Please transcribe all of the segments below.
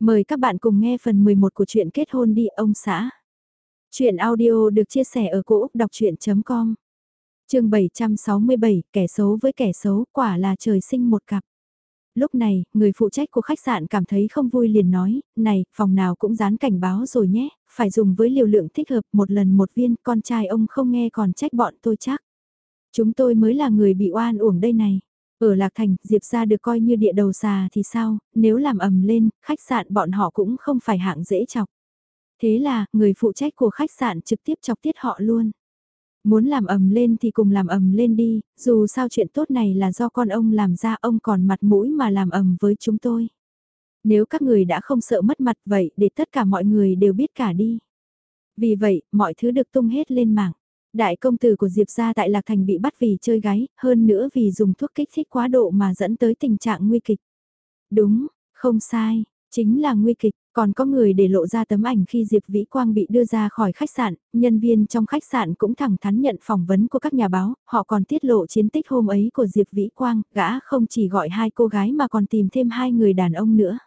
Mời các bạn cùng nghe phần 11 của truyện kết hôn đi ông xã. Chuyện audio được chia sẻ ở cỗ đọc chuyện.com Trường 767, kẻ xấu với kẻ xấu, quả là trời sinh một cặp. Lúc này, người phụ trách của khách sạn cảm thấy không vui liền nói, này, phòng nào cũng dán cảnh báo rồi nhé, phải dùng với liều lượng thích hợp một lần một viên, con trai ông không nghe còn trách bọn tôi chắc. Chúng tôi mới là người bị oan uổng đây này. Ở Lạc Thành, Diệp ra được coi như địa đầu xà thì sao, nếu làm ầm lên, khách sạn bọn họ cũng không phải hạng dễ chọc. Thế là, người phụ trách của khách sạn trực tiếp chọc tiết họ luôn. Muốn làm ầm lên thì cùng làm ầm lên đi, dù sao chuyện tốt này là do con ông làm ra ông còn mặt mũi mà làm ầm với chúng tôi. Nếu các người đã không sợ mất mặt vậy để tất cả mọi người đều biết cả đi. Vì vậy, mọi thứ được tung hết lên mạng. Đại công tử của Diệp gia tại Lạc Thành bị bắt vì chơi gái, hơn nữa vì dùng thuốc kích thích quá độ mà dẫn tới tình trạng nguy kịch. Đúng, không sai, chính là nguy kịch. Còn có người để lộ ra tấm ảnh khi Diệp Vĩ Quang bị đưa ra khỏi khách sạn, nhân viên trong khách sạn cũng thẳng thắn nhận phỏng vấn của các nhà báo, họ còn tiết lộ chiến tích hôm ấy của Diệp Vĩ Quang, gã không chỉ gọi hai cô gái mà còn tìm thêm hai người đàn ông nữa.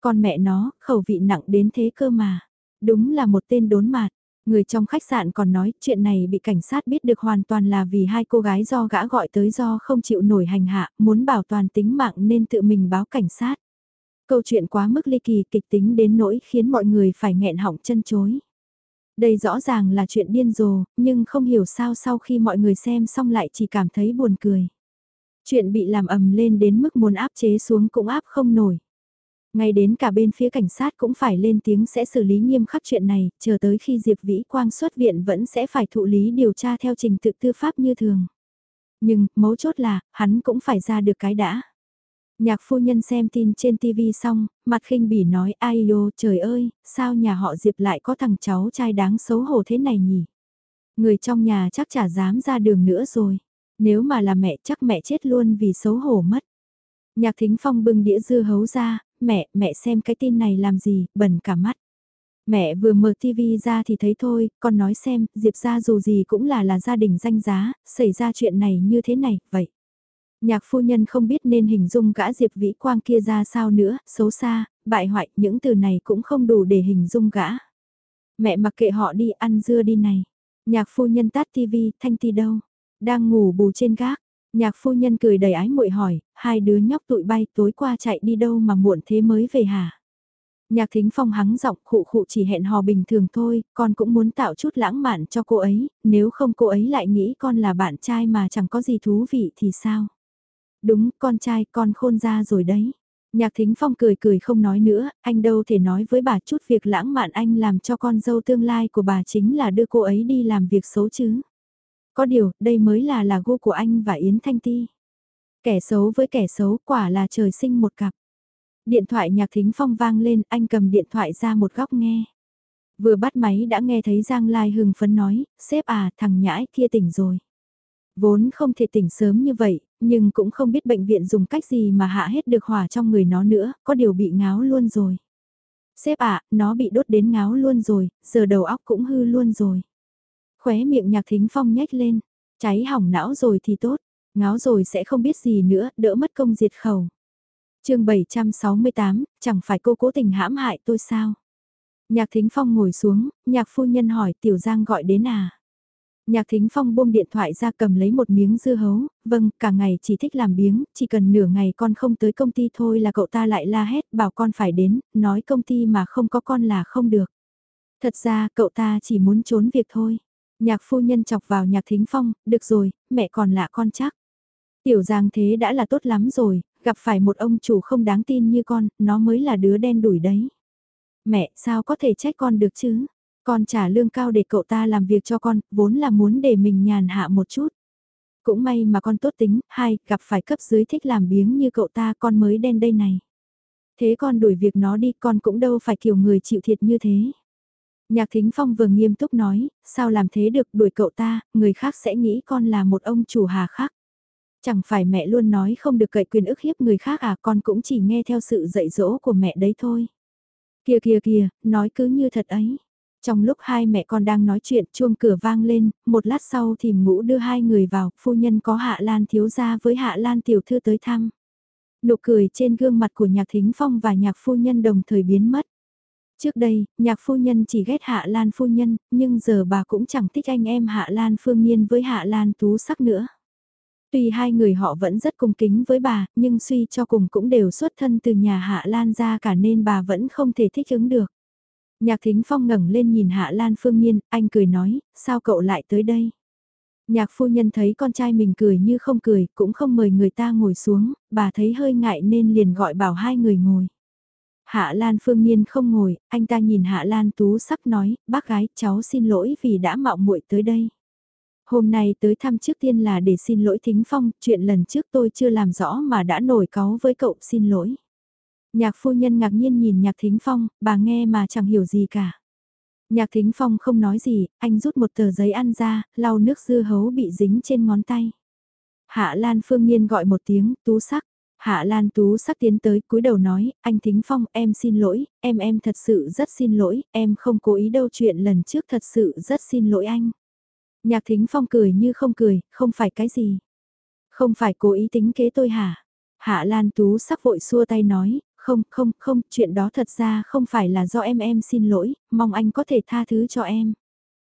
Con mẹ nó, khẩu vị nặng đến thế cơ mà. Đúng là một tên đốn mạt. Người trong khách sạn còn nói chuyện này bị cảnh sát biết được hoàn toàn là vì hai cô gái do gã gọi tới do không chịu nổi hành hạ, muốn bảo toàn tính mạng nên tự mình báo cảnh sát. Câu chuyện quá mức ly kỳ kịch tính đến nỗi khiến mọi người phải nghẹn họng chân chối. Đây rõ ràng là chuyện điên rồ, nhưng không hiểu sao sau khi mọi người xem xong lại chỉ cảm thấy buồn cười. Chuyện bị làm ầm lên đến mức muốn áp chế xuống cũng áp không nổi. Ngay đến cả bên phía cảnh sát cũng phải lên tiếng sẽ xử lý nghiêm khắc chuyện này, chờ tới khi Diệp Vĩ Quang xuất viện vẫn sẽ phải thụ lý điều tra theo trình tự tư pháp như thường. Nhưng, mấu chốt là, hắn cũng phải ra được cái đã. Nhạc phu nhân xem tin trên TV xong, mặt khinh bỉ nói ai yô trời ơi, sao nhà họ Diệp lại có thằng cháu trai đáng xấu hổ thế này nhỉ? Người trong nhà chắc chả dám ra đường nữa rồi. Nếu mà là mẹ chắc mẹ chết luôn vì xấu hổ mất. Nhạc thính phong bưng đĩa dưa hấu ra, mẹ, mẹ xem cái tin này làm gì, bẩn cả mắt. Mẹ vừa mở tivi ra thì thấy thôi, con nói xem, Diệp ra dù gì cũng là là gia đình danh giá, xảy ra chuyện này như thế này, vậy. Nhạc phu nhân không biết nên hình dung gã Diệp Vĩ Quang kia ra sao nữa, xấu xa, bại hoại, những từ này cũng không đủ để hình dung gã. Mẹ mặc kệ họ đi ăn dưa đi này. Nhạc phu nhân tắt tivi, thanh ti đâu? Đang ngủ bù trên gác. Nhạc phu nhân cười đầy ái muội hỏi, hai đứa nhóc tụi bay tối qua chạy đi đâu mà muộn thế mới về hả? Nhạc thính phong hắng giọng khụ khụ chỉ hẹn hò bình thường thôi, con cũng muốn tạo chút lãng mạn cho cô ấy, nếu không cô ấy lại nghĩ con là bạn trai mà chẳng có gì thú vị thì sao? Đúng, con trai con khôn ra rồi đấy. Nhạc thính phong cười cười không nói nữa, anh đâu thể nói với bà chút việc lãng mạn anh làm cho con dâu tương lai của bà chính là đưa cô ấy đi làm việc xấu chứ. Có điều, đây mới là là gu của anh và Yến Thanh Ti. Kẻ xấu với kẻ xấu quả là trời sinh một cặp. Điện thoại nhạc thính phong vang lên, anh cầm điện thoại ra một góc nghe. Vừa bắt máy đã nghe thấy Giang Lai hưng phấn nói, sếp à, thằng nhãi kia tỉnh rồi. Vốn không thể tỉnh sớm như vậy, nhưng cũng không biết bệnh viện dùng cách gì mà hạ hết được hỏa trong người nó nữa, có điều bị ngáo luôn rồi. Sếp ạ, nó bị đốt đến ngáo luôn rồi, giờ đầu óc cũng hư luôn rồi. Khóe miệng nhạc thính phong nhếch lên, cháy hỏng não rồi thì tốt, ngáo rồi sẽ không biết gì nữa, đỡ mất công diệt khẩu. chương 768, chẳng phải cô cố tình hãm hại tôi sao? Nhạc thính phong ngồi xuống, nhạc phu nhân hỏi tiểu giang gọi đến à? Nhạc thính phong buông điện thoại ra cầm lấy một miếng dưa hấu, vâng, cả ngày chỉ thích làm biếng, chỉ cần nửa ngày con không tới công ty thôi là cậu ta lại la hét bảo con phải đến, nói công ty mà không có con là không được. Thật ra cậu ta chỉ muốn trốn việc thôi. Nhạc phu nhân chọc vào nhạc thính phong, được rồi, mẹ còn lạ con chắc. Tiểu giang thế đã là tốt lắm rồi, gặp phải một ông chủ không đáng tin như con, nó mới là đứa đen đuổi đấy. Mẹ, sao có thể trách con được chứ? Con trả lương cao để cậu ta làm việc cho con, vốn là muốn để mình nhàn hạ một chút. Cũng may mà con tốt tính, hai, gặp phải cấp dưới thích làm biếng như cậu ta con mới đen đây này. Thế con đuổi việc nó đi con cũng đâu phải kiểu người chịu thiệt như thế. Nhạc Thính Phong vừa nghiêm túc nói, sao làm thế được đuổi cậu ta, người khác sẽ nghĩ con là một ông chủ hà khắc. Chẳng phải mẹ luôn nói không được cậy quyền ức hiếp người khác à con cũng chỉ nghe theo sự dạy dỗ của mẹ đấy thôi. Kìa kìa kìa, nói cứ như thật ấy. Trong lúc hai mẹ con đang nói chuyện chuông cửa vang lên, một lát sau thì ngũ đưa hai người vào, phu nhân có Hạ Lan thiếu gia với Hạ Lan tiểu thư tới thăm. Nụ cười trên gương mặt của nhạc thính phong và nhạc phu nhân đồng thời biến mất. Trước đây, nhạc phu nhân chỉ ghét Hạ Lan phu nhân, nhưng giờ bà cũng chẳng thích anh em Hạ Lan phương nhiên với Hạ Lan tú sắc nữa. Tuy hai người họ vẫn rất cung kính với bà, nhưng suy cho cùng cũng đều xuất thân từ nhà Hạ Lan ra cả nên bà vẫn không thể thích ứng được. Nhạc Thính Phong ngẩng lên nhìn Hạ Lan Phương Nhiên, anh cười nói, sao cậu lại tới đây? Nhạc phu nhân thấy con trai mình cười như không cười, cũng không mời người ta ngồi xuống, bà thấy hơi ngại nên liền gọi bảo hai người ngồi. Hạ Lan Phương Niên không ngồi, anh ta nhìn Hạ Lan Tú sắp nói, bác gái cháu xin lỗi vì đã mạo muội tới đây. Hôm nay tới thăm trước tiên là để xin lỗi Thính Phong, chuyện lần trước tôi chưa làm rõ mà đã nổi cáu với cậu xin lỗi. Nhạc phu nhân ngạc nhiên nhìn nhạc Thính Phong, bà nghe mà chẳng hiểu gì cả. Nhạc Thính Phong không nói gì, anh rút một tờ giấy ăn ra, lau nước dưa hấu bị dính trên ngón tay. Hạ Lan Phương Nhiên gọi một tiếng, tú sắc. Hạ Lan Tú sắc tiến tới cúi đầu nói, anh Thính Phong em xin lỗi, em em thật sự rất xin lỗi, em không cố ý đâu chuyện lần trước thật sự rất xin lỗi anh. Nhạc Thính Phong cười như không cười, không phải cái gì. Không phải cố ý tính kế tôi hả? Hạ Lan Tú sắc vội xua tay nói, không, không, không, chuyện đó thật ra không phải là do em em xin lỗi, mong anh có thể tha thứ cho em.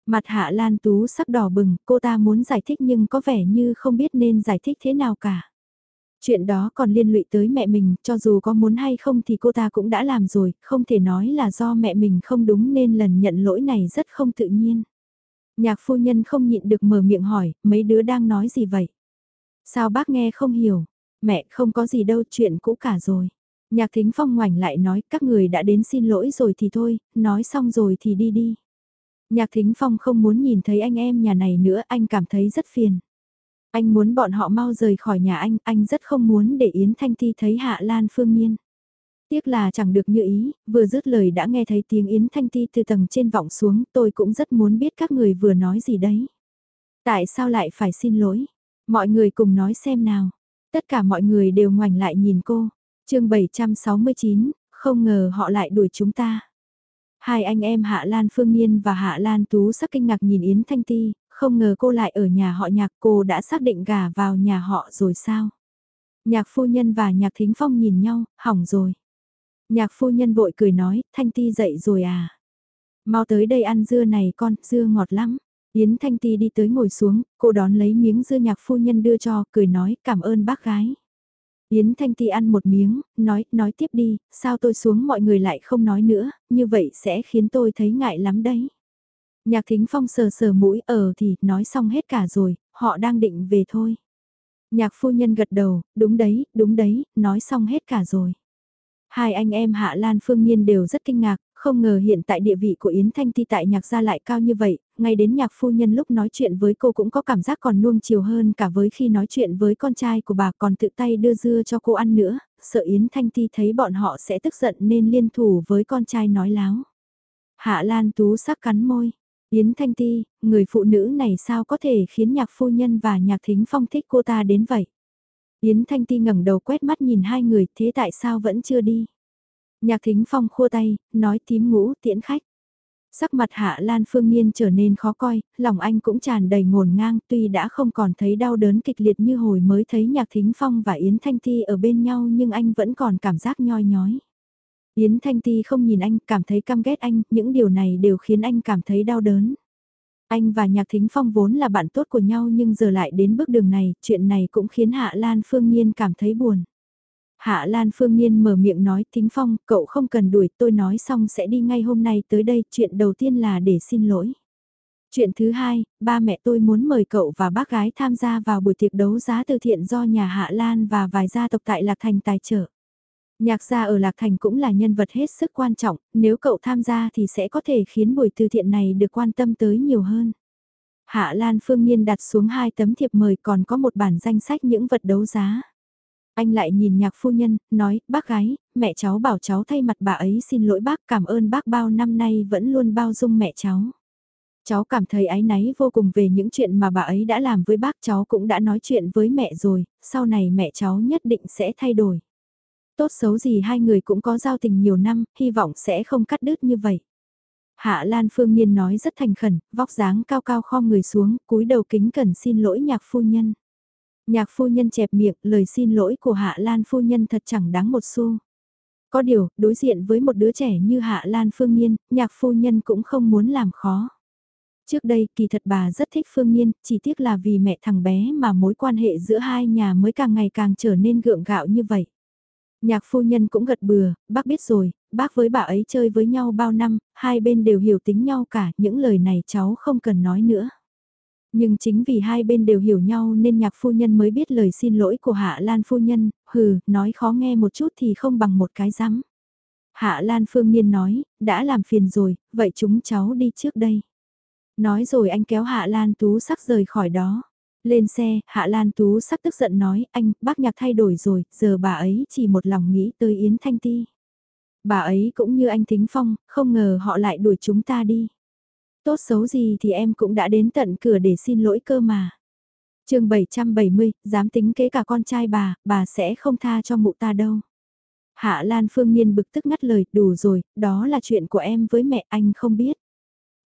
Mặt Hạ Lan Tú sắc đỏ bừng, cô ta muốn giải thích nhưng có vẻ như không biết nên giải thích thế nào cả. Chuyện đó còn liên lụy tới mẹ mình, cho dù có muốn hay không thì cô ta cũng đã làm rồi, không thể nói là do mẹ mình không đúng nên lần nhận lỗi này rất không tự nhiên. Nhạc phu nhân không nhịn được mở miệng hỏi, mấy đứa đang nói gì vậy? Sao bác nghe không hiểu? Mẹ không có gì đâu, chuyện cũ cả rồi. Nhạc thính phong ngoảnh lại nói, các người đã đến xin lỗi rồi thì thôi, nói xong rồi thì đi đi. Nhạc thính phong không muốn nhìn thấy anh em nhà này nữa, anh cảm thấy rất phiền. Anh muốn bọn họ mau rời khỏi nhà anh, anh rất không muốn để Yến Thanh Ti thấy Hạ Lan Phương Nhiên. Tiếc là chẳng được như ý, vừa dứt lời đã nghe thấy tiếng Yến Thanh Ti từ tầng trên vọng xuống, tôi cũng rất muốn biết các người vừa nói gì đấy. Tại sao lại phải xin lỗi? Mọi người cùng nói xem nào. Tất cả mọi người đều ngoảnh lại nhìn cô. chương 769, không ngờ họ lại đuổi chúng ta. Hai anh em Hạ Lan Phương Nhiên và Hạ Lan Tú sắc kinh ngạc nhìn Yến Thanh Ti, không ngờ cô lại ở nhà họ nhạc cô đã xác định gả vào nhà họ rồi sao? Nhạc phu nhân và nhạc thính phong nhìn nhau, hỏng rồi. Nhạc phu nhân vội cười nói, Thanh Ti dậy rồi à? Mau tới đây ăn dưa này con, dưa ngọt lắm. Yến Thanh Ti đi tới ngồi xuống, cô đón lấy miếng dưa nhạc phu nhân đưa cho, cười nói cảm ơn bác gái. Yến Thanh Ti ăn một miếng, nói, nói tiếp đi, sao tôi xuống mọi người lại không nói nữa, như vậy sẽ khiến tôi thấy ngại lắm đấy. Nhạc Thính Phong sờ sờ mũi, ở ờ thì, nói xong hết cả rồi, họ đang định về thôi. Nhạc phu nhân gật đầu, đúng đấy, đúng đấy, nói xong hết cả rồi. Hai anh em Hạ Lan Phương Nhiên đều rất kinh ngạc, không ngờ hiện tại địa vị của Yến Thanh Ti tại nhạc gia lại cao như vậy, ngay đến nhạc phu nhân lúc nói chuyện với cô cũng có cảm giác còn nuông chiều hơn cả với khi nói chuyện với con trai của bà còn tự tay đưa dưa cho cô ăn nữa, sợ Yến Thanh Ti thấy bọn họ sẽ tức giận nên liên thủ với con trai nói láo. Hạ Lan Tú sắc cắn môi, Yến Thanh Ti, người phụ nữ này sao có thể khiến nhạc phu nhân và nhạc thính phong thích cô ta đến vậy? Yến Thanh Ti ngẩng đầu quét mắt nhìn hai người, thế tại sao vẫn chưa đi? Nhạc thính phong khua tay, nói tím ngũ tiễn khách. Sắc mặt Hạ Lan Phương Nhiên trở nên khó coi, lòng anh cũng tràn đầy ngổn ngang tuy đã không còn thấy đau đớn kịch liệt như hồi mới thấy Nhạc Thính Phong và Yến Thanh Ti ở bên nhau nhưng anh vẫn còn cảm giác nhoi nhói. Yến Thanh Ti không nhìn anh, cảm thấy căm ghét anh, những điều này đều khiến anh cảm thấy đau đớn. Anh và Nhạc Thính Phong vốn là bạn tốt của nhau nhưng giờ lại đến bước đường này, chuyện này cũng khiến Hạ Lan Phương Nhiên cảm thấy buồn. Hạ Lan Phương Nhiên mở miệng nói Thính Phong, cậu không cần đuổi, tôi nói xong sẽ đi ngay hôm nay tới đây, chuyện đầu tiên là để xin lỗi. Chuyện thứ hai, ba mẹ tôi muốn mời cậu và bác gái tham gia vào buổi tiệc đấu giá từ thiện do nhà Hạ Lan và vài gia tộc tại Lạc Thành tài trợ. Nhạc gia ở Lạc Thành cũng là nhân vật hết sức quan trọng, nếu cậu tham gia thì sẽ có thể khiến buổi từ thiện này được quan tâm tới nhiều hơn. Hạ Lan Phương Nhiên đặt xuống hai tấm thiệp mời còn có một bản danh sách những vật đấu giá. Anh lại nhìn nhạc phu nhân, nói, bác gái, mẹ cháu bảo cháu thay mặt bà ấy xin lỗi bác cảm ơn bác bao năm nay vẫn luôn bao dung mẹ cháu. Cháu cảm thấy áy náy vô cùng về những chuyện mà bà ấy đã làm với bác cháu cũng đã nói chuyện với mẹ rồi, sau này mẹ cháu nhất định sẽ thay đổi tốt xấu gì hai người cũng có giao tình nhiều năm, hy vọng sẽ không cắt đứt như vậy. Hạ Lan Phương Niên nói rất thành khẩn, vóc dáng cao cao khom người xuống, cúi đầu kính cẩn xin lỗi nhạc phu nhân. Nhạc phu nhân chẹp miệng, lời xin lỗi của Hạ Lan phu nhân thật chẳng đáng một xu. Có điều, đối diện với một đứa trẻ như Hạ Lan Phương niên nhạc phu nhân cũng không muốn làm khó. Trước đây, kỳ thật bà rất thích Phương niên chỉ tiếc là vì mẹ thằng bé mà mối quan hệ giữa hai nhà mới càng ngày càng trở nên gượng gạo như vậy. Nhạc phu nhân cũng gật bừa, bác biết rồi, bác với bà ấy chơi với nhau bao năm, hai bên đều hiểu tính nhau cả, những lời này cháu không cần nói nữa. Nhưng chính vì hai bên đều hiểu nhau nên nhạc phu nhân mới biết lời xin lỗi của Hạ Lan phu nhân, hừ, nói khó nghe một chút thì không bằng một cái rắm. Hạ Lan Phương Niên nói, đã làm phiền rồi, vậy chúng cháu đi trước đây. Nói rồi anh kéo Hạ Lan Tú sắc rời khỏi đó. Lên xe, Hạ Lan Tú sắc tức giận nói, anh, bác nhạc thay đổi rồi, giờ bà ấy chỉ một lòng nghĩ tới Yến Thanh Ti. Bà ấy cũng như anh Thính Phong, không ngờ họ lại đuổi chúng ta đi. Tốt xấu gì thì em cũng đã đến tận cửa để xin lỗi cơ mà. chương 770, dám tính kế cả con trai bà, bà sẽ không tha cho mụ ta đâu. Hạ Lan Phương Nhiên bực tức ngắt lời, đủ rồi, đó là chuyện của em với mẹ anh không biết.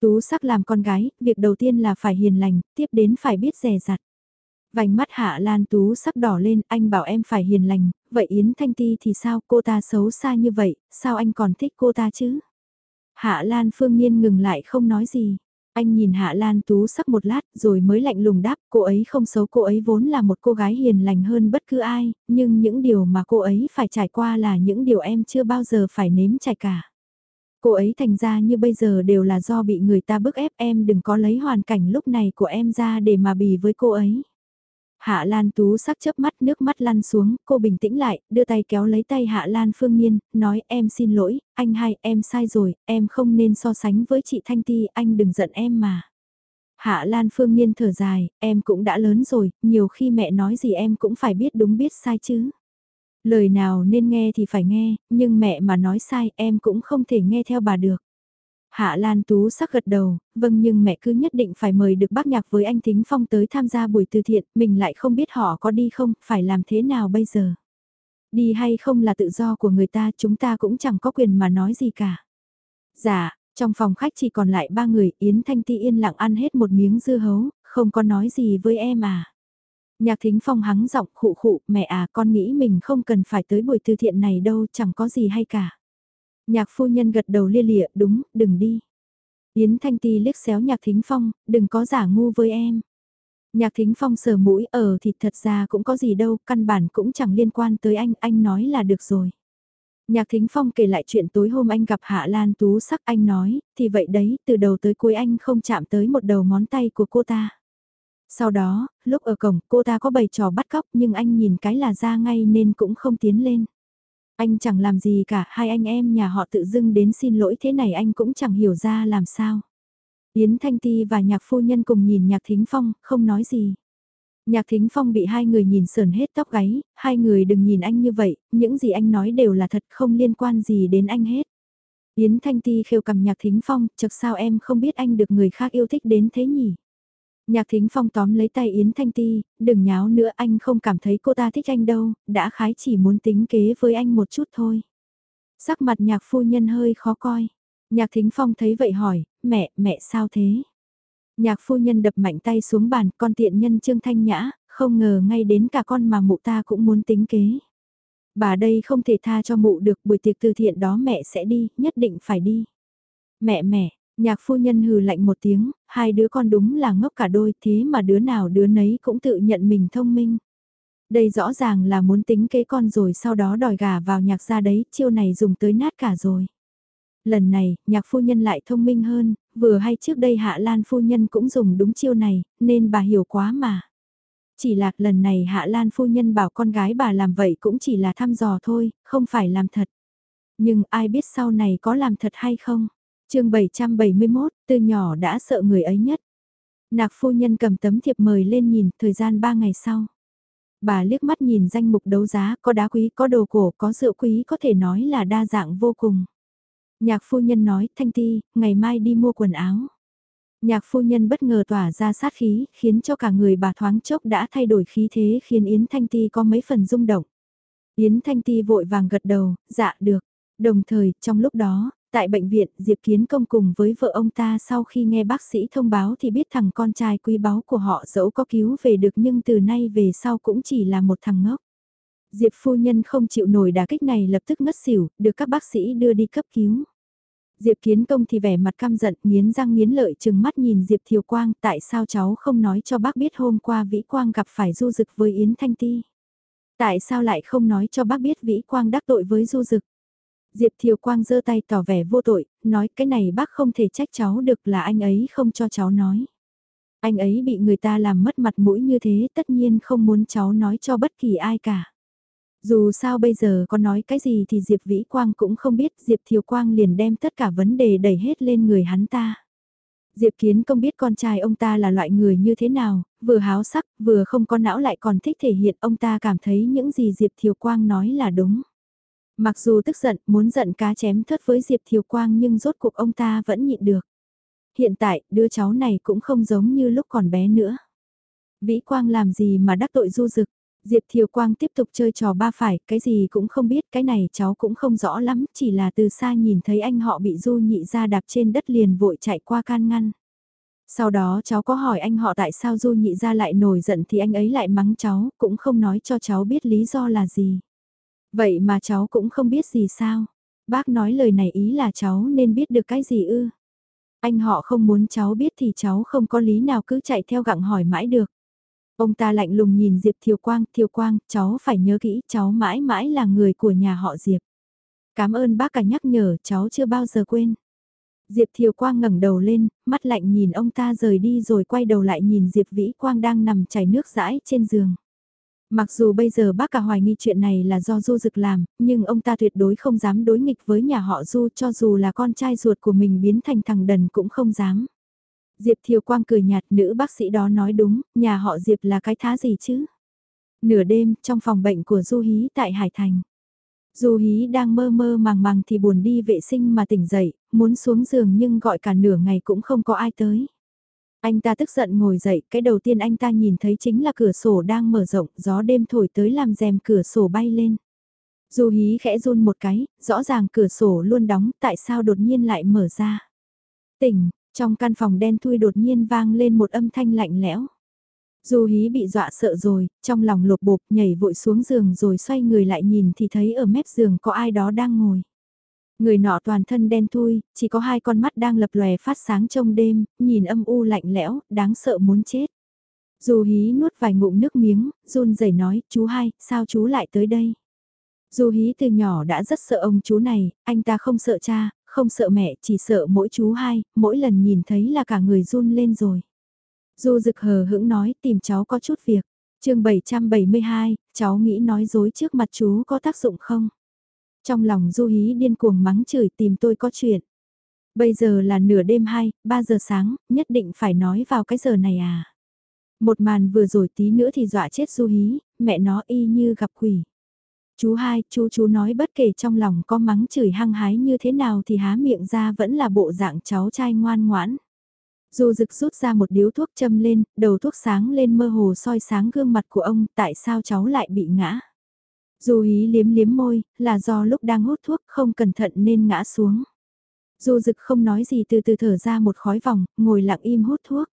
Tú sắc làm con gái, việc đầu tiên là phải hiền lành, tiếp đến phải biết rè rặt. Vành mắt Hạ Lan Tú sắc đỏ lên, anh bảo em phải hiền lành, vậy Yến Thanh Ti thì sao, cô ta xấu xa như vậy, sao anh còn thích cô ta chứ? Hạ Lan Phương Nhiên ngừng lại không nói gì. Anh nhìn Hạ Lan Tú sắc một lát rồi mới lạnh lùng đáp cô ấy không xấu cô ấy vốn là một cô gái hiền lành hơn bất cứ ai, nhưng những điều mà cô ấy phải trải qua là những điều em chưa bao giờ phải nếm trải cả. Cô ấy thành ra như bây giờ đều là do bị người ta bức ép em đừng có lấy hoàn cảnh lúc này của em ra để mà bì với cô ấy. Hạ Lan Tú sắc chớp mắt nước mắt lăn xuống, cô bình tĩnh lại, đưa tay kéo lấy tay Hạ Lan Phương Nhiên, nói em xin lỗi, anh hai, em sai rồi, em không nên so sánh với chị Thanh Ti, anh đừng giận em mà. Hạ Lan Phương Nhiên thở dài, em cũng đã lớn rồi, nhiều khi mẹ nói gì em cũng phải biết đúng biết sai chứ. Lời nào nên nghe thì phải nghe, nhưng mẹ mà nói sai em cũng không thể nghe theo bà được. Hạ Lan Tú sắc gật đầu, vâng nhưng mẹ cứ nhất định phải mời được bác nhạc với anh Thính Phong tới tham gia buổi từ thiện, mình lại không biết họ có đi không, phải làm thế nào bây giờ. Đi hay không là tự do của người ta, chúng ta cũng chẳng có quyền mà nói gì cả. Dạ, trong phòng khách chỉ còn lại ba người, Yến Thanh Ti yên lặng ăn hết một miếng dưa hấu, không có nói gì với em à. Nhạc Thính Phong hắng giọng khụ khụ, mẹ à con nghĩ mình không cần phải tới buổi từ thiện này đâu, chẳng có gì hay cả. Nhạc phu nhân gật đầu lia lịa, đúng, đừng đi. Yến Thanh Ti liếc xéo Nhạc Thính Phong, đừng có giả ngu với em. Nhạc Thính Phong sờ mũi, ở ờ, thì thật ra cũng có gì đâu, căn bản cũng chẳng liên quan tới anh, anh nói là được rồi. Nhạc Thính Phong kể lại chuyện tối hôm anh gặp Hạ Lan Tú sắc anh nói, thì vậy đấy, từ đầu tới cuối anh không chạm tới một đầu ngón tay của cô ta. Sau đó, lúc ở cổng cô ta có bày trò bắt cóc nhưng anh nhìn cái là ra ngay nên cũng không tiến lên. Anh chẳng làm gì cả, hai anh em nhà họ tự dưng đến xin lỗi thế này anh cũng chẳng hiểu ra làm sao. Yến Thanh Ti và nhạc phu nhân cùng nhìn nhạc thính phong, không nói gì. Nhạc thính phong bị hai người nhìn sờn hết tóc gáy, hai người đừng nhìn anh như vậy, những gì anh nói đều là thật không liên quan gì đến anh hết. Yến Thanh Ti khêu cầm nhạc thính phong, chật sao em không biết anh được người khác yêu thích đến thế nhỉ? Nhạc thính phong tóm lấy tay Yến Thanh Ti, đừng nháo nữa anh không cảm thấy cô ta thích anh đâu, đã khái chỉ muốn tính kế với anh một chút thôi. Sắc mặt nhạc phu nhân hơi khó coi. Nhạc thính phong thấy vậy hỏi, mẹ, mẹ sao thế? Nhạc phu nhân đập mạnh tay xuống bàn, con tiện nhân Trương Thanh Nhã, không ngờ ngay đến cả con mà mụ ta cũng muốn tính kế. Bà đây không thể tha cho mụ được buổi tiệc từ thiện đó mẹ sẽ đi, nhất định phải đi. Mẹ mẹ, Nhạc phu nhân hừ lạnh một tiếng, hai đứa con đúng là ngốc cả đôi thế mà đứa nào đứa nấy cũng tự nhận mình thông minh. Đây rõ ràng là muốn tính kế con rồi sau đó đòi gà vào nhạc ra đấy, chiêu này dùng tới nát cả rồi. Lần này, nhạc phu nhân lại thông minh hơn, vừa hay trước đây Hạ Lan phu nhân cũng dùng đúng chiêu này, nên bà hiểu quá mà. Chỉ là lần này Hạ Lan phu nhân bảo con gái bà làm vậy cũng chỉ là thăm dò thôi, không phải làm thật. Nhưng ai biết sau này có làm thật hay không? Chương 771, từ nhỏ đã sợ người ấy nhất. Nạc phu nhân cầm tấm thiệp mời lên nhìn, thời gian 3 ngày sau. Bà liếc mắt nhìn danh mục đấu giá, có đá quý, có đồ cổ, có rượu quý có thể nói là đa dạng vô cùng. Nhạc phu nhân nói, Thanh Ti, ngày mai đi mua quần áo. Nhạc phu nhân bất ngờ tỏa ra sát khí, khiến cho cả người bà thoáng chốc đã thay đổi khí thế khiến Yến Thanh Ti có mấy phần rung động. Yến Thanh Ti vội vàng gật đầu, dạ được. Đồng thời, trong lúc đó, Tại bệnh viện, Diệp Kiến Công cùng với vợ ông ta sau khi nghe bác sĩ thông báo thì biết thằng con trai quý báu của họ dẫu có cứu về được nhưng từ nay về sau cũng chỉ là một thằng ngốc. Diệp phu nhân không chịu nổi đả kích này lập tức ngất xỉu, được các bác sĩ đưa đi cấp cứu. Diệp Kiến Công thì vẻ mặt căm giận, nghiến răng nghiến lợi chừng mắt nhìn Diệp Thiều Quang, tại sao cháu không nói cho bác biết hôm qua Vĩ Quang gặp phải Du Dực với Yến Thanh Ti? Tại sao lại không nói cho bác biết Vĩ Quang đắc tội với Du Dực? Diệp Thiều Quang giơ tay tỏ vẻ vô tội, nói cái này bác không thể trách cháu được là anh ấy không cho cháu nói. Anh ấy bị người ta làm mất mặt mũi như thế tất nhiên không muốn cháu nói cho bất kỳ ai cả. Dù sao bây giờ có nói cái gì thì Diệp Vĩ Quang cũng không biết, Diệp Thiều Quang liền đem tất cả vấn đề đẩy hết lên người hắn ta. Diệp Kiến công biết con trai ông ta là loại người như thế nào, vừa háo sắc, vừa không có não lại còn thích thể hiện ông ta cảm thấy những gì Diệp Thiều Quang nói là đúng. Mặc dù tức giận, muốn giận cá chém thớt với Diệp Thiều Quang nhưng rốt cuộc ông ta vẫn nhịn được. Hiện tại, đứa cháu này cũng không giống như lúc còn bé nữa. Vĩ Quang làm gì mà đắc tội du dực, Diệp Thiều Quang tiếp tục chơi trò ba phải, cái gì cũng không biết, cái này cháu cũng không rõ lắm, chỉ là từ xa nhìn thấy anh họ bị du nhị ra đạp trên đất liền vội chạy qua can ngăn. Sau đó cháu có hỏi anh họ tại sao du nhị ra lại nổi giận thì anh ấy lại mắng cháu, cũng không nói cho cháu biết lý do là gì. Vậy mà cháu cũng không biết gì sao. Bác nói lời này ý là cháu nên biết được cái gì ư. Anh họ không muốn cháu biết thì cháu không có lý nào cứ chạy theo gặng hỏi mãi được. Ông ta lạnh lùng nhìn Diệp Thiều Quang, Thiều Quang, cháu phải nhớ kỹ, cháu mãi mãi là người của nhà họ Diệp. Cảm ơn bác cả nhắc nhở, cháu chưa bao giờ quên. Diệp Thiều Quang ngẩng đầu lên, mắt lạnh nhìn ông ta rời đi rồi quay đầu lại nhìn Diệp Vĩ Quang đang nằm chảy nước rãi trên giường. Mặc dù bây giờ bác cả hoài nghi chuyện này là do Du Dực làm, nhưng ông ta tuyệt đối không dám đối nghịch với nhà họ Du cho dù là con trai ruột của mình biến thành thằng đần cũng không dám. Diệp Thiều Quang cười nhạt nữ bác sĩ đó nói đúng, nhà họ Diệp là cái thá gì chứ? Nửa đêm, trong phòng bệnh của Du Hí tại Hải Thành. Du Hí đang mơ mơ màng màng thì buồn đi vệ sinh mà tỉnh dậy, muốn xuống giường nhưng gọi cả nửa ngày cũng không có ai tới. Anh ta tức giận ngồi dậy, cái đầu tiên anh ta nhìn thấy chính là cửa sổ đang mở rộng, gió đêm thổi tới làm rèm cửa sổ bay lên. Du hí khẽ run một cái, rõ ràng cửa sổ luôn đóng, tại sao đột nhiên lại mở ra. Tỉnh, trong căn phòng đen thui đột nhiên vang lên một âm thanh lạnh lẽo. Du hí bị dọa sợ rồi, trong lòng lột bột nhảy vội xuống giường rồi xoay người lại nhìn thì thấy ở mép giường có ai đó đang ngồi. Người nọ toàn thân đen thui, chỉ có hai con mắt đang lập lòe phát sáng trong đêm, nhìn âm u lạnh lẽo, đáng sợ muốn chết. Dù hí nuốt vài ngụm nước miếng, run rẩy nói, chú hai, sao chú lại tới đây? Dù hí từ nhỏ đã rất sợ ông chú này, anh ta không sợ cha, không sợ mẹ, chỉ sợ mỗi chú hai, mỗi lần nhìn thấy là cả người run lên rồi. Dù rực hờ hững nói, tìm cháu có chút việc. chương 772, cháu nghĩ nói dối trước mặt chú có tác dụng không? Trong lòng du hí điên cuồng mắng chửi tìm tôi có chuyện. Bây giờ là nửa đêm 2, 3 giờ sáng, nhất định phải nói vào cái giờ này à. Một màn vừa rồi tí nữa thì dọa chết du hí, mẹ nó y như gặp quỷ. Chú hai, chú chú nói bất kể trong lòng có mắng chửi hăng hái như thế nào thì há miệng ra vẫn là bộ dạng cháu trai ngoan ngoãn. Du rực rút ra một điếu thuốc châm lên, đầu thuốc sáng lên mơ hồ soi sáng gương mặt của ông, tại sao cháu lại bị ngã? Du hí liếm liếm môi, là do lúc đang hút thuốc không cẩn thận nên ngã xuống. Du dực không nói gì từ từ thở ra một khói vòng, ngồi lặng im hút thuốc.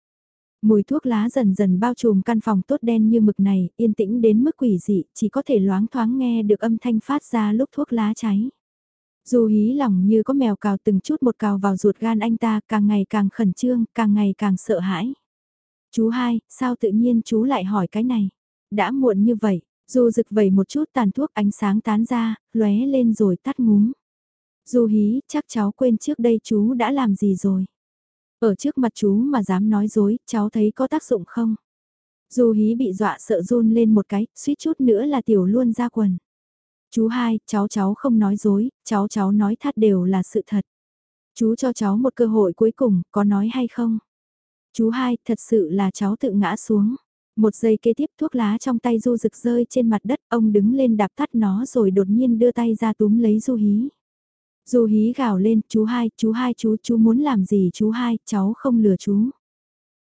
Mùi thuốc lá dần dần bao trùm căn phòng tốt đen như mực này, yên tĩnh đến mức quỷ dị, chỉ có thể loáng thoáng nghe được âm thanh phát ra lúc thuốc lá cháy. Du hí lòng như có mèo cào từng chút một cào vào ruột gan anh ta, càng ngày càng khẩn trương, càng ngày càng sợ hãi. Chú hai, sao tự nhiên chú lại hỏi cái này? Đã muộn như vậy, Du rực vẩy một chút tàn thuốc ánh sáng tán ra, lóe lên rồi tắt ngúm. Du hí, chắc cháu quên trước đây chú đã làm gì rồi. Ở trước mặt chú mà dám nói dối, cháu thấy có tác dụng không? Du hí bị dọa sợ run lên một cái, suýt chút nữa là tiểu luôn ra quần. Chú hai, cháu cháu không nói dối, cháu cháu nói thắt đều là sự thật. Chú cho cháu một cơ hội cuối cùng, có nói hay không? Chú hai, thật sự là cháu tự ngã xuống. Một giây kế tiếp thuốc lá trong tay du rực rơi trên mặt đất, ông đứng lên đạp tắt nó rồi đột nhiên đưa tay ra túm lấy du hí. Du hí gào lên, chú hai, chú hai chú, chú muốn làm gì chú hai, cháu không lừa chú.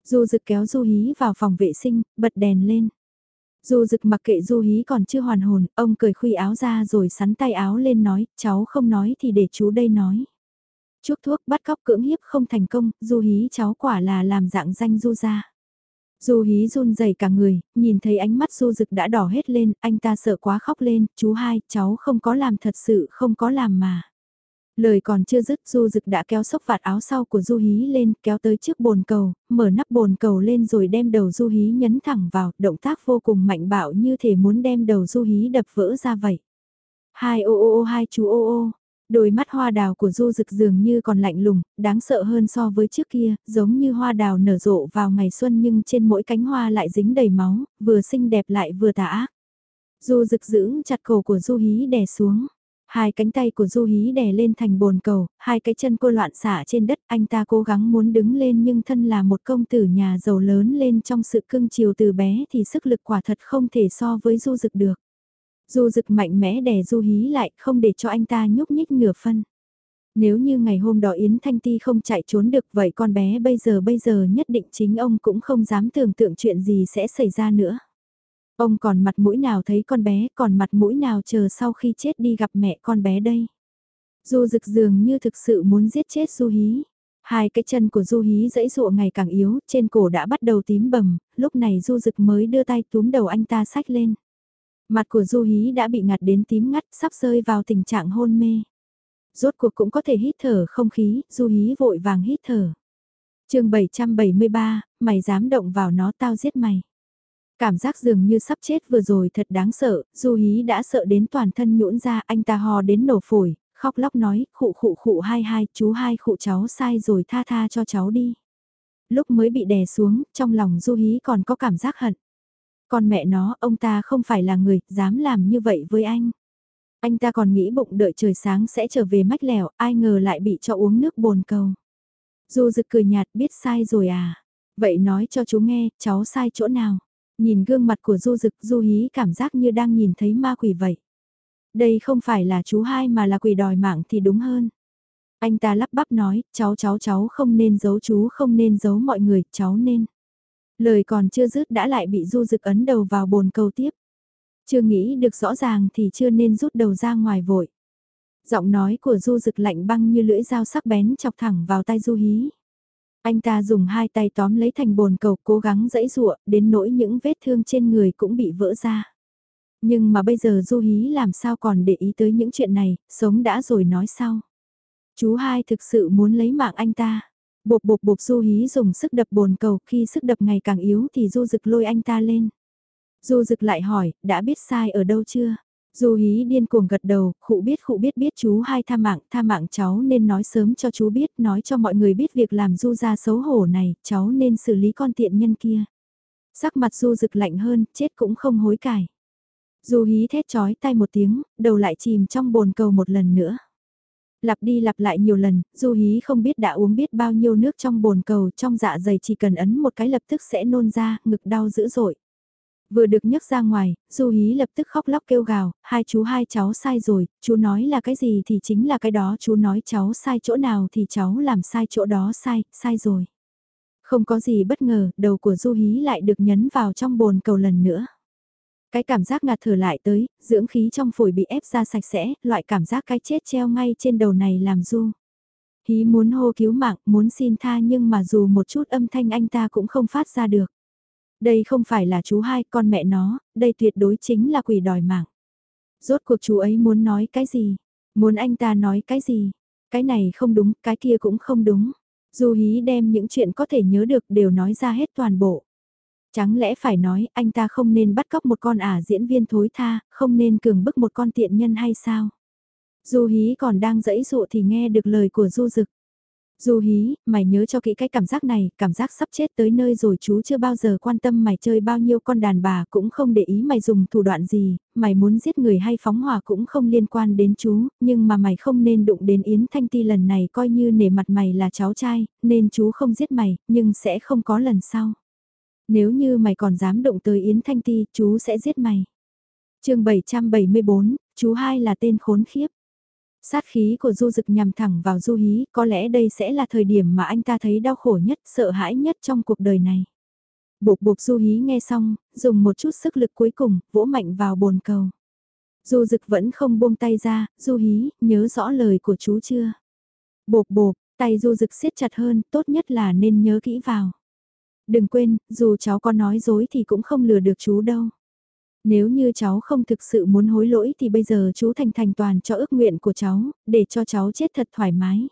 Du rực kéo du hí vào phòng vệ sinh, bật đèn lên. Du rực mặc kệ du hí còn chưa hoàn hồn, ông cởi khuy áo ra rồi sắn tay áo lên nói, cháu không nói thì để chú đây nói. Chuốc thuốc bắt cóc cưỡng hiếp không thành công, du hí cháu quả là làm dạng danh du ra. Du hí run rẩy cả người, nhìn thấy ánh mắt du rực đã đỏ hết lên, anh ta sợ quá khóc lên, chú hai, cháu không có làm thật sự không có làm mà. Lời còn chưa dứt du rực đã kéo sốc vạt áo sau của du hí lên, kéo tới trước bồn cầu, mở nắp bồn cầu lên rồi đem đầu du hí nhấn thẳng vào, động tác vô cùng mạnh bạo như thể muốn đem đầu du hí đập vỡ ra vậy. Hai ô ô ô hai chú ô ô, Đôi mắt hoa đào của du rực dường như còn lạnh lùng, đáng sợ hơn so với trước kia, giống như hoa đào nở rộ vào ngày xuân nhưng trên mỗi cánh hoa lại dính đầy máu, vừa xinh đẹp lại vừa tà ác. Du rực giữ chặt cổ của du hí đè xuống. Hai cánh tay của Du Hí đè lên thành bồn cầu, hai cái chân cô loạn xả trên đất, anh ta cố gắng muốn đứng lên nhưng thân là một công tử nhà giàu lớn lên trong sự cưng chiều từ bé thì sức lực quả thật không thể so với Du Dực được. Du Dực mạnh mẽ đè Du Hí lại, không để cho anh ta nhúc nhích nửa phân. Nếu như ngày hôm đó Yến Thanh Ti không chạy trốn được vậy con bé bây giờ bây giờ nhất định chính ông cũng không dám tưởng tượng chuyện gì sẽ xảy ra nữa. Ông còn mặt mũi nào thấy con bé, còn mặt mũi nào chờ sau khi chết đi gặp mẹ con bé đây. Du dực dường như thực sự muốn giết chết Du Hí. Hai cái chân của Du Hí dãy dụa ngày càng yếu, trên cổ đã bắt đầu tím bầm, lúc này Du dực mới đưa tay túm đầu anh ta sách lên. Mặt của Du Hí đã bị ngạt đến tím ngắt, sắp rơi vào tình trạng hôn mê. Rốt cuộc cũng có thể hít thở không khí, Du Hí vội vàng hít thở. chương 773, mày dám động vào nó tao giết mày. Cảm giác dường như sắp chết vừa rồi thật đáng sợ, Du Hí đã sợ đến toàn thân nhũn ra, anh ta hò đến nổ phổi, khóc lóc nói, khụ khụ khụ hai hai, chú hai khụ cháu sai rồi tha tha cho cháu đi. Lúc mới bị đè xuống, trong lòng Du Hí còn có cảm giác hận. Con mẹ nó, ông ta không phải là người, dám làm như vậy với anh. Anh ta còn nghĩ bụng đợi trời sáng sẽ trở về mách lẻo, ai ngờ lại bị cho uống nước bồn cầu. Du dực cười nhạt biết sai rồi à. Vậy nói cho chú nghe, cháu sai chỗ nào? Nhìn gương mặt của Du Dực, Du Hí cảm giác như đang nhìn thấy ma quỷ vậy. Đây không phải là chú hai mà là quỷ đòi mạng thì đúng hơn. Anh ta lắp bắp nói, cháu cháu cháu không nên giấu chú không nên giấu mọi người, cháu nên. Lời còn chưa dứt đã lại bị Du Dực ấn đầu vào bồn cầu tiếp. Chưa nghĩ được rõ ràng thì chưa nên rút đầu ra ngoài vội. Giọng nói của Du Dực lạnh băng như lưỡi dao sắc bén chọc thẳng vào tay Du Hí. Anh ta dùng hai tay tóm lấy thành bồn cầu cố gắng dẫy dụa, đến nỗi những vết thương trên người cũng bị vỡ ra. Nhưng mà bây giờ Du Hí làm sao còn để ý tới những chuyện này, sống đã rồi nói sau. Chú hai thực sự muốn lấy mạng anh ta. Bộp bộp bộp Du Hí dùng sức đập bồn cầu, khi sức đập ngày càng yếu thì Du Dực lôi anh ta lên. Du Dực lại hỏi, đã biết sai ở đâu chưa? Du hí điên cuồng gật đầu, khụ biết khụ biết biết chú hai tha mạng, tha mạng cháu nên nói sớm cho chú biết, nói cho mọi người biết việc làm du ra xấu hổ này, cháu nên xử lý con tiện nhân kia. Sắc mặt du rực lạnh hơn, chết cũng không hối cải. Du hí thét chói tay một tiếng, đầu lại chìm trong bồn cầu một lần nữa. Lặp đi lặp lại nhiều lần, Du Hí không biết đã uống biết bao nhiêu nước trong bồn cầu trong dạ dày chỉ cần ấn một cái lập tức sẽ nôn ra, ngực đau dữ dội. Vừa được nhấc ra ngoài, Du Hí lập tức khóc lóc kêu gào, hai chú hai cháu sai rồi, chú nói là cái gì thì chính là cái đó, chú nói cháu sai chỗ nào thì cháu làm sai chỗ đó sai, sai rồi. Không có gì bất ngờ, đầu của Du Hí lại được nhấn vào trong bồn cầu lần nữa. Cái cảm giác ngạt thở lại tới, dưỡng khí trong phổi bị ép ra sạch sẽ, loại cảm giác cái chết treo ngay trên đầu này làm Du. Hí muốn hô cứu mạng, muốn xin tha nhưng mà dù một chút âm thanh anh ta cũng không phát ra được. Đây không phải là chú hai con mẹ nó, đây tuyệt đối chính là quỷ đòi mạng. Rốt cuộc chú ấy muốn nói cái gì? Muốn anh ta nói cái gì? Cái này không đúng, cái kia cũng không đúng. Du hí đem những chuyện có thể nhớ được đều nói ra hết toàn bộ. Chẳng lẽ phải nói anh ta không nên bắt cóc một con ả diễn viên thối tha, không nên cường bức một con tiện nhân hay sao? Du hí còn đang dẫy dụ thì nghe được lời của du dực. Du hí, mày nhớ cho kỹ cái cảm giác này, cảm giác sắp chết tới nơi rồi chú chưa bao giờ quan tâm mày chơi bao nhiêu con đàn bà cũng không để ý mày dùng thủ đoạn gì, mày muốn giết người hay phóng hỏa cũng không liên quan đến chú, nhưng mà mày không nên đụng đến Yến Thanh Ti lần này coi như nể mặt mày là cháu trai, nên chú không giết mày, nhưng sẽ không có lần sau. Nếu như mày còn dám động tới Yến Thanh Ti, chú sẽ giết mày. chương 774, chú hai là tên khốn khiếp. Sát khí của du dực nhằm thẳng vào du hí, có lẽ đây sẽ là thời điểm mà anh ta thấy đau khổ nhất, sợ hãi nhất trong cuộc đời này. Bột bột du hí nghe xong, dùng một chút sức lực cuối cùng, vỗ mạnh vào bồn cầu. Du dực vẫn không buông tay ra, du hí, nhớ rõ lời của chú chưa? Bộp bộp, tay du dực siết chặt hơn, tốt nhất là nên nhớ kỹ vào. Đừng quên, dù cháu có nói dối thì cũng không lừa được chú đâu. Nếu như cháu không thực sự muốn hối lỗi thì bây giờ chú thành thành toàn cho ước nguyện của cháu, để cho cháu chết thật thoải mái.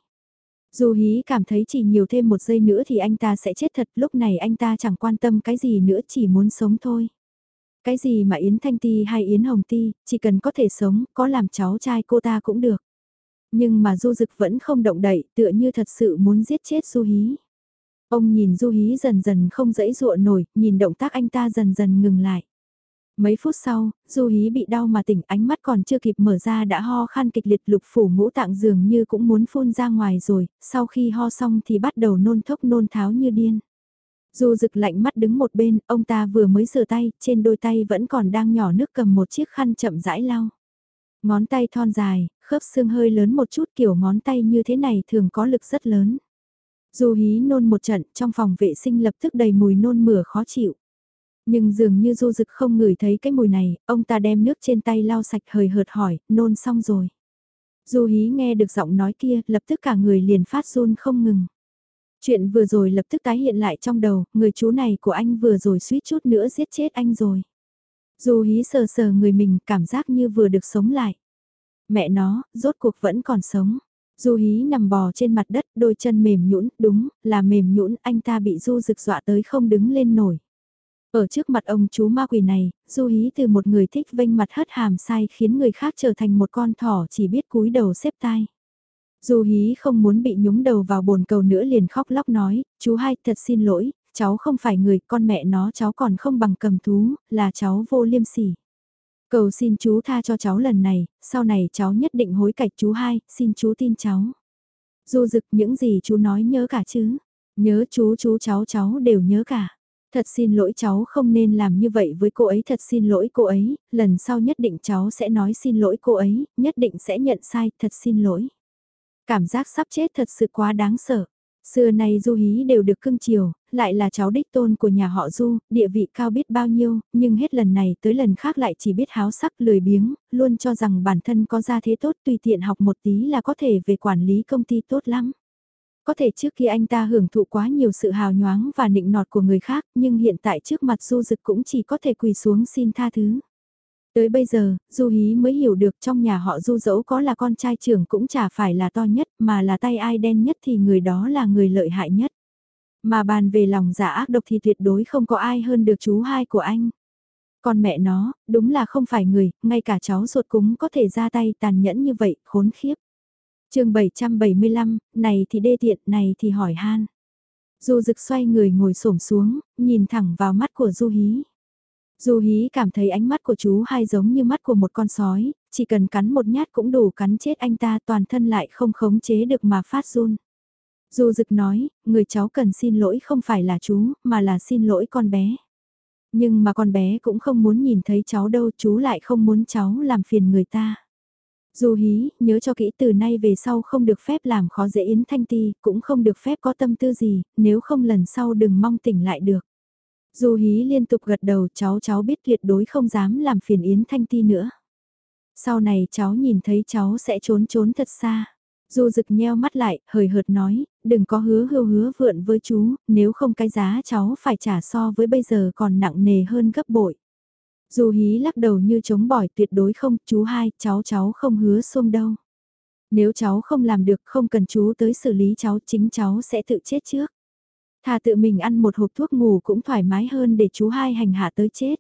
Dù hí cảm thấy chỉ nhiều thêm một giây nữa thì anh ta sẽ chết thật, lúc này anh ta chẳng quan tâm cái gì nữa chỉ muốn sống thôi. Cái gì mà Yến Thanh Ti hay Yến Hồng Ti, chỉ cần có thể sống, có làm cháu trai cô ta cũng được. Nhưng mà Du Dực vẫn không động đậy, tựa như thật sự muốn giết chết Du Hí. Ông nhìn Du Hí dần dần không dãy dụa nổi, nhìn động tác anh ta dần dần ngừng lại. Mấy phút sau, Du Hí bị đau mà tỉnh ánh mắt còn chưa kịp mở ra đã ho khan kịch liệt lục phủ ngũ tạng dường như cũng muốn phun ra ngoài rồi, sau khi ho xong thì bắt đầu nôn thốc nôn tháo như điên. Du rực lạnh mắt đứng một bên, ông ta vừa mới rửa tay, trên đôi tay vẫn còn đang nhỏ nước cầm một chiếc khăn chậm rãi lau. Ngón tay thon dài, khớp xương hơi lớn một chút kiểu ngón tay như thế này thường có lực rất lớn. Du hí nôn một trận, trong phòng vệ sinh lập tức đầy mùi nôn mửa khó chịu. Nhưng dường như du dực không ngửi thấy cái mùi này, ông ta đem nước trên tay lau sạch hời hợt hỏi, nôn xong rồi. Du hí nghe được giọng nói kia, lập tức cả người liền phát run không ngừng. Chuyện vừa rồi lập tức tái hiện lại trong đầu, người chú này của anh vừa rồi suýt chút nữa giết chết anh rồi. Du hí sờ sờ người mình cảm giác như vừa được sống lại. Mẹ nó, rốt cuộc vẫn còn sống. Du hí nằm bò trên mặt đất, đôi chân mềm nhũn, đúng, là mềm nhũn, anh ta bị du rực dọa tới không đứng lên nổi. Ở trước mặt ông chú ma quỷ này, du hí từ một người thích vênh mặt hất hàm sai khiến người khác trở thành một con thỏ chỉ biết cúi đầu xếp tai. Du hí không muốn bị nhúng đầu vào bồn cầu nữa liền khóc lóc nói, chú hai thật xin lỗi, cháu không phải người, con mẹ nó cháu còn không bằng cầm thú, là cháu vô liêm sỉ. Cầu xin chú tha cho cháu lần này, sau này cháu nhất định hối cải chú hai, xin chú tin cháu. Du dực những gì chú nói nhớ cả chứ, nhớ chú chú cháu cháu đều nhớ cả. Thật xin lỗi cháu không nên làm như vậy với cô ấy, thật xin lỗi cô ấy, lần sau nhất định cháu sẽ nói xin lỗi cô ấy, nhất định sẽ nhận sai, thật xin lỗi. Cảm giác sắp chết thật sự quá đáng sợ. Xưa nay Du Hí đều được cưng chiều, lại là cháu đích tôn của nhà họ Du, địa vị cao biết bao nhiêu, nhưng hết lần này tới lần khác lại chỉ biết háo sắc lười biếng, luôn cho rằng bản thân có gia thế tốt tùy tiện học một tí là có thể về quản lý công ty tốt lắm. Có thể trước khi anh ta hưởng thụ quá nhiều sự hào nhoáng và nịnh nọt của người khác, nhưng hiện tại trước mặt Du Dực cũng chỉ có thể quỳ xuống xin tha thứ. Tới bây giờ, Du Hí mới hiểu được trong nhà họ Du dẫu có là con trai trưởng cũng chả phải là to nhất mà là tay ai đen nhất thì người đó là người lợi hại nhất. Mà bàn về lòng giả ác độc thì tuyệt đối không có ai hơn được chú hai của anh. còn mẹ nó, đúng là không phải người, ngay cả cháu ruột cúng có thể ra tay tàn nhẫn như vậy, khốn khiếp. chương 775, này thì đê tiện, này thì hỏi han. Du rực xoay người ngồi xổm xuống, nhìn thẳng vào mắt của Du Hí. Du hí cảm thấy ánh mắt của chú hai giống như mắt của một con sói, chỉ cần cắn một nhát cũng đủ cắn chết anh ta toàn thân lại không khống chế được mà phát run. Du dực nói, người cháu cần xin lỗi không phải là chú, mà là xin lỗi con bé. Nhưng mà con bé cũng không muốn nhìn thấy cháu đâu, chú lại không muốn cháu làm phiền người ta. Du hí, nhớ cho kỹ từ nay về sau không được phép làm khó dễ Yến Thanh Ti, cũng không được phép có tâm tư gì, nếu không lần sau đừng mong tỉnh lại được. Du hí liên tục gật đầu cháu cháu biết tuyệt đối không dám làm phiền Yến Thanh Ti nữa. Sau này cháu nhìn thấy cháu sẽ trốn trốn thật xa. Du rực nheo mắt lại, hời hợt nói, đừng có hứa hưu hứa vượn với chú, nếu không cái giá cháu phải trả so với bây giờ còn nặng nề hơn gấp bội. Du hí lắc đầu như chống bỏi tuyệt đối không, chú hai, cháu cháu không hứa xôm đâu. Nếu cháu không làm được không cần chú tới xử lý cháu chính cháu sẽ tự chết trước. Thà tự mình ăn một hộp thuốc ngủ cũng thoải mái hơn để chú hai hành hạ tới chết.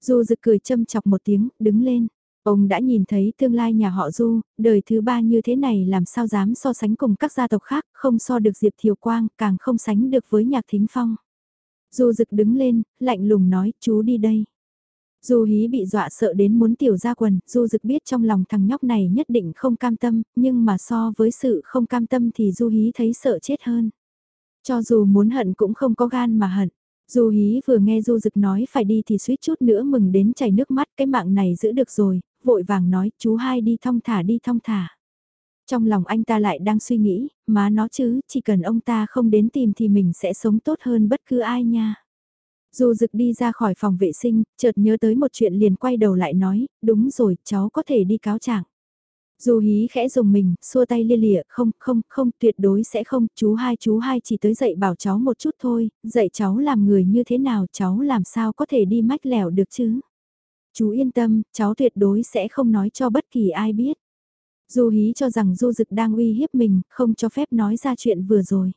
Du rực cười châm chọc một tiếng, đứng lên. Ông đã nhìn thấy tương lai nhà họ Du, đời thứ ba như thế này làm sao dám so sánh cùng các gia tộc khác, không so được Diệp Thiều Quang, càng không sánh được với nhạc thính phong. Du rực đứng lên, lạnh lùng nói, chú đi đây. Du hí bị dọa sợ đến muốn tiểu ra quần, Du dực biết trong lòng thằng nhóc này nhất định không cam tâm, nhưng mà so với sự không cam tâm thì Du hí thấy sợ chết hơn. Cho dù muốn hận cũng không có gan mà hận. Du hí vừa nghe Du Dực nói phải đi thì suýt chút nữa mừng đến chảy nước mắt cái mạng này giữ được rồi, vội vàng nói chú hai đi thong thả đi thong thả. Trong lòng anh ta lại đang suy nghĩ, má nó chứ, chỉ cần ông ta không đến tìm thì mình sẽ sống tốt hơn bất cứ ai nha. Du Dực đi ra khỏi phòng vệ sinh, chợt nhớ tới một chuyện liền quay đầu lại nói, đúng rồi, cháu có thể đi cáo trạng. Dù hí khẽ dùng mình, xua tay lia lịa, không, không, không, tuyệt đối sẽ không, chú hai chú hai chỉ tới dạy bảo cháu một chút thôi, dạy cháu làm người như thế nào cháu làm sao có thể đi mách lẻo được chứ. Chú yên tâm, cháu tuyệt đối sẽ không nói cho bất kỳ ai biết. Du hí cho rằng du dực đang uy hiếp mình, không cho phép nói ra chuyện vừa rồi.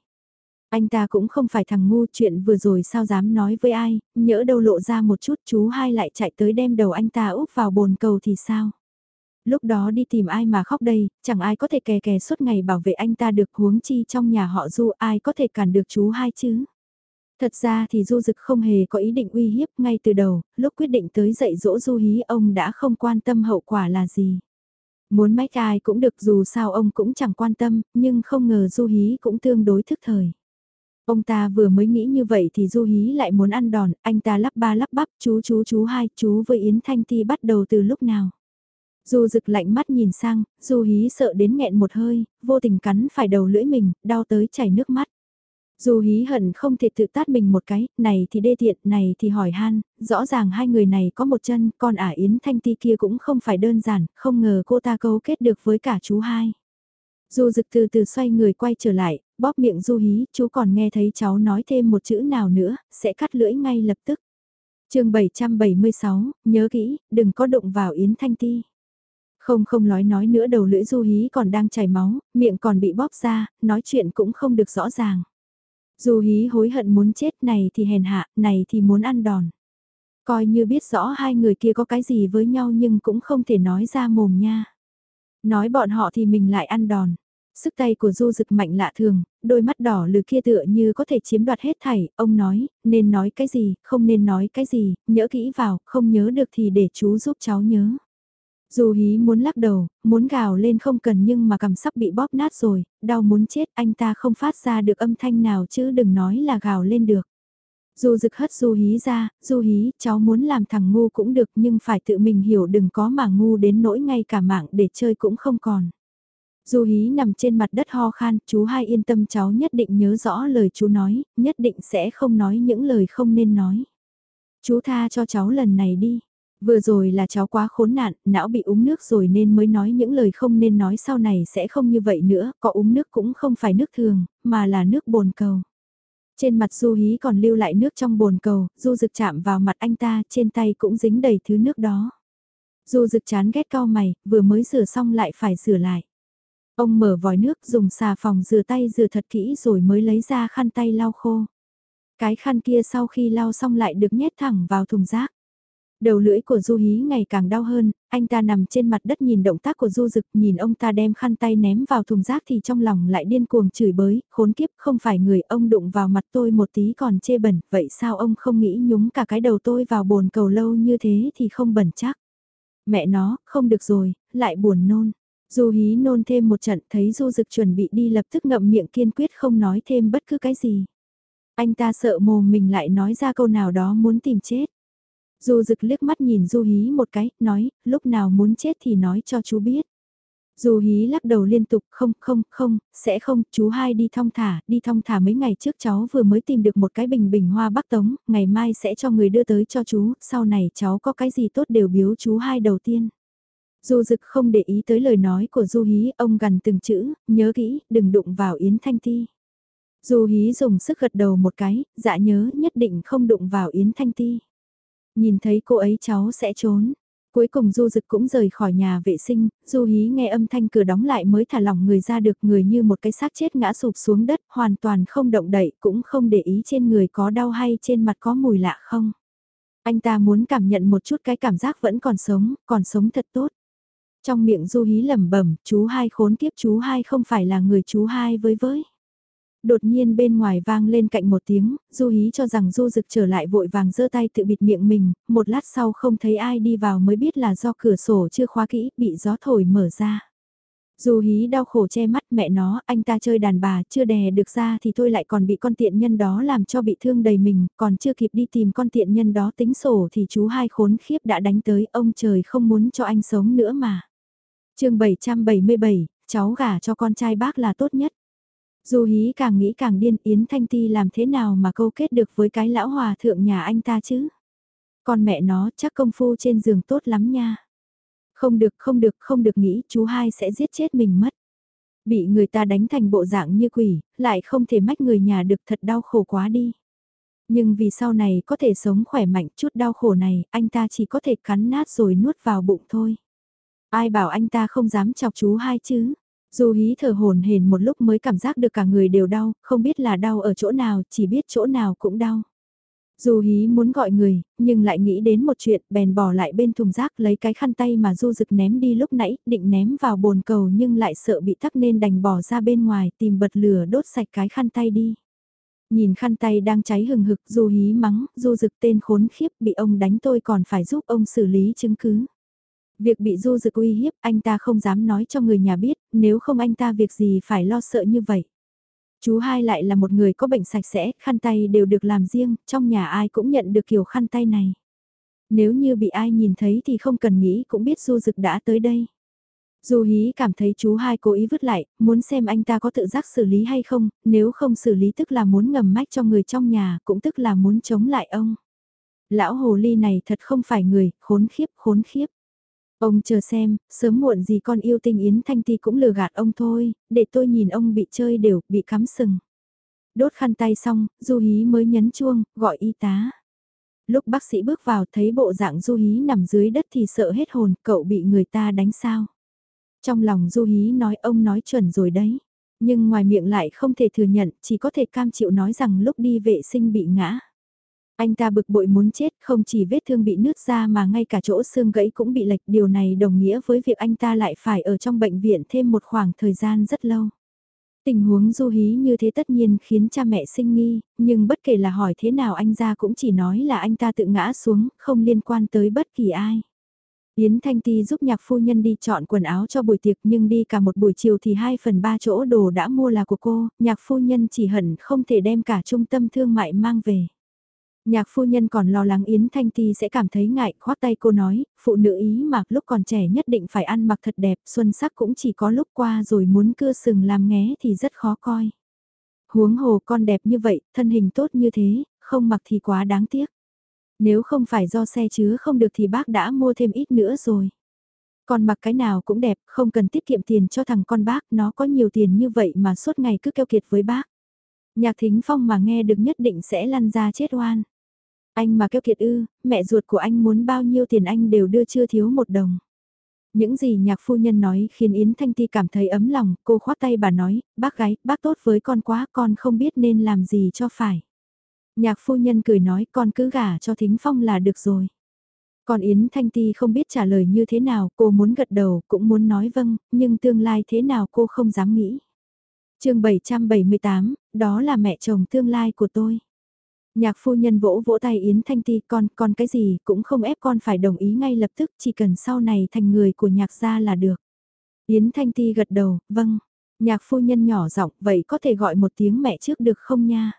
Anh ta cũng không phải thằng ngu chuyện vừa rồi sao dám nói với ai, nhỡ đâu lộ ra một chút chú hai lại chạy tới đem đầu anh ta úp vào bồn cầu thì sao. Lúc đó đi tìm ai mà khóc đây, chẳng ai có thể kè kè suốt ngày bảo vệ anh ta được huống chi trong nhà họ du ai có thể cản được chú hai chứ. Thật ra thì Du Dực không hề có ý định uy hiếp ngay từ đầu, lúc quyết định tới dạy dỗ Du Hí ông đã không quan tâm hậu quả là gì. Muốn mách ai cũng được dù sao ông cũng chẳng quan tâm, nhưng không ngờ Du Hí cũng tương đối thức thời. Ông ta vừa mới nghĩ như vậy thì Du Hí lại muốn ăn đòn, anh ta lắp ba lắp bắp, chú chú chú hai, chú với Yến Thanh Ti bắt đầu từ lúc nào. Du rực lạnh mắt nhìn sang, Du Hí sợ đến nghẹn một hơi, vô tình cắn phải đầu lưỡi mình, đau tới chảy nước mắt. Du hí hận không thể tự tát mình một cái, này thì đê tiện, này thì hỏi han, rõ ràng hai người này có một chân, còn ả Yến Thanh Ti kia cũng không phải đơn giản, không ngờ cô ta cấu kết được với cả chú hai. Du dực từ từ xoay người quay trở lại, bóp miệng du hí, chú còn nghe thấy cháu nói thêm một chữ nào nữa, sẽ cắt lưỡi ngay lập tức. chương 776, nhớ kỹ, đừng có đụng vào Yến Thanh Ti. Không không nói nói nữa đầu lưỡi du hí còn đang chảy máu, miệng còn bị bóp ra, nói chuyện cũng không được rõ ràng. Du hí hối hận muốn chết này thì hèn hạ, này thì muốn ăn đòn. Coi như biết rõ hai người kia có cái gì với nhau nhưng cũng không thể nói ra mồm nha. Nói bọn họ thì mình lại ăn đòn. Sức tay của du dực mạnh lạ thường, đôi mắt đỏ lừ kia tựa như có thể chiếm đoạt hết thảy, ông nói, nên nói cái gì, không nên nói cái gì, nhớ kỹ vào, không nhớ được thì để chú giúp cháu nhớ. Dù hí muốn lắc đầu, muốn gào lên không cần nhưng mà cầm sắp bị bóp nát rồi, đau muốn chết anh ta không phát ra được âm thanh nào chứ đừng nói là gào lên được. Dù rực hất du hí ra, du hí, cháu muốn làm thằng ngu cũng được nhưng phải tự mình hiểu đừng có mà ngu đến nỗi ngay cả mạng để chơi cũng không còn. Du hí nằm trên mặt đất ho khan, chú hai yên tâm cháu nhất định nhớ rõ lời chú nói, nhất định sẽ không nói những lời không nên nói. Chú tha cho cháu lần này đi. Vừa rồi là cháu quá khốn nạn, não bị uống nước rồi nên mới nói những lời không nên nói sau này sẽ không như vậy nữa, có uống nước cũng không phải nước thường, mà là nước bồn cầu. Trên mặt Du Hí còn lưu lại nước trong bồn cầu, Du Dực chạm vào mặt anh ta, trên tay cũng dính đầy thứ nước đó. Du Dực chán ghét cao mày, vừa mới rửa xong lại phải rửa lại. Ông mở vòi nước dùng xà phòng rửa tay rửa thật kỹ rồi mới lấy ra khăn tay lau khô. Cái khăn kia sau khi lau xong lại được nhét thẳng vào thùng rác. Đầu lưỡi của Du Hí ngày càng đau hơn, anh ta nằm trên mặt đất nhìn động tác của Du Dực, nhìn ông ta đem khăn tay ném vào thùng rác thì trong lòng lại điên cuồng chửi bới, khốn kiếp, không phải người ông đụng vào mặt tôi một tí còn chê bẩn, vậy sao ông không nghĩ nhúng cả cái đầu tôi vào bồn cầu lâu như thế thì không bẩn chắc. Mẹ nó, không được rồi, lại buồn nôn. Du Hí nôn thêm một trận thấy Du Dực chuẩn bị đi lập tức ngậm miệng kiên quyết không nói thêm bất cứ cái gì. Anh ta sợ mồm mình lại nói ra câu nào đó muốn tìm chết. Du dực liếc mắt nhìn Du Hí một cái, nói, lúc nào muốn chết thì nói cho chú biết. Du Hí lắc đầu liên tục, không, không, không, sẽ không, chú hai đi thong thả, đi thong thả mấy ngày trước cháu vừa mới tìm được một cái bình bình hoa bắc tống, ngày mai sẽ cho người đưa tới cho chú, sau này cháu có cái gì tốt đều biếu chú hai đầu tiên. Du Dực không để ý tới lời nói của Du Hí, ông gần từng chữ, nhớ kỹ, đừng đụng vào Yến Thanh Ti. Du Hí dùng sức gật đầu một cái, dạ nhớ nhất định không đụng vào Yến Thanh Ti. Nhìn thấy cô ấy cháu sẽ trốn. Cuối cùng Du Dực cũng rời khỏi nhà vệ sinh, Du Hí nghe âm thanh cửa đóng lại mới thả lỏng người ra được người như một cái xác chết ngã sụp xuống đất, hoàn toàn không động đậy, cũng không để ý trên người có đau hay trên mặt có mùi lạ không. Anh ta muốn cảm nhận một chút cái cảm giác vẫn còn sống, còn sống thật tốt. Trong miệng Du Hí lẩm bẩm, chú hai khốn kiếp chú hai không phải là người chú hai với với. Đột nhiên bên ngoài vang lên cạnh một tiếng, Du Hí cho rằng Du Dực trở lại vội vàng giơ tay tự bịt miệng mình, một lát sau không thấy ai đi vào mới biết là do cửa sổ chưa khóa kỹ, bị gió thổi mở ra. Du Hí đau khổ che mắt mẹ nó, anh ta chơi đàn bà chưa đè được ra thì tôi lại còn bị con tiện nhân đó làm cho bị thương đầy mình, còn chưa kịp đi tìm con tiện nhân đó tính sổ thì chú hai khốn khiếp đã đánh tới, ông trời không muốn cho anh sống nữa mà. chương 777, cháu gả cho con trai bác là tốt nhất. Du hí càng nghĩ càng điên Yến Thanh Ti làm thế nào mà câu kết được với cái lão hòa thượng nhà anh ta chứ? Con mẹ nó chắc công phu trên giường tốt lắm nha. Không được, không được, không được nghĩ chú hai sẽ giết chết mình mất. Bị người ta đánh thành bộ dạng như quỷ, lại không thể mách người nhà được thật đau khổ quá đi. Nhưng vì sau này có thể sống khỏe mạnh chút đau khổ này, anh ta chỉ có thể cắn nát rồi nuốt vào bụng thôi. Ai bảo anh ta không dám chọc chú hai chứ? Dù hí thở hồn hển một lúc mới cảm giác được cả người đều đau, không biết là đau ở chỗ nào, chỉ biết chỗ nào cũng đau. Dù hí muốn gọi người, nhưng lại nghĩ đến một chuyện, bèn bỏ lại bên thùng rác lấy cái khăn tay mà du rực ném đi lúc nãy, định ném vào bồn cầu nhưng lại sợ bị tắc nên đành bỏ ra bên ngoài tìm bật lửa đốt sạch cái khăn tay đi. Nhìn khăn tay đang cháy hừng hực, du hí mắng, du rực tên khốn khiếp bị ông đánh tôi còn phải giúp ông xử lý chứng cứ. Việc bị du dực uy hiếp anh ta không dám nói cho người nhà biết, nếu không anh ta việc gì phải lo sợ như vậy. Chú hai lại là một người có bệnh sạch sẽ, khăn tay đều được làm riêng, trong nhà ai cũng nhận được kiểu khăn tay này. Nếu như bị ai nhìn thấy thì không cần nghĩ cũng biết du dực đã tới đây. Du hí cảm thấy chú hai cố ý vứt lại, muốn xem anh ta có tự giác xử lý hay không, nếu không xử lý tức là muốn ngầm mách cho người trong nhà, cũng tức là muốn chống lại ông. Lão hồ ly này thật không phải người, khốn khiếp, khốn khiếp. Ông chờ xem, sớm muộn gì con yêu tinh Yến Thanh Ti cũng lừa gạt ông thôi, để tôi nhìn ông bị chơi đều, bị cắm sừng. Đốt khăn tay xong, Du Hí mới nhấn chuông, gọi y tá. Lúc bác sĩ bước vào thấy bộ dạng Du Hí nằm dưới đất thì sợ hết hồn, cậu bị người ta đánh sao. Trong lòng Du Hí nói ông nói chuẩn rồi đấy. Nhưng ngoài miệng lại không thể thừa nhận, chỉ có thể cam chịu nói rằng lúc đi vệ sinh bị ngã. Anh ta bực bội muốn chết, không chỉ vết thương bị nứt ra mà ngay cả chỗ xương gãy cũng bị lệch. Điều này đồng nghĩa với việc anh ta lại phải ở trong bệnh viện thêm một khoảng thời gian rất lâu. Tình huống du hí như thế tất nhiên khiến cha mẹ sinh nghi, nhưng bất kể là hỏi thế nào anh ra cũng chỉ nói là anh ta tự ngã xuống, không liên quan tới bất kỳ ai. Yến Thanh Ti giúp nhạc phu nhân đi chọn quần áo cho buổi tiệc nhưng đi cả một buổi chiều thì 2 phần 3 chỗ đồ đã mua là của cô, nhạc phu nhân chỉ hận không thể đem cả trung tâm thương mại mang về. Nhạc phu nhân còn lo lắng Yến Thanh Ti sẽ cảm thấy ngại, khoác tay cô nói, phụ nữ ý mặc lúc còn trẻ nhất định phải ăn mặc thật đẹp, xuân sắc cũng chỉ có lúc qua rồi muốn cưa sừng làm nghé thì rất khó coi. Huống hồ con đẹp như vậy, thân hình tốt như thế, không mặc thì quá đáng tiếc. Nếu không phải do xe chứa không được thì bác đã mua thêm ít nữa rồi. Còn mặc cái nào cũng đẹp, không cần tiết kiệm tiền cho thằng con bác, nó có nhiều tiền như vậy mà suốt ngày cứ keo kiệt với bác. Nhạc thính phong mà nghe được nhất định sẽ lăn ra chết oan. Anh mà kêu kiệt ư, mẹ ruột của anh muốn bao nhiêu tiền anh đều đưa chưa thiếu một đồng. Những gì nhạc phu nhân nói khiến Yến Thanh Ti cảm thấy ấm lòng, cô khoác tay bà nói, bác gái, bác tốt với con quá, con không biết nên làm gì cho phải. Nhạc phu nhân cười nói con cứ gả cho Thính Phong là được rồi. Còn Yến Thanh Ti không biết trả lời như thế nào, cô muốn gật đầu, cũng muốn nói vâng, nhưng tương lai thế nào cô không dám nghĩ. chương 778, đó là mẹ chồng tương lai của tôi. Nhạc phu nhân vỗ vỗ tay Yến Thanh Ti con, con cái gì cũng không ép con phải đồng ý ngay lập tức chỉ cần sau này thành người của nhạc gia là được. Yến Thanh Ti gật đầu, vâng. Nhạc phu nhân nhỏ giọng vậy có thể gọi một tiếng mẹ trước được không nha?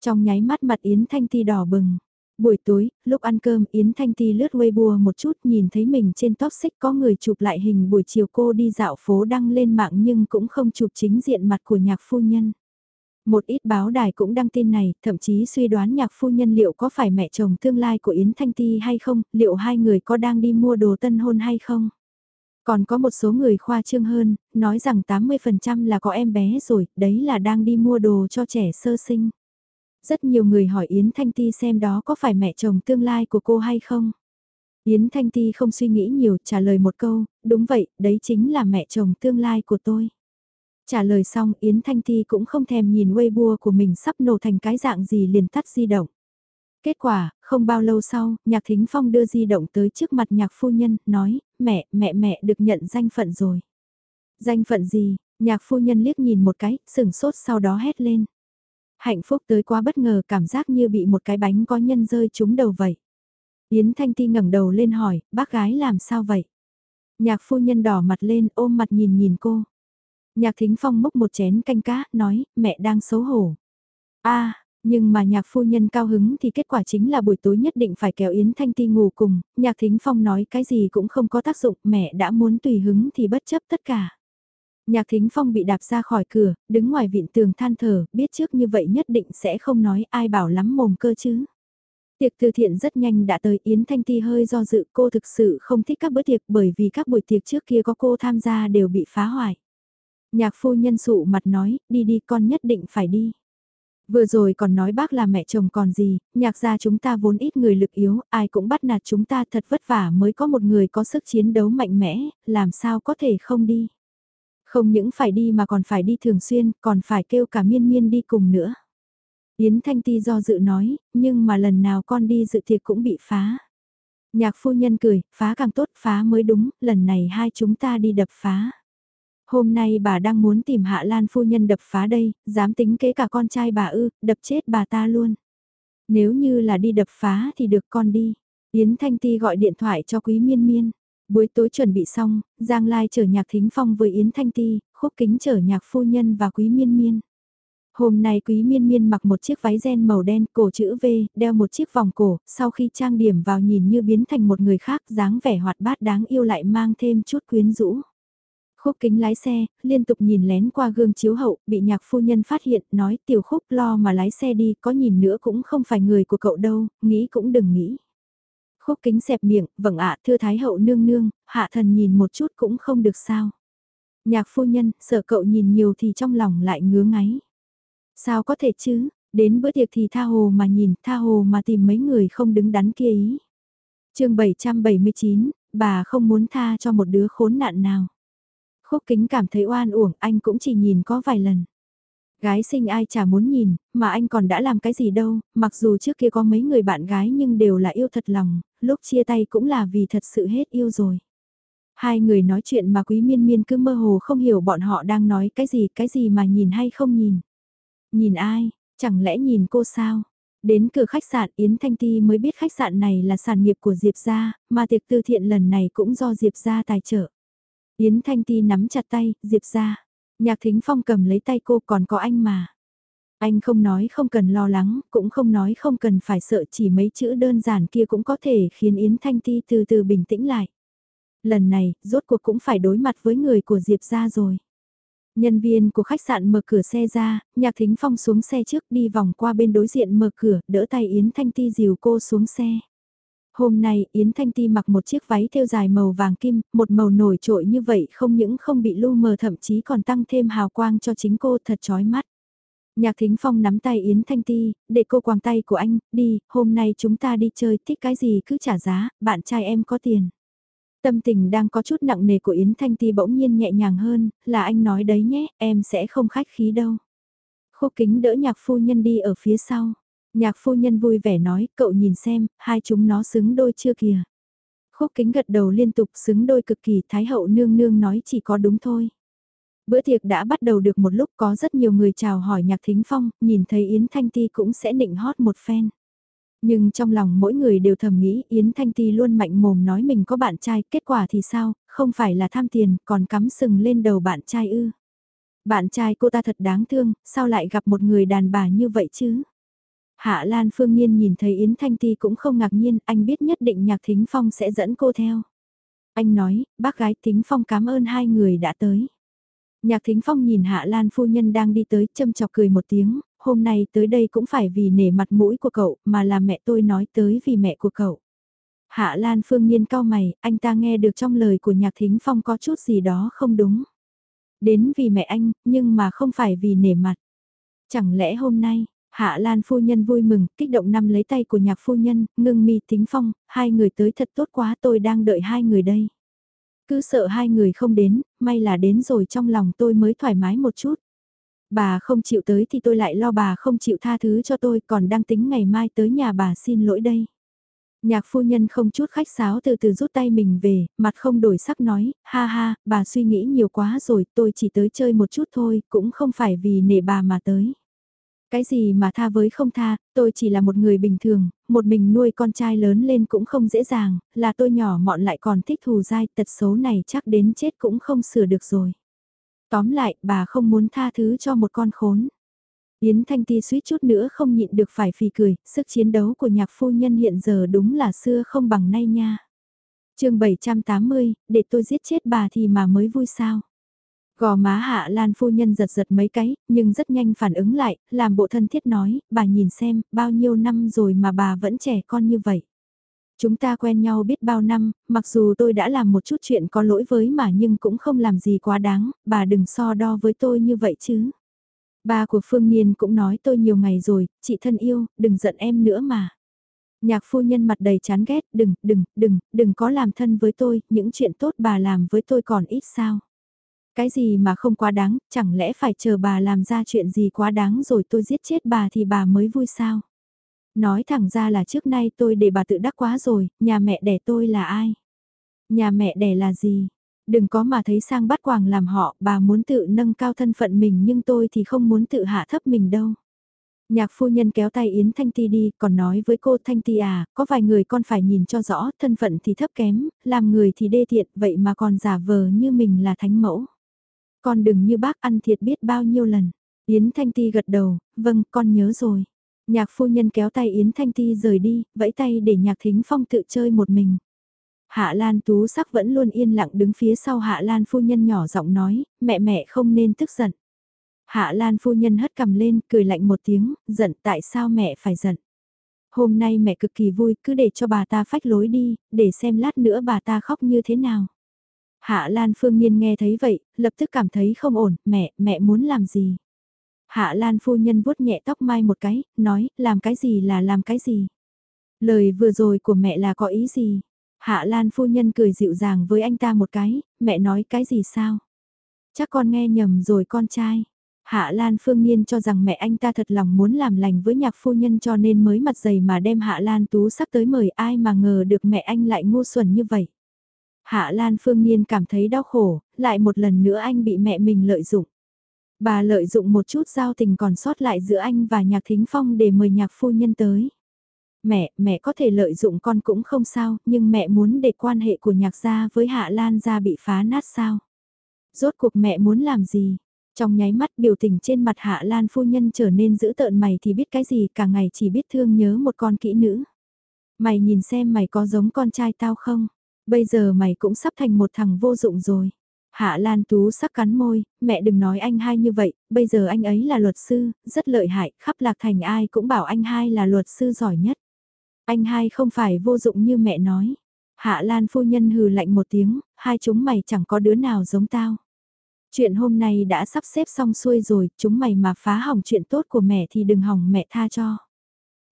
Trong nháy mắt mặt Yến Thanh Ti đỏ bừng. Buổi tối, lúc ăn cơm Yến Thanh Ti lướt Weibo một chút nhìn thấy mình trên top xích có người chụp lại hình buổi chiều cô đi dạo phố đăng lên mạng nhưng cũng không chụp chính diện mặt của nhạc phu nhân. Một ít báo đài cũng đăng tin này, thậm chí suy đoán nhạc phu nhân liệu có phải mẹ chồng tương lai của Yến Thanh Ti hay không, liệu hai người có đang đi mua đồ tân hôn hay không. Còn có một số người khoa trương hơn, nói rằng 80% là có em bé rồi, đấy là đang đi mua đồ cho trẻ sơ sinh. Rất nhiều người hỏi Yến Thanh Ti xem đó có phải mẹ chồng tương lai của cô hay không. Yến Thanh Ti không suy nghĩ nhiều trả lời một câu, đúng vậy, đấy chính là mẹ chồng tương lai của tôi. Trả lời xong Yến Thanh Ti cũng không thèm nhìn Weibo của mình sắp nổ thành cái dạng gì liền tắt di động. Kết quả, không bao lâu sau, Nhạc Thính Phong đưa di động tới trước mặt nhạc phu nhân, nói, mẹ, mẹ mẹ được nhận danh phận rồi. Danh phận gì? Nhạc phu nhân liếc nhìn một cái, sừng sốt sau đó hét lên. Hạnh phúc tới quá bất ngờ cảm giác như bị một cái bánh có nhân rơi trúng đầu vậy. Yến Thanh Ti ngẩng đầu lên hỏi, bác gái làm sao vậy? Nhạc phu nhân đỏ mặt lên ôm mặt nhìn nhìn cô. Nhạc Thính Phong múc một chén canh cá, nói, mẹ đang xấu hổ. a nhưng mà nhạc phu nhân cao hứng thì kết quả chính là buổi tối nhất định phải kéo Yến Thanh Ti ngủ cùng, nhạc Thính Phong nói cái gì cũng không có tác dụng, mẹ đã muốn tùy hứng thì bất chấp tất cả. Nhạc Thính Phong bị đạp ra khỏi cửa, đứng ngoài viện tường than thở, biết trước như vậy nhất định sẽ không nói ai bảo lắm mồm cơ chứ. Tiệc từ thiện rất nhanh đã tới Yến Thanh Ti hơi do dự cô thực sự không thích các bữa tiệc bởi vì các buổi tiệc trước kia có cô tham gia đều bị phá hoại. Nhạc phu nhân sụ mặt nói, đi đi con nhất định phải đi. Vừa rồi còn nói bác là mẹ chồng còn gì, nhạc gia chúng ta vốn ít người lực yếu, ai cũng bắt nạt chúng ta thật vất vả mới có một người có sức chiến đấu mạnh mẽ, làm sao có thể không đi. Không những phải đi mà còn phải đi thường xuyên, còn phải kêu cả miên miên đi cùng nữa. Yến Thanh Ti do dự nói, nhưng mà lần nào con đi dự tiệc cũng bị phá. Nhạc phu nhân cười, phá càng tốt, phá mới đúng, lần này hai chúng ta đi đập phá. Hôm nay bà đang muốn tìm Hạ Lan phu nhân đập phá đây, dám tính kế cả con trai bà ư, đập chết bà ta luôn. Nếu như là đi đập phá thì được con đi. Yến Thanh Ti gọi điện thoại cho Quý Miên Miên. Buổi tối chuẩn bị xong, Giang Lai chở nhạc thính phong với Yến Thanh Ti, khúc kính chở nhạc phu nhân và Quý Miên Miên. Hôm nay Quý Miên Miên mặc một chiếc váy ren màu đen, cổ chữ V, đeo một chiếc vòng cổ, sau khi trang điểm vào nhìn như biến thành một người khác, dáng vẻ hoạt bát đáng yêu lại mang thêm chút quyến rũ. Khúc kính lái xe, liên tục nhìn lén qua gương chiếu hậu, bị nhạc phu nhân phát hiện, nói tiểu khúc lo mà lái xe đi, có nhìn nữa cũng không phải người của cậu đâu, nghĩ cũng đừng nghĩ. Khúc kính xẹp miệng, vâng ạ, thưa thái hậu nương nương, hạ thần nhìn một chút cũng không được sao. Nhạc phu nhân, sợ cậu nhìn nhiều thì trong lòng lại ngứa ngáy. Sao có thể chứ, đến bữa tiệc thì tha hồ mà nhìn, tha hồ mà tìm mấy người không đứng đắn kia ý. chương 779, bà không muốn tha cho một đứa khốn nạn nào. Khúc kính cảm thấy oan uổng, anh cũng chỉ nhìn có vài lần. Gái sinh ai chả muốn nhìn, mà anh còn đã làm cái gì đâu, mặc dù trước kia có mấy người bạn gái nhưng đều là yêu thật lòng, lúc chia tay cũng là vì thật sự hết yêu rồi. Hai người nói chuyện mà quý miên miên cứ mơ hồ không hiểu bọn họ đang nói cái gì, cái gì mà nhìn hay không nhìn. Nhìn ai, chẳng lẽ nhìn cô sao? Đến cửa khách sạn Yến Thanh Ti mới biết khách sạn này là sản nghiệp của Diệp Gia, mà tiệc tư thiện lần này cũng do Diệp Gia tài trợ. Yến Thanh Ti nắm chặt tay, Diệp Gia. Nhạc Thính Phong cầm lấy tay cô còn có anh mà. Anh không nói không cần lo lắng, cũng không nói không cần phải sợ chỉ mấy chữ đơn giản kia cũng có thể khiến Yến Thanh Ti từ từ bình tĩnh lại. Lần này, rốt cuộc cũng phải đối mặt với người của Diệp gia rồi. Nhân viên của khách sạn mở cửa xe ra, Nhạc Thính Phong xuống xe trước đi vòng qua bên đối diện mở cửa, đỡ tay Yến Thanh Ti dìu cô xuống xe. Hôm nay Yến Thanh Ti mặc một chiếc váy thêu dài màu vàng kim, một màu nổi trội như vậy không những không bị lu mờ thậm chí còn tăng thêm hào quang cho chính cô thật chói mắt. Nhạc Thính Phong nắm tay Yến Thanh Ti, để cô quàng tay của anh, đi, hôm nay chúng ta đi chơi, thích cái gì cứ trả giá, bạn trai em có tiền. Tâm tình đang có chút nặng nề của Yến Thanh Ti bỗng nhiên nhẹ nhàng hơn, là anh nói đấy nhé, em sẽ không khách khí đâu. Khúc kính đỡ nhạc phu nhân đi ở phía sau. Nhạc phu nhân vui vẻ nói, cậu nhìn xem, hai chúng nó xứng đôi chưa kìa. Khúc kính gật đầu liên tục xứng đôi cực kỳ, Thái hậu nương nương nói chỉ có đúng thôi. Bữa tiệc đã bắt đầu được một lúc có rất nhiều người chào hỏi nhạc thính phong, nhìn thấy Yến Thanh Ti cũng sẽ nịnh hót một phen. Nhưng trong lòng mỗi người đều thầm nghĩ Yến Thanh Ti luôn mạnh mồm nói mình có bạn trai, kết quả thì sao, không phải là tham tiền, còn cắm sừng lên đầu bạn trai ư. Bạn trai cô ta thật đáng thương, sao lại gặp một người đàn bà như vậy chứ? Hạ Lan Phương Nhiên nhìn thấy Yến Thanh Ti cũng không ngạc nhiên, anh biết nhất định Nhạc Thính Phong sẽ dẫn cô theo. Anh nói, bác gái Thính Phong cảm ơn hai người đã tới. Nhạc Thính Phong nhìn Hạ Lan Phu Nhân đang đi tới châm chọc cười một tiếng, hôm nay tới đây cũng phải vì nể mặt mũi của cậu, mà là mẹ tôi nói tới vì mẹ của cậu. Hạ Lan Phương Nhiên cau mày, anh ta nghe được trong lời của Nhạc Thính Phong có chút gì đó không đúng. Đến vì mẹ anh, nhưng mà không phải vì nể mặt. Chẳng lẽ hôm nay, Hạ Lan phu nhân vui mừng, kích động nắm lấy tay của nhạc phu nhân, ngưng mi tính phong, hai người tới thật tốt quá tôi đang đợi hai người đây. Cứ sợ hai người không đến, may là đến rồi trong lòng tôi mới thoải mái một chút. Bà không chịu tới thì tôi lại lo bà không chịu tha thứ cho tôi còn đang tính ngày mai tới nhà bà xin lỗi đây. Nhạc phu nhân không chút khách sáo từ từ rút tay mình về, mặt không đổi sắc nói, ha ha, bà suy nghĩ nhiều quá rồi, tôi chỉ tới chơi một chút thôi, cũng không phải vì nể bà mà tới. Cái gì mà tha với không tha, tôi chỉ là một người bình thường, một mình nuôi con trai lớn lên cũng không dễ dàng, là tôi nhỏ mọn lại còn thích thù dai, tật xấu này chắc đến chết cũng không sửa được rồi. Tóm lại, bà không muốn tha thứ cho một con khốn. Yến Thanh Ti suýt chút nữa không nhịn được phải phì cười, sức chiến đấu của nhạc phu nhân hiện giờ đúng là xưa không bằng nay nha. chương 780, để tôi giết chết bà thì mà mới vui sao. Gò má Hạ Lan phu nhân giật giật mấy cái, nhưng rất nhanh phản ứng lại, làm bộ thân thiết nói, bà nhìn xem, bao nhiêu năm rồi mà bà vẫn trẻ con như vậy. Chúng ta quen nhau biết bao năm, mặc dù tôi đã làm một chút chuyện có lỗi với mà nhưng cũng không làm gì quá đáng, bà đừng so đo với tôi như vậy chứ. Ba của Phương Niên cũng nói tôi nhiều ngày rồi, chị thân yêu, đừng giận em nữa mà. Nhạc phu nhân mặt đầy chán ghét, đừng, đừng, đừng, đừng có làm thân với tôi, những chuyện tốt bà làm với tôi còn ít sao. Cái gì mà không quá đáng, chẳng lẽ phải chờ bà làm ra chuyện gì quá đáng rồi tôi giết chết bà thì bà mới vui sao? Nói thẳng ra là trước nay tôi để bà tự đắc quá rồi, nhà mẹ đẻ tôi là ai? Nhà mẹ đẻ là gì? Đừng có mà thấy sang bắt quàng làm họ, bà muốn tự nâng cao thân phận mình nhưng tôi thì không muốn tự hạ thấp mình đâu. Nhạc phu nhân kéo tay Yến Thanh Ti đi, còn nói với cô Thanh Ti à, có vài người con phải nhìn cho rõ, thân phận thì thấp kém, làm người thì đê tiện, vậy mà còn giả vờ như mình là thánh mẫu. Con đừng như bác ăn thiệt biết bao nhiêu lần. Yến Thanh Ti gật đầu, vâng, con nhớ rồi. Nhạc phu nhân kéo tay Yến Thanh Ti rời đi, vẫy tay để nhạc thính phong tự chơi một mình. Hạ Lan Tú sắc vẫn luôn yên lặng đứng phía sau Hạ Lan phu nhân nhỏ giọng nói, mẹ mẹ không nên tức giận. Hạ Lan phu nhân hất cầm lên, cười lạnh một tiếng, giận tại sao mẹ phải giận. Hôm nay mẹ cực kỳ vui, cứ để cho bà ta phách lối đi, để xem lát nữa bà ta khóc như thế nào. Hạ Lan Phương Nhiên nghe thấy vậy, lập tức cảm thấy không ổn, mẹ, mẹ muốn làm gì? Hạ Lan phu nhân vuốt nhẹ tóc mai một cái, nói, làm cái gì là làm cái gì? Lời vừa rồi của mẹ là có ý gì? Hạ Lan phu nhân cười dịu dàng với anh ta một cái, mẹ nói cái gì sao? Chắc con nghe nhầm rồi con trai. Hạ Lan Phương Nhiên cho rằng mẹ anh ta thật lòng muốn làm lành với nhạc phu nhân cho nên mới mặt dày mà đem Hạ Lan Tú sắc tới mời ai mà ngờ được mẹ anh lại ngu xuẩn như vậy. Hạ Lan Phương Niên cảm thấy đau khổ, lại một lần nữa anh bị mẹ mình lợi dụng. Bà lợi dụng một chút giao tình còn sót lại giữa anh và nhạc thính phong để mời nhạc phu nhân tới. Mẹ, mẹ có thể lợi dụng con cũng không sao, nhưng mẹ muốn để quan hệ của nhạc gia với Hạ Lan gia bị phá nát sao? Rốt cuộc mẹ muốn làm gì? Trong nháy mắt biểu tình trên mặt Hạ Lan phu nhân trở nên dữ tợn mày thì biết cái gì cả ngày chỉ biết thương nhớ một con kỹ nữ. Mày nhìn xem mày có giống con trai tao không? Bây giờ mày cũng sắp thành một thằng vô dụng rồi. Hạ Lan Tú sắc cắn môi, mẹ đừng nói anh hai như vậy, bây giờ anh ấy là luật sư, rất lợi hại, khắp lạc thành ai cũng bảo anh hai là luật sư giỏi nhất. Anh hai không phải vô dụng như mẹ nói. Hạ Lan phu nhân hừ lạnh một tiếng, hai chúng mày chẳng có đứa nào giống tao. Chuyện hôm nay đã sắp xếp xong xuôi rồi, chúng mày mà phá hỏng chuyện tốt của mẹ thì đừng hỏng mẹ tha cho.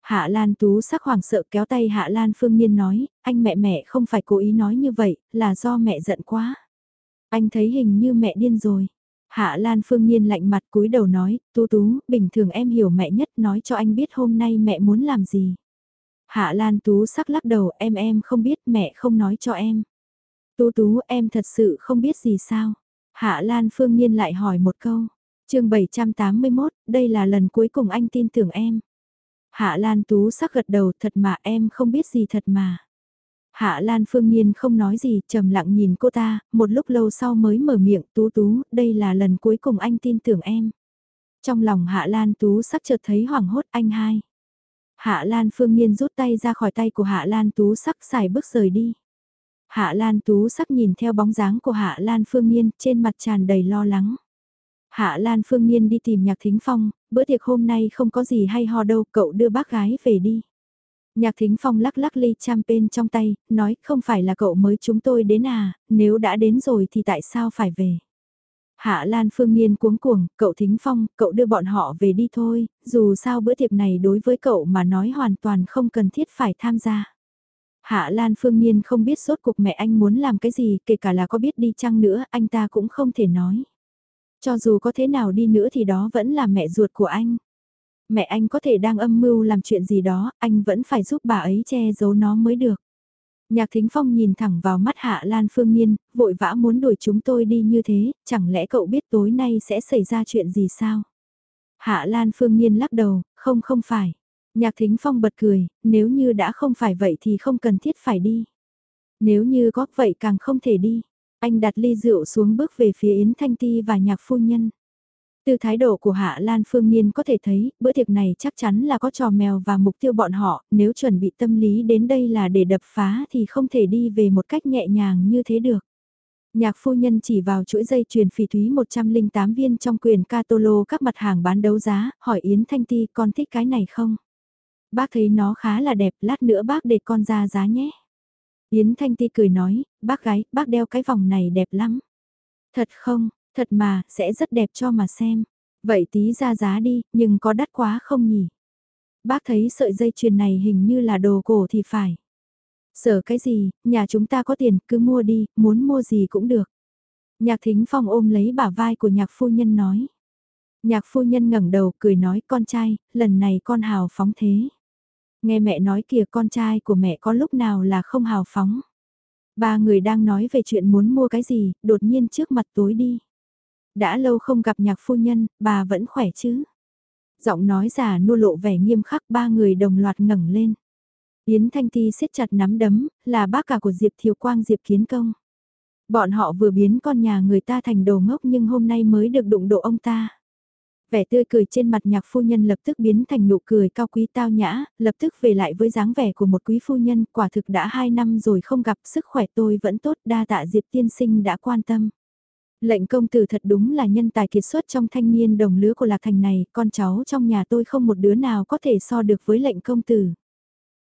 Hạ Lan Tú sắc hoàng sợ kéo tay Hạ Lan Phương Nhiên nói, anh mẹ mẹ không phải cố ý nói như vậy, là do mẹ giận quá. Anh thấy hình như mẹ điên rồi. Hạ Lan Phương Nhiên lạnh mặt cúi đầu nói, Tú Tú, bình thường em hiểu mẹ nhất nói cho anh biết hôm nay mẹ muốn làm gì. Hạ Lan Tú sắc lắc đầu em em không biết mẹ không nói cho em. Tú Tú em thật sự không biết gì sao. Hạ Lan Phương Nhiên lại hỏi một câu. chương 781, đây là lần cuối cùng anh tin tưởng em. Hạ Lan Tú sắc gật đầu thật mà em không biết gì thật mà. Hạ Lan Phương Niên không nói gì, trầm lặng nhìn cô ta, một lúc lâu sau mới mở miệng Tú Tú, đây là lần cuối cùng anh tin tưởng em. Trong lòng Hạ Lan Tú sắc chợt thấy hoảng hốt anh hai. Hạ Lan Phương Niên rút tay ra khỏi tay của Hạ Lan Tú sắc xài bước rời đi. Hạ Lan Tú sắc nhìn theo bóng dáng của Hạ Lan Phương Niên trên mặt tràn đầy lo lắng. Hạ Lan Phương Nhiên đi tìm Nhạc Thính Phong, bữa tiệc hôm nay không có gì hay ho đâu, cậu đưa bác gái về đi. Nhạc Thính Phong lắc lắc ly champagne trong tay, nói không phải là cậu mới chúng tôi đến à, nếu đã đến rồi thì tại sao phải về. Hạ Lan Phương Nhiên cuống cuồng, cậu Thính Phong, cậu đưa bọn họ về đi thôi, dù sao bữa tiệc này đối với cậu mà nói hoàn toàn không cần thiết phải tham gia. Hạ Lan Phương Nhiên không biết sốt cuộc mẹ anh muốn làm cái gì, kể cả là có biết đi chăng nữa, anh ta cũng không thể nói. Cho dù có thế nào đi nữa thì đó vẫn là mẹ ruột của anh. Mẹ anh có thể đang âm mưu làm chuyện gì đó, anh vẫn phải giúp bà ấy che giấu nó mới được. Nhạc Thính Phong nhìn thẳng vào mắt Hạ Lan Phương Nhiên, vội vã muốn đuổi chúng tôi đi như thế, chẳng lẽ cậu biết tối nay sẽ xảy ra chuyện gì sao? Hạ Lan Phương Nhiên lắc đầu, không không phải. Nhạc Thính Phong bật cười, nếu như đã không phải vậy thì không cần thiết phải đi. Nếu như có vậy càng không thể đi. Anh đặt ly rượu xuống bước về phía Yến Thanh Ti và nhạc phu nhân. Từ thái độ của Hạ Lan Phương Niên có thể thấy, bữa tiệc này chắc chắn là có trò mèo và mục tiêu bọn họ, nếu chuẩn bị tâm lý đến đây là để đập phá thì không thể đi về một cách nhẹ nhàng như thế được. Nhạc phu nhân chỉ vào chuỗi dây chuyền phỉ thúy 108 viên trong quyền catalog các mặt hàng bán đấu giá, hỏi Yến Thanh Ti con thích cái này không? Bác thấy nó khá là đẹp, lát nữa bác để con ra giá nhé. Yến Thanh Ti cười nói, bác gái, bác đeo cái vòng này đẹp lắm. Thật không, thật mà, sẽ rất đẹp cho mà xem. Vậy tí ra giá đi, nhưng có đắt quá không nhỉ? Bác thấy sợi dây chuyền này hình như là đồ cổ thì phải. Sợ cái gì, nhà chúng ta có tiền, cứ mua đi, muốn mua gì cũng được. Nhạc thính phong ôm lấy bả vai của nhạc phu nhân nói. Nhạc phu nhân ngẩng đầu cười nói con trai, lần này con hào phóng thế. Nghe mẹ nói kìa con trai của mẹ có lúc nào là không hào phóng. Ba người đang nói về chuyện muốn mua cái gì, đột nhiên trước mặt tối đi. Đã lâu không gặp nhạc phu nhân, bà vẫn khỏe chứ. Giọng nói giả nua lộ vẻ nghiêm khắc ba người đồng loạt ngẩng lên. Yến Thanh Ti siết chặt nắm đấm, là bác cả của Diệp Thiều Quang Diệp Kiến Công. Bọn họ vừa biến con nhà người ta thành đồ ngốc nhưng hôm nay mới được đụng độ ông ta. Vẻ tươi cười trên mặt nhạc phu nhân lập tức biến thành nụ cười cao quý tao nhã, lập tức về lại với dáng vẻ của một quý phu nhân, quả thực đã hai năm rồi không gặp sức khỏe tôi vẫn tốt đa tạ Diệp tiên sinh đã quan tâm. Lệnh công tử thật đúng là nhân tài kiệt xuất trong thanh niên đồng lứa của Lạc Thành này, con cháu trong nhà tôi không một đứa nào có thể so được với lệnh công tử.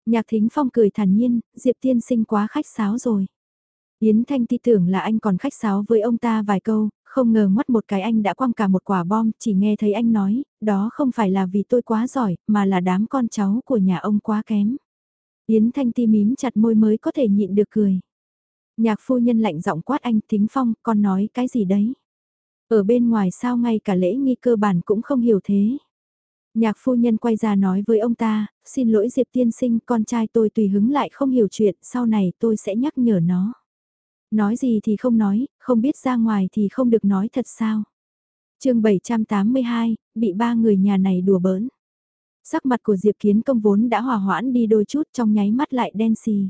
Nhạc thính phong cười thản nhiên, Diệp tiên sinh quá khách sáo rồi. Yến Thanh ti tưởng là anh còn khách sáo với ông ta vài câu, không ngờ ngoắt một cái anh đã quăng cả một quả bom, chỉ nghe thấy anh nói, đó không phải là vì tôi quá giỏi, mà là đám con cháu của nhà ông quá kém. Yến Thanh ti mím chặt môi mới có thể nhịn được cười. Nhạc phu nhân lạnh giọng quát anh Thính Phong, con nói cái gì đấy? Ở bên ngoài sao ngay cả lễ nghi cơ bản cũng không hiểu thế. Nhạc phu nhân quay ra nói với ông ta, xin lỗi Diệp tiên sinh, con trai tôi tùy hứng lại không hiểu chuyện, sau này tôi sẽ nhắc nhở nó. Nói gì thì không nói, không biết ra ngoài thì không được nói thật sao. chương 782, bị ba người nhà này đùa bỡn. Sắc mặt của Diệp Kiến công vốn đã hòa hoãn đi đôi chút trong nháy mắt lại đen xì.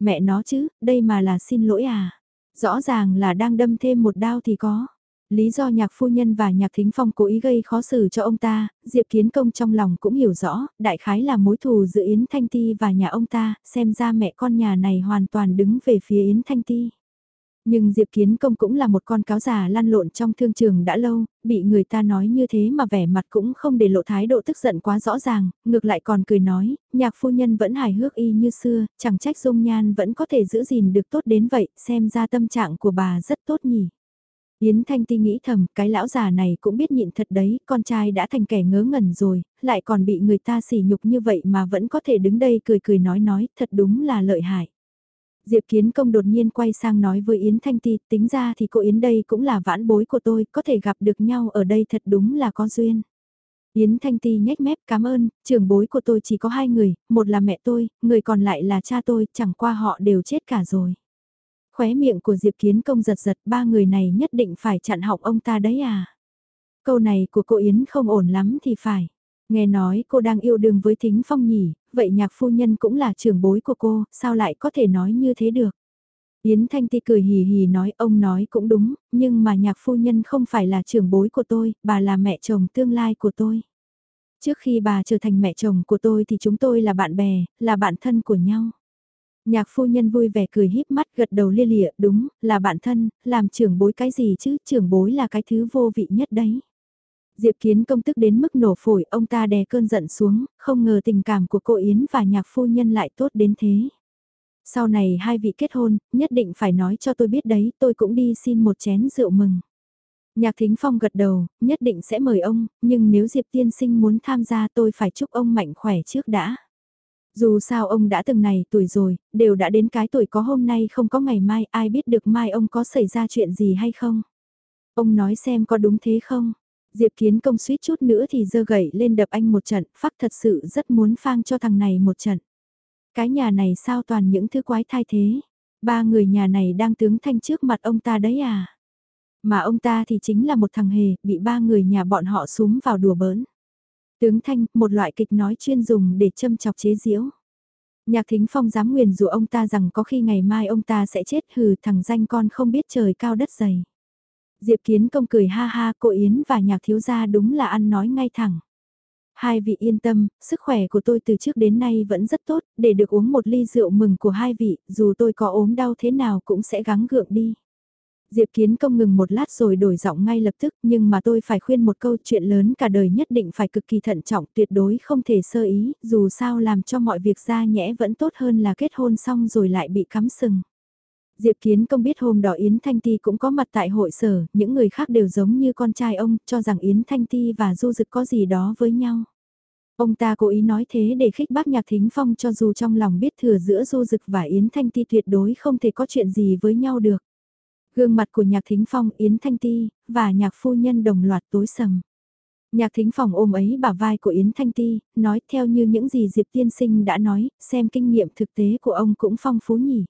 Mẹ nó chứ, đây mà là xin lỗi à. Rõ ràng là đang đâm thêm một đao thì có. Lý do nhạc phu nhân và nhạc thính phong cố ý gây khó xử cho ông ta, Diệp Kiến Công trong lòng cũng hiểu rõ, đại khái là mối thù giữa Yến Thanh Ti và nhà ông ta, xem ra mẹ con nhà này hoàn toàn đứng về phía Yến Thanh Ti. Nhưng Diệp Kiến Công cũng là một con cáo già lăn lộn trong thương trường đã lâu, bị người ta nói như thế mà vẻ mặt cũng không để lộ thái độ tức giận quá rõ ràng, ngược lại còn cười nói, nhạc phu nhân vẫn hài hước y như xưa, chẳng trách dung nhan vẫn có thể giữ gìn được tốt đến vậy, xem ra tâm trạng của bà rất tốt nhỉ. Yến Thanh Ti nghĩ thầm, cái lão già này cũng biết nhịn thật đấy, con trai đã thành kẻ ngớ ngẩn rồi, lại còn bị người ta sỉ nhục như vậy mà vẫn có thể đứng đây cười cười nói nói, thật đúng là lợi hại. Diệp Kiến Công đột nhiên quay sang nói với Yến Thanh Ti, tính ra thì cô Yến đây cũng là vãn bối của tôi, có thể gặp được nhau ở đây thật đúng là có duyên. Yến Thanh Ti nhếch mép cảm ơn, trưởng bối của tôi chỉ có hai người, một là mẹ tôi, người còn lại là cha tôi, chẳng qua họ đều chết cả rồi. Khóe miệng của Diệp Kiến Công giật giật, ba người này nhất định phải chặn học ông ta đấy à. Câu này của cô Yến không ổn lắm thì phải. Nghe nói cô đang yêu đương với Thính Phong nhỉ, vậy nhạc phu nhân cũng là trưởng bối của cô, sao lại có thể nói như thế được? Yến Thanh Ti cười hì hì nói ông nói cũng đúng, nhưng mà nhạc phu nhân không phải là trưởng bối của tôi, bà là mẹ chồng tương lai của tôi. Trước khi bà trở thành mẹ chồng của tôi thì chúng tôi là bạn bè, là bạn thân của nhau. Nhạc phu nhân vui vẻ cười híp mắt gật đầu lia lịa, đúng, là bạn thân, làm trưởng bối cái gì chứ, trưởng bối là cái thứ vô vị nhất đấy. Diệp Kiến công tức đến mức nổ phổi, ông ta đè cơn giận xuống, không ngờ tình cảm của cô Yến và nhạc phu nhân lại tốt đến thế. Sau này hai vị kết hôn, nhất định phải nói cho tôi biết đấy, tôi cũng đi xin một chén rượu mừng. Nhạc Thính Phong gật đầu, nhất định sẽ mời ông, nhưng nếu Diệp Tiên Sinh muốn tham gia tôi phải chúc ông mạnh khỏe trước đã. Dù sao ông đã từng này tuổi rồi, đều đã đến cái tuổi có hôm nay không có ngày mai, ai biết được mai ông có xảy ra chuyện gì hay không. Ông nói xem có đúng thế không? Diệp Kiến công suýt chút nữa thì dơ gậy lên đập anh một trận, phắc thật sự rất muốn phang cho thằng này một trận. Cái nhà này sao toàn những thứ quái thai thế? Ba người nhà này đang tướng thanh trước mặt ông ta đấy à? Mà ông ta thì chính là một thằng hề, bị ba người nhà bọn họ súng vào đùa bỡn. Tướng thanh, một loại kịch nói chuyên dùng để châm chọc chế giễu. Nhạc thính phong dám nguyền rủa ông ta rằng có khi ngày mai ông ta sẽ chết hừ thằng danh con không biết trời cao đất dày. Diệp Kiến Công cười ha ha, cô Yến và nhạc thiếu gia đúng là ăn nói ngay thẳng. Hai vị yên tâm, sức khỏe của tôi từ trước đến nay vẫn rất tốt, để được uống một ly rượu mừng của hai vị, dù tôi có ốm đau thế nào cũng sẽ gắng gượng đi. Diệp Kiến Công ngừng một lát rồi đổi giọng ngay lập tức nhưng mà tôi phải khuyên một câu chuyện lớn cả đời nhất định phải cực kỳ thận trọng tuyệt đối không thể sơ ý, dù sao làm cho mọi việc ra nhẽ vẫn tốt hơn là kết hôn xong rồi lại bị cắm sừng. Diệp Kiến Công biết hôm đó Yến Thanh Ti cũng có mặt tại hội sở, những người khác đều giống như con trai ông, cho rằng Yến Thanh Ti và Du Dực có gì đó với nhau. Ông ta cố ý nói thế để khích bác Nhạc Thính Phong cho dù trong lòng biết thừa giữa Du Dực và Yến Thanh Ti tuyệt đối không thể có chuyện gì với nhau được. Gương mặt của Nhạc Thính Phong, Yến Thanh Ti, và Nhạc Phu Nhân đồng loạt tối sầm. Nhạc Thính Phong ôm ấy bả vai của Yến Thanh Ti, nói theo như những gì Diệp Tiên Sinh đã nói, xem kinh nghiệm thực tế của ông cũng phong phú nhỉ.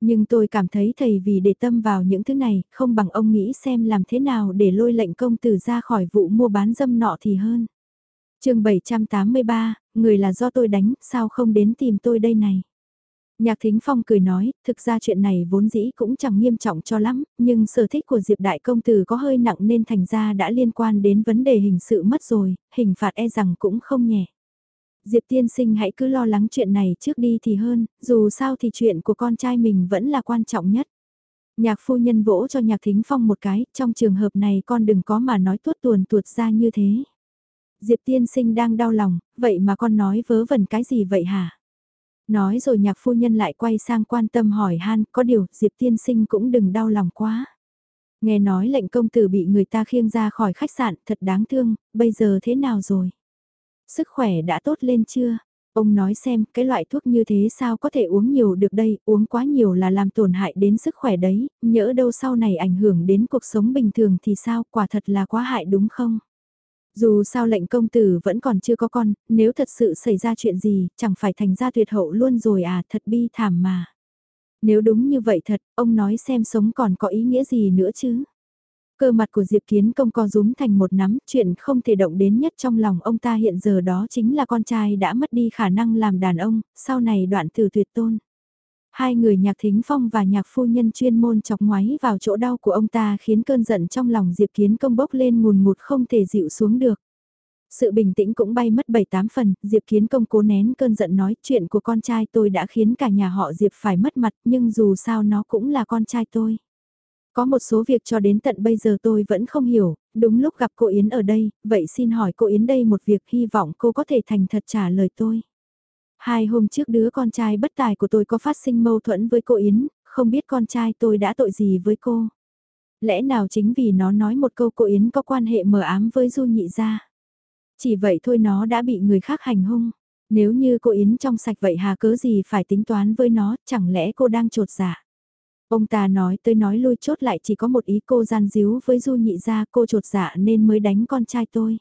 Nhưng tôi cảm thấy thầy vì để tâm vào những thứ này, không bằng ông nghĩ xem làm thế nào để lôi lệnh công tử ra khỏi vụ mua bán dâm nọ thì hơn. chương 783, người là do tôi đánh, sao không đến tìm tôi đây này? Nhạc Thính Phong cười nói, thực ra chuyện này vốn dĩ cũng chẳng nghiêm trọng cho lắm, nhưng sở thích của Diệp Đại Công Tử có hơi nặng nên thành ra đã liên quan đến vấn đề hình sự mất rồi, hình phạt e rằng cũng không nhẹ. Diệp tiên sinh hãy cứ lo lắng chuyện này trước đi thì hơn, dù sao thì chuyện của con trai mình vẫn là quan trọng nhất. Nhạc phu nhân vỗ cho nhạc thính phong một cái, trong trường hợp này con đừng có mà nói tuốt tuồn tuột ra như thế. Diệp tiên sinh đang đau lòng, vậy mà con nói vớ vẩn cái gì vậy hả? Nói rồi nhạc phu nhân lại quay sang quan tâm hỏi han, có điều, Diệp tiên sinh cũng đừng đau lòng quá. Nghe nói lệnh công tử bị người ta khiêng ra khỏi khách sạn, thật đáng thương, bây giờ thế nào rồi? Sức khỏe đã tốt lên chưa? Ông nói xem, cái loại thuốc như thế sao có thể uống nhiều được đây, uống quá nhiều là làm tổn hại đến sức khỏe đấy, nhỡ đâu sau này ảnh hưởng đến cuộc sống bình thường thì sao, quả thật là quá hại đúng không? Dù sao lệnh công tử vẫn còn chưa có con, nếu thật sự xảy ra chuyện gì, chẳng phải thành ra tuyệt hậu luôn rồi à, thật bi thảm mà. Nếu đúng như vậy thật, ông nói xem sống còn có ý nghĩa gì nữa chứ? Cơ mặt của Diệp Kiến công co rúm thành một nắm, chuyện không thể động đến nhất trong lòng ông ta hiện giờ đó chính là con trai đã mất đi khả năng làm đàn ông, sau này đoạn từ tuyệt tôn. Hai người nhạc thính phong và nhạc phu nhân chuyên môn chọc ngoáy vào chỗ đau của ông ta khiến cơn giận trong lòng Diệp Kiến công bốc lên ngùn ngụt không thể dịu xuống được. Sự bình tĩnh cũng bay mất bảy tám phần, Diệp Kiến công cố nén cơn giận nói chuyện của con trai tôi đã khiến cả nhà họ Diệp phải mất mặt nhưng dù sao nó cũng là con trai tôi. Có một số việc cho đến tận bây giờ tôi vẫn không hiểu, đúng lúc gặp cô Yến ở đây, vậy xin hỏi cô Yến đây một việc hy vọng cô có thể thành thật trả lời tôi. Hai hôm trước đứa con trai bất tài của tôi có phát sinh mâu thuẫn với cô Yến, không biết con trai tôi đã tội gì với cô. Lẽ nào chính vì nó nói một câu cô Yến có quan hệ mờ ám với Du Nhị gia. Chỉ vậy thôi nó đã bị người khác hành hung. Nếu như cô Yến trong sạch vậy hà cớ gì phải tính toán với nó, chẳng lẽ cô đang trột dạ. Ông ta nói tới nói lui chốt lại chỉ có một ý cô gian díu với Du nhị gia cô trột dạ nên mới đánh con trai tôi.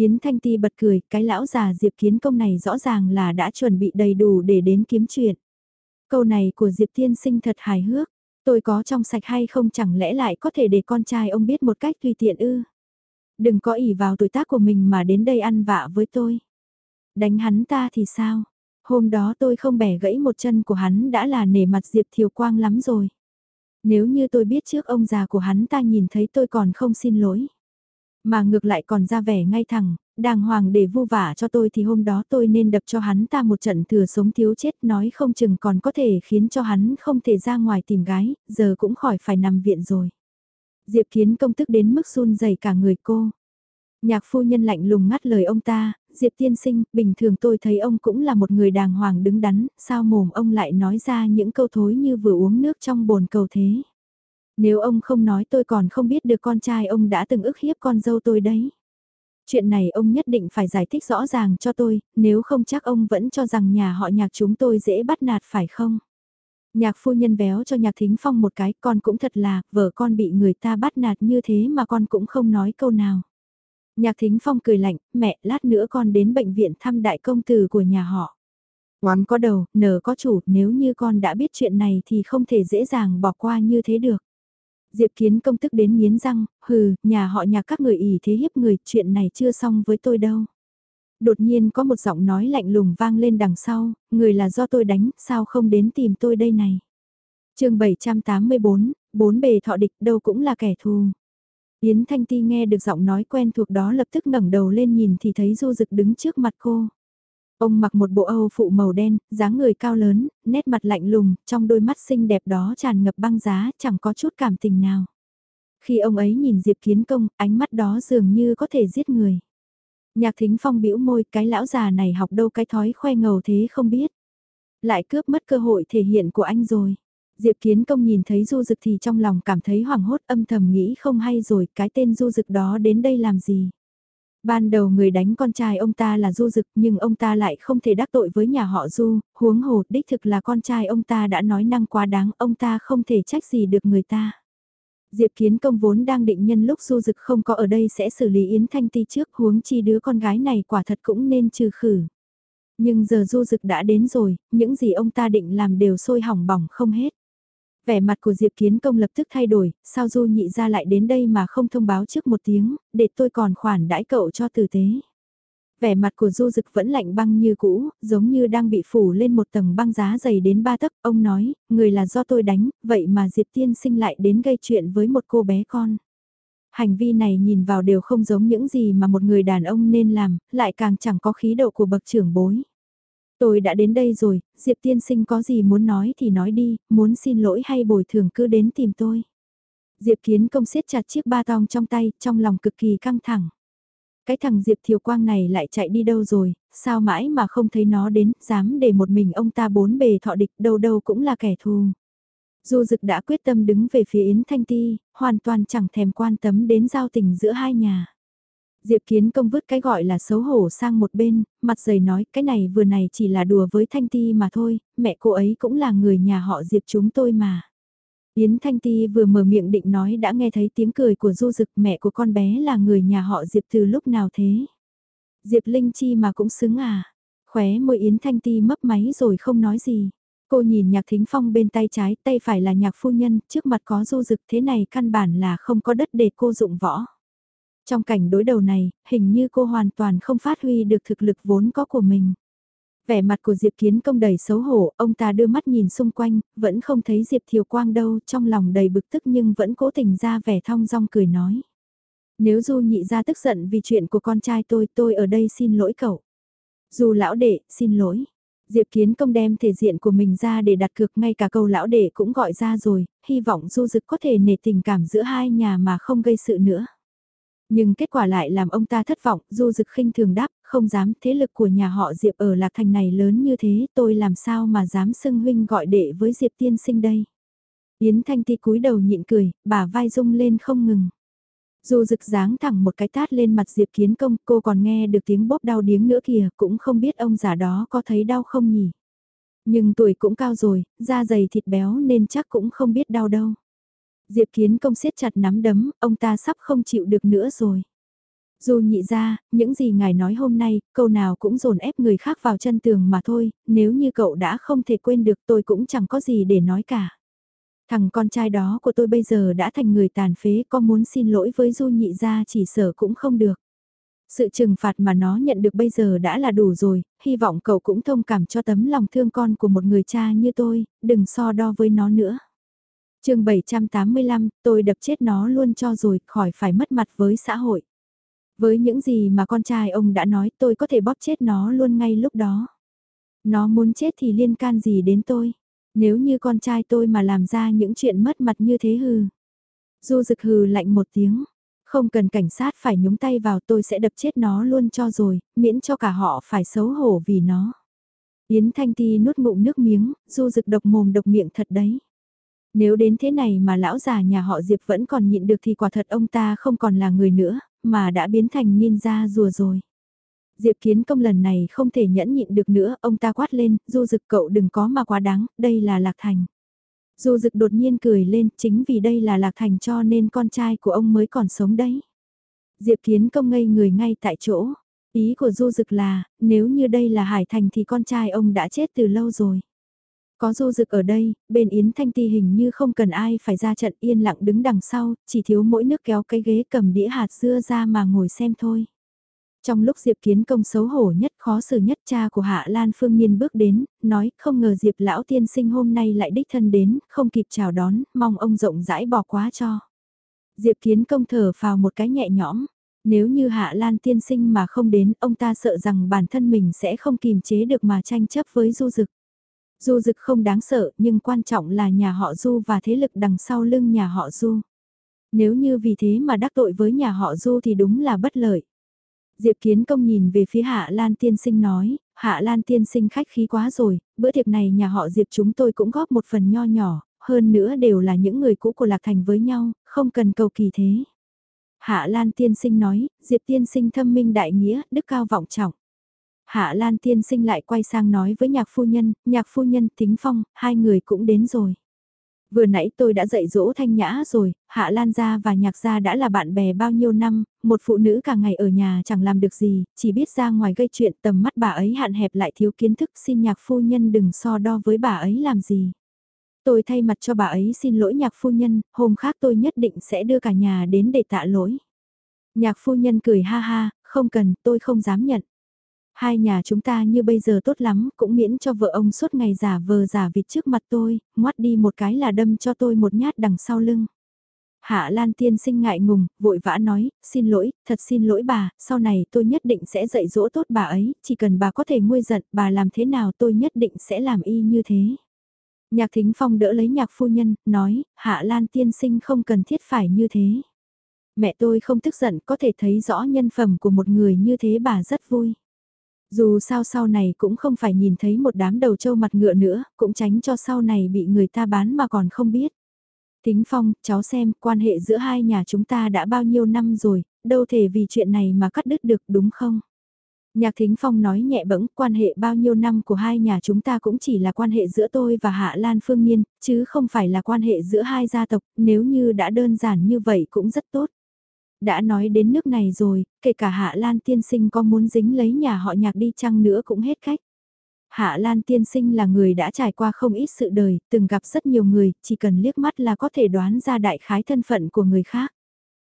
Yến Thanh Ti bật cười, cái lão già Diệp Kiến Công này rõ ràng là đã chuẩn bị đầy đủ để đến kiếm chuyện. Câu này của Diệp Tiên Sinh thật hài hước, tôi có trong sạch hay không chẳng lẽ lại có thể để con trai ông biết một cách tùy tiện ư. Đừng có ỉ vào tuổi tác của mình mà đến đây ăn vạ với tôi. Đánh hắn ta thì sao? Hôm đó tôi không bẻ gãy một chân của hắn đã là nể mặt Diệp Thiều Quang lắm rồi. Nếu như tôi biết trước ông già của hắn ta nhìn thấy tôi còn không xin lỗi. Mà ngược lại còn ra vẻ ngay thẳng, đàng hoàng để vu vả cho tôi thì hôm đó tôi nên đập cho hắn ta một trận thừa sống thiếu chết nói không chừng còn có thể khiến cho hắn không thể ra ngoài tìm gái, giờ cũng khỏi phải nằm viện rồi. Diệp Kiến công tức đến mức run rẩy cả người cô. Nhạc phu nhân lạnh lùng ngắt lời ông ta, Diệp tiên sinh, bình thường tôi thấy ông cũng là một người đàng hoàng đứng đắn, sao mồm ông lại nói ra những câu thối như vừa uống nước trong bồn cầu thế. Nếu ông không nói tôi còn không biết được con trai ông đã từng ức hiếp con dâu tôi đấy. Chuyện này ông nhất định phải giải thích rõ ràng cho tôi, nếu không chắc ông vẫn cho rằng nhà họ nhạc chúng tôi dễ bắt nạt phải không? Nhạc phu nhân véo cho nhạc thính phong một cái, con cũng thật là, vợ con bị người ta bắt nạt như thế mà con cũng không nói câu nào. Nhạc thính phong cười lạnh, mẹ, lát nữa con đến bệnh viện thăm đại công tử của nhà họ. Oán có đầu, nở có chủ, nếu như con đã biết chuyện này thì không thể dễ dàng bỏ qua như thế được. Diệp kiến công tức đến nghiến răng, hừ, nhà họ nhà các người ỉ thế hiếp người, chuyện này chưa xong với tôi đâu. Đột nhiên có một giọng nói lạnh lùng vang lên đằng sau, người là do tôi đánh, sao không đến tìm tôi đây này. chương 784, bốn bề thọ địch đâu cũng là kẻ thù. Yến Thanh Ti nghe được giọng nói quen thuộc đó lập tức ngẩng đầu lên nhìn thì thấy Du Dực đứng trước mặt cô. Ông mặc một bộ Âu phụ màu đen, dáng người cao lớn, nét mặt lạnh lùng, trong đôi mắt xinh đẹp đó tràn ngập băng giá, chẳng có chút cảm tình nào. Khi ông ấy nhìn Diệp Kiến Công, ánh mắt đó dường như có thể giết người. Nhạc thính phong bĩu môi, cái lão già này học đâu cái thói khoe ngầu thế không biết. Lại cướp mất cơ hội thể hiện của anh rồi. Diệp Kiến Công nhìn thấy du dực thì trong lòng cảm thấy hoảng hốt âm thầm nghĩ không hay rồi, cái tên du dực đó đến đây làm gì. Ban đầu người đánh con trai ông ta là Du Dực nhưng ông ta lại không thể đắc tội với nhà họ Du, huống hồ đích thực là con trai ông ta đã nói năng quá đáng, ông ta không thể trách gì được người ta. Diệp Kiến Công vốn đang định nhân lúc Du Dực không có ở đây sẽ xử lý Yến Thanh Ti trước huống chi đứa con gái này quả thật cũng nên trừ khử. Nhưng giờ Du Dực đã đến rồi, những gì ông ta định làm đều sôi hỏng bỏng không hết. Vẻ mặt của Diệp Kiến Công lập tức thay đổi, sao Du nhị ra lại đến đây mà không thông báo trước một tiếng, để tôi còn khoản đãi cậu cho tử tế. Vẻ mặt của Du Dực vẫn lạnh băng như cũ, giống như đang bị phủ lên một tầng băng giá dày đến ba tấc. Ông nói, người là do tôi đánh, vậy mà Diệp Tiên sinh lại đến gây chuyện với một cô bé con. Hành vi này nhìn vào đều không giống những gì mà một người đàn ông nên làm, lại càng chẳng có khí độ của bậc trưởng bối. Tôi đã đến đây rồi, Diệp tiên sinh có gì muốn nói thì nói đi, muốn xin lỗi hay bồi thường cứ đến tìm tôi. Diệp kiến công siết chặt chiếc ba tong trong tay, trong lòng cực kỳ căng thẳng. Cái thằng Diệp Thiều Quang này lại chạy đi đâu rồi, sao mãi mà không thấy nó đến, dám để một mình ông ta bốn bề thọ địch đâu đâu cũng là kẻ thù. Du Dực đã quyết tâm đứng về phía Yến Thanh Ti, hoàn toàn chẳng thèm quan tâm đến giao tình giữa hai nhà. Diệp Kiến Công vứt cái gọi là xấu hổ sang một bên, mặt dày nói cái này vừa này chỉ là đùa với Thanh Ti mà thôi, mẹ cô ấy cũng là người nhà họ Diệp chúng tôi mà. Yến Thanh Ti vừa mở miệng định nói đã nghe thấy tiếng cười của Du Dực mẹ của con bé là người nhà họ Diệp từ lúc nào thế. Diệp Linh Chi mà cũng xứng à. Khóe môi Yến Thanh Ti mấp máy rồi không nói gì. Cô nhìn nhạc thính phong bên tay trái, tay phải là nhạc phu nhân, trước mặt có Du Dực thế này căn bản là không có đất để cô dụng võ. Trong cảnh đối đầu này, hình như cô hoàn toàn không phát huy được thực lực vốn có của mình. Vẻ mặt của Diệp Kiến công đầy xấu hổ, ông ta đưa mắt nhìn xung quanh, vẫn không thấy Diệp Thiều Quang đâu, trong lòng đầy bực tức nhưng vẫn cố tình ra vẻ thong dong cười nói. Nếu Du nhị ra tức giận vì chuyện của con trai tôi, tôi ở đây xin lỗi cậu. Du lão đệ, xin lỗi. Diệp Kiến công đem thể diện của mình ra để đặt cược ngay cả câu lão đệ cũng gọi ra rồi, hy vọng Du Dực có thể nể tình cảm giữa hai nhà mà không gây sự nữa. Nhưng kết quả lại làm ông ta thất vọng, du dực khinh thường đáp, không dám, thế lực của nhà họ Diệp ở Lạc Thành này lớn như thế, tôi làm sao mà dám xưng huynh gọi đệ với Diệp tiên sinh đây. Yến Thanh Ti cúi đầu nhịn cười, bà vai rung lên không ngừng. Dù Dực dáng thẳng một cái tát lên mặt Diệp Kiến Công, cô còn nghe được tiếng bóp đau điếng nữa kìa, cũng không biết ông già đó có thấy đau không nhỉ. Nhưng tuổi cũng cao rồi, da dày thịt béo nên chắc cũng không biết đau đâu. Diệp Kiến công siết chặt nắm đấm, ông ta sắp không chịu được nữa rồi. Dù nhị ra, những gì ngài nói hôm nay, câu nào cũng dồn ép người khác vào chân tường mà thôi, nếu như cậu đã không thể quên được tôi cũng chẳng có gì để nói cả. Thằng con trai đó của tôi bây giờ đã thành người tàn phế, có muốn xin lỗi với Du nhị ra chỉ sở cũng không được. Sự trừng phạt mà nó nhận được bây giờ đã là đủ rồi, hy vọng cậu cũng thông cảm cho tấm lòng thương con của một người cha như tôi, đừng so đo với nó nữa chương 785, tôi đập chết nó luôn cho rồi, khỏi phải mất mặt với xã hội. Với những gì mà con trai ông đã nói tôi có thể bóp chết nó luôn ngay lúc đó. Nó muốn chết thì liên can gì đến tôi. Nếu như con trai tôi mà làm ra những chuyện mất mặt như thế hừ. Du rực hừ lạnh một tiếng. Không cần cảnh sát phải nhúng tay vào tôi sẽ đập chết nó luôn cho rồi, miễn cho cả họ phải xấu hổ vì nó. Yến Thanh Ti nuốt ngụm nước miếng, du rực độc mồm độc miệng thật đấy. Nếu đến thế này mà lão già nhà họ Diệp vẫn còn nhịn được thì quả thật ông ta không còn là người nữa, mà đã biến thành ninja rùa rồi. Diệp kiến công lần này không thể nhẫn nhịn được nữa, ông ta quát lên, du dực cậu đừng có mà quá đáng, đây là Lạc Thành. Du dực đột nhiên cười lên, chính vì đây là Lạc Thành cho nên con trai của ông mới còn sống đấy. Diệp kiến công ngây người ngay tại chỗ. Ý của du dực là, nếu như đây là Hải Thành thì con trai ông đã chết từ lâu rồi. Có du dực ở đây, bên Yến Thanh Ti hình như không cần ai phải ra trận yên lặng đứng đằng sau, chỉ thiếu mỗi nước kéo cái ghế cầm đĩa hạt dưa ra mà ngồi xem thôi. Trong lúc Diệp Kiến Công xấu hổ nhất khó xử nhất cha của Hạ Lan Phương Niên bước đến, nói không ngờ Diệp Lão Tiên Sinh hôm nay lại đích thân đến, không kịp chào đón, mong ông rộng rãi bỏ quá cho. Diệp Kiến Công thở vào một cái nhẹ nhõm, Nếu như Hạ Lan tiên sinh mà không đến, ông ta sợ rằng bản thân mình sẽ không kìm chế được mà tranh chấp với Du Dực. Du Dực không đáng sợ, nhưng quan trọng là nhà họ Du và thế lực đằng sau lưng nhà họ Du. Nếu như vì thế mà đắc tội với nhà họ Du thì đúng là bất lợi. Diệp Kiến Công nhìn về phía Hạ Lan tiên sinh nói, Hạ Lan tiên sinh khách khí quá rồi, bữa tiệc này nhà họ Diệp chúng tôi cũng góp một phần nho nhỏ, hơn nữa đều là những người cũ của Lạc Thành với nhau, không cần cầu kỳ thế. Hạ Lan tiên sinh nói, Diệp tiên sinh thâm minh đại nghĩa, đức cao vọng trọng. Hạ Lan tiên sinh lại quay sang nói với nhạc phu nhân, nhạc phu nhân tính phong, hai người cũng đến rồi. Vừa nãy tôi đã dạy dỗ thanh nhã rồi, Hạ Lan gia và nhạc gia đã là bạn bè bao nhiêu năm, một phụ nữ cả ngày ở nhà chẳng làm được gì, chỉ biết ra ngoài gây chuyện tầm mắt bà ấy hạn hẹp lại thiếu kiến thức xin nhạc phu nhân đừng so đo với bà ấy làm gì. Tôi thay mặt cho bà ấy xin lỗi nhạc phu nhân, hôm khác tôi nhất định sẽ đưa cả nhà đến để tạ lỗi. Nhạc phu nhân cười ha ha, không cần, tôi không dám nhận. Hai nhà chúng ta như bây giờ tốt lắm, cũng miễn cho vợ ông suốt ngày giả vờ giả vịt trước mặt tôi, ngoắt đi một cái là đâm cho tôi một nhát đằng sau lưng. Hạ Lan tiên sinh ngại ngùng, vội vã nói, xin lỗi, thật xin lỗi bà, sau này tôi nhất định sẽ dạy dỗ tốt bà ấy, chỉ cần bà có thể nguôi giận, bà làm thế nào tôi nhất định sẽ làm y như thế. Nhạc Thính Phong đỡ lấy nhạc phu nhân, nói, Hạ Lan tiên sinh không cần thiết phải như thế. Mẹ tôi không tức giận, có thể thấy rõ nhân phẩm của một người như thế bà rất vui. Dù sao sau này cũng không phải nhìn thấy một đám đầu trâu mặt ngựa nữa, cũng tránh cho sau này bị người ta bán mà còn không biết. Tính Phong, cháu xem, quan hệ giữa hai nhà chúng ta đã bao nhiêu năm rồi, đâu thể vì chuyện này mà cắt đứt được đúng không? Nhạc Thính Phong nói nhẹ bẫng, quan hệ bao nhiêu năm của hai nhà chúng ta cũng chỉ là quan hệ giữa tôi và Hạ Lan Phương Nhiên, chứ không phải là quan hệ giữa hai gia tộc, nếu như đã đơn giản như vậy cũng rất tốt. Đã nói đến nước này rồi, kể cả Hạ Lan tiên sinh có muốn dính lấy nhà họ nhạc đi chăng nữa cũng hết cách. Hạ Lan tiên sinh là người đã trải qua không ít sự đời, từng gặp rất nhiều người, chỉ cần liếc mắt là có thể đoán ra đại khái thân phận của người khác.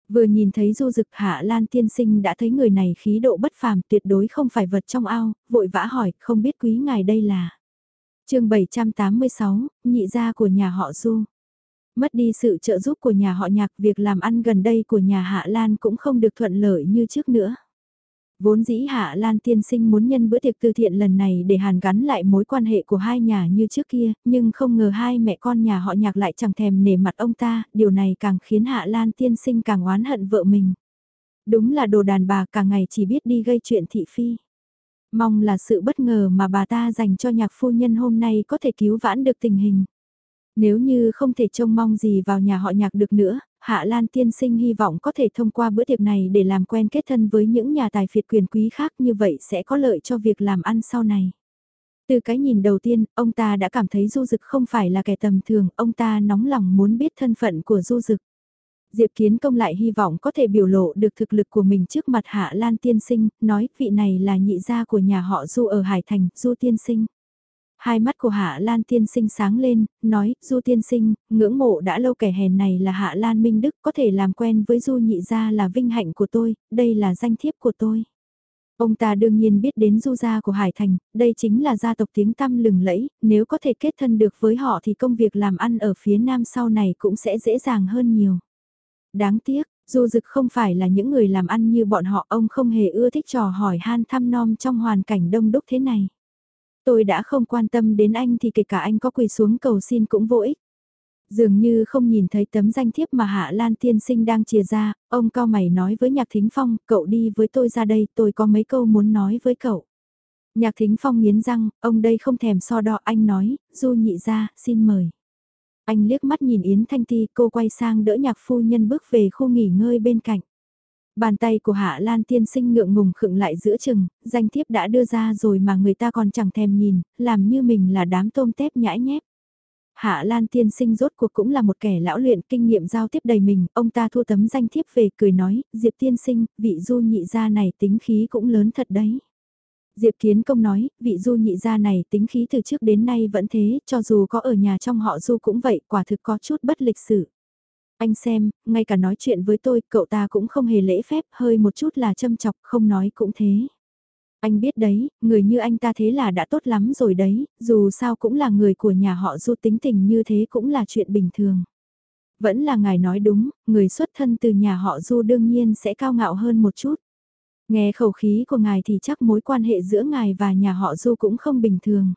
Vừa nhìn thấy du dực Hạ Lan tiên sinh đã thấy người này khí độ bất phàm tuyệt đối không phải vật trong ao, vội vã hỏi, không biết quý ngài đây là. chương 786, nhị gia của nhà họ Du. Mất đi sự trợ giúp của nhà họ nhạc, việc làm ăn gần đây của nhà Hạ Lan cũng không được thuận lợi như trước nữa. Vốn dĩ Hạ Lan tiên sinh muốn nhân bữa tiệc từ thiện lần này để hàn gắn lại mối quan hệ của hai nhà như trước kia, nhưng không ngờ hai mẹ con nhà họ nhạc lại chẳng thèm nể mặt ông ta, điều này càng khiến Hạ Lan tiên sinh càng oán hận vợ mình. Đúng là đồ đàn bà cả ngày chỉ biết đi gây chuyện thị phi. Mong là sự bất ngờ mà bà ta dành cho nhạc phu nhân hôm nay có thể cứu vãn được tình hình. Nếu như không thể trông mong gì vào nhà họ nhạc được nữa, Hạ Lan tiên sinh hy vọng có thể thông qua bữa tiệc này để làm quen kết thân với những nhà tài phiệt quyền quý khác như vậy sẽ có lợi cho việc làm ăn sau này. Từ cái nhìn đầu tiên, ông ta đã cảm thấy Du Dực không phải là kẻ tầm thường, ông ta nóng lòng muốn biết thân phận của Du Dực. Diệp Kiến Công lại hy vọng có thể biểu lộ được thực lực của mình trước mặt Hạ Lan Tiên Sinh, nói vị này là nhị gia của nhà họ Du ở Hải Thành, Du Tiên Sinh. Hai mắt của Hạ Lan tiên sinh sáng lên, nói, Du tiên sinh, ngưỡng mộ đã lâu kẻ hèn này là Hạ Lan Minh Đức, có thể làm quen với Du nhị gia là vinh hạnh của tôi, đây là danh thiếp của tôi. Ông ta đương nhiên biết đến Du gia của Hải Thành, đây chính là gia tộc tiếng tăm lừng lẫy, nếu có thể kết thân được với họ thì công việc làm ăn ở phía nam sau này cũng sẽ dễ dàng hơn nhiều. Đáng tiếc, Du Dực không phải là những người làm ăn như bọn họ, ông không hề ưa thích trò hỏi han thăm nom trong hoàn cảnh đông đúc thế này tôi đã không quan tâm đến anh thì kể cả anh có quỳ xuống cầu xin cũng vô ích. Dường như không nhìn thấy tấm danh thiếp mà Hạ Lan tiên sinh đang chìa ra, ông cao mày nói với Nhạc Thính Phong, cậu đi với tôi ra đây, tôi có mấy câu muốn nói với cậu. Nhạc Thính Phong nghiến răng, ông đây không thèm so đo, anh nói, du nhị ra, xin mời. Anh liếc mắt nhìn Yến Thanh Ti, cô quay sang đỡ nhạc phu nhân bước về khu nghỉ ngơi bên cạnh. Bàn tay của Hạ Lan tiên sinh ngượng ngùng khựng lại giữa chừng, danh thiếp đã đưa ra rồi mà người ta còn chẳng thèm nhìn, làm như mình là đám tôm tép nhãi nhép. Hạ Lan tiên sinh rốt cuộc cũng là một kẻ lão luyện kinh nghiệm giao tiếp đầy mình, ông ta thu tấm danh thiếp về cười nói, Diệp tiên sinh, vị du nhị gia này tính khí cũng lớn thật đấy. Diệp Kiến Công nói, vị du nhị gia này tính khí từ trước đến nay vẫn thế, cho dù có ở nhà trong họ du cũng vậy, quả thực có chút bất lịch sự. Anh xem, ngay cả nói chuyện với tôi, cậu ta cũng không hề lễ phép, hơi một chút là châm chọc, không nói cũng thế. Anh biết đấy, người như anh ta thế là đã tốt lắm rồi đấy, dù sao cũng là người của nhà họ du tính tình như thế cũng là chuyện bình thường. Vẫn là ngài nói đúng, người xuất thân từ nhà họ Du đương nhiên sẽ cao ngạo hơn một chút. Nghe khẩu khí của ngài thì chắc mối quan hệ giữa ngài và nhà họ Du cũng không bình thường.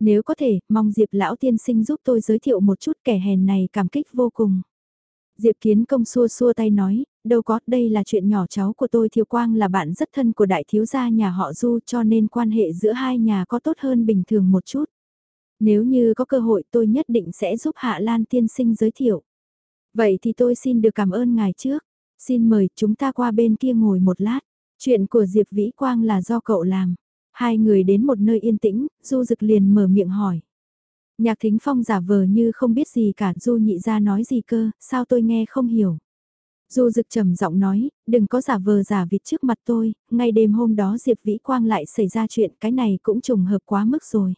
Nếu có thể, mong Diệp lão tiên sinh giúp tôi giới thiệu một chút kẻ hèn này cảm kích vô cùng. Diệp Kiến Công xua xua tay nói, đâu có, đây là chuyện nhỏ cháu của tôi Thiều Quang là bạn rất thân của đại thiếu gia nhà họ Du cho nên quan hệ giữa hai nhà có tốt hơn bình thường một chút. Nếu như có cơ hội tôi nhất định sẽ giúp Hạ Lan tiên sinh giới thiệu. Vậy thì tôi xin được cảm ơn ngài trước. Xin mời chúng ta qua bên kia ngồi một lát. Chuyện của Diệp Vĩ Quang là do cậu làm. Hai người đến một nơi yên tĩnh, Du Dực liền mở miệng hỏi. Nhạc Thính Phong giả vờ như không biết gì cả, Du nhị ra nói gì cơ, sao tôi nghe không hiểu. Du Dực trầm giọng nói, đừng có giả vờ giả vịt trước mặt tôi, ngay đêm hôm đó Diệp Vĩ Quang lại xảy ra chuyện, cái này cũng trùng hợp quá mức rồi.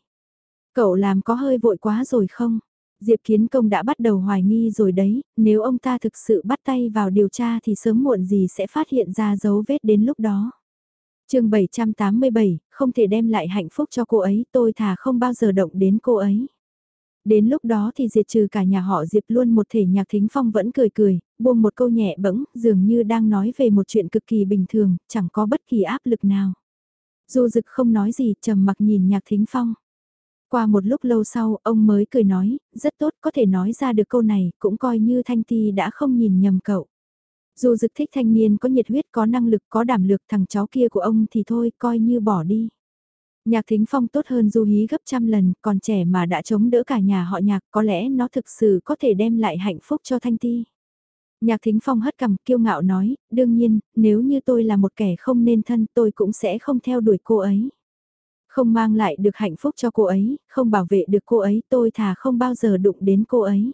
Cậu làm có hơi vội quá rồi không? Diệp Kiến Công đã bắt đầu hoài nghi rồi đấy, nếu ông ta thực sự bắt tay vào điều tra thì sớm muộn gì sẽ phát hiện ra dấu vết đến lúc đó. chương 787, không thể đem lại hạnh phúc cho cô ấy, tôi thà không bao giờ động đến cô ấy. Đến lúc đó thì diệt trừ cả nhà họ Diệp luôn một thể nhạc thính phong vẫn cười cười, buông một câu nhẹ bẫng, dường như đang nói về một chuyện cực kỳ bình thường, chẳng có bất kỳ áp lực nào. Du dực không nói gì, trầm mặc nhìn nhạc thính phong. Qua một lúc lâu sau, ông mới cười nói, rất tốt có thể nói ra được câu này, cũng coi như Thanh Ti đã không nhìn nhầm cậu. Dù dực thích thanh niên có nhiệt huyết, có năng lực, có đảm lược thằng cháu kia của ông thì thôi, coi như bỏ đi. Nhạc thính phong tốt hơn du hí gấp trăm lần, còn trẻ mà đã chống đỡ cả nhà họ nhạc, có lẽ nó thực sự có thể đem lại hạnh phúc cho Thanh Ti. Nhạc thính phong hất cằm kiêu ngạo nói, đương nhiên, nếu như tôi là một kẻ không nên thân tôi cũng sẽ không theo đuổi cô ấy. Không mang lại được hạnh phúc cho cô ấy, không bảo vệ được cô ấy tôi thà không bao giờ đụng đến cô ấy.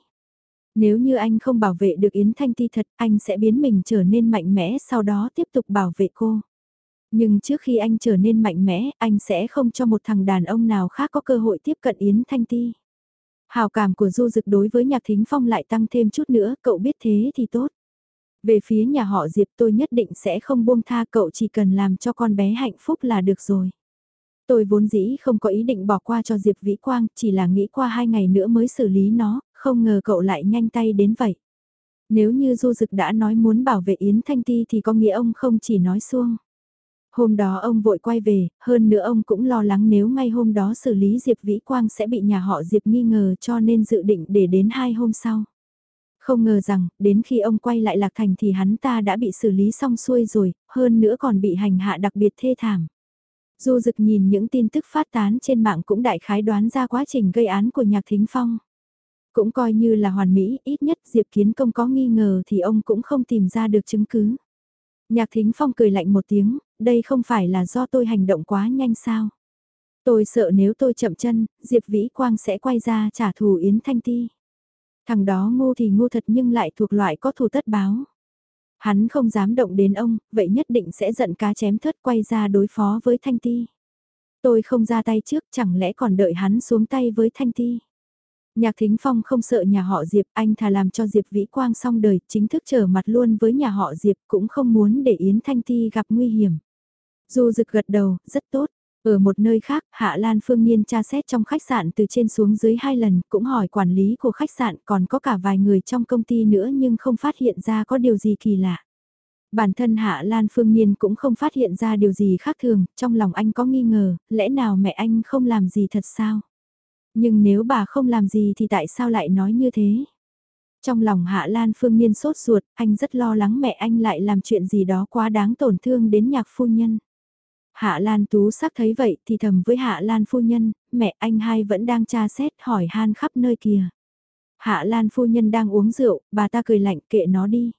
Nếu như anh không bảo vệ được Yến Thanh Ti thật, anh sẽ biến mình trở nên mạnh mẽ sau đó tiếp tục bảo vệ cô. Nhưng trước khi anh trở nên mạnh mẽ, anh sẽ không cho một thằng đàn ông nào khác có cơ hội tiếp cận Yến Thanh Ti. Hào cảm của Du Dực đối với Nhạc Thính Phong lại tăng thêm chút nữa, cậu biết thế thì tốt. Về phía nhà họ Diệp tôi nhất định sẽ không buông tha cậu chỉ cần làm cho con bé hạnh phúc là được rồi. Tôi vốn dĩ không có ý định bỏ qua cho Diệp Vĩ Quang, chỉ là nghĩ qua hai ngày nữa mới xử lý nó, không ngờ cậu lại nhanh tay đến vậy. Nếu như Du Dực đã nói muốn bảo vệ Yến Thanh Ti thì có nghĩa ông không chỉ nói xuông. Hôm đó ông vội quay về, hơn nữa ông cũng lo lắng nếu ngay hôm đó xử lý Diệp Vĩ Quang sẽ bị nhà họ Diệp nghi ngờ cho nên dự định để đến hai hôm sau. Không ngờ rằng, đến khi ông quay lại Lạc Thành thì hắn ta đã bị xử lý xong xuôi rồi, hơn nữa còn bị hành hạ đặc biệt thê thảm. Du Dực nhìn những tin tức phát tán trên mạng cũng đại khái đoán ra quá trình gây án của Nhạc Thính Phong. Cũng coi như là hoàn mỹ, ít nhất Diệp Kiến Công có nghi ngờ thì ông cũng không tìm ra được chứng cứ. Nhạc Thính Phong cười lạnh một tiếng, đây không phải là do tôi hành động quá nhanh sao. Tôi sợ nếu tôi chậm chân, Diệp Vĩ Quang sẽ quay ra trả thù Yến Thanh Ti. Thằng đó ngu thì ngu thật nhưng lại thuộc loại có thù tất báo. Hắn không dám động đến ông, vậy nhất định sẽ giận cá chém thớt quay ra đối phó với Thanh Ti. Tôi không ra tay trước chẳng lẽ còn đợi hắn xuống tay với Thanh Ti. Nhạc Thính Phong không sợ nhà họ Diệp, anh thà làm cho Diệp Vĩ Quang xong đời, chính thức trở mặt luôn với nhà họ Diệp, cũng không muốn để Yến Thanh Ti gặp nguy hiểm. Du Dực gật đầu, rất tốt. Ở một nơi khác, Hạ Lan Phương Nhiên tra xét trong khách sạn từ trên xuống dưới hai lần, cũng hỏi quản lý của khách sạn còn có cả vài người trong công ty nữa nhưng không phát hiện ra có điều gì kỳ lạ. Bản thân Hạ Lan Phương Nhiên cũng không phát hiện ra điều gì khác thường, trong lòng anh có nghi ngờ, lẽ nào mẹ anh không làm gì thật sao? Nhưng nếu bà không làm gì thì tại sao lại nói như thế? Trong lòng Hạ Lan Phương Nhiên sốt ruột, anh rất lo lắng mẹ anh lại làm chuyện gì đó quá đáng tổn thương đến nhạc phu nhân. Hạ Lan Tú sắc thấy vậy thì thầm với Hạ Lan phu nhân, mẹ anh hai vẫn đang tra xét hỏi han khắp nơi kìa. Hạ Lan phu nhân đang uống rượu, bà ta cười lạnh kệ nó đi.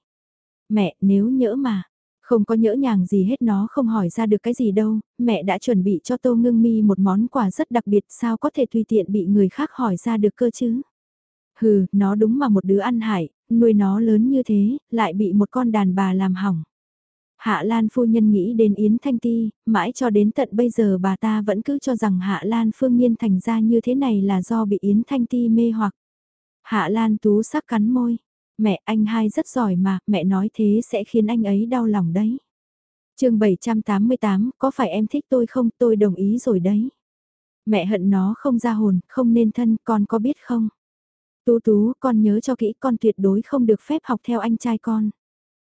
Mẹ, nếu nhỡ mà, không có nhỡ nhàng gì hết nó không hỏi ra được cái gì đâu, mẹ đã chuẩn bị cho Tô Ngưng Mi một món quà rất đặc biệt sao có thể tùy tiện bị người khác hỏi ra được cơ chứ. Hừ, nó đúng mà một đứa ăn hại, nuôi nó lớn như thế, lại bị một con đàn bà làm hỏng. Hạ Lan phu nhân nghĩ đến Yến Thanh Ti, mãi cho đến tận bây giờ bà ta vẫn cứ cho rằng Hạ Lan phương nhiên thành ra như thế này là do bị Yến Thanh Ti mê hoặc. Hạ Lan tú sắc cắn môi, mẹ anh hai rất giỏi mà, mẹ nói thế sẽ khiến anh ấy đau lòng đấy. chương 788, có phải em thích tôi không, tôi đồng ý rồi đấy. Mẹ hận nó không ra hồn, không nên thân, con có biết không? Tú tú, con nhớ cho kỹ con tuyệt đối không được phép học theo anh trai con.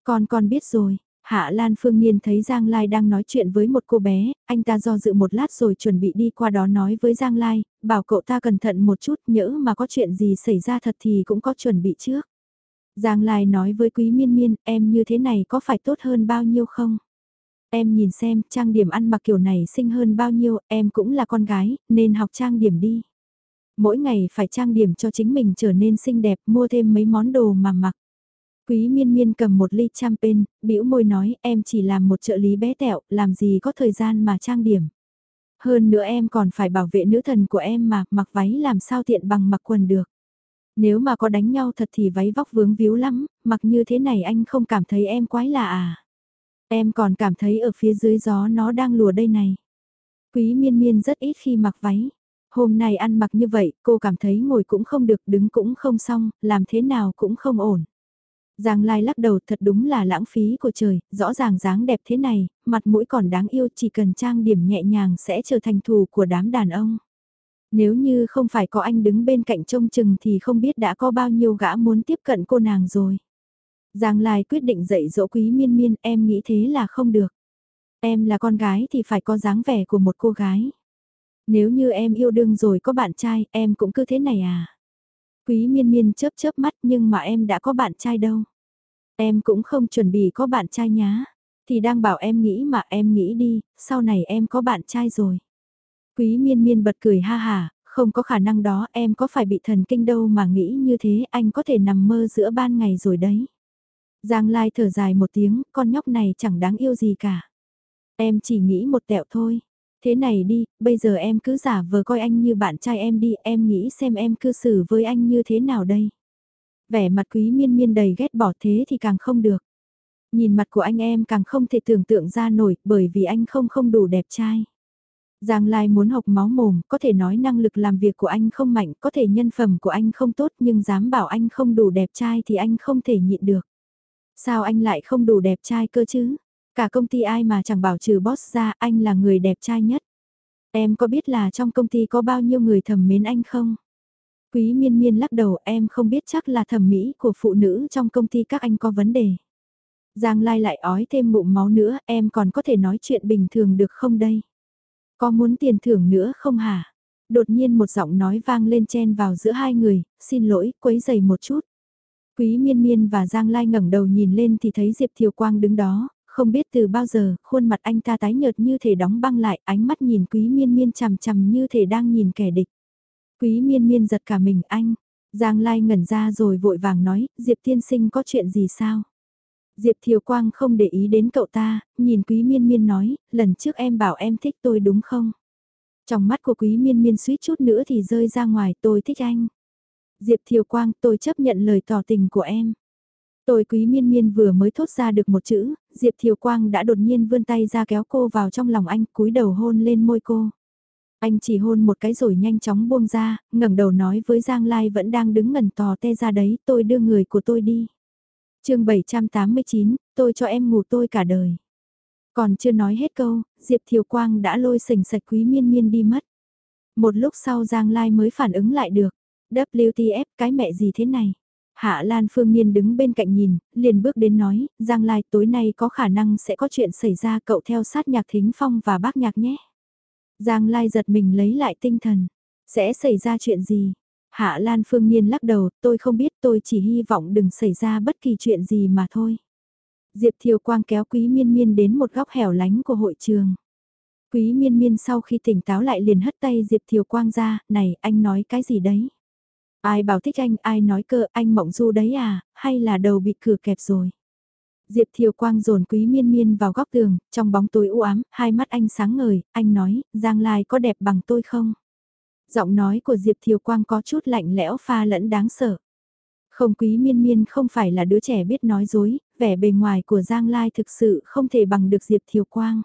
Con con biết rồi, Hạ Lan Phương Nhiên thấy Giang Lai đang nói chuyện với một cô bé, anh ta do dự một lát rồi chuẩn bị đi qua đó nói với Giang Lai, bảo cậu ta cẩn thận một chút nhỡ mà có chuyện gì xảy ra thật thì cũng có chuẩn bị trước. Giang Lai nói với Quý Miên Miên, em như thế này có phải tốt hơn bao nhiêu không? Em nhìn xem, trang điểm ăn mặc kiểu này xinh hơn bao nhiêu, em cũng là con gái, nên học trang điểm đi. Mỗi ngày phải trang điểm cho chính mình trở nên xinh đẹp, mua thêm mấy món đồ mà mặc. Quý miên miên cầm một ly champagne, bĩu môi nói em chỉ làm một trợ lý bé tẹo, làm gì có thời gian mà trang điểm. Hơn nữa em còn phải bảo vệ nữ thần của em mà, mặc váy làm sao tiện bằng mặc quần được. Nếu mà có đánh nhau thật thì váy vóc vướng víu lắm, mặc như thế này anh không cảm thấy em quái lạ à. Em còn cảm thấy ở phía dưới gió nó đang lùa đây này. Quý miên miên rất ít khi mặc váy. Hôm nay ăn mặc như vậy, cô cảm thấy ngồi cũng không được, đứng cũng không xong, làm thế nào cũng không ổn. Giang Lai lắc đầu thật đúng là lãng phí của trời, rõ ràng dáng đẹp thế này, mặt mũi còn đáng yêu chỉ cần trang điểm nhẹ nhàng sẽ trở thành thù của đám đàn ông. Nếu như không phải có anh đứng bên cạnh trông chừng thì không biết đã có bao nhiêu gã muốn tiếp cận cô nàng rồi. Giang Lai quyết định dạy dỗ quý miên miên em nghĩ thế là không được. Em là con gái thì phải có dáng vẻ của một cô gái. Nếu như em yêu đương rồi có bạn trai em cũng cứ thế này à. Quý miên miên chớp chớp mắt nhưng mà em đã có bạn trai đâu. Em cũng không chuẩn bị có bạn trai nhá. Thì đang bảo em nghĩ mà em nghĩ đi, sau này em có bạn trai rồi. Quý miên miên bật cười ha hà, không có khả năng đó em có phải bị thần kinh đâu mà nghĩ như thế anh có thể nằm mơ giữa ban ngày rồi đấy. Giang Lai thở dài một tiếng, con nhóc này chẳng đáng yêu gì cả. Em chỉ nghĩ một tẹo thôi. Thế này đi, bây giờ em cứ giả vờ coi anh như bạn trai em đi, em nghĩ xem em cư xử với anh như thế nào đây. Vẻ mặt quý miên miên đầy ghét bỏ thế thì càng không được. Nhìn mặt của anh em càng không thể tưởng tượng ra nổi bởi vì anh không không đủ đẹp trai. Giang Lai muốn học máu mồm, có thể nói năng lực làm việc của anh không mạnh, có thể nhân phẩm của anh không tốt nhưng dám bảo anh không đủ đẹp trai thì anh không thể nhịn được. Sao anh lại không đủ đẹp trai cơ chứ? Cả công ty ai mà chẳng bảo trừ boss ra anh là người đẹp trai nhất. Em có biết là trong công ty có bao nhiêu người thầm mến anh không? Quý miên miên lắc đầu em không biết chắc là thẩm mỹ của phụ nữ trong công ty các anh có vấn đề. Giang Lai lại ói thêm ngụm máu nữa em còn có thể nói chuyện bình thường được không đây? Có muốn tiền thưởng nữa không hả? Đột nhiên một giọng nói vang lên chen vào giữa hai người, xin lỗi, quấy giày một chút. Quý miên miên và Giang Lai ngẩng đầu nhìn lên thì thấy Diệp Thiều Quang đứng đó, không biết từ bao giờ, khuôn mặt anh ta tái nhợt như thể đóng băng lại, ánh mắt nhìn quý miên miên chằm chằm như thể đang nhìn kẻ địch. Quý miên miên giật cả mình anh, Giang Lai ngẩn ra rồi vội vàng nói, Diệp tiên sinh có chuyện gì sao? Diệp Thiều Quang không để ý đến cậu ta, nhìn quý miên miên nói, lần trước em bảo em thích tôi đúng không? Trong mắt của quý miên miên suýt chút nữa thì rơi ra ngoài tôi thích anh. Diệp Thiều Quang tôi chấp nhận lời tỏ tình của em. Tôi quý miên miên vừa mới thốt ra được một chữ, Diệp Thiều Quang đã đột nhiên vươn tay ra kéo cô vào trong lòng anh cúi đầu hôn lên môi cô. Anh chỉ hôn một cái rồi nhanh chóng buông ra, ngẩng đầu nói với Giang Lai vẫn đang đứng ngẩn tò te ra đấy, tôi đưa người của tôi đi. chương 789, tôi cho em ngủ tôi cả đời. Còn chưa nói hết câu, Diệp Thiều Quang đã lôi sình sạch quý miên miên đi mất. Một lúc sau Giang Lai mới phản ứng lại được. WTF cái mẹ gì thế này? Hạ Lan Phương Nhiên đứng bên cạnh nhìn, liền bước đến nói, Giang Lai tối nay có khả năng sẽ có chuyện xảy ra cậu theo sát nhạc thính phong và bác nhạc nhé. Giang Lai giật mình lấy lại tinh thần. Sẽ xảy ra chuyện gì? Hạ Lan Phương Nhiên lắc đầu, tôi không biết tôi chỉ hy vọng đừng xảy ra bất kỳ chuyện gì mà thôi. Diệp Thiều Quang kéo Quý Miên Miên đến một góc hẻo lánh của hội trường. Quý Miên Miên sau khi tỉnh táo lại liền hất tay Diệp Thiều Quang ra, này anh nói cái gì đấy? Ai bảo thích anh, ai nói cơ, anh mộng du đấy à, hay là đầu bị cửa kẹp rồi? Diệp Thiều Quang dồn quý miên miên vào góc tường, trong bóng tối u ám, hai mắt anh sáng ngời, anh nói, Giang Lai có đẹp bằng tôi không? Giọng nói của Diệp Thiều Quang có chút lạnh lẽo pha lẫn đáng sợ. Không quý miên miên không phải là đứa trẻ biết nói dối, vẻ bề ngoài của Giang Lai thực sự không thể bằng được Diệp Thiều Quang.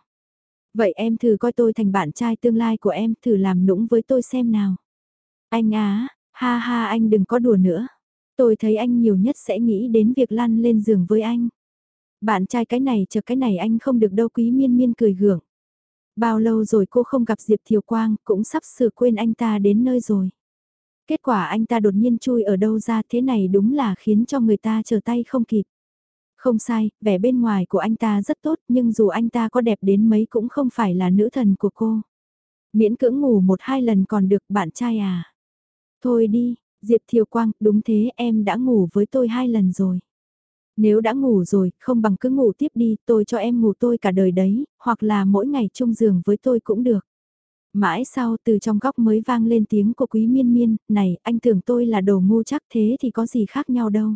Vậy em thử coi tôi thành bạn trai tương lai của em, thử làm nũng với tôi xem nào. Anh á, ha ha anh đừng có đùa nữa. Tôi thấy anh nhiều nhất sẽ nghĩ đến việc lăn lên giường với anh. Bạn trai cái này chờ cái này anh không được đâu quý miên miên cười gượng. Bao lâu rồi cô không gặp Diệp Thiều Quang cũng sắp sửa quên anh ta đến nơi rồi. Kết quả anh ta đột nhiên chui ở đâu ra thế này đúng là khiến cho người ta chờ tay không kịp. Không sai, vẻ bên ngoài của anh ta rất tốt nhưng dù anh ta có đẹp đến mấy cũng không phải là nữ thần của cô. Miễn cưỡng ngủ một hai lần còn được bạn trai à. Thôi đi, Diệp Thiều Quang, đúng thế em đã ngủ với tôi hai lần rồi. Nếu đã ngủ rồi, không bằng cứ ngủ tiếp đi, tôi cho em ngủ tôi cả đời đấy, hoặc là mỗi ngày chung giường với tôi cũng được. Mãi sau từ trong góc mới vang lên tiếng của quý miên miên, này anh tưởng tôi là đồ ngu chắc thế thì có gì khác nhau đâu.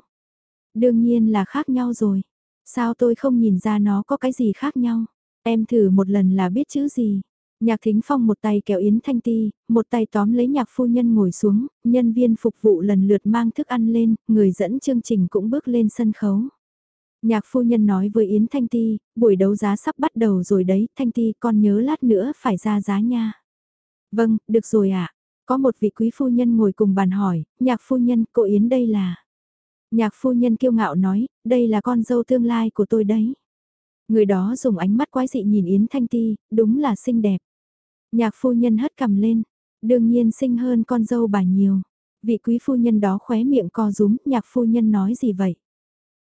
Đương nhiên là khác nhau rồi. Sao tôi không nhìn ra nó có cái gì khác nhau? Em thử một lần là biết chữ gì. Nhạc Thính Phong một tay kéo Yến Thanh Ti, một tay tóm lấy nhạc phu nhân ngồi xuống, nhân viên phục vụ lần lượt mang thức ăn lên, người dẫn chương trình cũng bước lên sân khấu. Nhạc phu nhân nói với Yến Thanh Ti, buổi đấu giá sắp bắt đầu rồi đấy, Thanh Ti con nhớ lát nữa phải ra giá nha. Vâng, được rồi ạ. À. Có một vị quý phu nhân ngồi cùng bàn hỏi, nhạc phu nhân, cô Yến đây là... Nhạc phu nhân kiêu ngạo nói, đây là con dâu tương lai của tôi đấy. Người đó dùng ánh mắt quái dị nhìn Yến Thanh Ti, đúng là xinh đẹp. Nhạc phu nhân hất cầm lên, đương nhiên xinh hơn con dâu bà nhiều. Vị quý phu nhân đó khóe miệng co rúm, nhạc phu nhân nói gì vậy?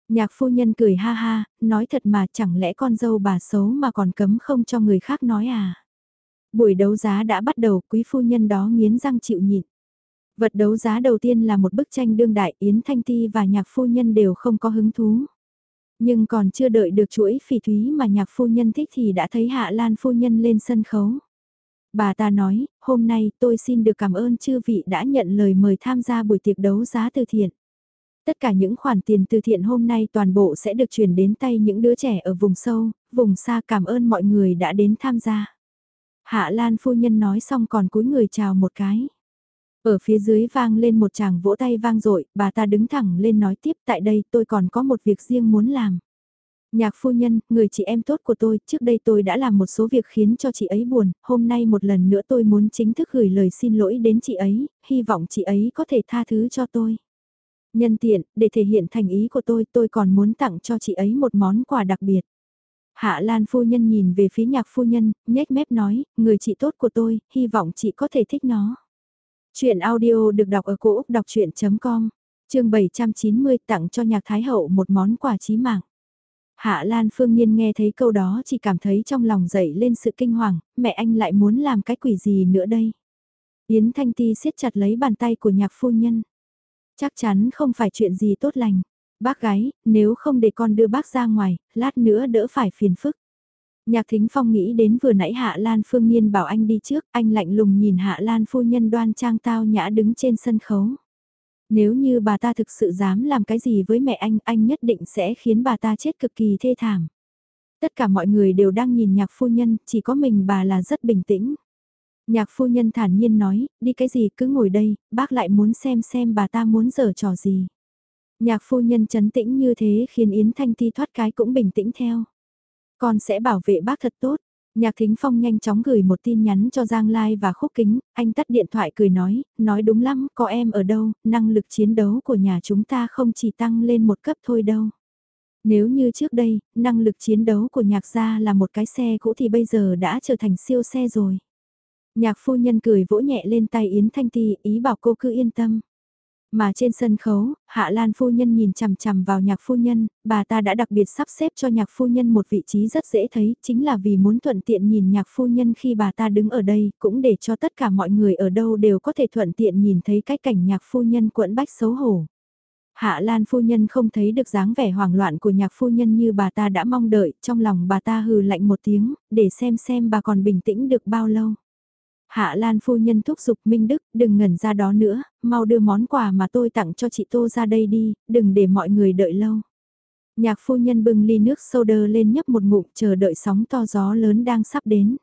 Nhạc phu nhân cười ha ha, nói thật mà chẳng lẽ con dâu bà xấu mà còn cấm không cho người khác nói à? Buổi đấu giá đã bắt đầu, quý phu nhân đó nghiến răng chịu nhịn. Vật đấu giá đầu tiên là một bức tranh đương đại Yến Thanh Ti và nhạc phu nhân đều không có hứng thú. Nhưng còn chưa đợi được chuỗi phỉ thúy mà nhạc phu nhân thích thì đã thấy Hạ Lan phu nhân lên sân khấu. Bà ta nói, hôm nay tôi xin được cảm ơn chư vị đã nhận lời mời tham gia buổi tiệc đấu giá từ thiện. Tất cả những khoản tiền từ thiện hôm nay toàn bộ sẽ được chuyển đến tay những đứa trẻ ở vùng sâu, vùng xa cảm ơn mọi người đã đến tham gia. Hạ Lan phu nhân nói xong còn cúi người chào một cái. Ở phía dưới vang lên một chàng vỗ tay vang dội bà ta đứng thẳng lên nói tiếp tại đây tôi còn có một việc riêng muốn làm. Nhạc phu nhân, người chị em tốt của tôi, trước đây tôi đã làm một số việc khiến cho chị ấy buồn, hôm nay một lần nữa tôi muốn chính thức gửi lời xin lỗi đến chị ấy, hy vọng chị ấy có thể tha thứ cho tôi. Nhân tiện, để thể hiện thành ý của tôi, tôi còn muốn tặng cho chị ấy một món quà đặc biệt. Hạ Lan phu nhân nhìn về phía nhạc phu nhân, nhếch mép nói, người chị tốt của tôi, hy vọng chị có thể thích nó. Chuyện audio được đọc ở cổ Úc đọc chuyện.com, trường 790 tặng cho nhạc Thái Hậu một món quà chí mạng. Hạ Lan Phương Nhiên nghe thấy câu đó chỉ cảm thấy trong lòng dậy lên sự kinh hoàng, mẹ anh lại muốn làm cái quỷ gì nữa đây. Yến Thanh Ti siết chặt lấy bàn tay của nhạc phu nhân. Chắc chắn không phải chuyện gì tốt lành. Bác gái, nếu không để con đưa bác ra ngoài, lát nữa đỡ phải phiền phức. Nhạc Thính Phong nghĩ đến vừa nãy Hạ Lan Phương Nhiên bảo anh đi trước, anh lạnh lùng nhìn Hạ Lan phu nhân đoan trang tao nhã đứng trên sân khấu. Nếu như bà ta thực sự dám làm cái gì với mẹ anh, anh nhất định sẽ khiến bà ta chết cực kỳ thê thảm. Tất cả mọi người đều đang nhìn nhạc phu nhân, chỉ có mình bà là rất bình tĩnh. Nhạc phu nhân thản nhiên nói, đi cái gì cứ ngồi đây, bác lại muốn xem xem bà ta muốn giở trò gì. Nhạc phu nhân chấn tĩnh như thế khiến Yến Thanh Ti thoát cái cũng bình tĩnh theo. Con sẽ bảo vệ bác thật tốt. Nhạc Thính Phong nhanh chóng gửi một tin nhắn cho Giang Lai và Khúc Kính, anh tắt điện thoại cười nói, nói đúng lắm, có em ở đâu, năng lực chiến đấu của nhà chúng ta không chỉ tăng lên một cấp thôi đâu. Nếu như trước đây, năng lực chiến đấu của nhạc gia là một cái xe cũ thì bây giờ đã trở thành siêu xe rồi. Nhạc phu nhân cười vỗ nhẹ lên tay Yến Thanh Ti, ý bảo cô cứ yên tâm. Mà trên sân khấu, Hạ Lan phu nhân nhìn chằm chằm vào nhạc phu nhân, bà ta đã đặc biệt sắp xếp cho nhạc phu nhân một vị trí rất dễ thấy, chính là vì muốn thuận tiện nhìn nhạc phu nhân khi bà ta đứng ở đây, cũng để cho tất cả mọi người ở đâu đều có thể thuận tiện nhìn thấy cái cảnh nhạc phu nhân quẫn bách xấu hổ. Hạ Lan phu nhân không thấy được dáng vẻ hoảng loạn của nhạc phu nhân như bà ta đã mong đợi, trong lòng bà ta hừ lạnh một tiếng, để xem xem bà còn bình tĩnh được bao lâu. Hạ Lan phu nhân thúc giục Minh Đức, đừng ngẩn ra đó nữa, mau đưa món quà mà tôi tặng cho chị Tô ra đây đi, đừng để mọi người đợi lâu. Nhạc phu nhân bưng ly nước soda lên nhấp một ngụm chờ đợi sóng to gió lớn đang sắp đến.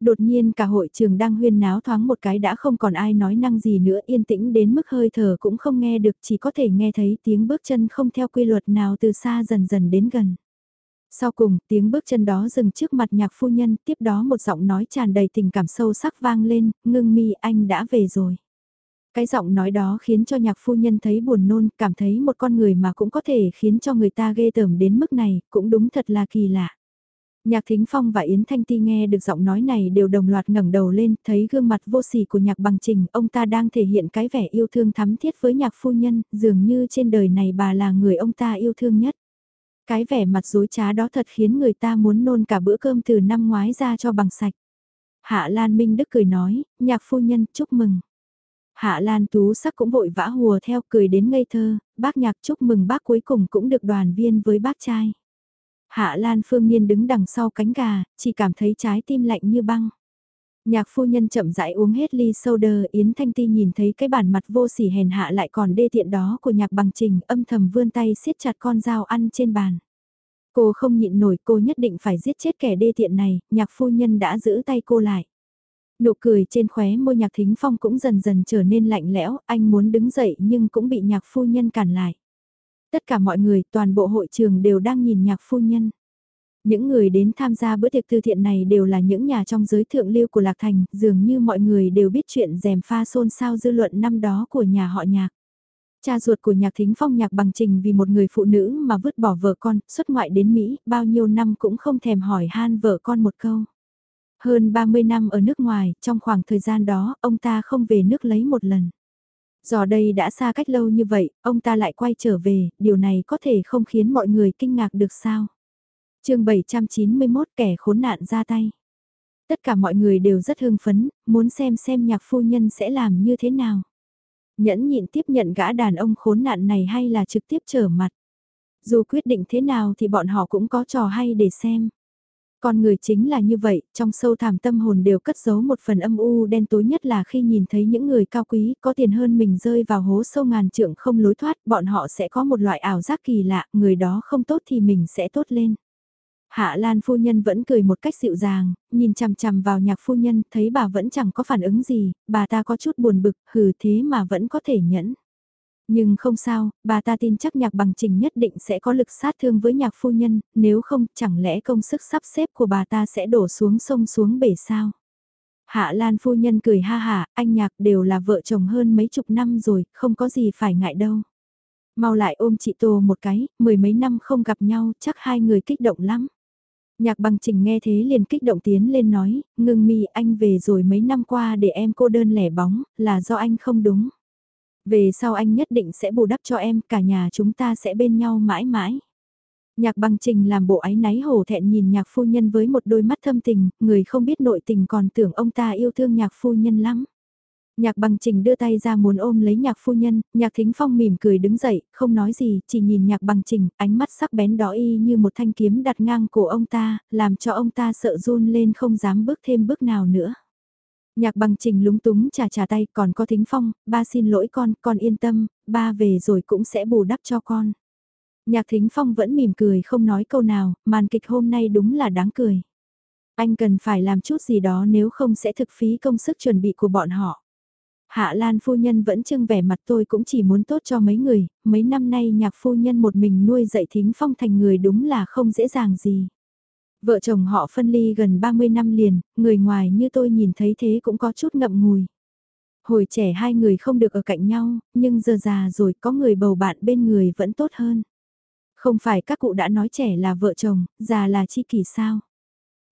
Đột nhiên cả hội trường đang huyên náo thoáng một cái đã không còn ai nói năng gì nữa yên tĩnh đến mức hơi thở cũng không nghe được chỉ có thể nghe thấy tiếng bước chân không theo quy luật nào từ xa dần dần đến gần. Sau cùng, tiếng bước chân đó dừng trước mặt nhạc phu nhân, tiếp đó một giọng nói tràn đầy tình cảm sâu sắc vang lên, ngưng mi anh đã về rồi. Cái giọng nói đó khiến cho nhạc phu nhân thấy buồn nôn, cảm thấy một con người mà cũng có thể khiến cho người ta ghê tởm đến mức này, cũng đúng thật là kỳ lạ. Nhạc Thính Phong và Yến Thanh Ti nghe được giọng nói này đều đồng loạt ngẩng đầu lên, thấy gương mặt vô sỉ của nhạc bằng trình, ông ta đang thể hiện cái vẻ yêu thương thắm thiết với nhạc phu nhân, dường như trên đời này bà là người ông ta yêu thương nhất. Cái vẻ mặt dối trá đó thật khiến người ta muốn nôn cả bữa cơm từ năm ngoái ra cho bằng sạch. Hạ Lan Minh Đức cười nói, nhạc phu nhân chúc mừng. Hạ Lan Tú sắc cũng vội vã hùa theo cười đến ngây thơ, bác nhạc chúc mừng bác cuối cùng cũng được đoàn viên với bác trai. Hạ Lan Phương Niên đứng đằng sau cánh gà, chỉ cảm thấy trái tim lạnh như băng. Nhạc phu nhân chậm rãi uống hết ly soda, Yến Thanh Ti nhìn thấy cái bản mặt vô sỉ hèn hạ lại còn đê tiện đó của nhạc bằng trình, âm thầm vươn tay siết chặt con dao ăn trên bàn. Cô không nhịn nổi, cô nhất định phải giết chết kẻ đê tiện này, nhạc phu nhân đã giữ tay cô lại. Nụ cười trên khóe môi nhạc thính phong cũng dần dần trở nên lạnh lẽo, anh muốn đứng dậy nhưng cũng bị nhạc phu nhân cản lại. Tất cả mọi người, toàn bộ hội trường đều đang nhìn nhạc phu nhân. Những người đến tham gia bữa tiệc từ thiện này đều là những nhà trong giới thượng lưu của Lạc Thành, dường như mọi người đều biết chuyện dèm pha xôn xao dư luận năm đó của nhà họ nhạc. Cha ruột của nhạc thính phong nhạc bằng trình vì một người phụ nữ mà vứt bỏ vợ con, xuất ngoại đến Mỹ, bao nhiêu năm cũng không thèm hỏi han vợ con một câu. Hơn 30 năm ở nước ngoài, trong khoảng thời gian đó, ông ta không về nước lấy một lần. giờ đây đã xa cách lâu như vậy, ông ta lại quay trở về, điều này có thể không khiến mọi người kinh ngạc được sao? Chương 791 kẻ khốn nạn ra tay. Tất cả mọi người đều rất hưng phấn, muốn xem xem nhạc phu nhân sẽ làm như thế nào. Nhẫn nhịn tiếp nhận gã đàn ông khốn nạn này hay là trực tiếp trở mặt. Dù quyết định thế nào thì bọn họ cũng có trò hay để xem. Con người chính là như vậy, trong sâu thẳm tâm hồn đều cất giấu một phần âm u đen tối nhất là khi nhìn thấy những người cao quý có tiền hơn mình rơi vào hố sâu ngàn trượng không lối thoát, bọn họ sẽ có một loại ảo giác kỳ lạ, người đó không tốt thì mình sẽ tốt lên. Hạ Lan phu nhân vẫn cười một cách dịu dàng, nhìn chằm chằm vào nhạc phu nhân, thấy bà vẫn chẳng có phản ứng gì, bà ta có chút buồn bực, hừ thế mà vẫn có thể nhẫn. Nhưng không sao, bà ta tin chắc nhạc bằng trình nhất định sẽ có lực sát thương với nhạc phu nhân, nếu không chẳng lẽ công sức sắp xếp của bà ta sẽ đổ xuống sông xuống bể sao. Hạ Lan phu nhân cười ha hả, anh nhạc đều là vợ chồng hơn mấy chục năm rồi, không có gì phải ngại đâu. Mau lại ôm chị Tô một cái, mười mấy năm không gặp nhau, chắc hai người kích động lắm. Nhạc bằng trình nghe thế liền kích động tiến lên nói, ngưng mi anh về rồi mấy năm qua để em cô đơn lẻ bóng, là do anh không đúng. Về sau anh nhất định sẽ bù đắp cho em, cả nhà chúng ta sẽ bên nhau mãi mãi. Nhạc bằng trình làm bộ ái náy hổ thẹn nhìn nhạc phu nhân với một đôi mắt thâm tình, người không biết nội tình còn tưởng ông ta yêu thương nhạc phu nhân lắm. Nhạc bằng trình đưa tay ra muốn ôm lấy nhạc phu nhân, nhạc thính phong mỉm cười đứng dậy, không nói gì, chỉ nhìn nhạc bằng trình, ánh mắt sắc bén đó y như một thanh kiếm đặt ngang cổ ông ta, làm cho ông ta sợ run lên không dám bước thêm bước nào nữa. Nhạc bằng trình lúng túng trà trà tay còn có thính phong, ba xin lỗi con, con yên tâm, ba về rồi cũng sẽ bù đắp cho con. Nhạc thính phong vẫn mỉm cười không nói câu nào, màn kịch hôm nay đúng là đáng cười. Anh cần phải làm chút gì đó nếu không sẽ thực phí công sức chuẩn bị của bọn họ. Hạ Lan phu nhân vẫn trưng vẻ mặt tôi cũng chỉ muốn tốt cho mấy người, mấy năm nay nhạc phu nhân một mình nuôi dạy thính phong thành người đúng là không dễ dàng gì. Vợ chồng họ phân ly gần 30 năm liền, người ngoài như tôi nhìn thấy thế cũng có chút ngậm ngùi. Hồi trẻ hai người không được ở cạnh nhau, nhưng giờ già rồi có người bầu bạn bên người vẫn tốt hơn. Không phải các cụ đã nói trẻ là vợ chồng, già là chi kỷ sao.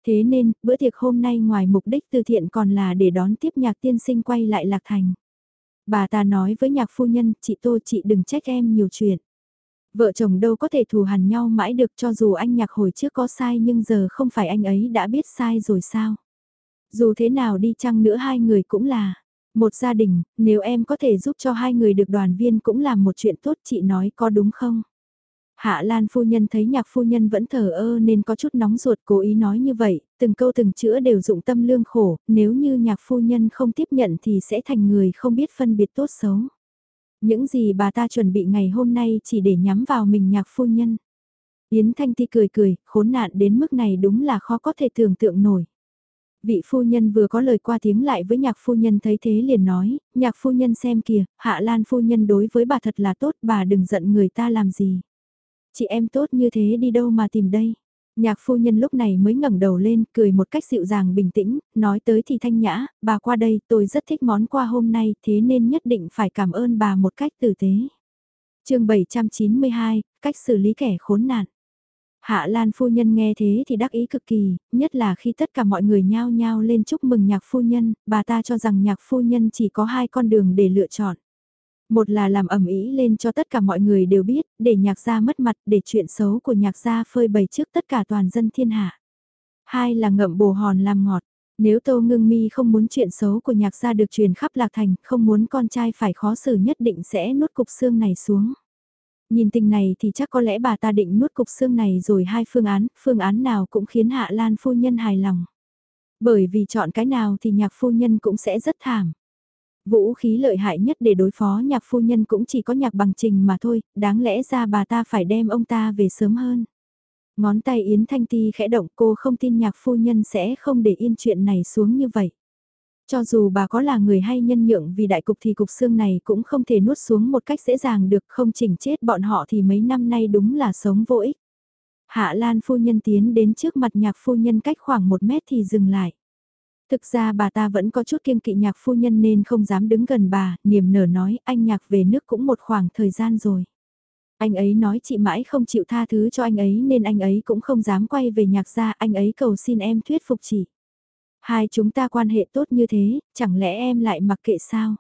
Thế nên, bữa tiệc hôm nay ngoài mục đích từ thiện còn là để đón tiếp nhạc tiên sinh quay lại Lạc Thành. Bà ta nói với nhạc phu nhân, chị Tô chị đừng trách em nhiều chuyện. Vợ chồng đâu có thể thù hằn nhau mãi được cho dù anh nhạc hồi trước có sai nhưng giờ không phải anh ấy đã biết sai rồi sao. Dù thế nào đi chăng nữa hai người cũng là một gia đình, nếu em có thể giúp cho hai người được đoàn viên cũng là một chuyện tốt chị nói có đúng không? Hạ Lan phu nhân thấy nhạc phu nhân vẫn thờ ơ nên có chút nóng ruột cố ý nói như vậy, từng câu từng chữ đều dụng tâm lương khổ, nếu như nhạc phu nhân không tiếp nhận thì sẽ thành người không biết phân biệt tốt xấu. Những gì bà ta chuẩn bị ngày hôm nay chỉ để nhắm vào mình nhạc phu nhân. Yến Thanh Ti cười cười, khốn nạn đến mức này đúng là khó có thể tưởng tượng nổi. Vị phu nhân vừa có lời qua tiếng lại với nhạc phu nhân thấy thế liền nói, nhạc phu nhân xem kìa, hạ lan phu nhân đối với bà thật là tốt, bà đừng giận người ta làm gì. Chị em tốt như thế đi đâu mà tìm đây? Nhạc phu nhân lúc này mới ngẩng đầu lên, cười một cách dịu dàng bình tĩnh, nói tới thì thanh nhã, bà qua đây, tôi rất thích món qua hôm nay, thế nên nhất định phải cảm ơn bà một cách tử tế. chương 792, cách xử lý kẻ khốn nạn. Hạ Lan phu nhân nghe thế thì đắc ý cực kỳ, nhất là khi tất cả mọi người nhao nhao lên chúc mừng nhạc phu nhân, bà ta cho rằng nhạc phu nhân chỉ có hai con đường để lựa chọn. Một là làm ẩm ý lên cho tất cả mọi người đều biết, để nhạc gia mất mặt, để chuyện xấu của nhạc gia phơi bày trước tất cả toàn dân thiên hạ. Hai là ngậm bồ hòn làm ngọt. Nếu Tô Ngưng Mi không muốn chuyện xấu của nhạc gia được truyền khắp Lạc Thành, không muốn con trai phải khó xử nhất định sẽ nuốt cục xương này xuống. Nhìn tình này thì chắc có lẽ bà ta định nuốt cục xương này rồi hai phương án, phương án nào cũng khiến Hạ Lan phu nhân hài lòng. Bởi vì chọn cái nào thì nhạc phu nhân cũng sẽ rất thảm. Vũ khí lợi hại nhất để đối phó nhạc phu nhân cũng chỉ có nhạc bằng trình mà thôi, đáng lẽ ra bà ta phải đem ông ta về sớm hơn. Ngón tay Yến Thanh Ti khẽ động cô không tin nhạc phu nhân sẽ không để yên chuyện này xuống như vậy. Cho dù bà có là người hay nhân nhượng vì đại cục thì cục xương này cũng không thể nuốt xuống một cách dễ dàng được không chỉnh chết bọn họ thì mấy năm nay đúng là sống vô ích. Hạ Lan phu nhân tiến đến trước mặt nhạc phu nhân cách khoảng một mét thì dừng lại. Thực ra bà ta vẫn có chút kiêng kỵ nhạc phu nhân nên không dám đứng gần bà, niềm nở nói anh nhạc về nước cũng một khoảng thời gian rồi. Anh ấy nói chị mãi không chịu tha thứ cho anh ấy nên anh ấy cũng không dám quay về nhạc ra anh ấy cầu xin em thuyết phục chị. Hai chúng ta quan hệ tốt như thế, chẳng lẽ em lại mặc kệ sao?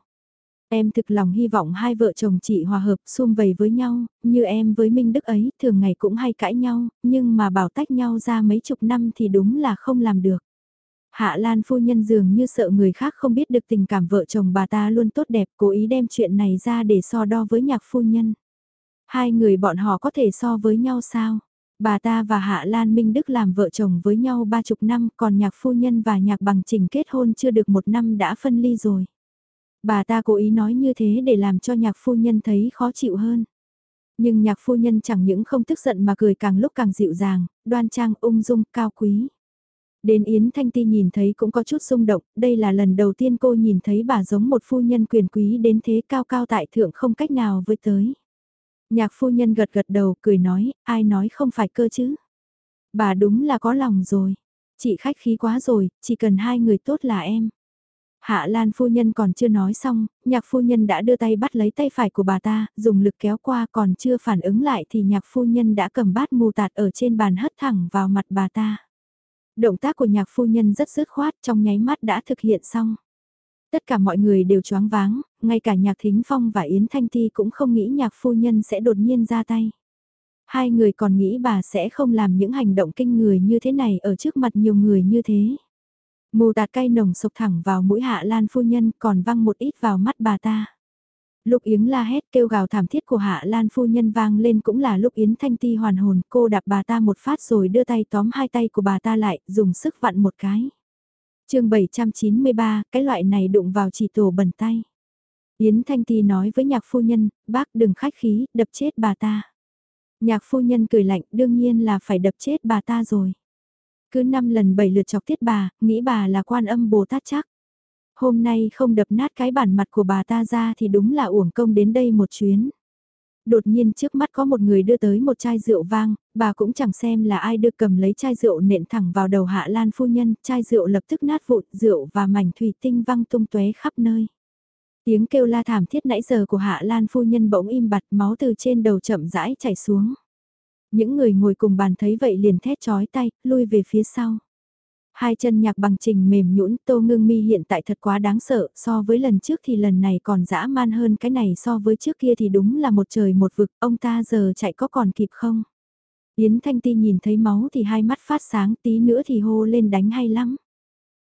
Em thực lòng hy vọng hai vợ chồng chị hòa hợp xung vầy với nhau, như em với Minh Đức ấy, thường ngày cũng hay cãi nhau, nhưng mà bảo tách nhau ra mấy chục năm thì đúng là không làm được. Hạ Lan phu nhân dường như sợ người khác không biết được tình cảm vợ chồng bà ta luôn tốt đẹp, cố ý đem chuyện này ra để so đo với nhạc phu nhân. Hai người bọn họ có thể so với nhau sao? Bà ta và Hạ Lan Minh Đức làm vợ chồng với nhau ba chục năm, còn nhạc phu nhân và nhạc bằng trình kết hôn chưa được một năm đã phân ly rồi. Bà ta cố ý nói như thế để làm cho nhạc phu nhân thấy khó chịu hơn. Nhưng nhạc phu nhân chẳng những không tức giận mà cười càng lúc càng dịu dàng, đoan trang ung dung, cao quý. Đến Yến Thanh Ti nhìn thấy cũng có chút xung động, đây là lần đầu tiên cô nhìn thấy bà giống một phu nhân quyền quý đến thế cao cao tại thượng không cách nào với tới. Nhạc phu nhân gật gật đầu cười nói, ai nói không phải cơ chứ. Bà đúng là có lòng rồi. Chị khách khí quá rồi, chỉ cần hai người tốt là em. Hạ Lan phu nhân còn chưa nói xong, nhạc phu nhân đã đưa tay bắt lấy tay phải của bà ta, dùng lực kéo qua còn chưa phản ứng lại thì nhạc phu nhân đã cầm bát mù tạt ở trên bàn hất thẳng vào mặt bà ta. Động tác của nhạc phu nhân rất dứt khoát trong nháy mắt đã thực hiện xong. Tất cả mọi người đều choáng váng, ngay cả nhạc thính phong và Yến Thanh Ti cũng không nghĩ nhạc phu nhân sẽ đột nhiên ra tay. Hai người còn nghĩ bà sẽ không làm những hành động kinh người như thế này ở trước mặt nhiều người như thế. Mù tạt cay nồng sộc thẳng vào mũi hạ lan phu nhân còn văng một ít vào mắt bà ta. Lúc Yến la hét kêu gào thảm thiết của Hạ Lan phu nhân vang lên cũng là lúc Yến Thanh Ti hoàn hồn, cô đạp bà ta một phát rồi đưa tay tóm hai tay của bà ta lại, dùng sức vặn một cái. chương 793, cái loại này đụng vào chỉ tổ bẩn tay. Yến Thanh Ti nói với nhạc phu nhân, bác đừng khách khí, đập chết bà ta. Nhạc phu nhân cười lạnh, đương nhiên là phải đập chết bà ta rồi. Cứ năm lần bảy lượt chọc tiết bà, nghĩ bà là quan âm Bồ Tát chắc. Hôm nay không đập nát cái bản mặt của bà ta ra thì đúng là uổng công đến đây một chuyến. Đột nhiên trước mắt có một người đưa tới một chai rượu vang, bà cũng chẳng xem là ai đưa cầm lấy chai rượu nện thẳng vào đầu hạ lan phu nhân, chai rượu lập tức nát vụn, rượu và mảnh thủy tinh văng tung tóe khắp nơi. Tiếng kêu la thảm thiết nãy giờ của hạ lan phu nhân bỗng im bặt máu từ trên đầu chậm rãi chảy xuống. Những người ngồi cùng bàn thấy vậy liền thét chói tay, lui về phía sau. Hai chân nhạc bằng trình mềm nhũn tô ngưng mi hiện tại thật quá đáng sợ, so với lần trước thì lần này còn dã man hơn cái này so với trước kia thì đúng là một trời một vực, ông ta giờ chạy có còn kịp không? Yến Thanh Ti nhìn thấy máu thì hai mắt phát sáng tí nữa thì hô lên đánh hay lắm.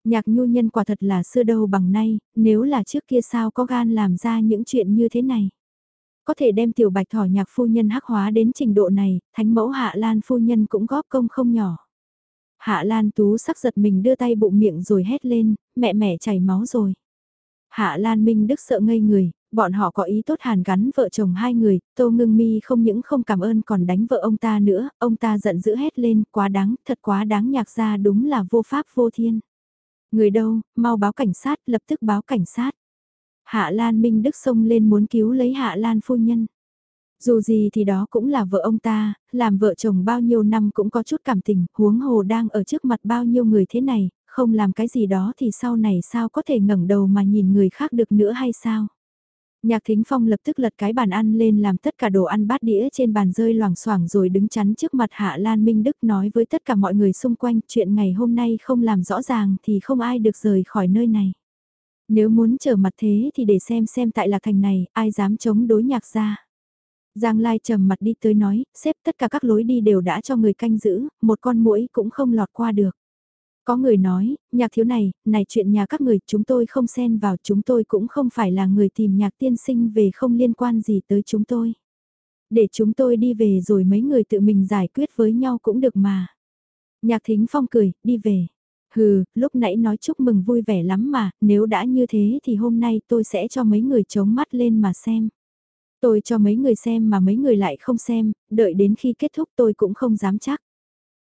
Nhạc nhu nhân quả thật là xưa đâu bằng nay, nếu là trước kia sao có gan làm ra những chuyện như thế này. Có thể đem tiểu bạch thỏ nhạc phu nhân hắc hóa đến trình độ này, thánh mẫu hạ lan phu nhân cũng góp công không nhỏ. Hạ Lan Tú sắc giật mình đưa tay bụng miệng rồi hét lên, mẹ mẹ chảy máu rồi. Hạ Lan Minh Đức sợ ngây người, bọn họ có ý tốt hàn gắn vợ chồng hai người, Tô Ngưng Mi không những không cảm ơn còn đánh vợ ông ta nữa, ông ta giận dữ hét lên, quá đáng, thật quá đáng nhạc ra đúng là vô pháp vô thiên. Người đâu, mau báo cảnh sát, lập tức báo cảnh sát. Hạ Lan Minh Đức xông lên muốn cứu lấy Hạ Lan phu nhân. Dù gì thì đó cũng là vợ ông ta, làm vợ chồng bao nhiêu năm cũng có chút cảm tình, huống hồ đang ở trước mặt bao nhiêu người thế này, không làm cái gì đó thì sau này sao có thể ngẩng đầu mà nhìn người khác được nữa hay sao? Nhạc Thính Phong lập tức lật cái bàn ăn lên làm tất cả đồ ăn bát đĩa trên bàn rơi loảng xoảng rồi đứng chắn trước mặt Hạ Lan Minh Đức nói với tất cả mọi người xung quanh chuyện ngày hôm nay không làm rõ ràng thì không ai được rời khỏi nơi này. Nếu muốn trở mặt thế thì để xem xem tại Lạc Thành này ai dám chống đối nhạc ra. Giang Lai trầm mặt đi tới nói, xếp tất cả các lối đi đều đã cho người canh giữ, một con mũi cũng không lọt qua được. Có người nói, nhạc thiếu này, này chuyện nhà các người chúng tôi không xen vào chúng tôi cũng không phải là người tìm nhạc tiên sinh về không liên quan gì tới chúng tôi. Để chúng tôi đi về rồi mấy người tự mình giải quyết với nhau cũng được mà. Nhạc thính phong cười, đi về. Hừ, lúc nãy nói chúc mừng vui vẻ lắm mà, nếu đã như thế thì hôm nay tôi sẽ cho mấy người chống mắt lên mà xem. Tôi cho mấy người xem mà mấy người lại không xem, đợi đến khi kết thúc tôi cũng không dám chắc.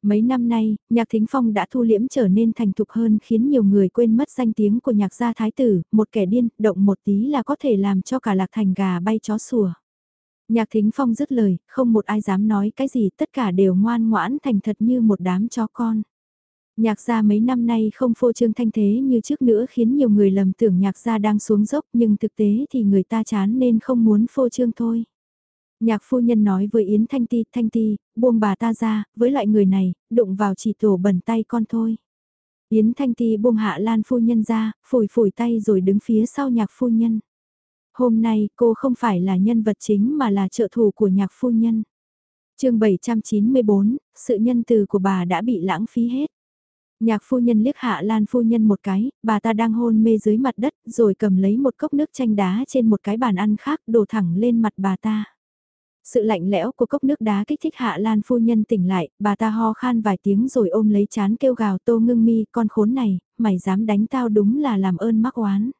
Mấy năm nay, nhạc thính phong đã thu liễm trở nên thành thục hơn khiến nhiều người quên mất danh tiếng của nhạc gia thái tử, một kẻ điên, động một tí là có thể làm cho cả lạc thành gà bay chó sủa. Nhạc thính phong dứt lời, không một ai dám nói cái gì, tất cả đều ngoan ngoãn thành thật như một đám chó con. Nhạc gia mấy năm nay không phô trương thanh thế như trước nữa khiến nhiều người lầm tưởng nhạc gia đang xuống dốc nhưng thực tế thì người ta chán nên không muốn phô trương thôi. Nhạc phu nhân nói với Yến Thanh Ti, Thanh Ti, buông bà ta ra, với loại người này, đụng vào chỉ tổ bẩn tay con thôi. Yến Thanh Ti buông hạ lan phu nhân ra, phủi phủi tay rồi đứng phía sau nhạc phu nhân. Hôm nay cô không phải là nhân vật chính mà là trợ thủ của nhạc phu nhân. chương 794, sự nhân từ của bà đã bị lãng phí hết. Nhạc phu nhân liếc hạ lan phu nhân một cái, bà ta đang hôn mê dưới mặt đất rồi cầm lấy một cốc nước chanh đá trên một cái bàn ăn khác đổ thẳng lên mặt bà ta. Sự lạnh lẽo của cốc nước đá kích thích hạ lan phu nhân tỉnh lại, bà ta ho khan vài tiếng rồi ôm lấy chán kêu gào tô ngưng mi con khốn này, mày dám đánh tao đúng là làm ơn mắc oán.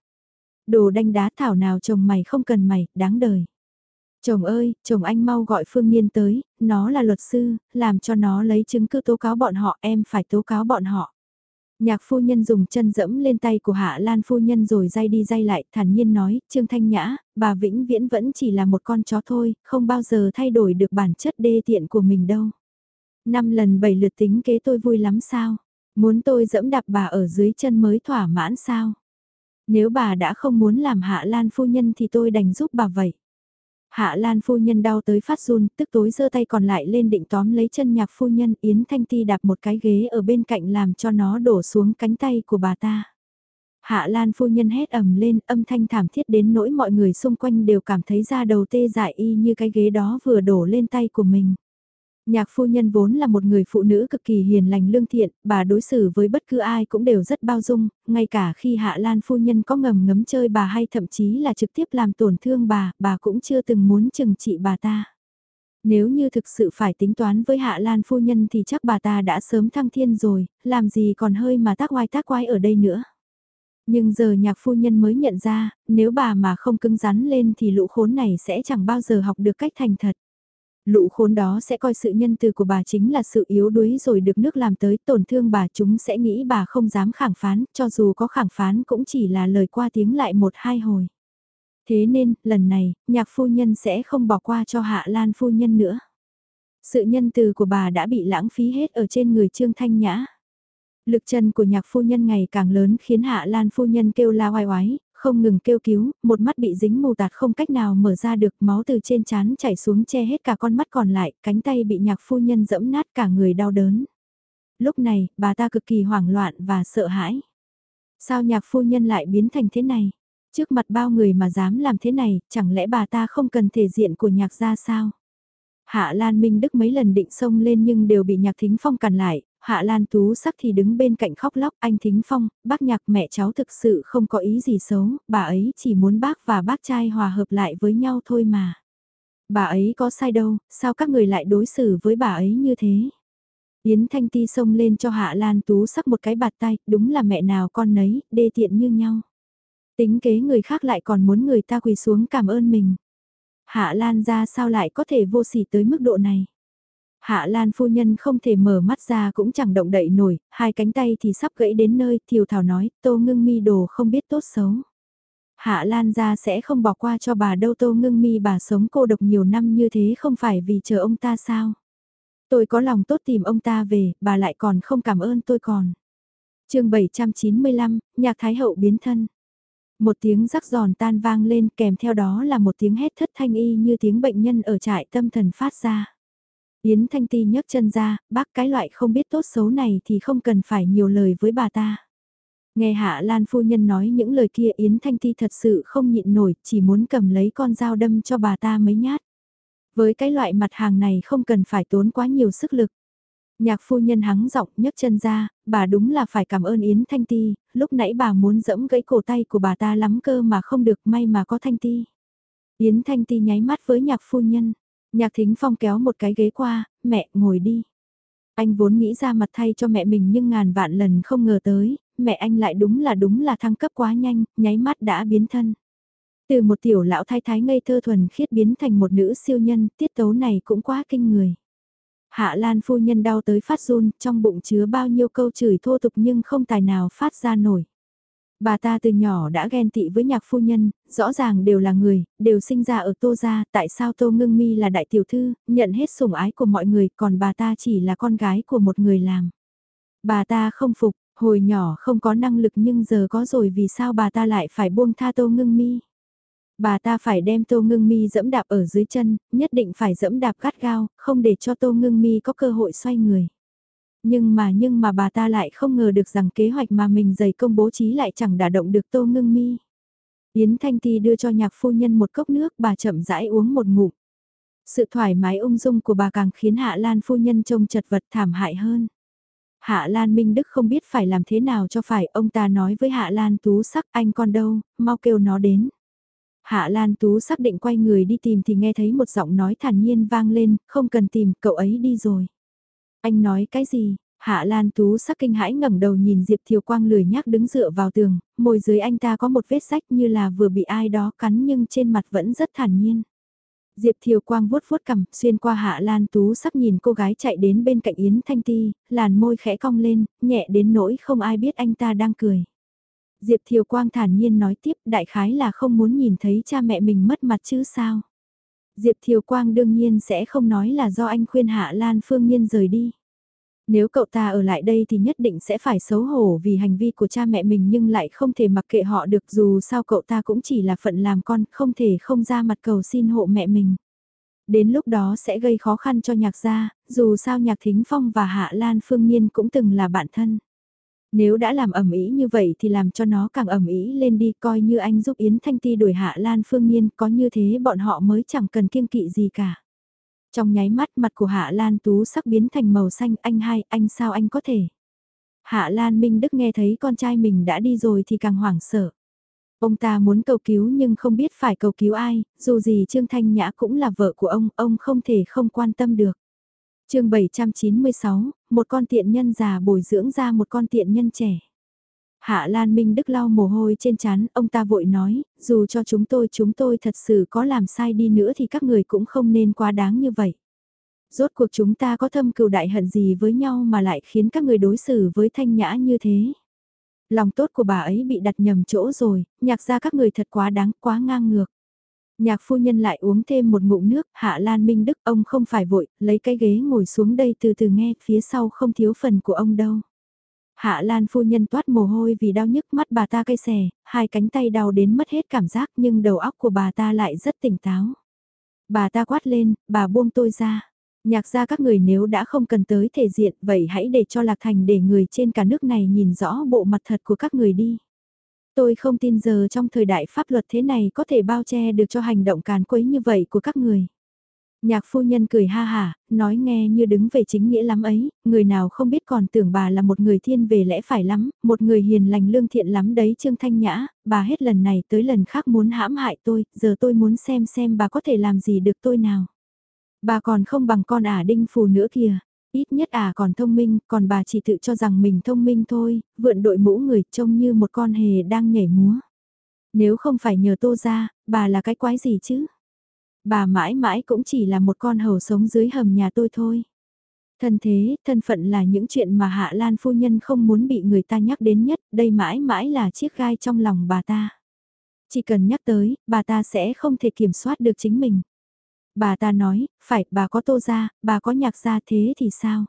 Đồ đanh đá thảo nào chồng mày không cần mày, đáng đời. Chồng ơi, chồng anh mau gọi Phương Niên tới, nó là luật sư, làm cho nó lấy chứng cứ tố cáo bọn họ, em phải tố cáo bọn họ. Nhạc phu nhân dùng chân dẫm lên tay của Hạ Lan phu nhân rồi day đi day lại, thản nhiên nói, Trương Thanh Nhã, bà vĩnh viễn vẫn chỉ là một con chó thôi, không bao giờ thay đổi được bản chất đê tiện của mình đâu. Năm lần bảy lượt tính kế tôi vui lắm sao? Muốn tôi dẫm đạp bà ở dưới chân mới thỏa mãn sao? Nếu bà đã không muốn làm Hạ Lan phu nhân thì tôi đành giúp bà vậy. Hạ Lan phu nhân đau tới phát run, tức tối giơ tay còn lại lên định tóm lấy chân nhạc phu nhân Yến Thanh Ti đạp một cái ghế ở bên cạnh làm cho nó đổ xuống cánh tay của bà ta. Hạ Lan phu nhân hét ầm lên âm thanh thảm thiết đến nỗi mọi người xung quanh đều cảm thấy da đầu tê dại y như cái ghế đó vừa đổ lên tay của mình. Nhạc phu nhân vốn là một người phụ nữ cực kỳ hiền lành lương thiện, bà đối xử với bất cứ ai cũng đều rất bao dung, ngay cả khi Hạ Lan phu nhân có ngầm ngấm chơi bà hay thậm chí là trực tiếp làm tổn thương bà, bà cũng chưa từng muốn chừng trị bà ta. Nếu như thực sự phải tính toán với Hạ Lan phu nhân thì chắc bà ta đã sớm thăng thiên rồi, làm gì còn hơi mà tác oai tác oai ở đây nữa. Nhưng giờ nhạc phu nhân mới nhận ra, nếu bà mà không cứng rắn lên thì lũ khốn này sẽ chẳng bao giờ học được cách thành thật. Lũ khốn đó sẽ coi sự nhân từ của bà chính là sự yếu đuối rồi được nước làm tới tổn thương bà chúng sẽ nghĩ bà không dám khẳng phán, cho dù có khẳng phán cũng chỉ là lời qua tiếng lại một hai hồi. Thế nên, lần này, nhạc phu nhân sẽ không bỏ qua cho Hạ Lan phu nhân nữa. Sự nhân từ của bà đã bị lãng phí hết ở trên người Trương Thanh Nhã. Lực chân của nhạc phu nhân ngày càng lớn khiến Hạ Lan phu nhân kêu la oai oái, không ngừng kêu cứu, một mắt bị dính mù tạt không cách nào mở ra được, máu từ trên trán chảy xuống che hết cả con mắt còn lại, cánh tay bị nhạc phu nhân dẫm nát cả người đau đớn. Lúc này, bà ta cực kỳ hoảng loạn và sợ hãi. Sao nhạc phu nhân lại biến thành thế này? Trước mặt bao người mà dám làm thế này, chẳng lẽ bà ta không cần thể diện của nhạc gia sao? Hạ Lan Minh Đức mấy lần định xông lên nhưng đều bị nhạc thính phong cản lại, Hạ Lan Tú sắc thì đứng bên cạnh khóc lóc anh Thính Phong, bác nhạc mẹ cháu thực sự không có ý gì xấu, bà ấy chỉ muốn bác và bác trai hòa hợp lại với nhau thôi mà. Bà ấy có sai đâu, sao các người lại đối xử với bà ấy như thế? Yến Thanh Ti xông lên cho Hạ Lan Tú sắc một cái bạt tay, đúng là mẹ nào con nấy, đê tiện như nhau. Tính kế người khác lại còn muốn người ta quỳ xuống cảm ơn mình. Hạ Lan ra sao lại có thể vô sỉ tới mức độ này? Hạ Lan phu nhân không thể mở mắt ra cũng chẳng động đậy nổi, hai cánh tay thì sắp gãy đến nơi, thiều thảo nói, tô ngưng mi đồ không biết tốt xấu. Hạ Lan ra sẽ không bỏ qua cho bà đâu tô ngưng mi bà sống cô độc nhiều năm như thế không phải vì chờ ông ta sao. Tôi có lòng tốt tìm ông ta về, bà lại còn không cảm ơn tôi còn. chương 795, Nhạc Thái Hậu biến thân. Một tiếng rắc giòn tan vang lên kèm theo đó là một tiếng hét thất thanh y như tiếng bệnh nhân ở trại tâm thần phát ra. Yến Thanh Ti nhấc chân ra, bác cái loại không biết tốt xấu này thì không cần phải nhiều lời với bà ta. Nghe Hạ Lan phu nhân nói những lời kia Yến Thanh Ti thật sự không nhịn nổi, chỉ muốn cầm lấy con dao đâm cho bà ta mấy nhát. Với cái loại mặt hàng này không cần phải tốn quá nhiều sức lực. Nhạc phu nhân hắng giọng nhấc chân ra, bà đúng là phải cảm ơn Yến Thanh Ti, lúc nãy bà muốn giẫm gãy cổ tay của bà ta lắm cơ mà không được may mà có Thanh Ti. Yến Thanh Ti nháy mắt với nhạc phu nhân, nhạc thính phong kéo một cái ghế qua, mẹ ngồi đi. Anh vốn nghĩ ra mặt thay cho mẹ mình nhưng ngàn vạn lần không ngờ tới, mẹ anh lại đúng là đúng là thăng cấp quá nhanh, nháy mắt đã biến thân. Từ một tiểu lão thái thái ngây thơ thuần khiết biến thành một nữ siêu nhân, tiết tấu này cũng quá kinh người. Hạ Lan phu nhân đau tới phát run, trong bụng chứa bao nhiêu câu chửi thô tục nhưng không tài nào phát ra nổi. Bà ta từ nhỏ đã ghen tị với nhạc phu nhân, rõ ràng đều là người, đều sinh ra ở Tô Gia, tại sao Tô Ngưng Mi là đại tiểu thư, nhận hết sủng ái của mọi người, còn bà ta chỉ là con gái của một người làm. Bà ta không phục, hồi nhỏ không có năng lực nhưng giờ có rồi vì sao bà ta lại phải buông tha Tô Ngưng Mi. Bà ta phải đem Tô Ngưng Mi dẫm đạp ở dưới chân, nhất định phải dẫm đạp gắt gao, không để cho Tô Ngưng Mi có cơ hội xoay người. Nhưng mà nhưng mà bà ta lại không ngờ được rằng kế hoạch mà mình dày công bố trí lại chẳng đả động được Tô Ngưng Mi. Yến Thanh Ti đưa cho nhạc phu nhân một cốc nước bà chậm rãi uống một ngụm. Sự thoải mái ung dung của bà càng khiến Hạ Lan phu nhân trông chật vật thảm hại hơn. Hạ Lan Minh Đức không biết phải làm thế nào cho phải, ông ta nói với Hạ Lan Tú sắc anh con đâu, mau kêu nó đến. Hạ Lan Tú xác định quay người đi tìm thì nghe thấy một giọng nói thản nhiên vang lên, không cần tìm, cậu ấy đi rồi. Anh nói cái gì? Hạ Lan Tú sắc kinh hãi ngẩng đầu nhìn Diệp Thiều Quang lười nhác đứng dựa vào tường, môi dưới anh ta có một vết rách như là vừa bị ai đó cắn nhưng trên mặt vẫn rất thản nhiên. Diệp Thiều Quang vuốt vuốt cằm, xuyên qua Hạ Lan Tú sắc nhìn cô gái chạy đến bên cạnh Yến Thanh Ti, làn môi khẽ cong lên, nhẹ đến nỗi không ai biết anh ta đang cười. Diệp Thiều Quang thản nhiên nói tiếp đại khái là không muốn nhìn thấy cha mẹ mình mất mặt chứ sao. Diệp Thiều Quang đương nhiên sẽ không nói là do anh khuyên Hạ Lan Phương Nhiên rời đi. Nếu cậu ta ở lại đây thì nhất định sẽ phải xấu hổ vì hành vi của cha mẹ mình nhưng lại không thể mặc kệ họ được dù sao cậu ta cũng chỉ là phận làm con, không thể không ra mặt cầu xin hộ mẹ mình. Đến lúc đó sẽ gây khó khăn cho nhạc gia, dù sao nhạc thính phong và Hạ Lan Phương Nhiên cũng từng là bạn thân. Nếu đã làm ẩm ý như vậy thì làm cho nó càng ẩm ý lên đi coi như anh giúp Yến Thanh Ti đuổi Hạ Lan Phương Nhiên có như thế bọn họ mới chẳng cần kiêng kỵ gì cả. Trong nháy mắt mặt của Hạ Lan Tú sắc biến thành màu xanh anh hai anh sao anh có thể. Hạ Lan Minh Đức nghe thấy con trai mình đã đi rồi thì càng hoảng sợ. Ông ta muốn cầu cứu nhưng không biết phải cầu cứu ai, dù gì Trương Thanh Nhã cũng là vợ của ông, ông không thể không quan tâm được chương 796, một con tiện nhân già bồi dưỡng ra một con tiện nhân trẻ. Hạ Lan Minh Đức lau mồ hôi trên chán, ông ta vội nói, dù cho chúng tôi chúng tôi thật sự có làm sai đi nữa thì các người cũng không nên quá đáng như vậy. Rốt cuộc chúng ta có thâm cừu đại hận gì với nhau mà lại khiến các người đối xử với thanh nhã như thế. Lòng tốt của bà ấy bị đặt nhầm chỗ rồi, nhạc ra các người thật quá đáng, quá ngang ngược. Nhạc phu nhân lại uống thêm một ngụm nước, Hạ Lan Minh Đức ông không phải vội, lấy cái ghế ngồi xuống đây từ từ nghe, phía sau không thiếu phần của ông đâu. Hạ Lan phu nhân toát mồ hôi vì đau nhức mắt bà ta cay xè, hai cánh tay đau đến mất hết cảm giác nhưng đầu óc của bà ta lại rất tỉnh táo. Bà ta quát lên, bà buông tôi ra. Nhạc ra các người nếu đã không cần tới thể diện vậy hãy để cho Lạc Thành để người trên cả nước này nhìn rõ bộ mặt thật của các người đi. Tôi không tin giờ trong thời đại pháp luật thế này có thể bao che được cho hành động càn quấy như vậy của các người. Nhạc phu nhân cười ha hả, nói nghe như đứng về chính nghĩa lắm ấy, người nào không biết còn tưởng bà là một người thiên về lẽ phải lắm, một người hiền lành lương thiện lắm đấy Trương Thanh Nhã, bà hết lần này tới lần khác muốn hãm hại tôi, giờ tôi muốn xem xem bà có thể làm gì được tôi nào. Bà còn không bằng con ả đinh phù nữa kìa, Ít nhất à còn thông minh, còn bà chỉ tự cho rằng mình thông minh thôi, vượn đội mũ người trông như một con hề đang nhảy múa. Nếu không phải nhờ tô ra, bà là cái quái gì chứ? Bà mãi mãi cũng chỉ là một con hầu sống dưới hầm nhà tôi thôi. Thân thế, thân phận là những chuyện mà Hạ Lan phu nhân không muốn bị người ta nhắc đến nhất, đây mãi mãi là chiếc gai trong lòng bà ta. Chỉ cần nhắc tới, bà ta sẽ không thể kiểm soát được chính mình. Bà ta nói, phải, bà có tô ra bà có nhạc ra thế thì sao?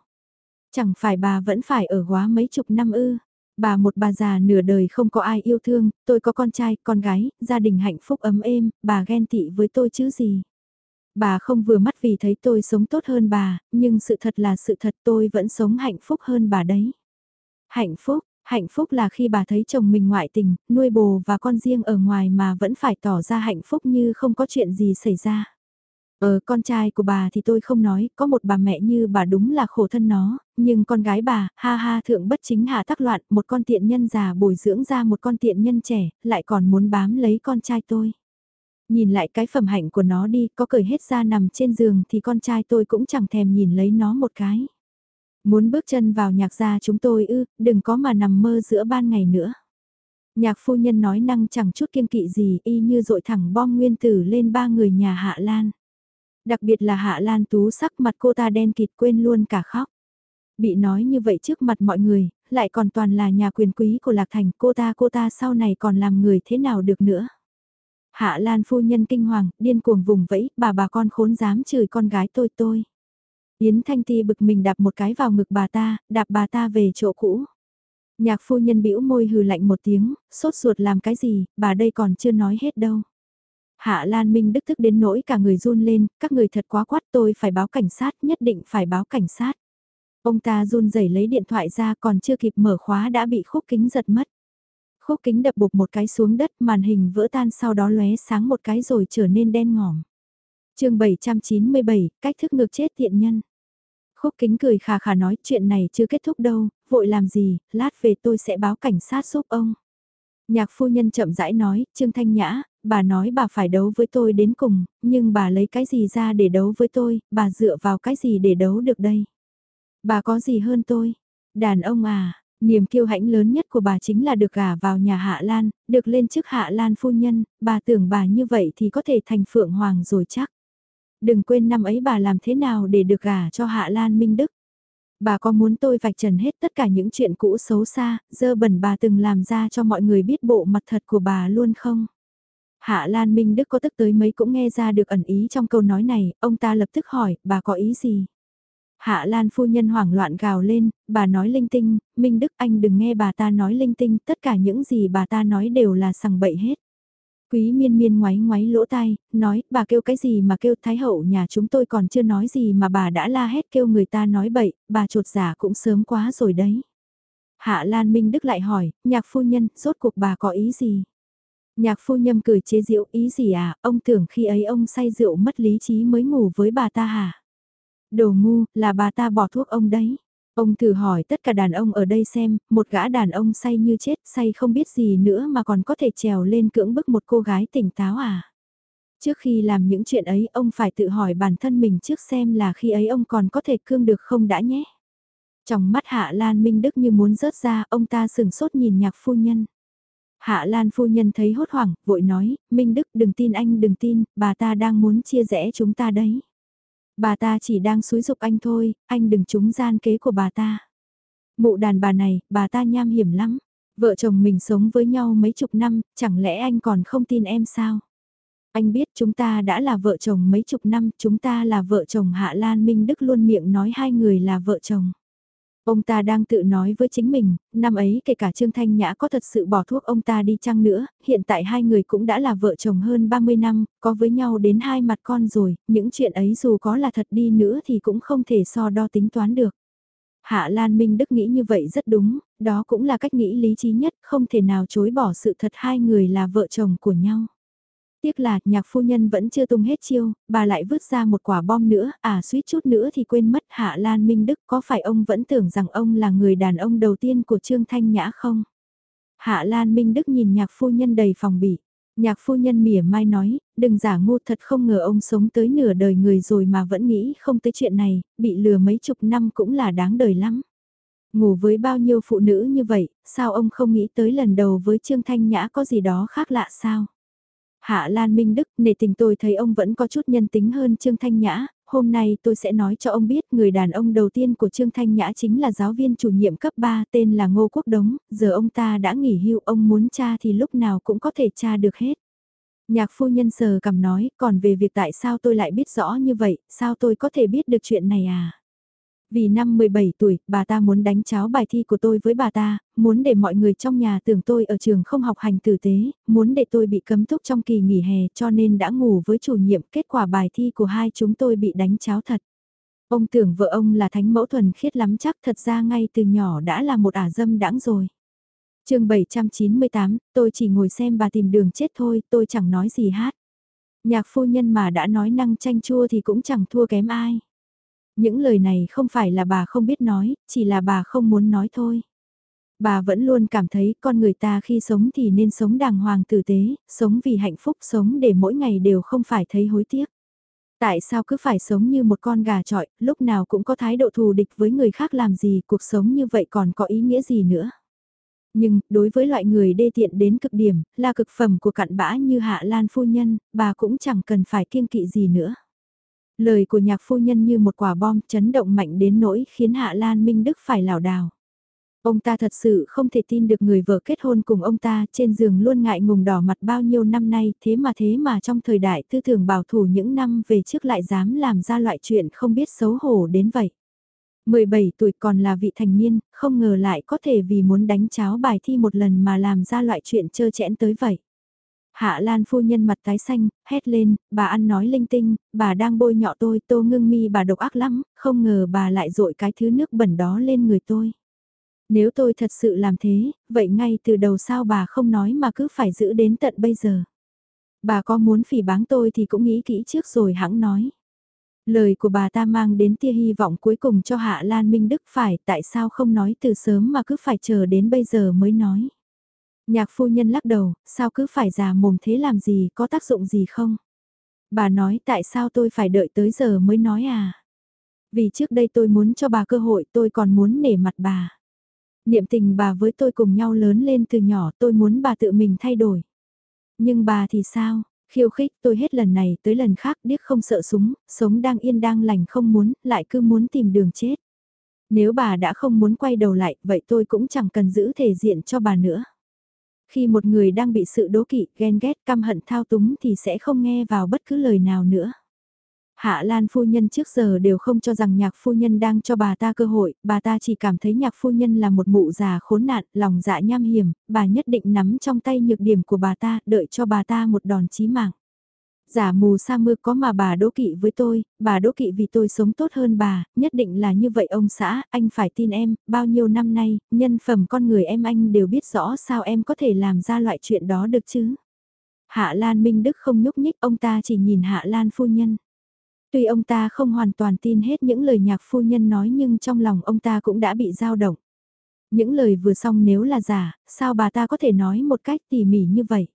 Chẳng phải bà vẫn phải ở quá mấy chục năm ư? Bà một bà già nửa đời không có ai yêu thương, tôi có con trai, con gái, gia đình hạnh phúc ấm êm, bà ghen tị với tôi chứ gì. Bà không vừa mắt vì thấy tôi sống tốt hơn bà, nhưng sự thật là sự thật tôi vẫn sống hạnh phúc hơn bà đấy. Hạnh phúc, hạnh phúc là khi bà thấy chồng mình ngoại tình, nuôi bồ và con riêng ở ngoài mà vẫn phải tỏ ra hạnh phúc như không có chuyện gì xảy ra. Ờ con trai của bà thì tôi không nói, có một bà mẹ như bà đúng là khổ thân nó, nhưng con gái bà, ha ha thượng bất chính hạ tắc loạn, một con tiện nhân già bồi dưỡng ra một con tiện nhân trẻ, lại còn muốn bám lấy con trai tôi. Nhìn lại cái phẩm hạnh của nó đi, có cởi hết ra nằm trên giường thì con trai tôi cũng chẳng thèm nhìn lấy nó một cái. Muốn bước chân vào nhạc gia chúng tôi ư, đừng có mà nằm mơ giữa ban ngày nữa. Nhạc phu nhân nói năng chẳng chút kiên kỵ gì y như dội thẳng bom nguyên tử lên ba người nhà Hạ Lan. Đặc biệt là Hạ Lan Tú sắc mặt cô ta đen kịt quên luôn cả khóc. Bị nói như vậy trước mặt mọi người, lại còn toàn là nhà quyền quý của Lạc Thành cô ta cô ta sau này còn làm người thế nào được nữa. Hạ Lan phu nhân kinh hoàng, điên cuồng vùng vẫy, bà bà con khốn dám chửi con gái tôi tôi. Yến Thanh Ti bực mình đạp một cái vào ngực bà ta, đạp bà ta về chỗ cũ. Nhạc phu nhân bĩu môi hừ lạnh một tiếng, sốt ruột làm cái gì, bà đây còn chưa nói hết đâu. Hạ Lan Minh Đức thức đến nỗi cả người run lên, các người thật quá quát tôi phải báo cảnh sát, nhất định phải báo cảnh sát. Ông ta run rẩy lấy điện thoại ra còn chưa kịp mở khóa đã bị khúc kính giật mất. Khúc kính đập bục một cái xuống đất màn hình vỡ tan sau đó lóe sáng một cái rồi trở nên đen ngòm. chương 797, cách thức ngược chết tiện nhân. Khúc kính cười khà khà nói chuyện này chưa kết thúc đâu, vội làm gì, lát về tôi sẽ báo cảnh sát giúp ông. Nhạc phu nhân chậm rãi nói, Trương Thanh Nhã, bà nói bà phải đấu với tôi đến cùng, nhưng bà lấy cái gì ra để đấu với tôi, bà dựa vào cái gì để đấu được đây? Bà có gì hơn tôi? Đàn ông à, niềm kiêu hãnh lớn nhất của bà chính là được gả vào nhà Hạ Lan, được lên chức Hạ Lan phu nhân, bà tưởng bà như vậy thì có thể thành Phượng Hoàng rồi chắc. Đừng quên năm ấy bà làm thế nào để được gả cho Hạ Lan Minh Đức. Bà có muốn tôi vạch trần hết tất cả những chuyện cũ xấu xa, dơ bẩn bà từng làm ra cho mọi người biết bộ mặt thật của bà luôn không? Hạ Lan Minh Đức có tức tới mấy cũng nghe ra được ẩn ý trong câu nói này, ông ta lập tức hỏi, bà có ý gì? Hạ Lan phu nhân hoảng loạn gào lên, bà nói linh tinh, Minh Đức anh đừng nghe bà ta nói linh tinh, tất cả những gì bà ta nói đều là sằng bậy hết. Quý miên miên ngoáy ngoáy lỗ tai, nói, bà kêu cái gì mà kêu thái hậu nhà chúng tôi còn chưa nói gì mà bà đã la hét kêu người ta nói bậy, bà trột giả cũng sớm quá rồi đấy. Hạ Lan Minh Đức lại hỏi, nhạc phu nhân, rốt cuộc bà có ý gì? Nhạc phu nhân cười chế rượu ý gì à, ông tưởng khi ấy ông say rượu mất lý trí mới ngủ với bà ta hả? Đồ ngu, là bà ta bỏ thuốc ông đấy. Ông thử hỏi tất cả đàn ông ở đây xem, một gã đàn ông say như chết, say không biết gì nữa mà còn có thể trèo lên cưỡng bức một cô gái tỉnh táo à? Trước khi làm những chuyện ấy, ông phải tự hỏi bản thân mình trước xem là khi ấy ông còn có thể cương được không đã nhé. Trong mắt Hạ Lan Minh Đức như muốn rớt ra, ông ta sừng sốt nhìn nhạc phu nhân. Hạ Lan phu nhân thấy hốt hoảng, vội nói, Minh Đức đừng tin anh đừng tin, bà ta đang muốn chia rẽ chúng ta đấy. Bà ta chỉ đang xúi dục anh thôi, anh đừng trúng gian kế của bà ta. Mụ đàn bà này, bà ta nham hiểm lắm. Vợ chồng mình sống với nhau mấy chục năm, chẳng lẽ anh còn không tin em sao? Anh biết chúng ta đã là vợ chồng mấy chục năm, chúng ta là vợ chồng Hạ Lan Minh Đức luôn miệng nói hai người là vợ chồng. Ông ta đang tự nói với chính mình, năm ấy kể cả Trương Thanh Nhã có thật sự bỏ thuốc ông ta đi chăng nữa, hiện tại hai người cũng đã là vợ chồng hơn 30 năm, có với nhau đến hai mặt con rồi, những chuyện ấy dù có là thật đi nữa thì cũng không thể so đo tính toán được. Hạ Lan Minh Đức nghĩ như vậy rất đúng, đó cũng là cách nghĩ lý trí nhất, không thể nào chối bỏ sự thật hai người là vợ chồng của nhau. Tiếc là nhạc phu nhân vẫn chưa tung hết chiêu, bà lại vứt ra một quả bom nữa, à suýt chút nữa thì quên mất Hạ Lan Minh Đức có phải ông vẫn tưởng rằng ông là người đàn ông đầu tiên của Trương Thanh Nhã không? Hạ Lan Minh Đức nhìn nhạc phu nhân đầy phòng bị. Nhạc phu nhân mỉa mai nói, đừng giả ngu thật không ngờ ông sống tới nửa đời người rồi mà vẫn nghĩ không tới chuyện này, bị lừa mấy chục năm cũng là đáng đời lắm. Ngủ với bao nhiêu phụ nữ như vậy, sao ông không nghĩ tới lần đầu với Trương Thanh Nhã có gì đó khác lạ sao? Hạ Lan Minh Đức, nể tình tôi thấy ông vẫn có chút nhân tính hơn Trương Thanh Nhã, hôm nay tôi sẽ nói cho ông biết người đàn ông đầu tiên của Trương Thanh Nhã chính là giáo viên chủ nhiệm cấp 3 tên là Ngô Quốc Đống, giờ ông ta đã nghỉ hưu ông muốn tra thì lúc nào cũng có thể tra được hết. Nhạc phu nhân sờ cầm nói, còn về việc tại sao tôi lại biết rõ như vậy, sao tôi có thể biết được chuyện này à? Vì năm 17 tuổi, bà ta muốn đánh cháo bài thi của tôi với bà ta, muốn để mọi người trong nhà tưởng tôi ở trường không học hành tử tế, muốn để tôi bị cấm túc trong kỳ nghỉ hè cho nên đã ngủ với chủ nhiệm kết quả bài thi của hai chúng tôi bị đánh cháo thật. Ông tưởng vợ ông là thánh mẫu thuần khiết lắm chắc thật ra ngay từ nhỏ đã là một ả dâm đãng rồi. chương 798, tôi chỉ ngồi xem bà tìm đường chết thôi, tôi chẳng nói gì hát. Nhạc phu nhân mà đã nói năng chanh chua thì cũng chẳng thua kém ai. Những lời này không phải là bà không biết nói, chỉ là bà không muốn nói thôi. Bà vẫn luôn cảm thấy con người ta khi sống thì nên sống đàng hoàng tử tế, sống vì hạnh phúc, sống để mỗi ngày đều không phải thấy hối tiếc. Tại sao cứ phải sống như một con gà trọi, lúc nào cũng có thái độ thù địch với người khác làm gì, cuộc sống như vậy còn có ý nghĩa gì nữa. Nhưng, đối với loại người đê tiện đến cực điểm, là cực phẩm của cặn bã như Hạ Lan Phu Nhân, bà cũng chẳng cần phải kiêng kỵ gì nữa. Lời của nhạc phu nhân như một quả bom chấn động mạnh đến nỗi khiến Hạ Lan Minh Đức phải lảo đảo. Ông ta thật sự không thể tin được người vợ kết hôn cùng ông ta trên giường luôn ngại ngùng đỏ mặt bao nhiêu năm nay thế mà thế mà trong thời đại tư tưởng bảo thủ những năm về trước lại dám làm ra loại chuyện không biết xấu hổ đến vậy. 17 tuổi còn là vị thành niên, không ngờ lại có thể vì muốn đánh cháo bài thi một lần mà làm ra loại chuyện trơ chẽn tới vậy. Hạ Lan phu nhân mặt tái xanh, hét lên, bà ăn nói linh tinh, bà đang bôi nhọ tôi, tô ngưng mi bà độc ác lắm, không ngờ bà lại dội cái thứ nước bẩn đó lên người tôi. Nếu tôi thật sự làm thế, vậy ngay từ đầu sao bà không nói mà cứ phải giữ đến tận bây giờ. Bà có muốn phỉ báng tôi thì cũng nghĩ kỹ trước rồi hãng nói. Lời của bà ta mang đến tia hy vọng cuối cùng cho Hạ Lan Minh Đức phải tại sao không nói từ sớm mà cứ phải chờ đến bây giờ mới nói. Nhạc phu nhân lắc đầu, sao cứ phải già mồm thế làm gì, có tác dụng gì không? Bà nói tại sao tôi phải đợi tới giờ mới nói à? Vì trước đây tôi muốn cho bà cơ hội tôi còn muốn nể mặt bà. Niệm tình bà với tôi cùng nhau lớn lên từ nhỏ tôi muốn bà tự mình thay đổi. Nhưng bà thì sao? Khiêu khích tôi hết lần này tới lần khác điếc không sợ súng, sống đang yên đang lành không muốn, lại cứ muốn tìm đường chết. Nếu bà đã không muốn quay đầu lại, vậy tôi cũng chẳng cần giữ thể diện cho bà nữa. Khi một người đang bị sự đố kỵ, ghen ghét, căm hận thao túng thì sẽ không nghe vào bất cứ lời nào nữa. Hạ Lan phu nhân trước giờ đều không cho rằng nhạc phu nhân đang cho bà ta cơ hội, bà ta chỉ cảm thấy nhạc phu nhân là một mụ già khốn nạn, lòng dạ nham hiểm, bà nhất định nắm trong tay nhược điểm của bà ta, đợi cho bà ta một đòn chí mạng. Giả mù sa mưa có mà bà đố kỵ với tôi, bà đố kỵ vì tôi sống tốt hơn bà, nhất định là như vậy ông xã, anh phải tin em, bao nhiêu năm nay, nhân phẩm con người em anh đều biết rõ sao em có thể làm ra loại chuyện đó được chứ. Hạ Lan Minh Đức không nhúc nhích, ông ta chỉ nhìn Hạ Lan phu nhân. Tuy ông ta không hoàn toàn tin hết những lời nhạc phu nhân nói nhưng trong lòng ông ta cũng đã bị dao động. Những lời vừa xong nếu là giả, sao bà ta có thể nói một cách tỉ mỉ như vậy?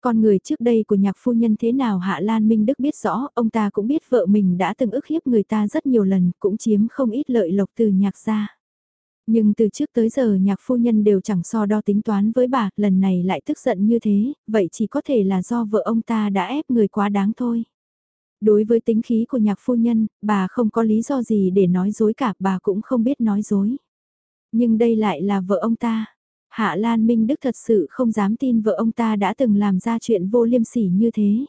Con người trước đây của nhạc phu nhân thế nào Hạ Lan Minh Đức biết rõ, ông ta cũng biết vợ mình đã từng ức hiếp người ta rất nhiều lần, cũng chiếm không ít lợi lộc từ nhạc gia. Nhưng từ trước tới giờ nhạc phu nhân đều chẳng so đo tính toán với bà, lần này lại tức giận như thế, vậy chỉ có thể là do vợ ông ta đã ép người quá đáng thôi. Đối với tính khí của nhạc phu nhân, bà không có lý do gì để nói dối cả, bà cũng không biết nói dối. Nhưng đây lại là vợ ông ta. Hạ Lan Minh Đức thật sự không dám tin vợ ông ta đã từng làm ra chuyện vô liêm sỉ như thế.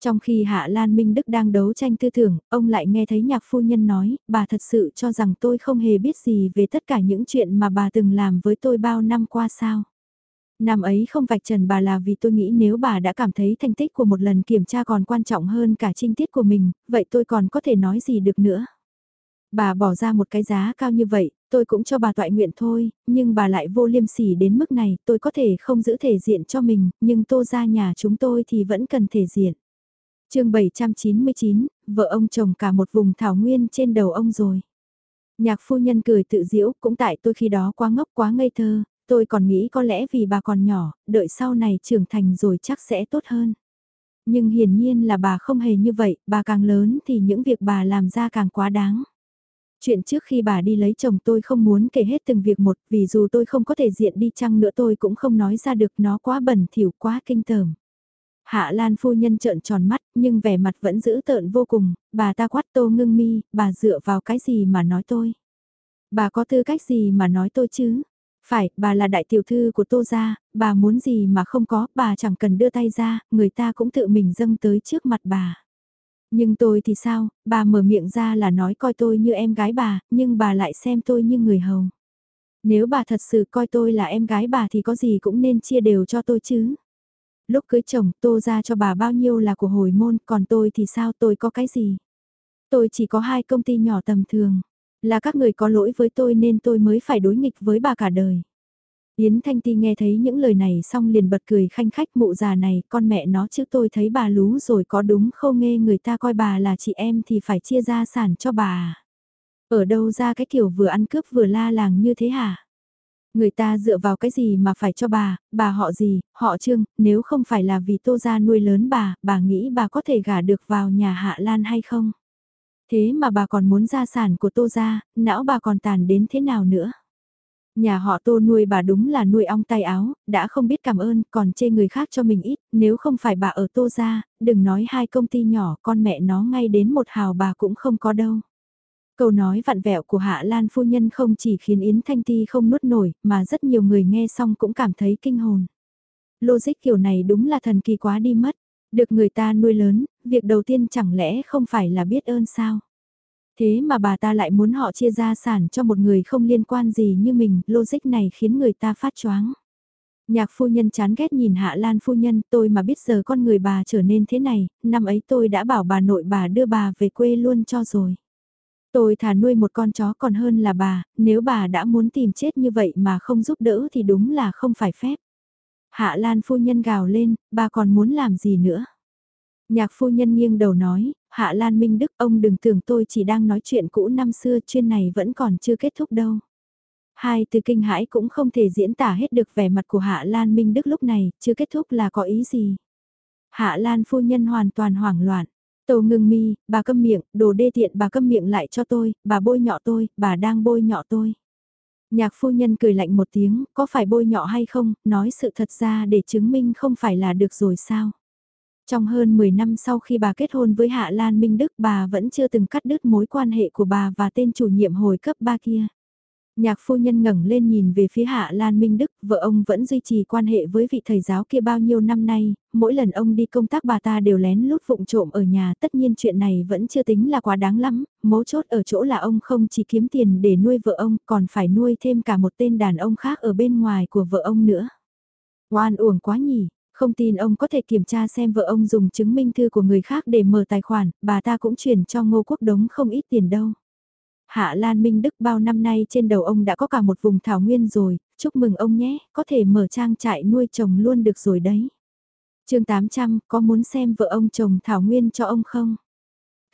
Trong khi Hạ Lan Minh Đức đang đấu tranh tư tưởng, ông lại nghe thấy nhạc phu nhân nói, bà thật sự cho rằng tôi không hề biết gì về tất cả những chuyện mà bà từng làm với tôi bao năm qua sao. Năm ấy không vạch trần bà là vì tôi nghĩ nếu bà đã cảm thấy thành tích của một lần kiểm tra còn quan trọng hơn cả trinh tiết của mình, vậy tôi còn có thể nói gì được nữa. Bà bỏ ra một cái giá cao như vậy, tôi cũng cho bà toại nguyện thôi, nhưng bà lại vô liêm sỉ đến mức này, tôi có thể không giữ thể diện cho mình, nhưng tô ra nhà chúng tôi thì vẫn cần thể diện. chương 799, vợ ông chồng cả một vùng thảo nguyên trên đầu ông rồi. Nhạc phu nhân cười tự diễu, cũng tại tôi khi đó quá ngốc quá ngây thơ, tôi còn nghĩ có lẽ vì bà còn nhỏ, đợi sau này trưởng thành rồi chắc sẽ tốt hơn. Nhưng hiển nhiên là bà không hề như vậy, bà càng lớn thì những việc bà làm ra càng quá đáng. Chuyện trước khi bà đi lấy chồng tôi không muốn kể hết từng việc một vì dù tôi không có thể diện đi chăng nữa tôi cũng không nói ra được nó quá bẩn thỉu quá kinh tởm. Hạ Lan phu nhân trợn tròn mắt nhưng vẻ mặt vẫn giữ tợn vô cùng, bà ta quát tô ngưng mi, bà dựa vào cái gì mà nói tôi. Bà có tư cách gì mà nói tôi chứ? Phải, bà là đại tiểu thư của tô gia, bà muốn gì mà không có, bà chẳng cần đưa tay ra, người ta cũng tự mình dâng tới trước mặt bà. Nhưng tôi thì sao, bà mở miệng ra là nói coi tôi như em gái bà, nhưng bà lại xem tôi như người hầu. Nếu bà thật sự coi tôi là em gái bà thì có gì cũng nên chia đều cho tôi chứ. Lúc cưới chồng tô ra cho bà bao nhiêu là của hồi môn, còn tôi thì sao tôi có cái gì. Tôi chỉ có hai công ty nhỏ tầm thường, là các người có lỗi với tôi nên tôi mới phải đối nghịch với bà cả đời. Yến Thanh Ti nghe thấy những lời này xong liền bật cười khanh khách mụ già này, con mẹ nó chứ tôi thấy bà lú rồi có đúng không nghe người ta coi bà là chị em thì phải chia gia sản cho bà. À? Ở đâu ra cái kiểu vừa ăn cướp vừa la làng như thế hả? Người ta dựa vào cái gì mà phải cho bà, bà họ gì, họ trương, nếu không phải là vì tô gia nuôi lớn bà, bà nghĩ bà có thể gả được vào nhà Hạ Lan hay không? Thế mà bà còn muốn gia sản của tô gia, não bà còn tàn đến thế nào nữa? Nhà họ tô nuôi bà đúng là nuôi ong tay áo, đã không biết cảm ơn, còn chê người khác cho mình ít, nếu không phải bà ở tô ra đừng nói hai công ty nhỏ, con mẹ nó ngay đến một hào bà cũng không có đâu. Câu nói vặn vẹo của Hạ Lan phu nhân không chỉ khiến Yến Thanh Ti không nuốt nổi, mà rất nhiều người nghe xong cũng cảm thấy kinh hồn. Logic kiểu này đúng là thần kỳ quá đi mất. Được người ta nuôi lớn, việc đầu tiên chẳng lẽ không phải là biết ơn sao? Thế mà bà ta lại muốn họ chia gia sản cho một người không liên quan gì như mình, logic này khiến người ta phát choáng. Nhạc phu nhân chán ghét nhìn Hạ Lan phu nhân, tôi mà biết giờ con người bà trở nên thế này, năm ấy tôi đã bảo bà nội bà đưa bà về quê luôn cho rồi. Tôi thà nuôi một con chó còn hơn là bà, nếu bà đã muốn tìm chết như vậy mà không giúp đỡ thì đúng là không phải phép. Hạ Lan phu nhân gào lên, bà còn muốn làm gì nữa? Nhạc phu nhân nghiêng đầu nói, Hạ Lan Minh Đức ông đừng tưởng tôi chỉ đang nói chuyện cũ năm xưa chuyên này vẫn còn chưa kết thúc đâu. Hai từ kinh hãi cũng không thể diễn tả hết được vẻ mặt của Hạ Lan Minh Đức lúc này, chưa kết thúc là có ý gì. Hạ Lan phu nhân hoàn toàn hoảng loạn. Tô ngưng mi, bà câm miệng, đồ đê tiện bà câm miệng lại cho tôi, bà bôi nhọ tôi, bà đang bôi nhọ tôi. Nhạc phu nhân cười lạnh một tiếng, có phải bôi nhọ hay không, nói sự thật ra để chứng minh không phải là được rồi sao. Trong hơn 10 năm sau khi bà kết hôn với Hạ Lan Minh Đức bà vẫn chưa từng cắt đứt mối quan hệ của bà và tên chủ nhiệm hồi cấp 3 kia. Nhạc phu nhân ngẩng lên nhìn về phía Hạ Lan Minh Đức, vợ ông vẫn duy trì quan hệ với vị thầy giáo kia bao nhiêu năm nay, mỗi lần ông đi công tác bà ta đều lén lút vụng trộm ở nhà, tất nhiên chuyện này vẫn chưa tính là quá đáng lắm, mấu chốt ở chỗ là ông không chỉ kiếm tiền để nuôi vợ ông, còn phải nuôi thêm cả một tên đàn ông khác ở bên ngoài của vợ ông nữa. Oan uổng quá nhỉ, không tin ông có thể kiểm tra xem vợ ông dùng chứng minh thư của người khác để mở tài khoản, bà ta cũng chuyển cho ngô quốc đống không ít tiền đâu. Hạ Lan Minh Đức bao năm nay trên đầu ông đã có cả một vùng thảo nguyên rồi, chúc mừng ông nhé, có thể mở trang trại nuôi chồng luôn được rồi đấy. chương 800, có muốn xem vợ ông chồng thảo nguyên cho ông không?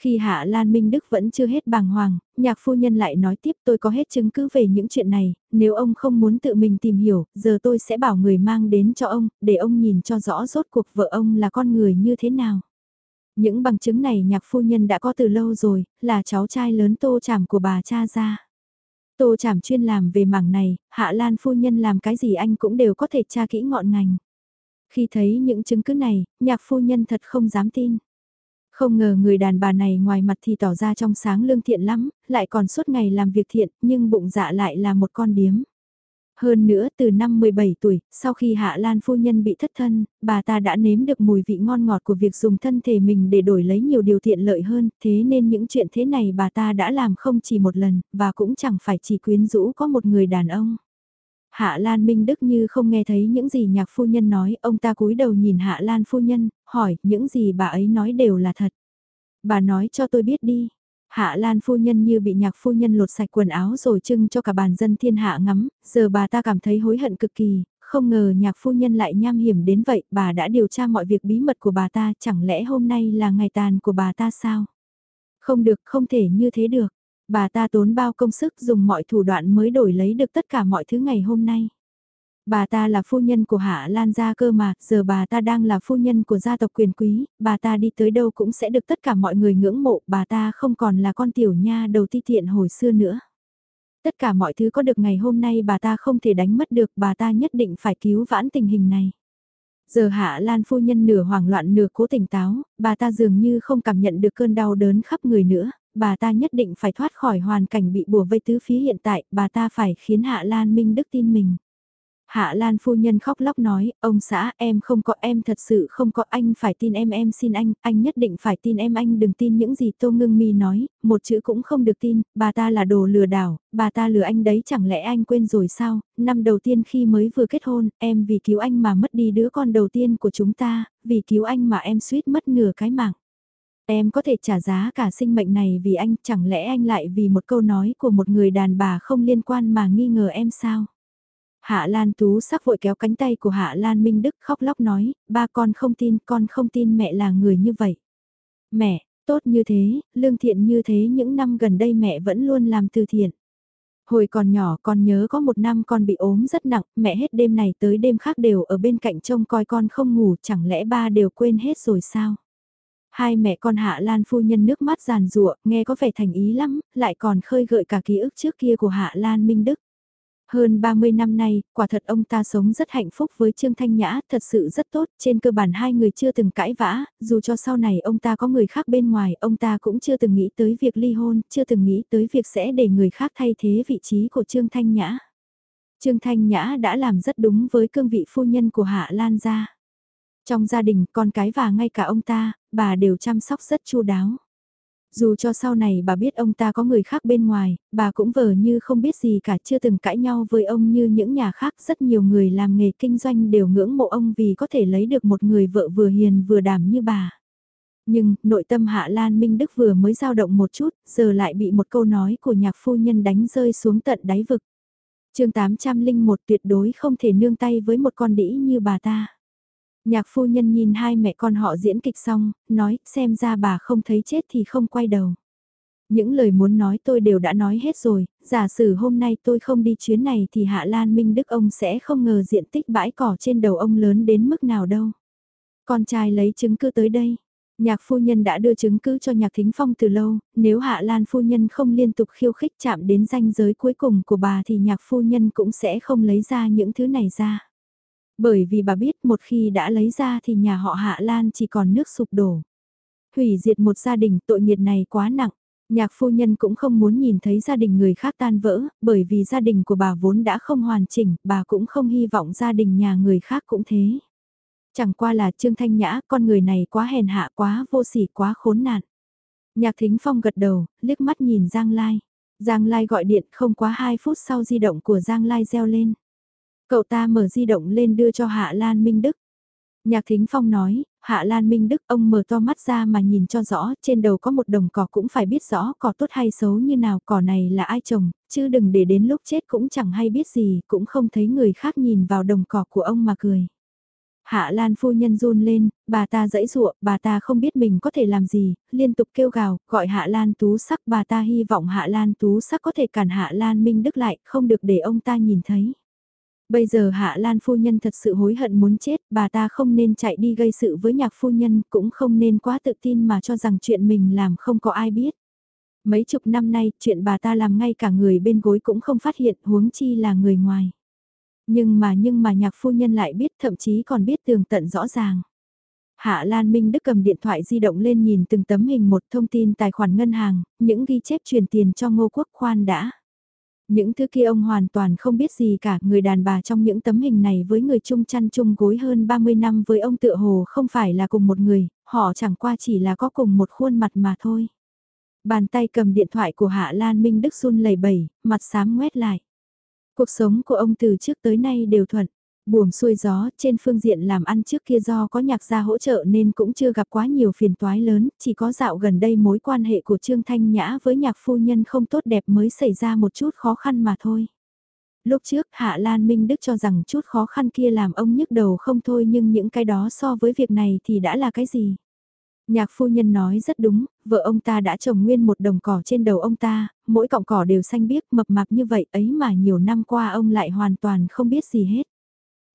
Khi Hạ Lan Minh Đức vẫn chưa hết bàng hoàng, nhạc phu nhân lại nói tiếp tôi có hết chứng cứ về những chuyện này, nếu ông không muốn tự mình tìm hiểu, giờ tôi sẽ bảo người mang đến cho ông, để ông nhìn cho rõ rốt cuộc vợ ông là con người như thế nào. Những bằng chứng này nhạc phu nhân đã có từ lâu rồi, là cháu trai lớn tô chảm của bà cha ra. Tô chảm chuyên làm về mảng này, Hạ Lan phu nhân làm cái gì anh cũng đều có thể tra kỹ ngọn ngành. Khi thấy những chứng cứ này, nhạc phu nhân thật không dám tin. Không ngờ người đàn bà này ngoài mặt thì tỏ ra trong sáng lương thiện lắm, lại còn suốt ngày làm việc thiện, nhưng bụng dạ lại là một con điếm. Hơn nữa từ năm 17 tuổi, sau khi Hạ Lan phu nhân bị thất thân, bà ta đã nếm được mùi vị ngon ngọt của việc dùng thân thể mình để đổi lấy nhiều điều tiện lợi hơn, thế nên những chuyện thế này bà ta đã làm không chỉ một lần, và cũng chẳng phải chỉ quyến rũ có một người đàn ông. Hạ Lan Minh Đức như không nghe thấy những gì nhạc phu nhân nói, ông ta cúi đầu nhìn Hạ Lan phu nhân, hỏi những gì bà ấy nói đều là thật. Bà nói cho tôi biết đi, Hạ Lan phu nhân như bị nhạc phu nhân lột sạch quần áo rồi trưng cho cả bàn dân thiên hạ ngắm, giờ bà ta cảm thấy hối hận cực kỳ, không ngờ nhạc phu nhân lại nham hiểm đến vậy, bà đã điều tra mọi việc bí mật của bà ta, chẳng lẽ hôm nay là ngày tàn của bà ta sao? Không được, không thể như thế được. Bà ta tốn bao công sức dùng mọi thủ đoạn mới đổi lấy được tất cả mọi thứ ngày hôm nay. Bà ta là phu nhân của Hạ Lan gia cơ mà, giờ bà ta đang là phu nhân của gia tộc quyền quý, bà ta đi tới đâu cũng sẽ được tất cả mọi người ngưỡng mộ, bà ta không còn là con tiểu nha đầu ti tiện hồi xưa nữa. Tất cả mọi thứ có được ngày hôm nay bà ta không thể đánh mất được, bà ta nhất định phải cứu vãn tình hình này. Giờ Hạ Lan phu nhân nửa hoảng loạn nửa cố tỉnh táo, bà ta dường như không cảm nhận được cơn đau đớn khắp người nữa, bà ta nhất định phải thoát khỏi hoàn cảnh bị bùa vây tứ phía hiện tại, bà ta phải khiến Hạ Lan Minh Đức tin mình. Hạ Lan phu nhân khóc lóc nói, ông xã em không có em thật sự không có anh phải tin em em xin anh, anh nhất định phải tin em anh đừng tin những gì Tô Ngưng Mi nói, một chữ cũng không được tin, bà ta là đồ lừa đảo, bà ta lừa anh đấy chẳng lẽ anh quên rồi sao, năm đầu tiên khi mới vừa kết hôn, em vì cứu anh mà mất đi đứa con đầu tiên của chúng ta, vì cứu anh mà em suýt mất nửa cái mạng. Em có thể trả giá cả sinh mệnh này vì anh, chẳng lẽ anh lại vì một câu nói của một người đàn bà không liên quan mà nghi ngờ em sao? Hạ Lan Tú sắc vội kéo cánh tay của Hạ Lan Minh Đức khóc lóc nói, ba con không tin, con không tin mẹ là người như vậy. Mẹ, tốt như thế, lương thiện như thế những năm gần đây mẹ vẫn luôn làm từ thiện. Hồi còn nhỏ con nhớ có một năm con bị ốm rất nặng, mẹ hết đêm này tới đêm khác đều ở bên cạnh trông coi con không ngủ, chẳng lẽ ba đều quên hết rồi sao? Hai mẹ con Hạ Lan phu nhân nước mắt giàn rụa, nghe có vẻ thành ý lắm, lại còn khơi gợi cả ký ức trước kia của Hạ Lan Minh Đức. Hơn 30 năm nay, quả thật ông ta sống rất hạnh phúc với Trương Thanh Nhã, thật sự rất tốt, trên cơ bản hai người chưa từng cãi vã, dù cho sau này ông ta có người khác bên ngoài, ông ta cũng chưa từng nghĩ tới việc ly hôn, chưa từng nghĩ tới việc sẽ để người khác thay thế vị trí của Trương Thanh Nhã. Trương Thanh Nhã đã làm rất đúng với cương vị phu nhân của Hạ Lan gia. Trong gia đình, con cái và ngay cả ông ta, bà đều chăm sóc rất chu đáo. Dù cho sau này bà biết ông ta có người khác bên ngoài, bà cũng vờ như không biết gì cả chưa từng cãi nhau với ông như những nhà khác. Rất nhiều người làm nghề kinh doanh đều ngưỡng mộ ông vì có thể lấy được một người vợ vừa hiền vừa đảm như bà. Nhưng, nội tâm Hạ Lan Minh Đức vừa mới dao động một chút, giờ lại bị một câu nói của nhạc phu nhân đánh rơi xuống tận đáy vực. chương 801 tuyệt đối không thể nương tay với một con đĩ như bà ta. Nhạc phu nhân nhìn hai mẹ con họ diễn kịch xong, nói xem ra bà không thấy chết thì không quay đầu. Những lời muốn nói tôi đều đã nói hết rồi, giả sử hôm nay tôi không đi chuyến này thì Hạ Lan Minh Đức ông sẽ không ngờ diện tích bãi cỏ trên đầu ông lớn đến mức nào đâu. Con trai lấy chứng cứ tới đây. Nhạc phu nhân đã đưa chứng cứ cho nhạc thính phong từ lâu, nếu Hạ Lan phu nhân không liên tục khiêu khích chạm đến ranh giới cuối cùng của bà thì nhạc phu nhân cũng sẽ không lấy ra những thứ này ra. Bởi vì bà biết một khi đã lấy ra thì nhà họ Hạ Lan chỉ còn nước sụp đổ. Hủy diệt một gia đình tội nghiệt này quá nặng. Nhạc phu nhân cũng không muốn nhìn thấy gia đình người khác tan vỡ, bởi vì gia đình của bà vốn đã không hoàn chỉnh, bà cũng không hy vọng gia đình nhà người khác cũng thế. Chẳng qua là Trương Thanh Nhã, con người này quá hèn hạ quá vô sỉ quá khốn nạn. Nhạc Thính Phong gật đầu, liếc mắt nhìn Giang Lai. Giang Lai gọi điện không quá 2 phút sau di động của Giang Lai reo lên. Cậu ta mở di động lên đưa cho Hạ Lan Minh Đức. Nhạc Thính Phong nói, Hạ Lan Minh Đức ông mở to mắt ra mà nhìn cho rõ, trên đầu có một đồng cỏ cũng phải biết rõ cỏ tốt hay xấu như nào, cỏ này là ai trồng, chứ đừng để đến lúc chết cũng chẳng hay biết gì, cũng không thấy người khác nhìn vào đồng cỏ của ông mà cười. Hạ Lan phu nhân run lên, bà ta dãy dụa, bà ta không biết mình có thể làm gì, liên tục kêu gào, gọi Hạ Lan Tú Sắc, bà ta hy vọng Hạ Lan Tú Sắc có thể cản Hạ Lan Minh Đức lại, không được để ông ta nhìn thấy. Bây giờ Hạ Lan phu nhân thật sự hối hận muốn chết, bà ta không nên chạy đi gây sự với nhạc phu nhân, cũng không nên quá tự tin mà cho rằng chuyện mình làm không có ai biết. Mấy chục năm nay, chuyện bà ta làm ngay cả người bên gối cũng không phát hiện, huống chi là người ngoài. Nhưng mà nhưng mà nhạc phu nhân lại biết, thậm chí còn biết tường tận rõ ràng. Hạ Lan Minh Đức cầm điện thoại di động lên nhìn từng tấm hình một thông tin tài khoản ngân hàng, những ghi chép truyền tiền cho Ngô Quốc khoan đã. Những thứ kia ông hoàn toàn không biết gì cả, người đàn bà trong những tấm hình này với người chung chăn chung gối hơn 30 năm với ông tựa hồ không phải là cùng một người, họ chẳng qua chỉ là có cùng một khuôn mặt mà thôi. Bàn tay cầm điện thoại của Hạ Lan Minh Đức run lẩy bẩy, mặt xám ngoét lại. Cuộc sống của ông từ trước tới nay đều thuận, buồm xuôi gió, trên phương diện làm ăn trước kia do có nhạc gia hỗ trợ nên cũng chưa gặp quá nhiều phiền toái lớn, chỉ có dạo gần đây mối quan hệ của Trương Thanh Nhã với nhạc phu nhân không tốt đẹp mới xảy ra một chút khó khăn mà thôi. Lúc trước Hạ Lan Minh Đức cho rằng chút khó khăn kia làm ông nhức đầu không thôi nhưng những cái đó so với việc này thì đã là cái gì? Nhạc phu nhân nói rất đúng, vợ ông ta đã trồng nguyên một đồng cỏ trên đầu ông ta, mỗi cọng cỏ đều xanh biếc mập mạp như vậy ấy mà nhiều năm qua ông lại hoàn toàn không biết gì hết.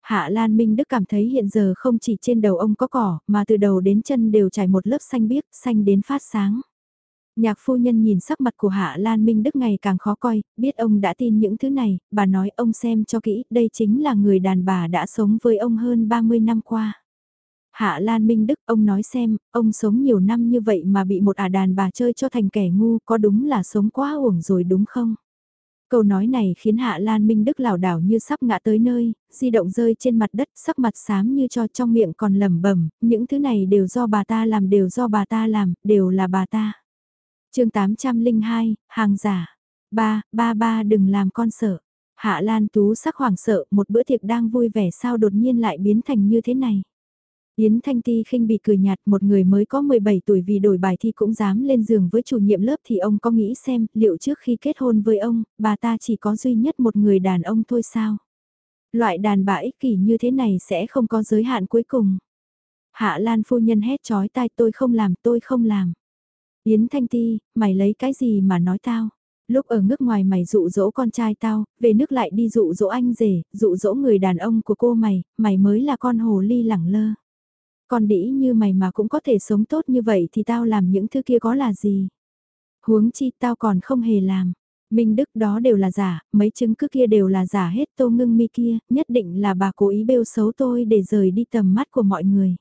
Hạ Lan Minh Đức cảm thấy hiện giờ không chỉ trên đầu ông có cỏ, mà từ đầu đến chân đều trải một lớp xanh biếc, xanh đến phát sáng. Nhạc phu nhân nhìn sắc mặt của Hạ Lan Minh Đức ngày càng khó coi, biết ông đã tin những thứ này, bà nói ông xem cho kỹ, đây chính là người đàn bà đã sống với ông hơn 30 năm qua. Hạ Lan Minh Đức, ông nói xem, ông sống nhiều năm như vậy mà bị một ả đàn bà chơi cho thành kẻ ngu, có đúng là sống quá uổng rồi đúng không? Câu nói này khiến Hạ Lan Minh Đức lảo đảo như sắp ngã tới nơi, di động rơi trên mặt đất sắc mặt xám như cho trong miệng còn lẩm bẩm những thứ này đều do bà ta làm đều do bà ta làm, đều là bà ta. chương 802, hàng giả. Ba, ba ba đừng làm con sợ. Hạ Lan Tú sắc hoảng sợ, một bữa tiệc đang vui vẻ sao đột nhiên lại biến thành như thế này. Yến Thanh Ti khinh bị cười nhạt một người mới có 17 tuổi vì đổi bài thi cũng dám lên giường với chủ nhiệm lớp thì ông có nghĩ xem liệu trước khi kết hôn với ông, bà ta chỉ có duy nhất một người đàn ông thôi sao? Loại đàn bà ích kỷ như thế này sẽ không có giới hạn cuối cùng. Hạ Lan phu nhân hét chói tai tôi không làm tôi không làm. Yến Thanh Ti, mày lấy cái gì mà nói tao? Lúc ở nước ngoài mày dụ dỗ con trai tao, về nước lại đi dụ dỗ anh rể, dụ dỗ người đàn ông của cô mày, mày mới là con hồ ly lẳng lơ. Con đĩ như mày mà cũng có thể sống tốt như vậy thì tao làm những thứ kia có là gì? Huống chi tao còn không hề làm. Minh Đức đó đều là giả, mấy chứng cứ kia đều là giả hết tô ngưng mi kia, nhất định là bà cố ý bêu xấu tôi để rời đi tầm mắt của mọi người.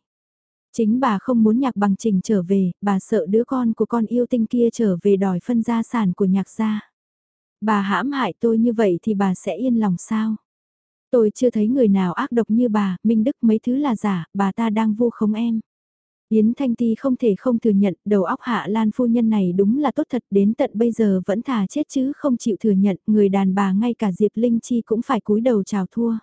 Chính bà không muốn nhạc bằng trình trở về, bà sợ đứa con của con yêu tinh kia trở về đòi phân gia sản của nhạc gia. Bà hãm hại tôi như vậy thì bà sẽ yên lòng sao? Tôi chưa thấy người nào ác độc như bà, Minh Đức mấy thứ là giả, bà ta đang vu khống em. Yến Thanh Ti không thể không thừa nhận đầu óc hạ lan phu nhân này đúng là tốt thật đến tận bây giờ vẫn thà chết chứ không chịu thừa nhận người đàn bà ngay cả Diệp Linh Chi cũng phải cúi đầu chào thua.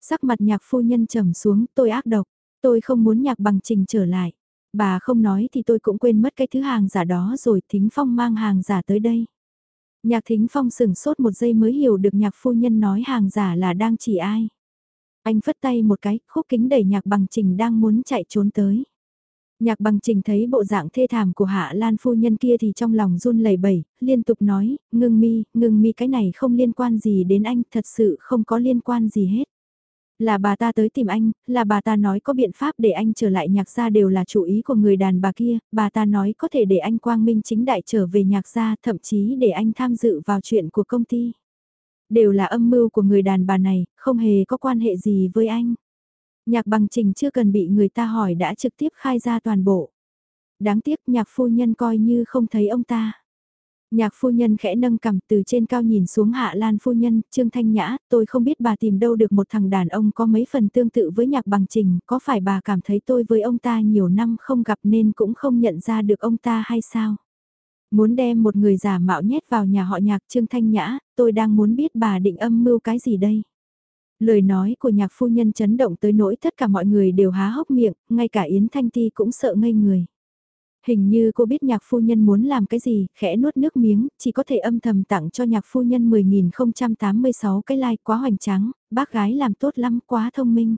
Sắc mặt nhạc phu nhân trầm xuống tôi ác độc, tôi không muốn nhạc bằng trình trở lại. Bà không nói thì tôi cũng quên mất cái thứ hàng giả đó rồi thính phong mang hàng giả tới đây. Nhạc thính phong sừng sốt một giây mới hiểu được nhạc phu nhân nói hàng giả là đang chỉ ai. Anh phất tay một cái, khúc kính đẩy nhạc bằng trình đang muốn chạy trốn tới. Nhạc bằng trình thấy bộ dạng thê thảm của hạ lan phu nhân kia thì trong lòng run lẩy bẩy, liên tục nói, ngưng mi, ngưng mi cái này không liên quan gì đến anh, thật sự không có liên quan gì hết. Là bà ta tới tìm anh, là bà ta nói có biện pháp để anh trở lại nhạc gia đều là chủ ý của người đàn bà kia, bà ta nói có thể để anh quang minh chính đại trở về nhạc gia, thậm chí để anh tham dự vào chuyện của công ty. Đều là âm mưu của người đàn bà này, không hề có quan hệ gì với anh. Nhạc bằng trình chưa cần bị người ta hỏi đã trực tiếp khai ra toàn bộ. Đáng tiếc nhạc phu nhân coi như không thấy ông ta. Nhạc phu nhân khẽ nâng cằm từ trên cao nhìn xuống hạ lan phu nhân, Trương Thanh Nhã, tôi không biết bà tìm đâu được một thằng đàn ông có mấy phần tương tự với nhạc bằng trình, có phải bà cảm thấy tôi với ông ta nhiều năm không gặp nên cũng không nhận ra được ông ta hay sao? Muốn đem một người giả mạo nhét vào nhà họ nhạc Trương Thanh Nhã, tôi đang muốn biết bà định âm mưu cái gì đây? Lời nói của nhạc phu nhân chấn động tới nỗi tất cả mọi người đều há hốc miệng, ngay cả Yến Thanh Ti cũng sợ ngây người. Hình như cô biết nhạc phu nhân muốn làm cái gì, khẽ nuốt nước miếng, chỉ có thể âm thầm tặng cho nhạc phu nhân 10.086 cái like quá hoành tráng, bác gái làm tốt lắm quá thông minh.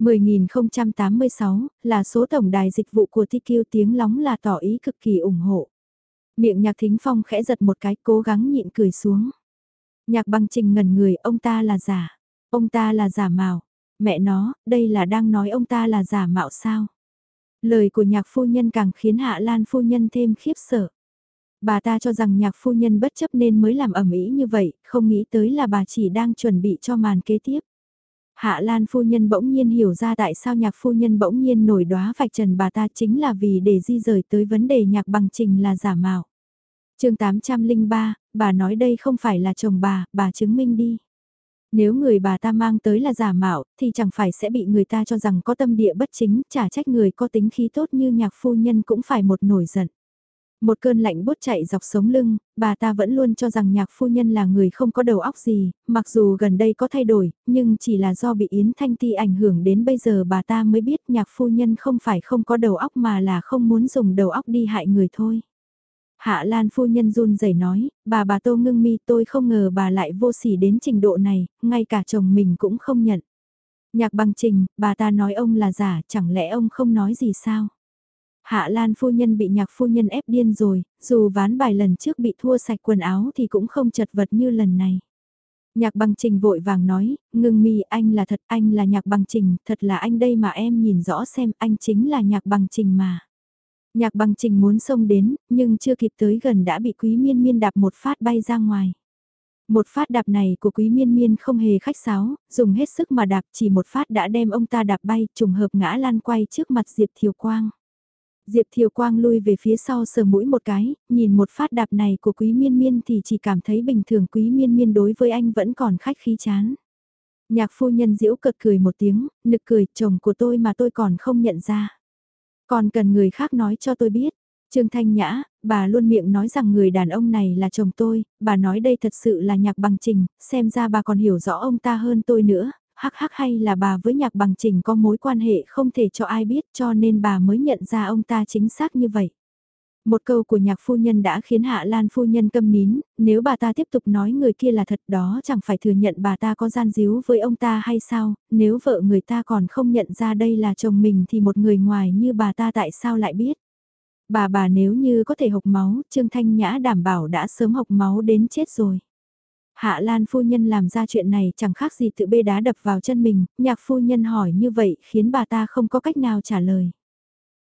10.086 là số tổng đài dịch vụ của TQ tiếng lóng là tỏ ý cực kỳ ủng hộ. Miệng nhạc thính phong khẽ giật một cái cố gắng nhịn cười xuống. Nhạc băng trình ngẩn người ông ta là giả, ông ta là giả mạo. Mẹ nó, đây là đang nói ông ta là giả mạo sao? Lời của nhạc phu nhân càng khiến Hạ Lan phu nhân thêm khiếp sợ. Bà ta cho rằng nhạc phu nhân bất chấp nên mới làm ẩm ý như vậy, không nghĩ tới là bà chỉ đang chuẩn bị cho màn kế tiếp. Hạ Lan phu nhân bỗng nhiên hiểu ra tại sao nhạc phu nhân bỗng nhiên nổi đóa vạch trần bà ta chính là vì để di rời tới vấn đề nhạc bằng trình là giả mạo. chương 803, bà nói đây không phải là chồng bà, bà chứng minh đi. Nếu người bà ta mang tới là giả mạo, thì chẳng phải sẽ bị người ta cho rằng có tâm địa bất chính, trả trách người có tính khí tốt như nhạc phu nhân cũng phải một nổi giận. Một cơn lạnh bút chạy dọc sống lưng, bà ta vẫn luôn cho rằng nhạc phu nhân là người không có đầu óc gì, mặc dù gần đây có thay đổi, nhưng chỉ là do bị Yến Thanh Ti ảnh hưởng đến bây giờ bà ta mới biết nhạc phu nhân không phải không có đầu óc mà là không muốn dùng đầu óc đi hại người thôi. Hạ Lan phu nhân run rẩy nói, bà bà Tô Ngưng Mi tôi không ngờ bà lại vô sỉ đến trình độ này, ngay cả chồng mình cũng không nhận. Nhạc bằng trình, bà ta nói ông là giả, chẳng lẽ ông không nói gì sao? Hạ Lan phu nhân bị nhạc phu nhân ép điên rồi, dù ván bài lần trước bị thua sạch quần áo thì cũng không chật vật như lần này. Nhạc bằng trình vội vàng nói, ngưng mi anh là thật, anh là nhạc bằng trình, thật là anh đây mà em nhìn rõ xem anh chính là nhạc bằng trình mà. Nhạc bằng trình muốn xông đến, nhưng chưa kịp tới gần đã bị quý miên miên đạp một phát bay ra ngoài. Một phát đạp này của quý miên miên không hề khách sáo, dùng hết sức mà đạp chỉ một phát đã đem ông ta đạp bay trùng hợp ngã lan quay trước mặt Diệp Thiều Quang. Diệp Thiều Quang lui về phía sau sờ mũi một cái, nhìn một phát đạp này của Quý Miên Miên thì chỉ cảm thấy bình thường Quý Miên Miên đối với anh vẫn còn khách khí chán. Nhạc phu nhân diễu cợt cười một tiếng, nực cười, chồng của tôi mà tôi còn không nhận ra. Còn cần người khác nói cho tôi biết. Trương Thanh Nhã, bà luôn miệng nói rằng người đàn ông này là chồng tôi, bà nói đây thật sự là nhạc bằng trình, xem ra bà còn hiểu rõ ông ta hơn tôi nữa, hắc hắc hay là bà với nhạc bằng trình có mối quan hệ không thể cho ai biết cho nên bà mới nhận ra ông ta chính xác như vậy. Một câu của nhạc phu nhân đã khiến Hạ Lan phu nhân câm nín, nếu bà ta tiếp tục nói người kia là thật đó chẳng phải thừa nhận bà ta có gian díu với ông ta hay sao, nếu vợ người ta còn không nhận ra đây là chồng mình thì một người ngoài như bà ta tại sao lại biết. Bà bà nếu như có thể hộc máu, Trương Thanh Nhã đảm bảo đã sớm hộc máu đến chết rồi. Hạ Lan phu nhân làm ra chuyện này chẳng khác gì tự bê đá đập vào chân mình, nhạc phu nhân hỏi như vậy khiến bà ta không có cách nào trả lời.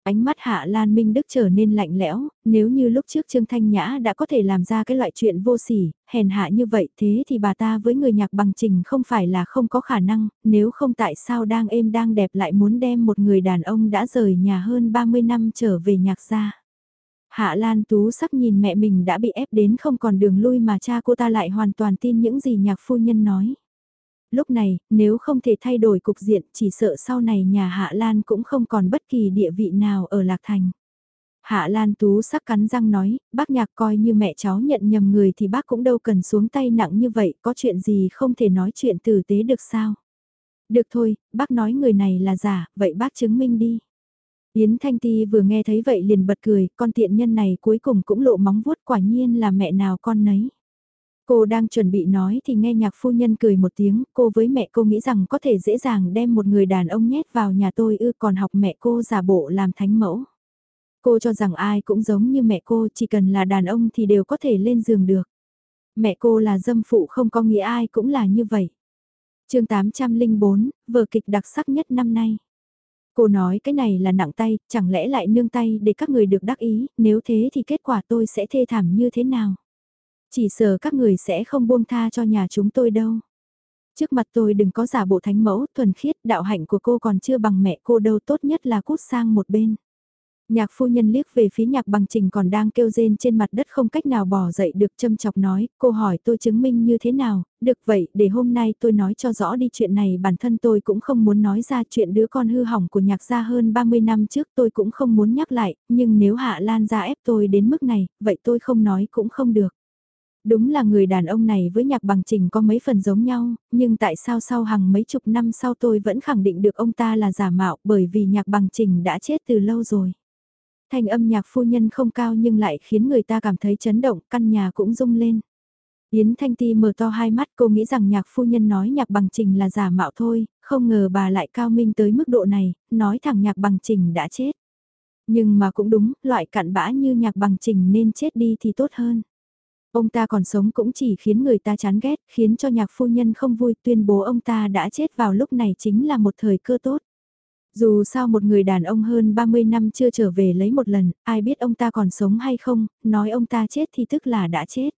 Ánh mắt Hạ Lan Minh Đức trở nên lạnh lẽo, nếu như lúc trước Trương Thanh Nhã đã có thể làm ra cái loại chuyện vô sỉ, hèn hạ như vậy thế thì bà ta với người nhạc bằng trình không phải là không có khả năng, nếu không tại sao đang êm đang đẹp lại muốn đem một người đàn ông đã rời nhà hơn 30 năm trở về nhạc gia. Hạ Lan Tú sắc nhìn mẹ mình đã bị ép đến không còn đường lui mà cha cô ta lại hoàn toàn tin những gì nhạc phu nhân nói. Lúc này, nếu không thể thay đổi cục diện chỉ sợ sau này nhà Hạ Lan cũng không còn bất kỳ địa vị nào ở Lạc Thành. Hạ Lan Tú sắc cắn răng nói, bác nhạc coi như mẹ cháu nhận nhầm người thì bác cũng đâu cần xuống tay nặng như vậy, có chuyện gì không thể nói chuyện tử tế được sao? Được thôi, bác nói người này là giả, vậy bác chứng minh đi. Yến Thanh Ti vừa nghe thấy vậy liền bật cười, con tiện nhân này cuối cùng cũng lộ móng vuốt quả nhiên là mẹ nào con nấy. Cô đang chuẩn bị nói thì nghe nhạc phu nhân cười một tiếng, cô với mẹ cô nghĩ rằng có thể dễ dàng đem một người đàn ông nhét vào nhà tôi ư còn học mẹ cô giả bộ làm thánh mẫu. Cô cho rằng ai cũng giống như mẹ cô chỉ cần là đàn ông thì đều có thể lên giường được. Mẹ cô là dâm phụ không có nghĩa ai cũng là như vậy. chương 804, vở kịch đặc sắc nhất năm nay. Cô nói cái này là nặng tay, chẳng lẽ lại nương tay để các người được đắc ý, nếu thế thì kết quả tôi sẽ thê thảm như thế nào? Chỉ sợ các người sẽ không buông tha cho nhà chúng tôi đâu. Trước mặt tôi đừng có giả bộ thánh mẫu, thuần khiết, đạo hạnh của cô còn chưa bằng mẹ cô đâu tốt nhất là cút sang một bên. Nhạc phu nhân liếc về phía nhạc bằng trình còn đang kêu rên trên mặt đất không cách nào bỏ dậy được châm chọc nói, cô hỏi tôi chứng minh như thế nào, được vậy để hôm nay tôi nói cho rõ đi chuyện này bản thân tôi cũng không muốn nói ra chuyện đứa con hư hỏng của nhạc gia hơn 30 năm trước tôi cũng không muốn nhắc lại, nhưng nếu Hạ Lan ra ép tôi đến mức này, vậy tôi không nói cũng không được. Đúng là người đàn ông này với nhạc bằng trình có mấy phần giống nhau, nhưng tại sao sau hàng mấy chục năm sau tôi vẫn khẳng định được ông ta là giả mạo bởi vì nhạc bằng trình đã chết từ lâu rồi. Thanh âm nhạc phu nhân không cao nhưng lại khiến người ta cảm thấy chấn động, căn nhà cũng rung lên. Yến Thanh Ti mở to hai mắt cô nghĩ rằng nhạc phu nhân nói nhạc bằng trình là giả mạo thôi, không ngờ bà lại cao minh tới mức độ này, nói thẳng nhạc bằng trình đã chết. Nhưng mà cũng đúng, loại cặn bã như nhạc bằng trình nên chết đi thì tốt hơn. Ông ta còn sống cũng chỉ khiến người ta chán ghét, khiến cho nhạc phu nhân không vui tuyên bố ông ta đã chết vào lúc này chính là một thời cơ tốt. Dù sao một người đàn ông hơn 30 năm chưa trở về lấy một lần, ai biết ông ta còn sống hay không, nói ông ta chết thì tức là đã chết.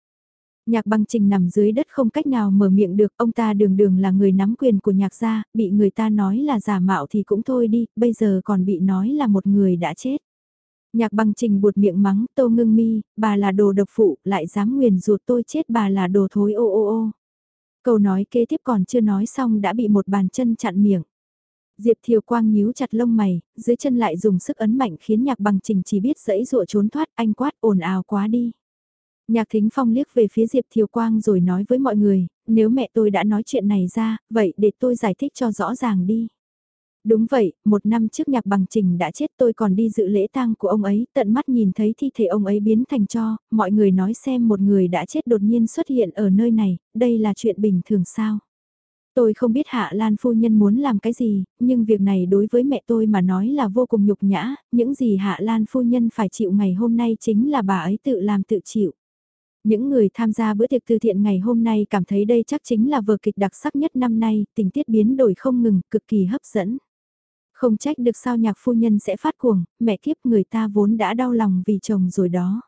Nhạc băng trình nằm dưới đất không cách nào mở miệng được, ông ta đường đường là người nắm quyền của nhạc gia, bị người ta nói là giả mạo thì cũng thôi đi, bây giờ còn bị nói là một người đã chết. Nhạc bằng trình buột miệng mắng, tô ngưng mi, bà là đồ độc phụ, lại dám nguyền ruột tôi chết bà là đồ thối ô ô ô. Câu nói kế tiếp còn chưa nói xong đã bị một bàn chân chặn miệng. Diệp Thiều Quang nhíu chặt lông mày, dưới chân lại dùng sức ấn mạnh khiến nhạc bằng trình chỉ biết dẫy dụa trốn thoát, anh quát ồn ào quá đi. Nhạc Thính Phong liếc về phía Diệp Thiều Quang rồi nói với mọi người, nếu mẹ tôi đã nói chuyện này ra, vậy để tôi giải thích cho rõ ràng đi. Đúng vậy, một năm trước nhạc bằng trình đã chết tôi còn đi dự lễ tang của ông ấy, tận mắt nhìn thấy thi thể ông ấy biến thành cho, mọi người nói xem một người đã chết đột nhiên xuất hiện ở nơi này, đây là chuyện bình thường sao. Tôi không biết Hạ Lan phu nhân muốn làm cái gì, nhưng việc này đối với mẹ tôi mà nói là vô cùng nhục nhã, những gì Hạ Lan phu nhân phải chịu ngày hôm nay chính là bà ấy tự làm tự chịu. Những người tham gia bữa tiệc từ thiện ngày hôm nay cảm thấy đây chắc chính là vở kịch đặc sắc nhất năm nay, tình tiết biến đổi không ngừng, cực kỳ hấp dẫn. Không trách được sao nhạc phu nhân sẽ phát cuồng, mẹ kiếp người ta vốn đã đau lòng vì chồng rồi đó.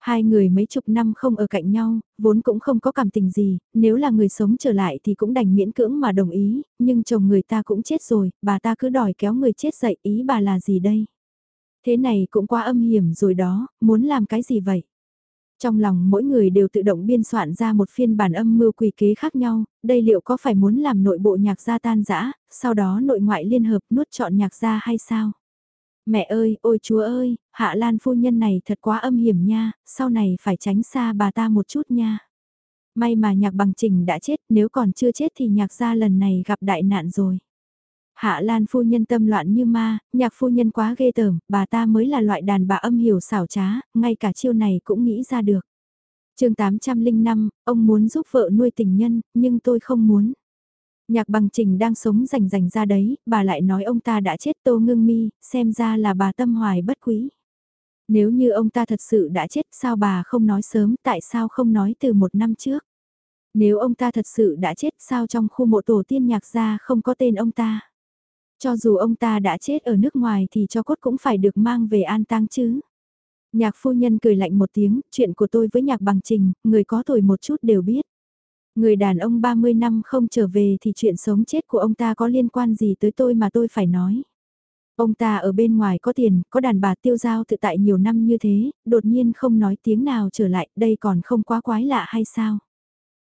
Hai người mấy chục năm không ở cạnh nhau, vốn cũng không có cảm tình gì, nếu là người sống trở lại thì cũng đành miễn cưỡng mà đồng ý, nhưng chồng người ta cũng chết rồi, bà ta cứ đòi kéo người chết dậy, ý bà là gì đây? Thế này cũng quá âm hiểm rồi đó, muốn làm cái gì vậy? Trong lòng mỗi người đều tự động biên soạn ra một phiên bản âm mưu quỷ kế khác nhau, đây liệu có phải muốn làm nội bộ nhạc gia tan rã, sau đó nội ngoại liên hợp nuốt chọn nhạc gia hay sao? Mẹ ơi, ôi chúa ơi, Hạ Lan phu nhân này thật quá âm hiểm nha, sau này phải tránh xa bà ta một chút nha. May mà nhạc bằng trình đã chết, nếu còn chưa chết thì nhạc gia lần này gặp đại nạn rồi. Hạ Lan phu nhân tâm loạn như ma, nhạc phu nhân quá ghê tởm, bà ta mới là loại đàn bà âm hiểu xảo trá, ngay cả chiêu này cũng nghĩ ra được. chương 805, ông muốn giúp vợ nuôi tình nhân, nhưng tôi không muốn. Nhạc bằng trình đang sống rành rành ra đấy, bà lại nói ông ta đã chết tô ngưng mi, xem ra là bà tâm hoài bất quý. Nếu như ông ta thật sự đã chết sao bà không nói sớm, tại sao không nói từ một năm trước? Nếu ông ta thật sự đã chết sao trong khu mộ tổ tiên nhạc gia không có tên ông ta? Cho dù ông ta đã chết ở nước ngoài thì cho cốt cũng phải được mang về an táng chứ. Nhạc phu nhân cười lạnh một tiếng, chuyện của tôi với nhạc bằng trình, người có tuổi một chút đều biết. Người đàn ông 30 năm không trở về thì chuyện sống chết của ông ta có liên quan gì tới tôi mà tôi phải nói. Ông ta ở bên ngoài có tiền, có đàn bà tiêu giao tự tại nhiều năm như thế, đột nhiên không nói tiếng nào trở lại, đây còn không quá quái lạ hay sao?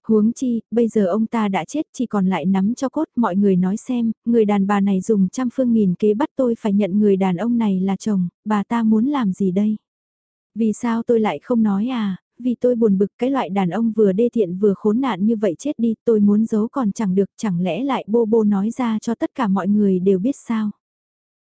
Huống chi, bây giờ ông ta đã chết chỉ còn lại nắm cho cốt mọi người nói xem, người đàn bà này dùng trăm phương nghìn kế bắt tôi phải nhận người đàn ông này là chồng, bà ta muốn làm gì đây? Vì sao tôi lại không nói à, vì tôi buồn bực cái loại đàn ông vừa đê thiện vừa khốn nạn như vậy chết đi, tôi muốn giấu còn chẳng được, chẳng lẽ lại bô bô nói ra cho tất cả mọi người đều biết sao?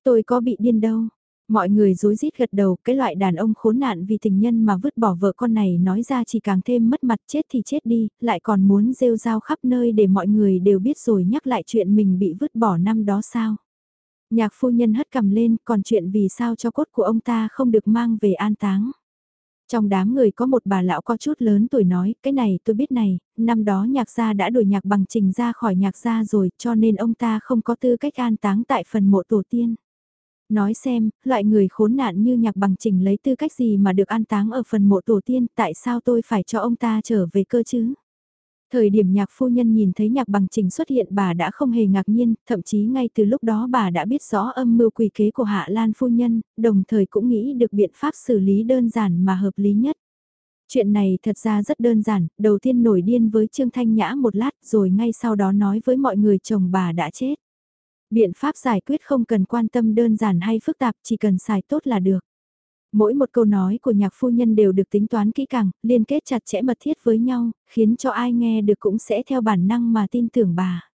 Tôi có bị điên đâu, Mọi người rối rít gật đầu, cái loại đàn ông khốn nạn vì tình nhân mà vứt bỏ vợ con này nói ra chỉ càng thêm mất mặt chết thì chết đi, lại còn muốn rêu rao khắp nơi để mọi người đều biết rồi nhắc lại chuyện mình bị vứt bỏ năm đó sao. Nhạc phu nhân hất cầm lên, còn chuyện vì sao cho cốt của ông ta không được mang về an táng. Trong đám người có một bà lão có chút lớn tuổi nói, cái này tôi biết này, năm đó nhạc gia đã đuổi nhạc bằng trình ra khỏi nhạc gia rồi, cho nên ông ta không có tư cách an táng tại phần mộ tổ tiên. Nói xem, loại người khốn nạn như nhạc bằng trình lấy tư cách gì mà được an táng ở phần mộ tổ tiên, tại sao tôi phải cho ông ta trở về cơ chứ? Thời điểm nhạc phu nhân nhìn thấy nhạc bằng trình xuất hiện bà đã không hề ngạc nhiên, thậm chí ngay từ lúc đó bà đã biết rõ âm mưu quỷ kế của Hạ Lan phu nhân, đồng thời cũng nghĩ được biện pháp xử lý đơn giản mà hợp lý nhất. Chuyện này thật ra rất đơn giản, đầu tiên nổi điên với Trương Thanh Nhã một lát rồi ngay sau đó nói với mọi người chồng bà đã chết. Biện pháp giải quyết không cần quan tâm đơn giản hay phức tạp, chỉ cần xài tốt là được. Mỗi một câu nói của nhạc phu nhân đều được tính toán kỹ càng, liên kết chặt chẽ mật thiết với nhau, khiến cho ai nghe được cũng sẽ theo bản năng mà tin tưởng bà.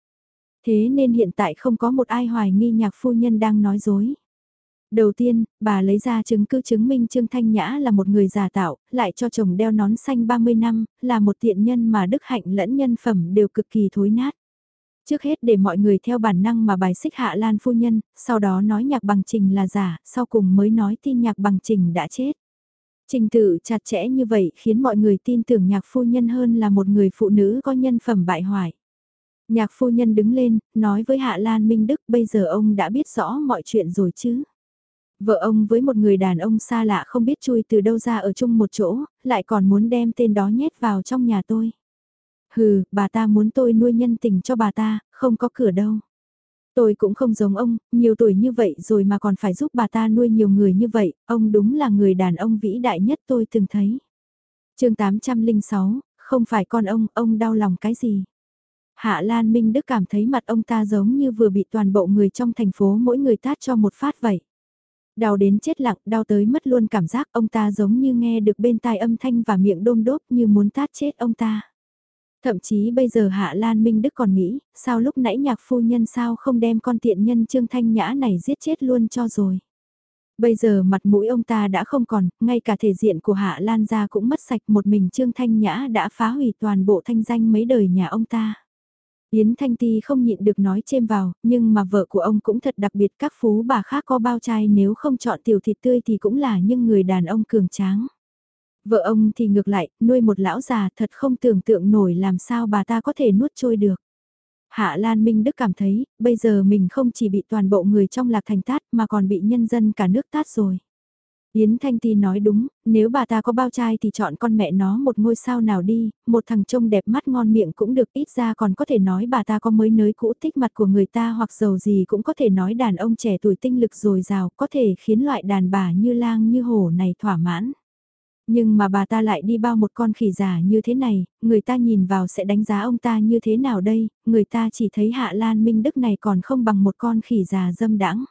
Thế nên hiện tại không có một ai hoài nghi nhạc phu nhân đang nói dối. Đầu tiên, bà lấy ra chứng cứ chứng minh Trương Thanh Nhã là một người giả tạo, lại cho chồng đeo nón xanh 30 năm, là một tiện nhân mà đức hạnh lẫn nhân phẩm đều cực kỳ thối nát. Trước hết để mọi người theo bản năng mà bài xích Hạ Lan phu nhân, sau đó nói nhạc bằng trình là giả, sau cùng mới nói tin nhạc bằng trình đã chết. Trình tự chặt chẽ như vậy khiến mọi người tin tưởng nhạc phu nhân hơn là một người phụ nữ có nhân phẩm bại hoại. Nhạc phu nhân đứng lên, nói với Hạ Lan Minh Đức bây giờ ông đã biết rõ mọi chuyện rồi chứ. Vợ ông với một người đàn ông xa lạ không biết chui từ đâu ra ở chung một chỗ, lại còn muốn đem tên đó nhét vào trong nhà tôi. Hừ, bà ta muốn tôi nuôi nhân tình cho bà ta, không có cửa đâu. Tôi cũng không giống ông, nhiều tuổi như vậy rồi mà còn phải giúp bà ta nuôi nhiều người như vậy, ông đúng là người đàn ông vĩ đại nhất tôi từng thấy. chương 806, không phải con ông, ông đau lòng cái gì? Hạ Lan Minh Đức cảm thấy mặt ông ta giống như vừa bị toàn bộ người trong thành phố mỗi người tát cho một phát vậy. Đau đến chết lặng, đau tới mất luôn cảm giác ông ta giống như nghe được bên tai âm thanh và miệng đôm đốp như muốn tát chết ông ta. Thậm chí bây giờ Hạ Lan Minh Đức còn nghĩ, sao lúc nãy nhạc phu nhân sao không đem con tiện nhân Trương Thanh Nhã này giết chết luôn cho rồi. Bây giờ mặt mũi ông ta đã không còn, ngay cả thể diện của Hạ Lan gia cũng mất sạch một mình Trương Thanh Nhã đã phá hủy toàn bộ thanh danh mấy đời nhà ông ta. Yến Thanh Ti không nhịn được nói chêm vào, nhưng mà vợ của ông cũng thật đặc biệt các phú bà khác có bao trai nếu không chọn tiểu thịt tươi thì cũng là những người đàn ông cường tráng. Vợ ông thì ngược lại, nuôi một lão già thật không tưởng tượng nổi làm sao bà ta có thể nuốt trôi được. Hạ Lan Minh Đức cảm thấy, bây giờ mình không chỉ bị toàn bộ người trong lạc thành tát mà còn bị nhân dân cả nước tát rồi. Yến Thanh Ti nói đúng, nếu bà ta có bao trai thì chọn con mẹ nó một ngôi sao nào đi, một thằng trông đẹp mắt ngon miệng cũng được ít ra còn có thể nói bà ta có mới nới cũ thích mặt của người ta hoặc giàu gì cũng có thể nói đàn ông trẻ tuổi tinh lực dồi dào có thể khiến loại đàn bà như lang như hổ này thỏa mãn. Nhưng mà bà ta lại đi bao một con khỉ già như thế này, người ta nhìn vào sẽ đánh giá ông ta như thế nào đây, người ta chỉ thấy Hạ Lan Minh Đức này còn không bằng một con khỉ già dâm đãng.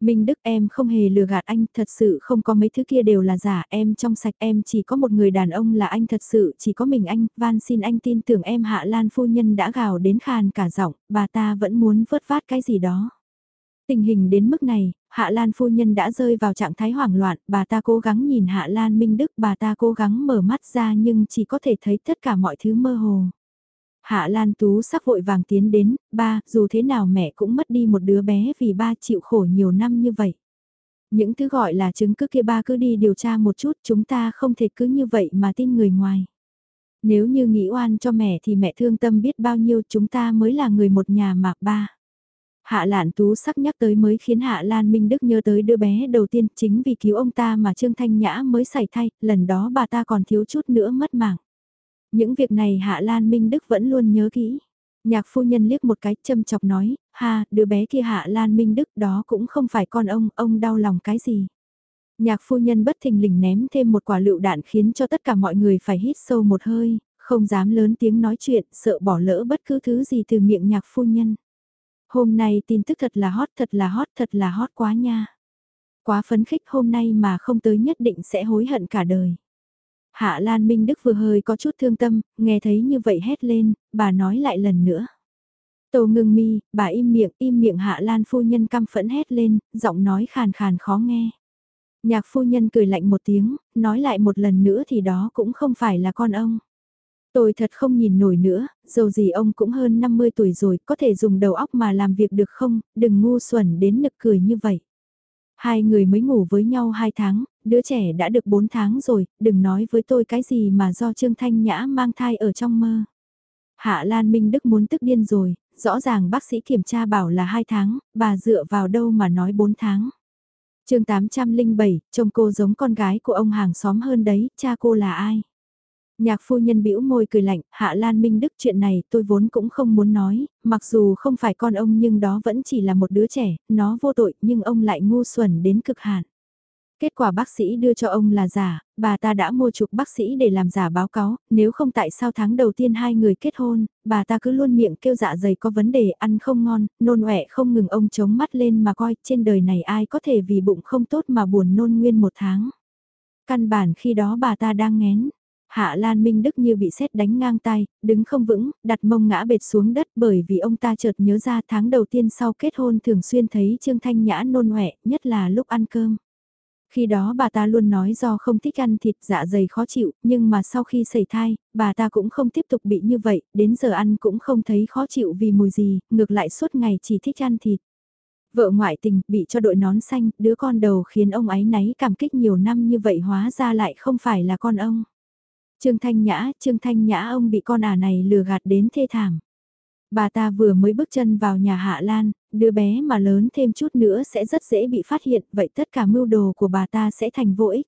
Minh Đức em không hề lừa gạt anh, thật sự không có mấy thứ kia đều là giả, em trong sạch em chỉ có một người đàn ông là anh thật sự chỉ có mình anh, van xin anh tin tưởng em Hạ Lan phu nhân đã gào đến khàn cả giọng, bà ta vẫn muốn vớt vát cái gì đó. Tình hình đến mức này, Hạ Lan phu nhân đã rơi vào trạng thái hoảng loạn, bà ta cố gắng nhìn Hạ Lan Minh Đức, bà ta cố gắng mở mắt ra nhưng chỉ có thể thấy tất cả mọi thứ mơ hồ. Hạ Lan Tú sắc vội vàng tiến đến, ba, dù thế nào mẹ cũng mất đi một đứa bé vì ba chịu khổ nhiều năm như vậy. Những thứ gọi là chứng cứ kia ba cứ đi điều tra một chút, chúng ta không thể cứ như vậy mà tin người ngoài. Nếu như nghĩ oan cho mẹ thì mẹ thương tâm biết bao nhiêu chúng ta mới là người một nhà mà ba. Hạ Lạn Tú sắc nhắc tới mới khiến Hạ Lan Minh Đức nhớ tới đứa bé đầu tiên chính vì cứu ông ta mà Trương Thanh Nhã mới xảy thay, lần đó bà ta còn thiếu chút nữa mất mạng. Những việc này Hạ Lan Minh Đức vẫn luôn nhớ kỹ. Nhạc phu nhân liếc một cái châm chọc nói, ha, đứa bé kia Hạ Lan Minh Đức đó cũng không phải con ông, ông đau lòng cái gì. Nhạc phu nhân bất thình lình ném thêm một quả lựu đạn khiến cho tất cả mọi người phải hít sâu một hơi, không dám lớn tiếng nói chuyện, sợ bỏ lỡ bất cứ thứ gì từ miệng nhạc phu nhân. Hôm nay tin tức thật là hot, thật là hot, thật là hot quá nha. Quá phấn khích hôm nay mà không tới nhất định sẽ hối hận cả đời. Hạ Lan Minh Đức vừa hơi có chút thương tâm, nghe thấy như vậy hét lên, bà nói lại lần nữa. Tô ngưng mi, bà im miệng, im miệng Hạ Lan phu nhân căm phẫn hét lên, giọng nói khàn khàn khó nghe. Nhạc phu nhân cười lạnh một tiếng, nói lại một lần nữa thì đó cũng không phải là con ông. Tôi thật không nhìn nổi nữa, dầu gì ông cũng hơn 50 tuổi rồi, có thể dùng đầu óc mà làm việc được không, đừng ngu xuẩn đến nực cười như vậy. Hai người mới ngủ với nhau hai tháng, đứa trẻ đã được 4 tháng rồi, đừng nói với tôi cái gì mà do Trương Thanh Nhã mang thai ở trong mơ. Hạ Lan Minh Đức muốn tức điên rồi, rõ ràng bác sĩ kiểm tra bảo là 2 tháng, bà dựa vào đâu mà nói 4 tháng. chương 807, trông cô giống con gái của ông hàng xóm hơn đấy, cha cô là ai? Nhạc phu nhân bĩu môi cười lạnh, Hạ Lan Minh Đức chuyện này tôi vốn cũng không muốn nói, mặc dù không phải con ông nhưng đó vẫn chỉ là một đứa trẻ, nó vô tội nhưng ông lại ngu xuẩn đến cực hạn. Kết quả bác sĩ đưa cho ông là giả, bà ta đã mua chuộc bác sĩ để làm giả báo cáo, nếu không tại sao tháng đầu tiên hai người kết hôn, bà ta cứ luôn miệng kêu dạ dày có vấn đề ăn không ngon, nôn ọe không ngừng ông chống mắt lên mà coi trên đời này ai có thể vì bụng không tốt mà buồn nôn nguyên một tháng. Căn bản khi đó bà ta đang ngén, Hạ Lan Minh Đức như bị sét đánh ngang tay, đứng không vững, đặt mông ngã bệt xuống đất bởi vì ông ta chợt nhớ ra tháng đầu tiên sau kết hôn thường xuyên thấy Trương Thanh Nhã nôn ọe, nhất là lúc ăn cơm. Khi đó bà ta luôn nói do không thích ăn thịt dạ dày khó chịu, nhưng mà sau khi xảy thai, bà ta cũng không tiếp tục bị như vậy, đến giờ ăn cũng không thấy khó chịu vì mùi gì, ngược lại suốt ngày chỉ thích ăn thịt. Vợ ngoại tình, bị cho đội nón xanh, đứa con đầu khiến ông ấy náy cảm kích nhiều năm như vậy hóa ra lại không phải là con ông. Trương Thanh Nhã, Trương Thanh Nhã ông bị con ả này lừa gạt đến thê thảm. Bà ta vừa mới bước chân vào nhà Hạ Lan, đứa bé mà lớn thêm chút nữa sẽ rất dễ bị phát hiện, vậy tất cả mưu đồ của bà ta sẽ thành vô ích.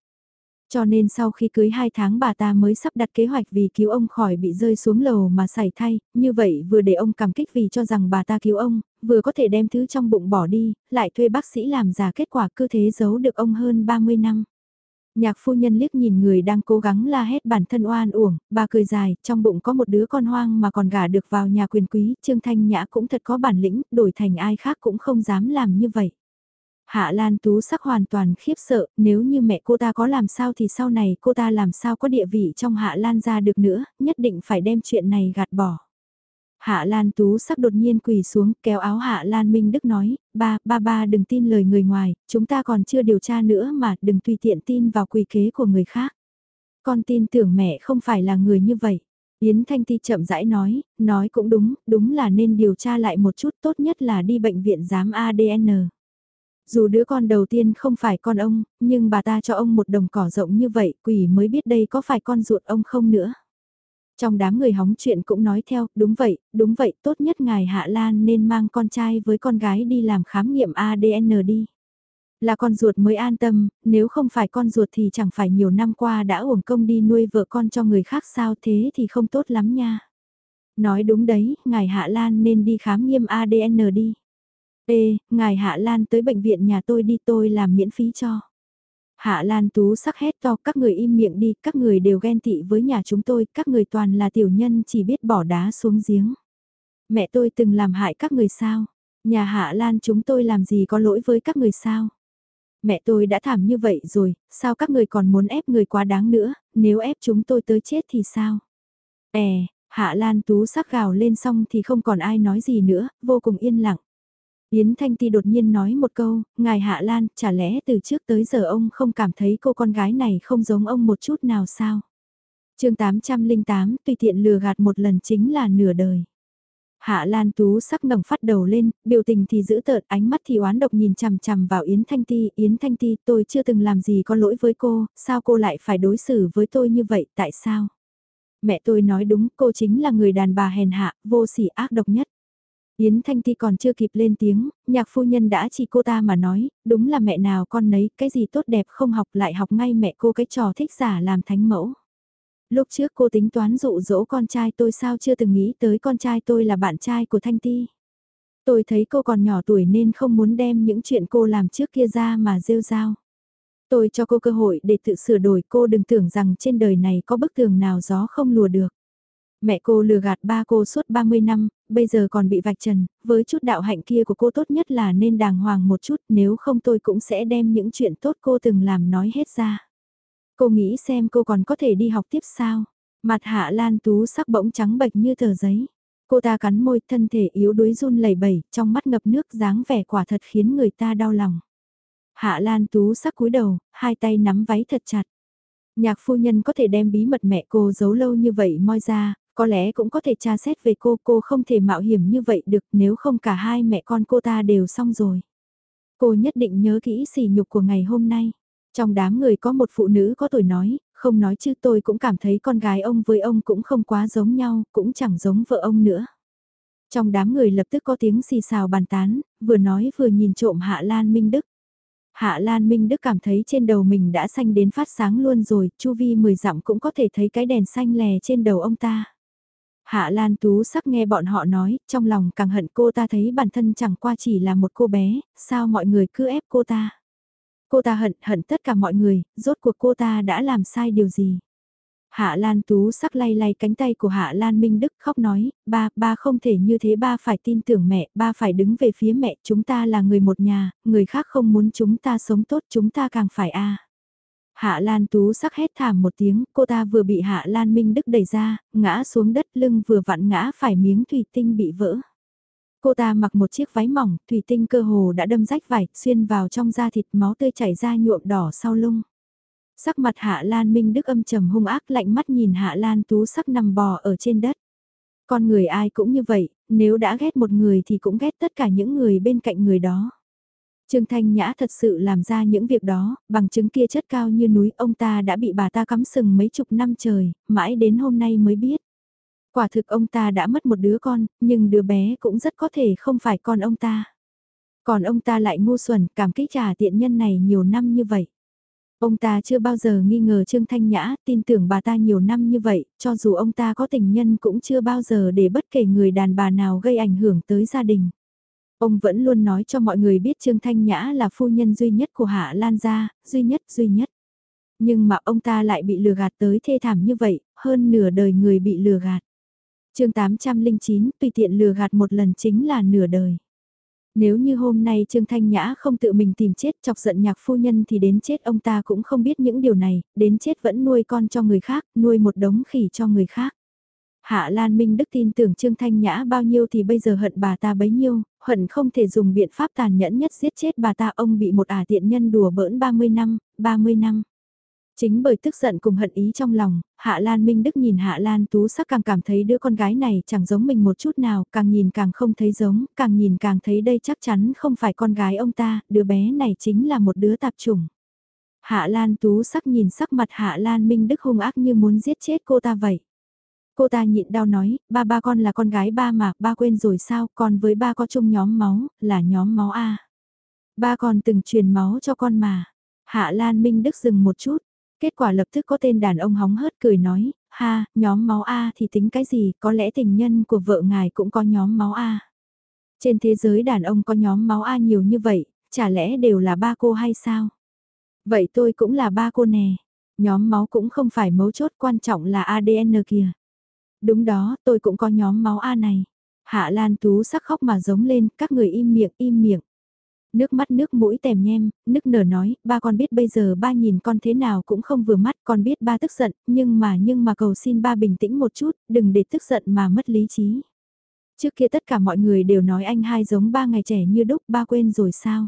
Cho nên sau khi cưới 2 tháng bà ta mới sắp đặt kế hoạch vì cứu ông khỏi bị rơi xuống lầu mà xảy thay, như vậy vừa để ông cảm kích vì cho rằng bà ta cứu ông, vừa có thể đem thứ trong bụng bỏ đi, lại thuê bác sĩ làm giả kết quả cứ thế giấu được ông hơn 30 năm. Nhạc phu nhân liếc nhìn người đang cố gắng la hét bản thân oan uổng, bà cười dài, trong bụng có một đứa con hoang mà còn gả được vào nhà quyền quý, Trương Thanh Nhã cũng thật có bản lĩnh, đổi thành ai khác cũng không dám làm như vậy. Hạ Lan Tú sắc hoàn toàn khiếp sợ, nếu như mẹ cô ta có làm sao thì sau này cô ta làm sao có địa vị trong Hạ Lan ra được nữa, nhất định phải đem chuyện này gạt bỏ. Hạ Lan Tú sắc đột nhiên quỳ xuống kéo áo Hạ Lan Minh Đức nói, ba, ba ba đừng tin lời người ngoài, chúng ta còn chưa điều tra nữa mà đừng tùy tiện tin vào quỳ kế của người khác. Con tin tưởng mẹ không phải là người như vậy. Yến Thanh Ti chậm rãi nói, nói cũng đúng, đúng là nên điều tra lại một chút tốt nhất là đi bệnh viện giám ADN. Dù đứa con đầu tiên không phải con ông, nhưng bà ta cho ông một đồng cỏ rộng như vậy, quỷ mới biết đây có phải con ruột ông không nữa. Trong đám người hóng chuyện cũng nói theo, đúng vậy, đúng vậy, tốt nhất ngài Hạ Lan nên mang con trai với con gái đi làm khám nghiệm ADN đi. Là con ruột mới an tâm, nếu không phải con ruột thì chẳng phải nhiều năm qua đã uổng công đi nuôi vợ con cho người khác sao thế thì không tốt lắm nha. Nói đúng đấy, ngài Hạ Lan nên đi khám nghiêm ADN đi. Ê, ngài Hạ Lan tới bệnh viện nhà tôi đi tôi làm miễn phí cho. Hạ Lan Tú sắc hét to các người im miệng đi, các người đều ghen tị với nhà chúng tôi, các người toàn là tiểu nhân chỉ biết bỏ đá xuống giếng. Mẹ tôi từng làm hại các người sao? Nhà Hạ Lan chúng tôi làm gì có lỗi với các người sao? Mẹ tôi đã thảm như vậy rồi, sao các người còn muốn ép người quá đáng nữa, nếu ép chúng tôi tới chết thì sao? È, Hạ Lan Tú sắc gào lên xong thì không còn ai nói gì nữa, vô cùng yên lặng. Yến Thanh Ti đột nhiên nói một câu, ngài Hạ Lan, chả lẽ từ trước tới giờ ông không cảm thấy cô con gái này không giống ông một chút nào sao? chương 808, tùy tiện lừa gạt một lần chính là nửa đời. Hạ Lan Tú sắc ngẩng phát đầu lên, biểu tình thì giữ tợn, ánh mắt thì oán độc nhìn chằm chằm vào Yến Thanh Ti, Yến Thanh Ti, tôi chưa từng làm gì có lỗi với cô, sao cô lại phải đối xử với tôi như vậy, tại sao? Mẹ tôi nói đúng, cô chính là người đàn bà hèn hạ, vô sỉ ác độc nhất. Yến Thanh Ti còn chưa kịp lên tiếng, nhạc phu nhân đã chỉ cô ta mà nói, đúng là mẹ nào con nấy, cái gì tốt đẹp không học lại học ngay mẹ cô cái trò thích giả làm thánh mẫu. Lúc trước cô tính toán dụ dỗ con trai tôi sao chưa từng nghĩ tới con trai tôi là bạn trai của Thanh Ti. Tôi thấy cô còn nhỏ tuổi nên không muốn đem những chuyện cô làm trước kia ra mà rêu rao. Tôi cho cô cơ hội để tự sửa đổi cô đừng tưởng rằng trên đời này có bức tường nào gió không lùa được. Mẹ cô lừa gạt ba cô suốt 30 năm, bây giờ còn bị vạch trần, với chút đạo hạnh kia của cô tốt nhất là nên đàng hoàng một chút nếu không tôi cũng sẽ đem những chuyện tốt cô từng làm nói hết ra. Cô nghĩ xem cô còn có thể đi học tiếp sao? Mặt hạ lan tú sắc bỗng trắng bệch như tờ giấy. Cô ta cắn môi thân thể yếu đuối run lẩy bẩy, trong mắt ngập nước dáng vẻ quả thật khiến người ta đau lòng. Hạ lan tú sắc cúi đầu, hai tay nắm váy thật chặt. Nhạc phu nhân có thể đem bí mật mẹ cô giấu lâu như vậy moi ra, có lẽ cũng có thể tra xét về cô, cô không thể mạo hiểm như vậy được nếu không cả hai mẹ con cô ta đều xong rồi. Cô nhất định nhớ kỹ sỉ nhục của ngày hôm nay. Trong đám người có một phụ nữ có tuổi nói, không nói chứ tôi cũng cảm thấy con gái ông với ông cũng không quá giống nhau, cũng chẳng giống vợ ông nữa. Trong đám người lập tức có tiếng xì xào bàn tán, vừa nói vừa nhìn trộm Hạ Lan Minh Đức. Hạ Lan Minh Đức cảm thấy trên đầu mình đã xanh đến phát sáng luôn rồi, chu vi 10 dặm cũng có thể thấy cái đèn xanh lè trên đầu ông ta. Hạ Lan Tú sắc nghe bọn họ nói, trong lòng càng hận cô ta thấy bản thân chẳng qua chỉ là một cô bé, sao mọi người cứ ép cô ta. Cô ta hận hận tất cả mọi người, rốt cuộc cô ta đã làm sai điều gì. Hạ Lan Tú sắc lay lay cánh tay của Hạ Lan Minh Đức khóc nói, ba, ba không thể như thế ba phải tin tưởng mẹ, ba phải đứng về phía mẹ, chúng ta là người một nhà, người khác không muốn chúng ta sống tốt chúng ta càng phải a. Hạ Lan Tú sắc hét thảm một tiếng, cô ta vừa bị Hạ Lan Minh Đức đẩy ra, ngã xuống đất lưng vừa vặn ngã phải miếng thủy tinh bị vỡ. Cô ta mặc một chiếc váy mỏng, thủy tinh cơ hồ đã đâm rách vải, xuyên vào trong da thịt máu tươi chảy ra nhuộm đỏ sau lưng. Sắc mặt Hạ Lan Minh Đức âm trầm hung ác lạnh mắt nhìn Hạ Lan Tú sắc nằm bò ở trên đất. Con người ai cũng như vậy, nếu đã ghét một người thì cũng ghét tất cả những người bên cạnh người đó. Trương Thanh Nhã thật sự làm ra những việc đó, bằng chứng kia chất cao như núi ông ta đã bị bà ta cắm sừng mấy chục năm trời, mãi đến hôm nay mới biết. Quả thực ông ta đã mất một đứa con, nhưng đứa bé cũng rất có thể không phải con ông ta. Còn ông ta lại ngu xuẩn, cảm kích trả tiện nhân này nhiều năm như vậy. Ông ta chưa bao giờ nghi ngờ Trương Thanh Nhã, tin tưởng bà ta nhiều năm như vậy, cho dù ông ta có tình nhân cũng chưa bao giờ để bất kể người đàn bà nào gây ảnh hưởng tới gia đình. Ông vẫn luôn nói cho mọi người biết Trương Thanh Nhã là phu nhân duy nhất của Hạ Lan gia, duy nhất, duy nhất. Nhưng mà ông ta lại bị lừa gạt tới thê thảm như vậy, hơn nửa đời người bị lừa gạt chương 809, tùy tiện lừa gạt một lần chính là nửa đời. Nếu như hôm nay Trương Thanh Nhã không tự mình tìm chết chọc giận nhạc phu nhân thì đến chết ông ta cũng không biết những điều này, đến chết vẫn nuôi con cho người khác, nuôi một đống khỉ cho người khác. Hạ Lan Minh Đức tin tưởng Trương Thanh Nhã bao nhiêu thì bây giờ hận bà ta bấy nhiêu, hận không thể dùng biện pháp tàn nhẫn nhất giết chết bà ta ông bị một ả tiện nhân đùa bỡn 30 năm, 30 năm. Chính bởi tức giận cùng hận ý trong lòng, Hạ Lan Minh Đức nhìn Hạ Lan Tú sắc càng cảm thấy đứa con gái này chẳng giống mình một chút nào, càng nhìn càng không thấy giống, càng nhìn càng thấy đây chắc chắn không phải con gái ông ta, đứa bé này chính là một đứa tạp chủng. Hạ Lan Tú sắc nhìn sắc mặt Hạ Lan Minh Đức hung ác như muốn giết chết cô ta vậy. Cô ta nhịn đau nói, ba ba con là con gái ba mà, ba quên rồi sao, con với ba có chung nhóm máu, là nhóm máu A. Ba còn từng truyền máu cho con mà. Hạ Lan Minh Đức dừng một chút. Kết quả lập tức có tên đàn ông hóng hớt cười nói, ha, nhóm máu A thì tính cái gì, có lẽ tình nhân của vợ ngài cũng có nhóm máu A. Trên thế giới đàn ông có nhóm máu A nhiều như vậy, chả lẽ đều là ba cô hay sao? Vậy tôi cũng là ba cô nè. Nhóm máu cũng không phải mấu chốt quan trọng là ADN kìa. Đúng đó, tôi cũng có nhóm máu A này. Hạ Lan Tú sắc khóc mà giống lên, các người im miệng, im miệng. Nước mắt nước mũi tèm nhem, nước nở nói, ba con biết bây giờ ba nhìn con thế nào cũng không vừa mắt, con biết ba tức giận, nhưng mà nhưng mà cầu xin ba bình tĩnh một chút, đừng để tức giận mà mất lý trí. Trước kia tất cả mọi người đều nói anh hai giống ba ngày trẻ như đúc, ba quên rồi sao?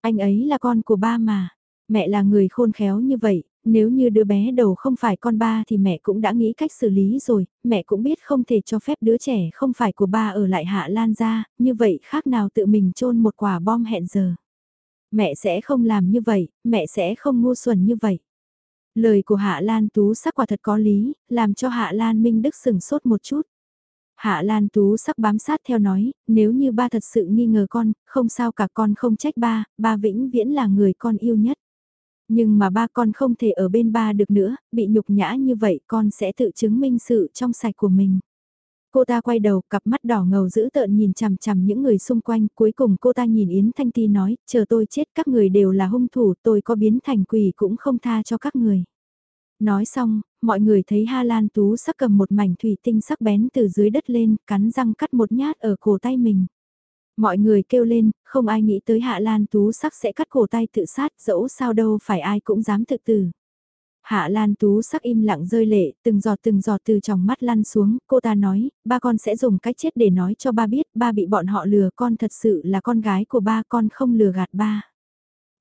Anh ấy là con của ba mà. Mẹ là người khôn khéo như vậy, nếu như đứa bé đầu không phải con ba thì mẹ cũng đã nghĩ cách xử lý rồi, mẹ cũng biết không thể cho phép đứa trẻ không phải của ba ở lại Hạ Lan ra, như vậy khác nào tự mình trôn một quả bom hẹn giờ. Mẹ sẽ không làm như vậy, mẹ sẽ không ngu xuẩn như vậy. Lời của Hạ Lan Tú sắc quả thật có lý, làm cho Hạ Lan Minh Đức sừng sốt một chút. Hạ Lan Tú sắc bám sát theo nói, nếu như ba thật sự nghi ngờ con, không sao cả con không trách ba, ba vĩnh viễn là người con yêu nhất. Nhưng mà ba con không thể ở bên ba được nữa, bị nhục nhã như vậy con sẽ tự chứng minh sự trong sạch của mình. Cô ta quay đầu, cặp mắt đỏ ngầu giữ tợn nhìn chằm chằm những người xung quanh, cuối cùng cô ta nhìn Yến Thanh Ti nói, chờ tôi chết các người đều là hung thủ, tôi có biến thành quỷ cũng không tha cho các người. Nói xong, mọi người thấy Ha Lan Tú sắc cầm một mảnh thủy tinh sắc bén từ dưới đất lên, cắn răng cắt một nhát ở cổ tay mình. Mọi người kêu lên, không ai nghĩ tới Hạ Lan Tú sắc sẽ cắt cổ tay tự sát, dẫu sao đâu phải ai cũng dám tự tử. Hạ Lan Tú sắc im lặng rơi lệ, từng giọt từng giọt từ trong mắt lăn xuống, cô ta nói, ba con sẽ dùng cách chết để nói cho ba biết, ba bị bọn họ lừa, con thật sự là con gái của ba, con không lừa gạt ba.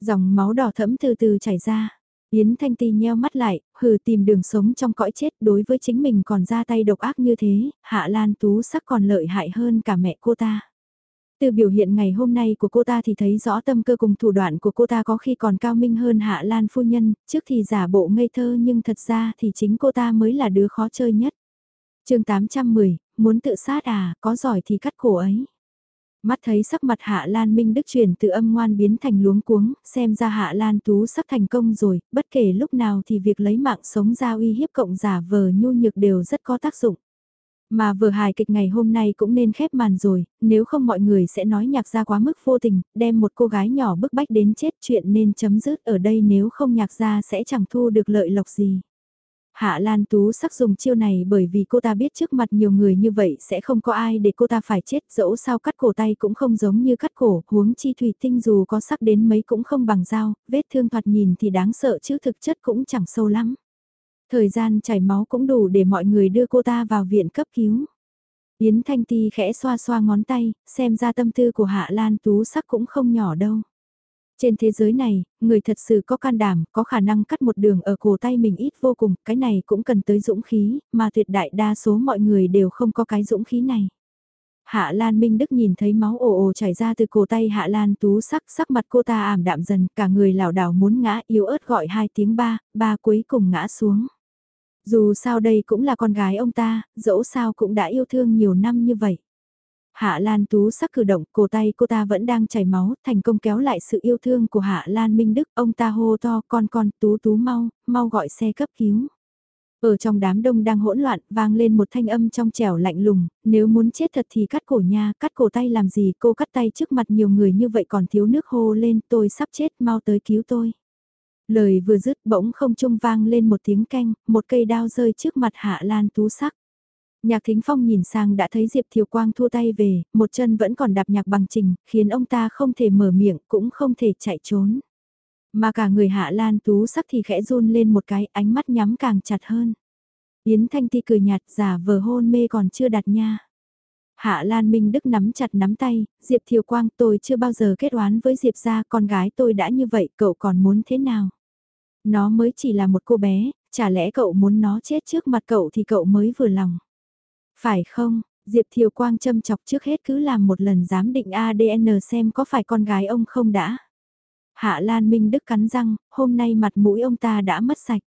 Dòng máu đỏ thẫm từ từ chảy ra, Yến Thanh Ti nheo mắt lại, hừ tìm đường sống trong cõi chết đối với chính mình còn ra tay độc ác như thế, Hạ Lan Tú sắc còn lợi hại hơn cả mẹ cô ta. Từ biểu hiện ngày hôm nay của cô ta thì thấy rõ tâm cơ cùng thủ đoạn của cô ta có khi còn cao minh hơn Hạ Lan phu nhân, trước thì giả bộ ngây thơ nhưng thật ra thì chính cô ta mới là đứa khó chơi nhất. chương 810, muốn tự sát à, có giỏi thì cắt cổ ấy. Mắt thấy sắc mặt Hạ Lan Minh Đức chuyển từ âm ngoan biến thành luống cuống, xem ra Hạ Lan Tú sắp thành công rồi, bất kể lúc nào thì việc lấy mạng sống ra uy hiếp cộng giả vờ nhu nhược đều rất có tác dụng. Mà vừa hài kịch ngày hôm nay cũng nên khép màn rồi, nếu không mọi người sẽ nói nhạc ra quá mức vô tình, đem một cô gái nhỏ bức bách đến chết chuyện nên chấm dứt ở đây nếu không nhạc ra sẽ chẳng thu được lợi lộc gì. Hạ Lan Tú sắc dùng chiêu này bởi vì cô ta biết trước mặt nhiều người như vậy sẽ không có ai để cô ta phải chết dẫu sao cắt cổ tay cũng không giống như cắt cổ, huống chi thủy tinh dù có sắc đến mấy cũng không bằng dao, vết thương thoạt nhìn thì đáng sợ chứ thực chất cũng chẳng sâu lắm. Thời gian chảy máu cũng đủ để mọi người đưa cô ta vào viện cấp cứu. Yến Thanh Ti khẽ xoa xoa ngón tay, xem ra tâm tư của Hạ Lan Tú sắc cũng không nhỏ đâu. Trên thế giới này, người thật sự có can đảm, có khả năng cắt một đường ở cổ tay mình ít vô cùng, cái này cũng cần tới dũng khí, mà tuyệt đại đa số mọi người đều không có cái dũng khí này. Hạ Lan Minh Đức nhìn thấy máu ồ ồ chảy ra từ cổ tay Hạ Lan Tú sắc, sắc mặt cô ta ảm đạm dần, cả người lảo đảo muốn ngã, yếu ớt gọi hai tiếng ba, ba cuối cùng ngã xuống. Dù sao đây cũng là con gái ông ta, dẫu sao cũng đã yêu thương nhiều năm như vậy. Hạ Lan Tú sắc cử động, cổ tay cô ta vẫn đang chảy máu, thành công kéo lại sự yêu thương của Hạ Lan Minh Đức, ông ta hô to con con Tú Tú mau, mau gọi xe cấp cứu. Ở trong đám đông đang hỗn loạn, vang lên một thanh âm trong trẻo lạnh lùng, nếu muốn chết thật thì cắt cổ nha, cắt cổ tay làm gì, cô cắt tay trước mặt nhiều người như vậy còn thiếu nước hô lên, tôi sắp chết, mau tới cứu tôi. Lời vừa dứt bỗng không trung vang lên một tiếng canh, một cây đao rơi trước mặt Hạ Lan Tú sắc. Nhạc Thính Phong nhìn sang đã thấy Diệp Thiều Quang thua tay về, một chân vẫn còn đạp nhạc bằng trình, khiến ông ta không thể mở miệng cũng không thể chạy trốn. Mà cả người Hạ Lan Tú sắc thì khẽ run lên một cái, ánh mắt nhắm càng chặt hơn. Yến Thanh Ti cười nhạt giả vờ hôn mê còn chưa đặt nha. Hạ Lan Minh Đức nắm chặt nắm tay, Diệp Thiều Quang tôi chưa bao giờ kết oán với Diệp gia con gái tôi đã như vậy cậu còn muốn thế nào? Nó mới chỉ là một cô bé, chả lẽ cậu muốn nó chết trước mặt cậu thì cậu mới vừa lòng? Phải không, Diệp Thiều Quang châm chọc trước hết cứ làm một lần giám định ADN xem có phải con gái ông không đã. Hạ Lan Minh Đức cắn răng, hôm nay mặt mũi ông ta đã mất sạch.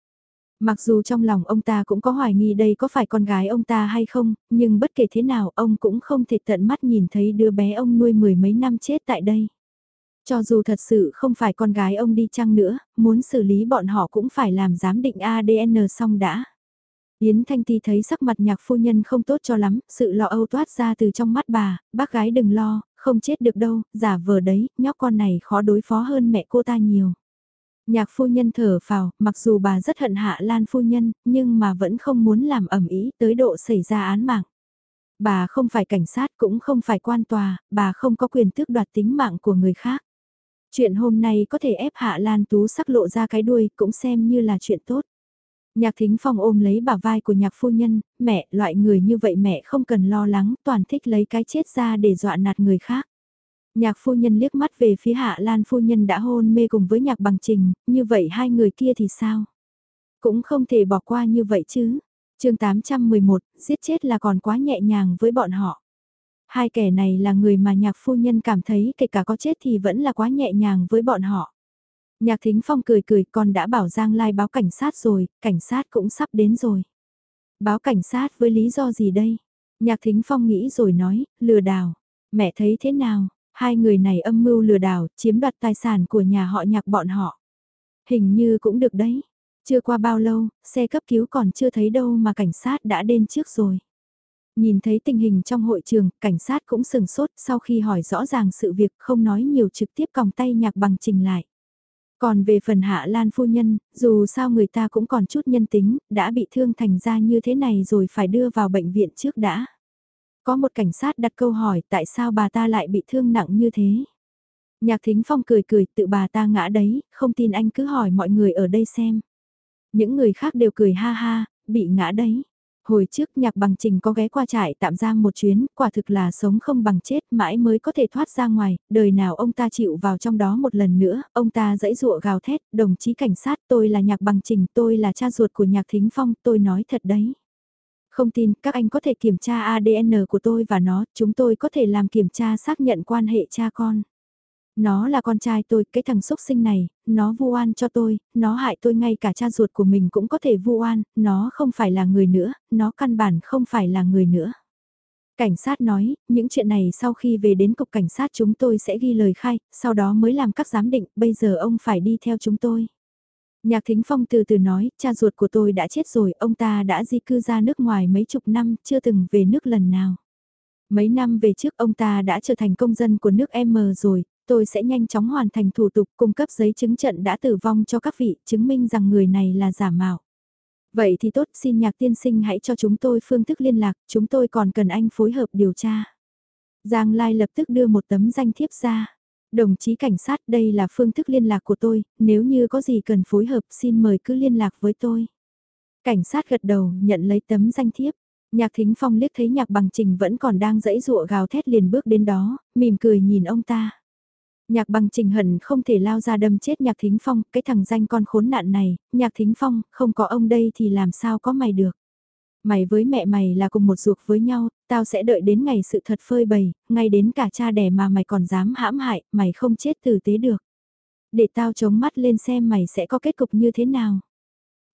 Mặc dù trong lòng ông ta cũng có hoài nghi đây có phải con gái ông ta hay không, nhưng bất kể thế nào ông cũng không thể tận mắt nhìn thấy đứa bé ông nuôi mười mấy năm chết tại đây. Cho dù thật sự không phải con gái ông đi chăng nữa, muốn xử lý bọn họ cũng phải làm giám định ADN xong đã. Yến Thanh Ti thấy sắc mặt nhạc phu nhân không tốt cho lắm, sự lo âu toát ra từ trong mắt bà, bác gái đừng lo, không chết được đâu, giả vờ đấy, nhóc con này khó đối phó hơn mẹ cô ta nhiều. Nhạc phu nhân thở phào, mặc dù bà rất hận hạ Lan phu nhân, nhưng mà vẫn không muốn làm ẩm ý tới độ xảy ra án mạng. Bà không phải cảnh sát cũng không phải quan tòa, bà không có quyền tước đoạt tính mạng của người khác. Chuyện hôm nay có thể ép Hạ Lan Tú sắc lộ ra cái đuôi cũng xem như là chuyện tốt. Nhạc thính phong ôm lấy bả vai của nhạc phu nhân, mẹ, loại người như vậy mẹ không cần lo lắng, toàn thích lấy cái chết ra để dọa nạt người khác. Nhạc phu nhân liếc mắt về phía Hạ Lan phu nhân đã hôn mê cùng với nhạc bằng trình, như vậy hai người kia thì sao? Cũng không thể bỏ qua như vậy chứ. chương 811, giết chết là còn quá nhẹ nhàng với bọn họ. Hai kẻ này là người mà nhạc phu nhân cảm thấy kể cả có chết thì vẫn là quá nhẹ nhàng với bọn họ. Nhạc Thính Phong cười cười con đã bảo Giang Lai báo cảnh sát rồi, cảnh sát cũng sắp đến rồi. Báo cảnh sát với lý do gì đây? Nhạc Thính Phong nghĩ rồi nói, lừa đảo. Mẹ thấy thế nào? Hai người này âm mưu lừa đảo, chiếm đoạt tài sản của nhà họ nhạc bọn họ. Hình như cũng được đấy. Chưa qua bao lâu, xe cấp cứu còn chưa thấy đâu mà cảnh sát đã đến trước rồi. Nhìn thấy tình hình trong hội trường, cảnh sát cũng sừng sốt sau khi hỏi rõ ràng sự việc không nói nhiều trực tiếp còng tay nhạc bằng trình lại. Còn về phần Hạ Lan phu nhân, dù sao người ta cũng còn chút nhân tính, đã bị thương thành ra như thế này rồi phải đưa vào bệnh viện trước đã. Có một cảnh sát đặt câu hỏi tại sao bà ta lại bị thương nặng như thế. Nhạc Thính Phong cười cười tự bà ta ngã đấy, không tin anh cứ hỏi mọi người ở đây xem. Những người khác đều cười ha ha, bị ngã đấy. Hồi trước nhạc bằng trình có ghé qua trại tạm giam một chuyến, quả thực là sống không bằng chết mãi mới có thể thoát ra ngoài, đời nào ông ta chịu vào trong đó một lần nữa, ông ta dãy dụa gào thét, đồng chí cảnh sát tôi là nhạc bằng trình, tôi là cha ruột của nhạc thính phong, tôi nói thật đấy. Không tin, các anh có thể kiểm tra ADN của tôi và nó, chúng tôi có thể làm kiểm tra xác nhận quan hệ cha con. Nó là con trai tôi, cái thằng xúc sinh này, nó vu oan cho tôi, nó hại tôi ngay cả cha ruột của mình cũng có thể vu oan, nó không phải là người nữa, nó căn bản không phải là người nữa. Cảnh sát nói, những chuyện này sau khi về đến cục cảnh sát chúng tôi sẽ ghi lời khai, sau đó mới làm các giám định, bây giờ ông phải đi theo chúng tôi. Nhạc Thính Phong từ từ nói, cha ruột của tôi đã chết rồi, ông ta đã di cư ra nước ngoài mấy chục năm, chưa từng về nước lần nào. Mấy năm về trước ông ta đã trở thành công dân của nước M rồi, tôi sẽ nhanh chóng hoàn thành thủ tục cung cấp giấy chứng trận đã tử vong cho các vị, chứng minh rằng người này là giả mạo. Vậy thì tốt, xin nhạc tiên sinh hãy cho chúng tôi phương thức liên lạc, chúng tôi còn cần anh phối hợp điều tra. Giang Lai lập tức đưa một tấm danh thiếp ra. Đồng chí cảnh sát đây là phương thức liên lạc của tôi, nếu như có gì cần phối hợp xin mời cứ liên lạc với tôi. Cảnh sát gật đầu nhận lấy tấm danh thiếp. Nhạc thính phong liếc thấy nhạc bằng trình vẫn còn đang dẫy dụa gào thét liền bước đến đó, mỉm cười nhìn ông ta. Nhạc bằng trình hận không thể lao ra đâm chết nhạc thính phong, cái thằng danh con khốn nạn này, nhạc thính phong, không có ông đây thì làm sao có mày được. Mày với mẹ mày là cùng một ruột với nhau, tao sẽ đợi đến ngày sự thật phơi bày, ngay đến cả cha đẻ mà mày còn dám hãm hại, mày không chết tử tế được. Để tao chống mắt lên xem mày sẽ có kết cục như thế nào.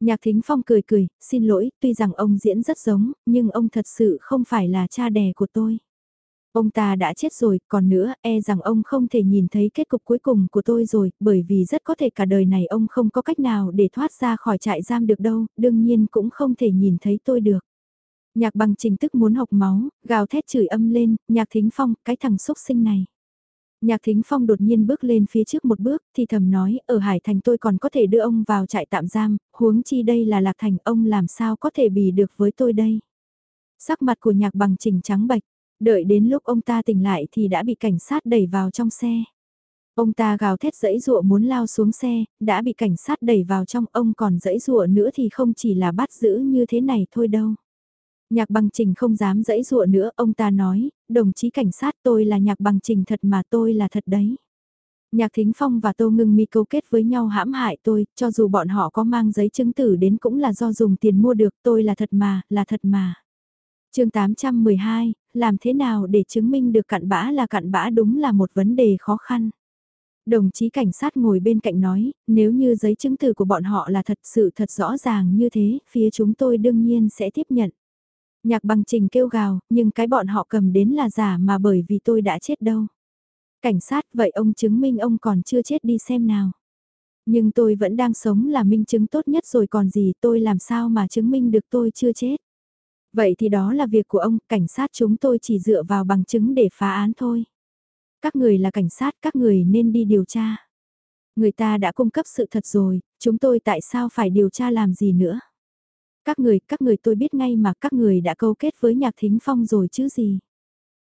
Nhạc Thính Phong cười cười, xin lỗi, tuy rằng ông diễn rất giống, nhưng ông thật sự không phải là cha đẻ của tôi. Ông ta đã chết rồi, còn nữa, e rằng ông không thể nhìn thấy kết cục cuối cùng của tôi rồi, bởi vì rất có thể cả đời này ông không có cách nào để thoát ra khỏi trại giam được đâu, đương nhiên cũng không thể nhìn thấy tôi được. Nhạc bằng trình tức muốn học máu, gào thét chửi âm lên, nhạc thính phong, cái thằng xúc sinh này. Nhạc Thính Phong đột nhiên bước lên phía trước một bước, thì thầm nói, ở Hải Thành tôi còn có thể đưa ông vào trại tạm giam, huống chi đây là Lạc Thành, ông làm sao có thể bì được với tôi đây. Sắc mặt của nhạc bằng trình trắng bạch, Đợi đến lúc ông ta tỉnh lại thì đã bị cảnh sát đẩy vào trong xe. Ông ta gào thét dẫy dụa muốn lao xuống xe, đã bị cảnh sát đẩy vào trong ông còn dẫy dụa nữa thì không chỉ là bắt giữ như thế này thôi đâu. Nhạc bằng trình không dám dẫy dụa nữa, ông ta nói, đồng chí cảnh sát tôi là nhạc bằng trình thật mà tôi là thật đấy. Nhạc Thính Phong và Tô Ngưng Mi câu kết với nhau hãm hại tôi, cho dù bọn họ có mang giấy chứng tử đến cũng là do dùng tiền mua được, tôi là thật mà, là thật mà chương 812, làm thế nào để chứng minh được cặn bã là cặn bã đúng là một vấn đề khó khăn. Đồng chí cảnh sát ngồi bên cạnh nói, nếu như giấy chứng từ của bọn họ là thật sự thật rõ ràng như thế, phía chúng tôi đương nhiên sẽ tiếp nhận. Nhạc bằng trình kêu gào, nhưng cái bọn họ cầm đến là giả mà bởi vì tôi đã chết đâu. Cảnh sát vậy ông chứng minh ông còn chưa chết đi xem nào. Nhưng tôi vẫn đang sống là minh chứng tốt nhất rồi còn gì tôi làm sao mà chứng minh được tôi chưa chết. Vậy thì đó là việc của ông, cảnh sát chúng tôi chỉ dựa vào bằng chứng để phá án thôi. Các người là cảnh sát, các người nên đi điều tra. Người ta đã cung cấp sự thật rồi, chúng tôi tại sao phải điều tra làm gì nữa? Các người, các người tôi biết ngay mà các người đã câu kết với nhạc thính phong rồi chứ gì?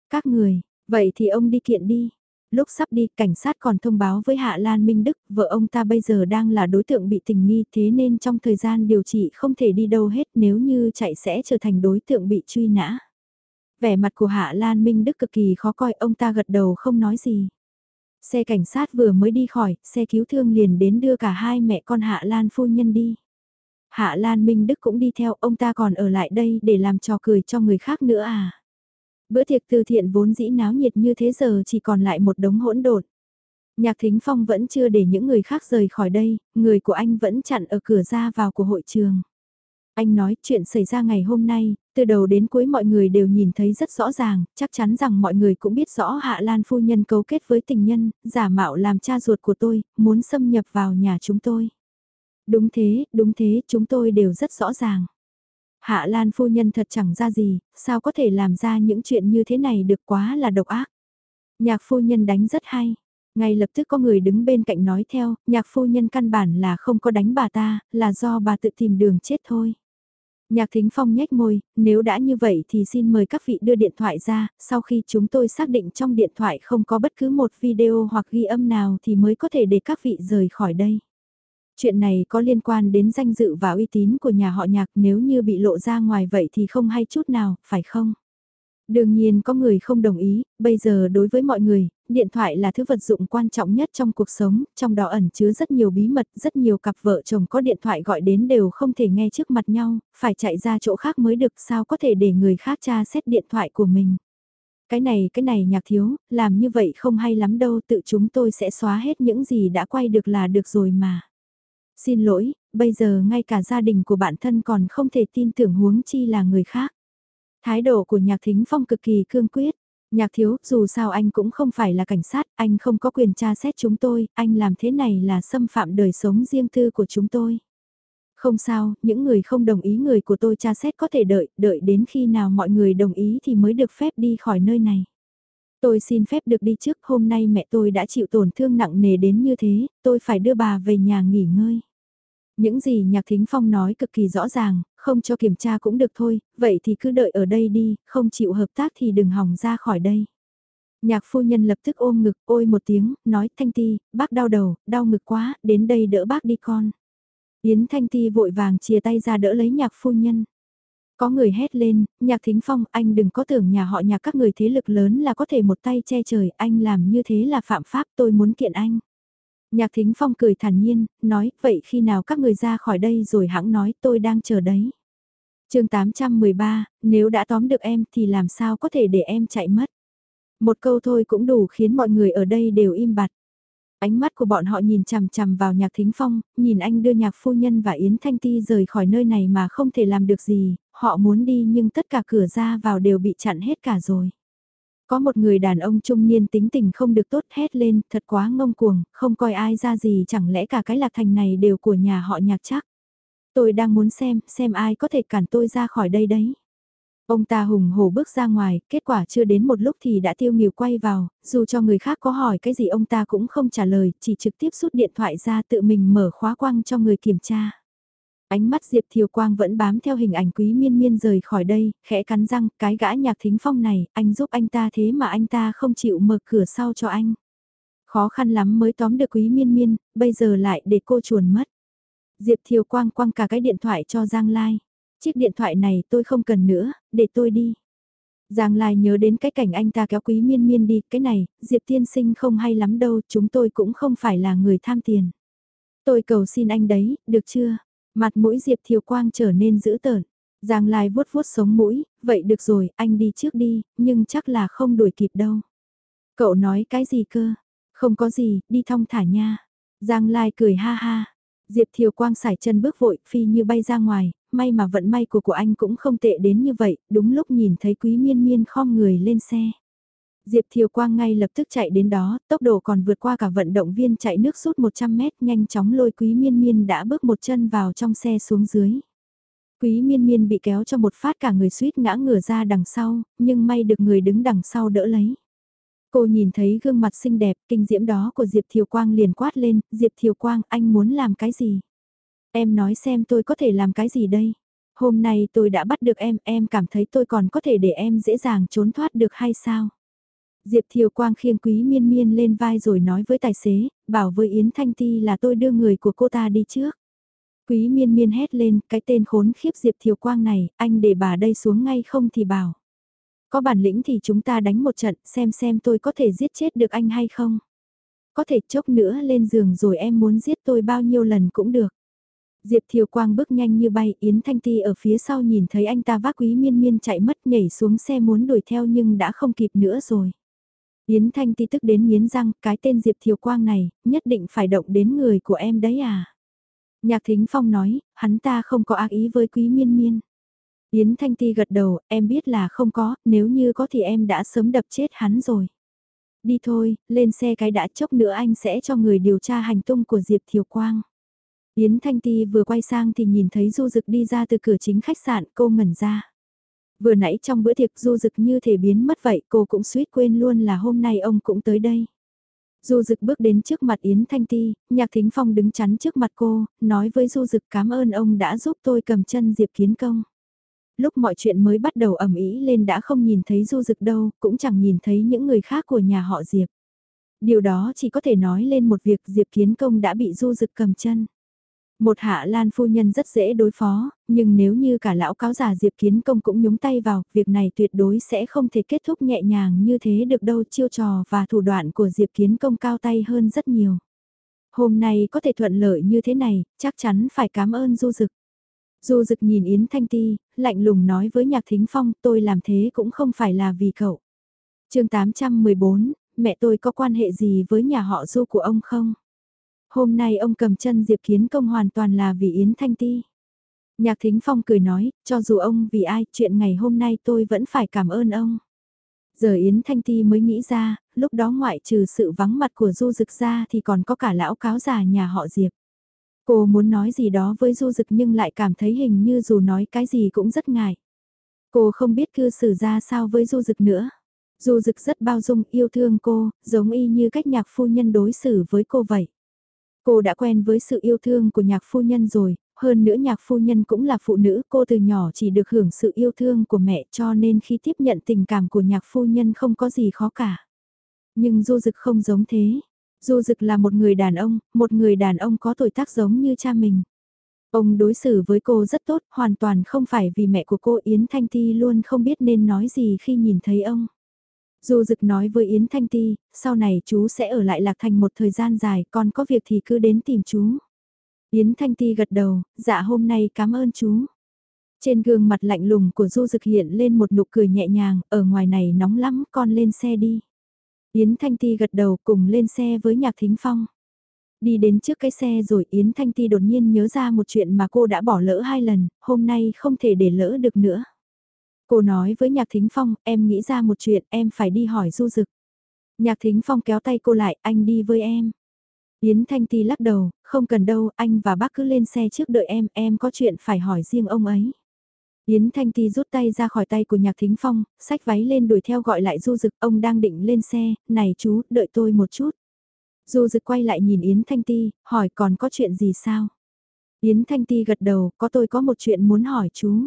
Các người, vậy thì ông đi kiện đi. Lúc sắp đi, cảnh sát còn thông báo với Hạ Lan Minh Đức, vợ ông ta bây giờ đang là đối tượng bị tình nghi thế nên trong thời gian điều trị không thể đi đâu hết nếu như chạy sẽ trở thành đối tượng bị truy nã. Vẻ mặt của Hạ Lan Minh Đức cực kỳ khó coi, ông ta gật đầu không nói gì. Xe cảnh sát vừa mới đi khỏi, xe cứu thương liền đến đưa cả hai mẹ con Hạ Lan phu nhân đi. Hạ Lan Minh Đức cũng đi theo, ông ta còn ở lại đây để làm trò cười cho người khác nữa à. Bữa tiệc từ thiện vốn dĩ náo nhiệt như thế giờ chỉ còn lại một đống hỗn độn. Nhạc Thính Phong vẫn chưa để những người khác rời khỏi đây, người của anh vẫn chặn ở cửa ra vào của hội trường. Anh nói chuyện xảy ra ngày hôm nay, từ đầu đến cuối mọi người đều nhìn thấy rất rõ ràng, chắc chắn rằng mọi người cũng biết rõ Hạ Lan phu nhân cấu kết với tình nhân, giả mạo làm cha ruột của tôi, muốn xâm nhập vào nhà chúng tôi. Đúng thế, đúng thế, chúng tôi đều rất rõ ràng. Hạ Lan phu nhân thật chẳng ra gì, sao có thể làm ra những chuyện như thế này được quá là độc ác. Nhạc phu nhân đánh rất hay. Ngay lập tức có người đứng bên cạnh nói theo, nhạc phu nhân căn bản là không có đánh bà ta, là do bà tự tìm đường chết thôi. Nhạc Thính Phong nhếch môi, nếu đã như vậy thì xin mời các vị đưa điện thoại ra, sau khi chúng tôi xác định trong điện thoại không có bất cứ một video hoặc ghi âm nào thì mới có thể để các vị rời khỏi đây. Chuyện này có liên quan đến danh dự và uy tín của nhà họ nhạc nếu như bị lộ ra ngoài vậy thì không hay chút nào, phải không? Đương nhiên có người không đồng ý, bây giờ đối với mọi người, điện thoại là thứ vật dụng quan trọng nhất trong cuộc sống, trong đó ẩn chứa rất nhiều bí mật, rất nhiều cặp vợ chồng có điện thoại gọi đến đều không thể nghe trước mặt nhau, phải chạy ra chỗ khác mới được sao có thể để người khác tra xét điện thoại của mình. Cái này cái này nhạc thiếu, làm như vậy không hay lắm đâu tự chúng tôi sẽ xóa hết những gì đã quay được là được rồi mà. Xin lỗi, bây giờ ngay cả gia đình của bạn thân còn không thể tin tưởng huống chi là người khác. Thái độ của nhạc thính phong cực kỳ cương quyết. Nhạc thiếu, dù sao anh cũng không phải là cảnh sát, anh không có quyền tra xét chúng tôi, anh làm thế này là xâm phạm đời sống riêng tư của chúng tôi. Không sao, những người không đồng ý người của tôi tra xét có thể đợi, đợi đến khi nào mọi người đồng ý thì mới được phép đi khỏi nơi này. Tôi xin phép được đi trước, hôm nay mẹ tôi đã chịu tổn thương nặng nề đến như thế, tôi phải đưa bà về nhà nghỉ ngơi. Những gì Nhạc Thính Phong nói cực kỳ rõ ràng, không cho kiểm tra cũng được thôi, vậy thì cứ đợi ở đây đi, không chịu hợp tác thì đừng hòng ra khỏi đây. Nhạc phu nhân lập tức ôm ngực, ôi một tiếng, nói Thanh Ti, bác đau đầu, đau ngực quá, đến đây đỡ bác đi con. Yến Thanh Ti vội vàng chia tay ra đỡ lấy nhạc phu nhân. Có người hét lên, nhạc thính phong, anh đừng có tưởng nhà họ nhà các người thế lực lớn là có thể một tay che trời, anh làm như thế là phạm pháp, tôi muốn kiện anh. Nhạc thính phong cười thản nhiên, nói, vậy khi nào các người ra khỏi đây rồi hãng nói tôi đang chờ đấy. chương 813, nếu đã tóm được em thì làm sao có thể để em chạy mất. Một câu thôi cũng đủ khiến mọi người ở đây đều im bặt. Ánh mắt của bọn họ nhìn chằm chằm vào nhạc thính phong, nhìn anh đưa nhạc phu nhân và Yến Thanh Ti rời khỏi nơi này mà không thể làm được gì, họ muốn đi nhưng tất cả cửa ra vào đều bị chặn hết cả rồi. Có một người đàn ông trung niên tính tình không được tốt hét lên, thật quá ngông cuồng, không coi ai ra gì chẳng lẽ cả cái lạc thành này đều của nhà họ nhạc chắc. Tôi đang muốn xem, xem ai có thể cản tôi ra khỏi đây đấy. Ông ta hùng hổ bước ra ngoài, kết quả chưa đến một lúc thì đã tiêu nghiều quay vào, dù cho người khác có hỏi cái gì ông ta cũng không trả lời, chỉ trực tiếp rút điện thoại ra tự mình mở khóa quăng cho người kiểm tra. Ánh mắt Diệp Thiều Quang vẫn bám theo hình ảnh quý miên miên rời khỏi đây, khẽ cắn răng, cái gã nhạc thính phong này, anh giúp anh ta thế mà anh ta không chịu mở cửa sau cho anh. Khó khăn lắm mới tóm được quý miên miên, bây giờ lại để cô chuồn mất. Diệp Thiều Quang quăng cả cái điện thoại cho Giang Lai. Chiếc điện thoại này tôi không cần nữa, để tôi đi. Giang Lai nhớ đến cái cảnh anh ta kéo quý miên miên đi, cái này, Diệp Tiên Sinh không hay lắm đâu, chúng tôi cũng không phải là người tham tiền. Tôi cầu xin anh đấy, được chưa? Mặt mũi Diệp Thiều Quang trở nên dữ tợn. Giang Lai vuốt vuốt sống mũi, vậy được rồi, anh đi trước đi, nhưng chắc là không đuổi kịp đâu. Cậu nói cái gì cơ? Không có gì, đi thong thả nha. Giang Lai cười ha ha. Diệp Thiều Quang sải chân bước vội, phi như bay ra ngoài, may mà vận may của của anh cũng không tệ đến như vậy, đúng lúc nhìn thấy quý miên miên khom người lên xe. Diệp Thiều Quang ngay lập tức chạy đến đó, tốc độ còn vượt qua cả vận động viên chạy nước suốt 100 mét nhanh chóng lôi quý miên miên đã bước một chân vào trong xe xuống dưới. Quý miên miên bị kéo cho một phát cả người suýt ngã ngửa ra đằng sau, nhưng may được người đứng đằng sau đỡ lấy. Cô nhìn thấy gương mặt xinh đẹp, kinh diễm đó của Diệp Thiều Quang liền quát lên, Diệp Thiều Quang anh muốn làm cái gì? Em nói xem tôi có thể làm cái gì đây? Hôm nay tôi đã bắt được em, em cảm thấy tôi còn có thể để em dễ dàng trốn thoát được hay sao? Diệp Thiều Quang khiêng quý miên miên lên vai rồi nói với tài xế, bảo với Yến Thanh Ti là tôi đưa người của cô ta đi trước. Quý miên miên hét lên, cái tên khốn khiếp Diệp Thiều Quang này, anh để bà đây xuống ngay không thì bảo. Có bản lĩnh thì chúng ta đánh một trận, xem xem tôi có thể giết chết được anh hay không. Có thể chốc nữa lên giường rồi em muốn giết tôi bao nhiêu lần cũng được. Diệp Thiều Quang bước nhanh như bay, Yến Thanh Ti ở phía sau nhìn thấy anh ta vác quý miên miên chạy mất nhảy xuống xe muốn đuổi theo nhưng đã không kịp nữa rồi. Yến Thanh Ti tức đến nghiến răng, cái tên Diệp Thiều Quang này, nhất định phải động đến người của em đấy à. Nhạc Thính Phong nói, hắn ta không có ác ý với quý miên miên. Yến Thanh Ti gật đầu, em biết là không có, nếu như có thì em đã sớm đập chết hắn rồi. Đi thôi, lên xe cái đã chốc nữa anh sẽ cho người điều tra hành tung của Diệp Thiều Quang. Yến Thanh Ti vừa quay sang thì nhìn thấy Du Dực đi ra từ cửa chính khách sạn, cô ngẩn ra. Vừa nãy trong bữa tiệc Du Dực như thể biến mất vậy, cô cũng suýt quên luôn là hôm nay ông cũng tới đây. Du Dực bước đến trước mặt Yến Thanh Ti, Nhạc Thính Phong đứng chắn trước mặt cô, nói với Du Dực cảm ơn ông đã giúp tôi cầm chân Diệp Kiến Công. Lúc mọi chuyện mới bắt đầu ẩm ý lên đã không nhìn thấy Du Dực đâu, cũng chẳng nhìn thấy những người khác của nhà họ Diệp. Điều đó chỉ có thể nói lên một việc Diệp Kiến Công đã bị Du Dực cầm chân. Một hạ lan phu nhân rất dễ đối phó, nhưng nếu như cả lão cáo già Diệp Kiến Công cũng nhúng tay vào, việc này tuyệt đối sẽ không thể kết thúc nhẹ nhàng như thế được đâu chiêu trò và thủ đoạn của Diệp Kiến Công cao tay hơn rất nhiều. Hôm nay có thể thuận lợi như thế này, chắc chắn phải cảm ơn Du Dực. Du Dực nhìn Yến Thanh Ti, lạnh lùng nói với Nhạc Thính Phong tôi làm thế cũng không phải là vì cậu. chương 814, mẹ tôi có quan hệ gì với nhà họ Du của ông không? Hôm nay ông cầm chân Diệp Kiến Công hoàn toàn là vì Yến Thanh Ti. Nhạc Thính Phong cười nói, cho dù ông vì ai, chuyện ngày hôm nay tôi vẫn phải cảm ơn ông. Giờ Yến Thanh Ti mới nghĩ ra, lúc đó ngoại trừ sự vắng mặt của Du Dực ra thì còn có cả lão cáo già nhà họ Diệp. Cô muốn nói gì đó với Du Dực nhưng lại cảm thấy hình như dù nói cái gì cũng rất ngại. Cô không biết cư xử ra sao với Du Dực nữa. Du Dực rất bao dung yêu thương cô, giống y như cách nhạc phu nhân đối xử với cô vậy. Cô đã quen với sự yêu thương của nhạc phu nhân rồi, hơn nữa nhạc phu nhân cũng là phụ nữ, cô từ nhỏ chỉ được hưởng sự yêu thương của mẹ cho nên khi tiếp nhận tình cảm của nhạc phu nhân không có gì khó cả. Nhưng Du Dực không giống thế. Du Dực là một người đàn ông, một người đàn ông có tuổi tác giống như cha mình. Ông đối xử với cô rất tốt, hoàn toàn không phải vì mẹ của cô Yến Thanh Ti luôn không biết nên nói gì khi nhìn thấy ông. Du Dực nói với Yến Thanh Ti, sau này chú sẽ ở lại Lạc Thành một thời gian dài, còn có việc thì cứ đến tìm chú. Yến Thanh Ti gật đầu, dạ hôm nay cảm ơn chú. Trên gương mặt lạnh lùng của Du Dực hiện lên một nụ cười nhẹ nhàng, ở ngoài này nóng lắm, con lên xe đi. Yến Thanh Ti gật đầu cùng lên xe với Nhạc Thính Phong. Đi đến trước cái xe rồi Yến Thanh Ti đột nhiên nhớ ra một chuyện mà cô đã bỏ lỡ hai lần, hôm nay không thể để lỡ được nữa. Cô nói với Nhạc Thính Phong, em nghĩ ra một chuyện, em phải đi hỏi Du Dực. Nhạc Thính Phong kéo tay cô lại, anh đi với em. Yến Thanh Ti lắc đầu, không cần đâu, anh và bác cứ lên xe trước đợi em, em có chuyện phải hỏi riêng ông ấy. Yến Thanh Ti rút tay ra khỏi tay của Nhạc Thính Phong, xách váy lên đuổi theo gọi lại Du Dực, ông đang định lên xe, này chú, đợi tôi một chút. Du Dực quay lại nhìn Yến Thanh Ti, hỏi còn có chuyện gì sao? Yến Thanh Ti gật đầu, có tôi có một chuyện muốn hỏi chú.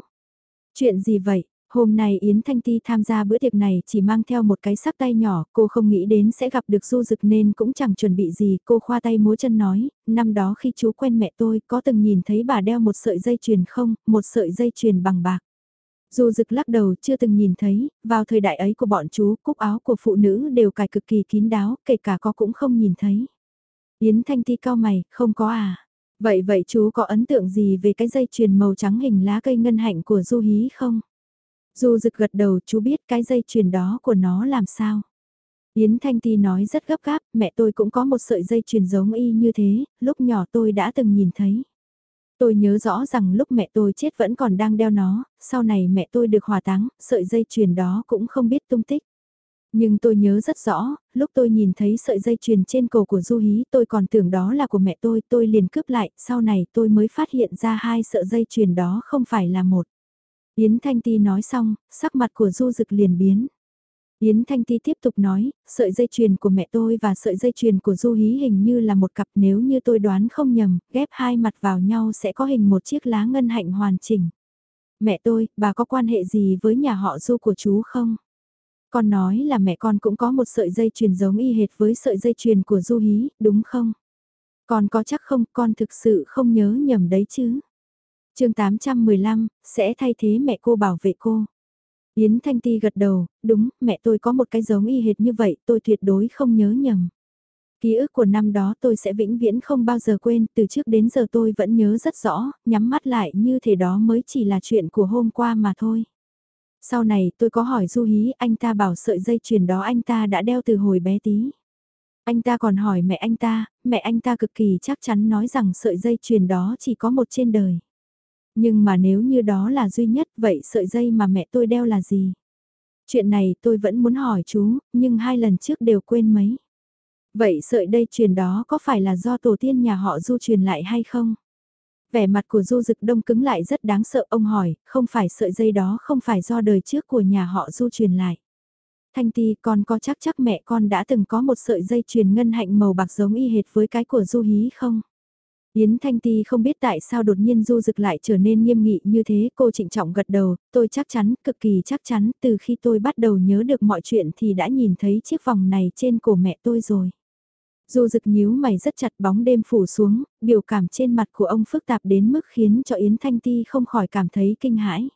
Chuyện gì vậy? Hôm nay Yến Thanh Ti tham gia bữa tiệc này chỉ mang theo một cái sắc tay nhỏ, cô không nghĩ đến sẽ gặp được Du Dực nên cũng chẳng chuẩn bị gì, cô khoa tay múa chân nói, năm đó khi chú quen mẹ tôi có từng nhìn thấy bà đeo một sợi dây chuyền không, một sợi dây chuyền bằng bạc. Du Dực lắc đầu chưa từng nhìn thấy, vào thời đại ấy của bọn chú, cúc áo của phụ nữ đều cài cực kỳ kín đáo, kể cả có cũng không nhìn thấy. Yến Thanh Ti cao mày, không có à. Vậy vậy chú có ấn tượng gì về cái dây chuyền màu trắng hình lá cây ngân hạnh của Du Hí không? Dù rực gật đầu chú biết cái dây chuyền đó của nó làm sao. Yến Thanh Ti nói rất gấp gáp, mẹ tôi cũng có một sợi dây chuyền giống y như thế, lúc nhỏ tôi đã từng nhìn thấy. Tôi nhớ rõ rằng lúc mẹ tôi chết vẫn còn đang đeo nó, sau này mẹ tôi được hòa táng, sợi dây chuyền đó cũng không biết tung tích. Nhưng tôi nhớ rất rõ, lúc tôi nhìn thấy sợi dây chuyền trên cổ của Du Hí tôi còn tưởng đó là của mẹ tôi, tôi liền cướp lại, sau này tôi mới phát hiện ra hai sợi dây chuyền đó không phải là một. Yến Thanh Ti nói xong, sắc mặt của Du Dực liền biến. Yến Thanh Ti tiếp tục nói, sợi dây chuyền của mẹ tôi và sợi dây chuyền của Du Hí hình như là một cặp nếu như tôi đoán không nhầm, ghép hai mặt vào nhau sẽ có hình một chiếc lá ngân hạnh hoàn chỉnh. Mẹ tôi, bà có quan hệ gì với nhà họ Du của chú không? Con nói là mẹ con cũng có một sợi dây chuyền giống y hệt với sợi dây chuyền của Du Hí, đúng không? Con có chắc không, con thực sự không nhớ nhầm đấy chứ? Chương 815, sẽ thay thế mẹ cô bảo vệ cô. Yến Thanh Ti gật đầu, đúng, mẹ tôi có một cái giống y hệt như vậy, tôi tuyệt đối không nhớ nhầm. Ký ức của năm đó tôi sẽ vĩnh viễn không bao giờ quên, từ trước đến giờ tôi vẫn nhớ rất rõ, nhắm mắt lại như thế đó mới chỉ là chuyện của hôm qua mà thôi. Sau này tôi có hỏi Du Hí, anh ta bảo sợi dây chuyền đó anh ta đã đeo từ hồi bé tí. Anh ta còn hỏi mẹ anh ta, mẹ anh ta cực kỳ chắc chắn nói rằng sợi dây chuyền đó chỉ có một trên đời. Nhưng mà nếu như đó là duy nhất vậy sợi dây mà mẹ tôi đeo là gì? Chuyện này tôi vẫn muốn hỏi chú, nhưng hai lần trước đều quên mấy. Vậy sợi dây truyền đó có phải là do tổ tiên nhà họ du truyền lại hay không? Vẻ mặt của du dực đông cứng lại rất đáng sợ ông hỏi, không phải sợi dây đó không phải do đời trước của nhà họ du truyền lại. Thanh ti con có chắc chắc mẹ con đã từng có một sợi dây truyền ngân hạnh màu bạc giống y hệt với cái của du hí không? Yến Thanh Ti không biết tại sao đột nhiên du dực lại trở nên nghiêm nghị như thế, cô trịnh trọng gật đầu, tôi chắc chắn, cực kỳ chắc chắn, từ khi tôi bắt đầu nhớ được mọi chuyện thì đã nhìn thấy chiếc vòng này trên cổ mẹ tôi rồi. Du dực nhíu mày rất chặt bóng đêm phủ xuống, biểu cảm trên mặt của ông phức tạp đến mức khiến cho Yến Thanh Ti không khỏi cảm thấy kinh hãi.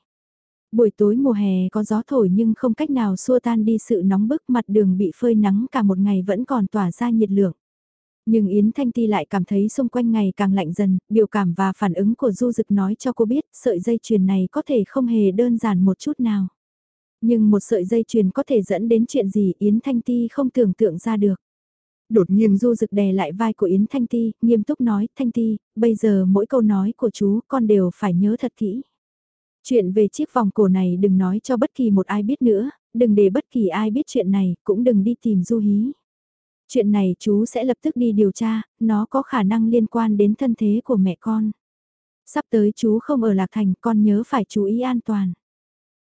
Buổi tối mùa hè có gió thổi nhưng không cách nào xua tan đi sự nóng bức mặt đường bị phơi nắng cả một ngày vẫn còn tỏa ra nhiệt lượng. Nhưng Yến Thanh Ti lại cảm thấy xung quanh ngày càng lạnh dần, biểu cảm và phản ứng của Du Dực nói cho cô biết sợi dây chuyền này có thể không hề đơn giản một chút nào. Nhưng một sợi dây chuyền có thể dẫn đến chuyện gì Yến Thanh Ti không tưởng tượng ra được. Đột nhiên Du Dực đè lại vai của Yến Thanh Ti, nghiêm túc nói, Thanh Ti, bây giờ mỗi câu nói của chú con đều phải nhớ thật kỹ. Chuyện về chiếc vòng cổ này đừng nói cho bất kỳ một ai biết nữa, đừng để bất kỳ ai biết chuyện này, cũng đừng đi tìm Du Hí. Chuyện này chú sẽ lập tức đi điều tra, nó có khả năng liên quan đến thân thế của mẹ con. Sắp tới chú không ở Lạc Thành, con nhớ phải chú ý an toàn.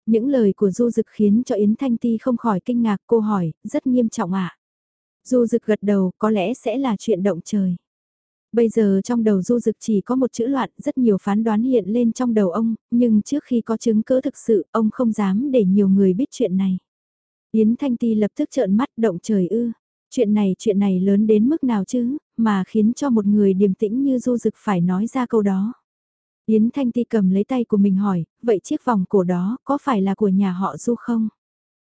Những lời của Du Dực khiến cho Yến Thanh Ti không khỏi kinh ngạc cô hỏi, rất nghiêm trọng ạ. À? Du Dực gật đầu, có lẽ sẽ là chuyện động trời. Bây giờ trong đầu Du Dực chỉ có một chữ loạn, rất nhiều phán đoán hiện lên trong đầu ông, nhưng trước khi có chứng cứ thực sự, ông không dám để nhiều người biết chuyện này. Yến Thanh Ti lập tức trợn mắt động trời ư. Chuyện này chuyện này lớn đến mức nào chứ, mà khiến cho một người điềm tĩnh như du dực phải nói ra câu đó. Yến Thanh Ti cầm lấy tay của mình hỏi, vậy chiếc vòng cổ đó có phải là của nhà họ Du không?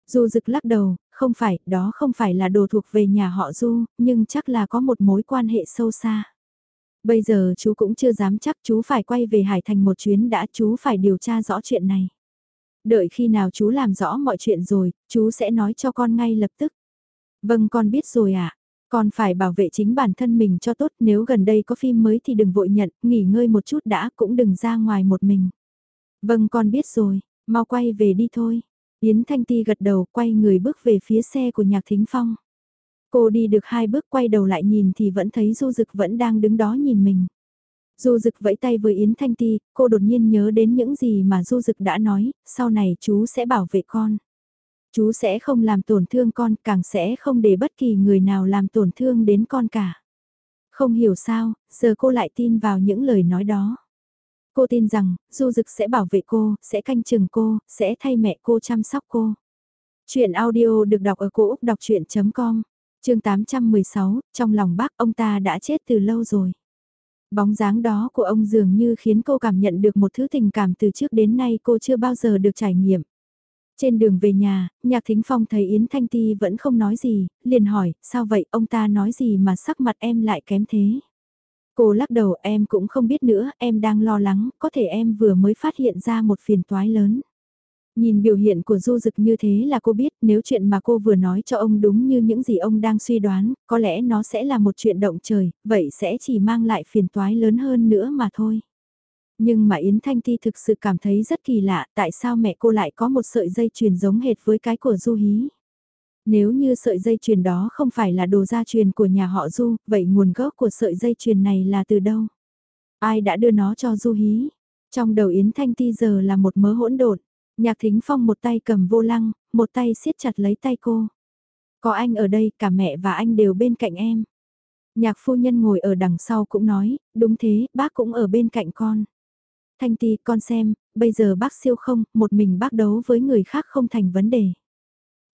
Du dực lắc đầu, không phải, đó không phải là đồ thuộc về nhà họ Du, nhưng chắc là có một mối quan hệ sâu xa. Bây giờ chú cũng chưa dám chắc chú phải quay về Hải Thành một chuyến đã chú phải điều tra rõ chuyện này. Đợi khi nào chú làm rõ mọi chuyện rồi, chú sẽ nói cho con ngay lập tức. Vâng con biết rồi ạ. À. Con phải bảo vệ chính bản thân mình cho tốt nếu gần đây có phim mới thì đừng vội nhận, nghỉ ngơi một chút đã cũng đừng ra ngoài một mình. Vâng con biết rồi, mau quay về đi thôi. Yến Thanh Ti gật đầu quay người bước về phía xe của Nhạc Thính Phong. Cô đi được hai bước quay đầu lại nhìn thì vẫn thấy Du Dực vẫn đang đứng đó nhìn mình. Du Dực vẫy tay với Yến Thanh Ti, cô đột nhiên nhớ đến những gì mà Du Dực đã nói, sau này chú sẽ bảo vệ con. Chú sẽ không làm tổn thương con, càng sẽ không để bất kỳ người nào làm tổn thương đến con cả. Không hiểu sao, giờ cô lại tin vào những lời nói đó. Cô tin rằng, Du Dực sẽ bảo vệ cô, sẽ canh chừng cô, sẽ thay mẹ cô chăm sóc cô. Chuyện audio được đọc ở cổ Úc đọc chuyện.com, chương 816, trong lòng bác ông ta đã chết từ lâu rồi. Bóng dáng đó của ông dường như khiến cô cảm nhận được một thứ tình cảm từ trước đến nay cô chưa bao giờ được trải nghiệm. Trên đường về nhà, Nhạc Thính Phong thấy Yến Thanh Ti vẫn không nói gì, liền hỏi, sao vậy ông ta nói gì mà sắc mặt em lại kém thế? Cô lắc đầu em cũng không biết nữa, em đang lo lắng, có thể em vừa mới phát hiện ra một phiền toái lớn. Nhìn biểu hiện của Du Dực như thế là cô biết nếu chuyện mà cô vừa nói cho ông đúng như những gì ông đang suy đoán, có lẽ nó sẽ là một chuyện động trời, vậy sẽ chỉ mang lại phiền toái lớn hơn nữa mà thôi. Nhưng mà Yến Thanh Ti thực sự cảm thấy rất kỳ lạ tại sao mẹ cô lại có một sợi dây chuyền giống hệt với cái của Du Hí. Nếu như sợi dây chuyền đó không phải là đồ gia truyền của nhà họ Du, vậy nguồn gốc của sợi dây chuyền này là từ đâu? Ai đã đưa nó cho Du Hí? Trong đầu Yến Thanh Ti giờ là một mớ hỗn độn. Nhạc Thính Phong một tay cầm vô lăng, một tay siết chặt lấy tay cô. Có anh ở đây, cả mẹ và anh đều bên cạnh em. Nhạc phu nhân ngồi ở đằng sau cũng nói, đúng thế, bác cũng ở bên cạnh con. Thanh Ti, con xem, bây giờ bác siêu không, một mình bác đấu với người khác không thành vấn đề.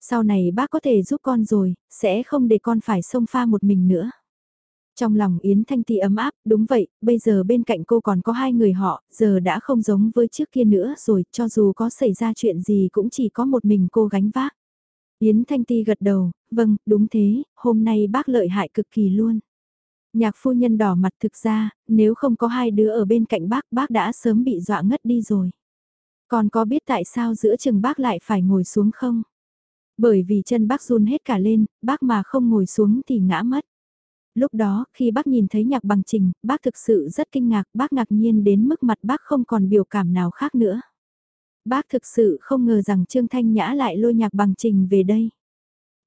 Sau này bác có thể giúp con rồi, sẽ không để con phải xông pha một mình nữa. Trong lòng Yến Thanh Ti ấm áp, đúng vậy, bây giờ bên cạnh cô còn có hai người họ, giờ đã không giống với trước kia nữa rồi, cho dù có xảy ra chuyện gì cũng chỉ có một mình cô gánh vác. Yến Thanh Ti gật đầu, vâng, đúng thế, hôm nay bác lợi hại cực kỳ luôn. Nhạc phu nhân đỏ mặt thực ra, nếu không có hai đứa ở bên cạnh bác, bác đã sớm bị dọa ngất đi rồi. Còn có biết tại sao giữa chừng bác lại phải ngồi xuống không? Bởi vì chân bác run hết cả lên, bác mà không ngồi xuống thì ngã mất. Lúc đó, khi bác nhìn thấy nhạc bằng trình, bác thực sự rất kinh ngạc, bác ngạc nhiên đến mức mặt bác không còn biểu cảm nào khác nữa. Bác thực sự không ngờ rằng Trương Thanh Nhã lại lôi nhạc bằng trình về đây.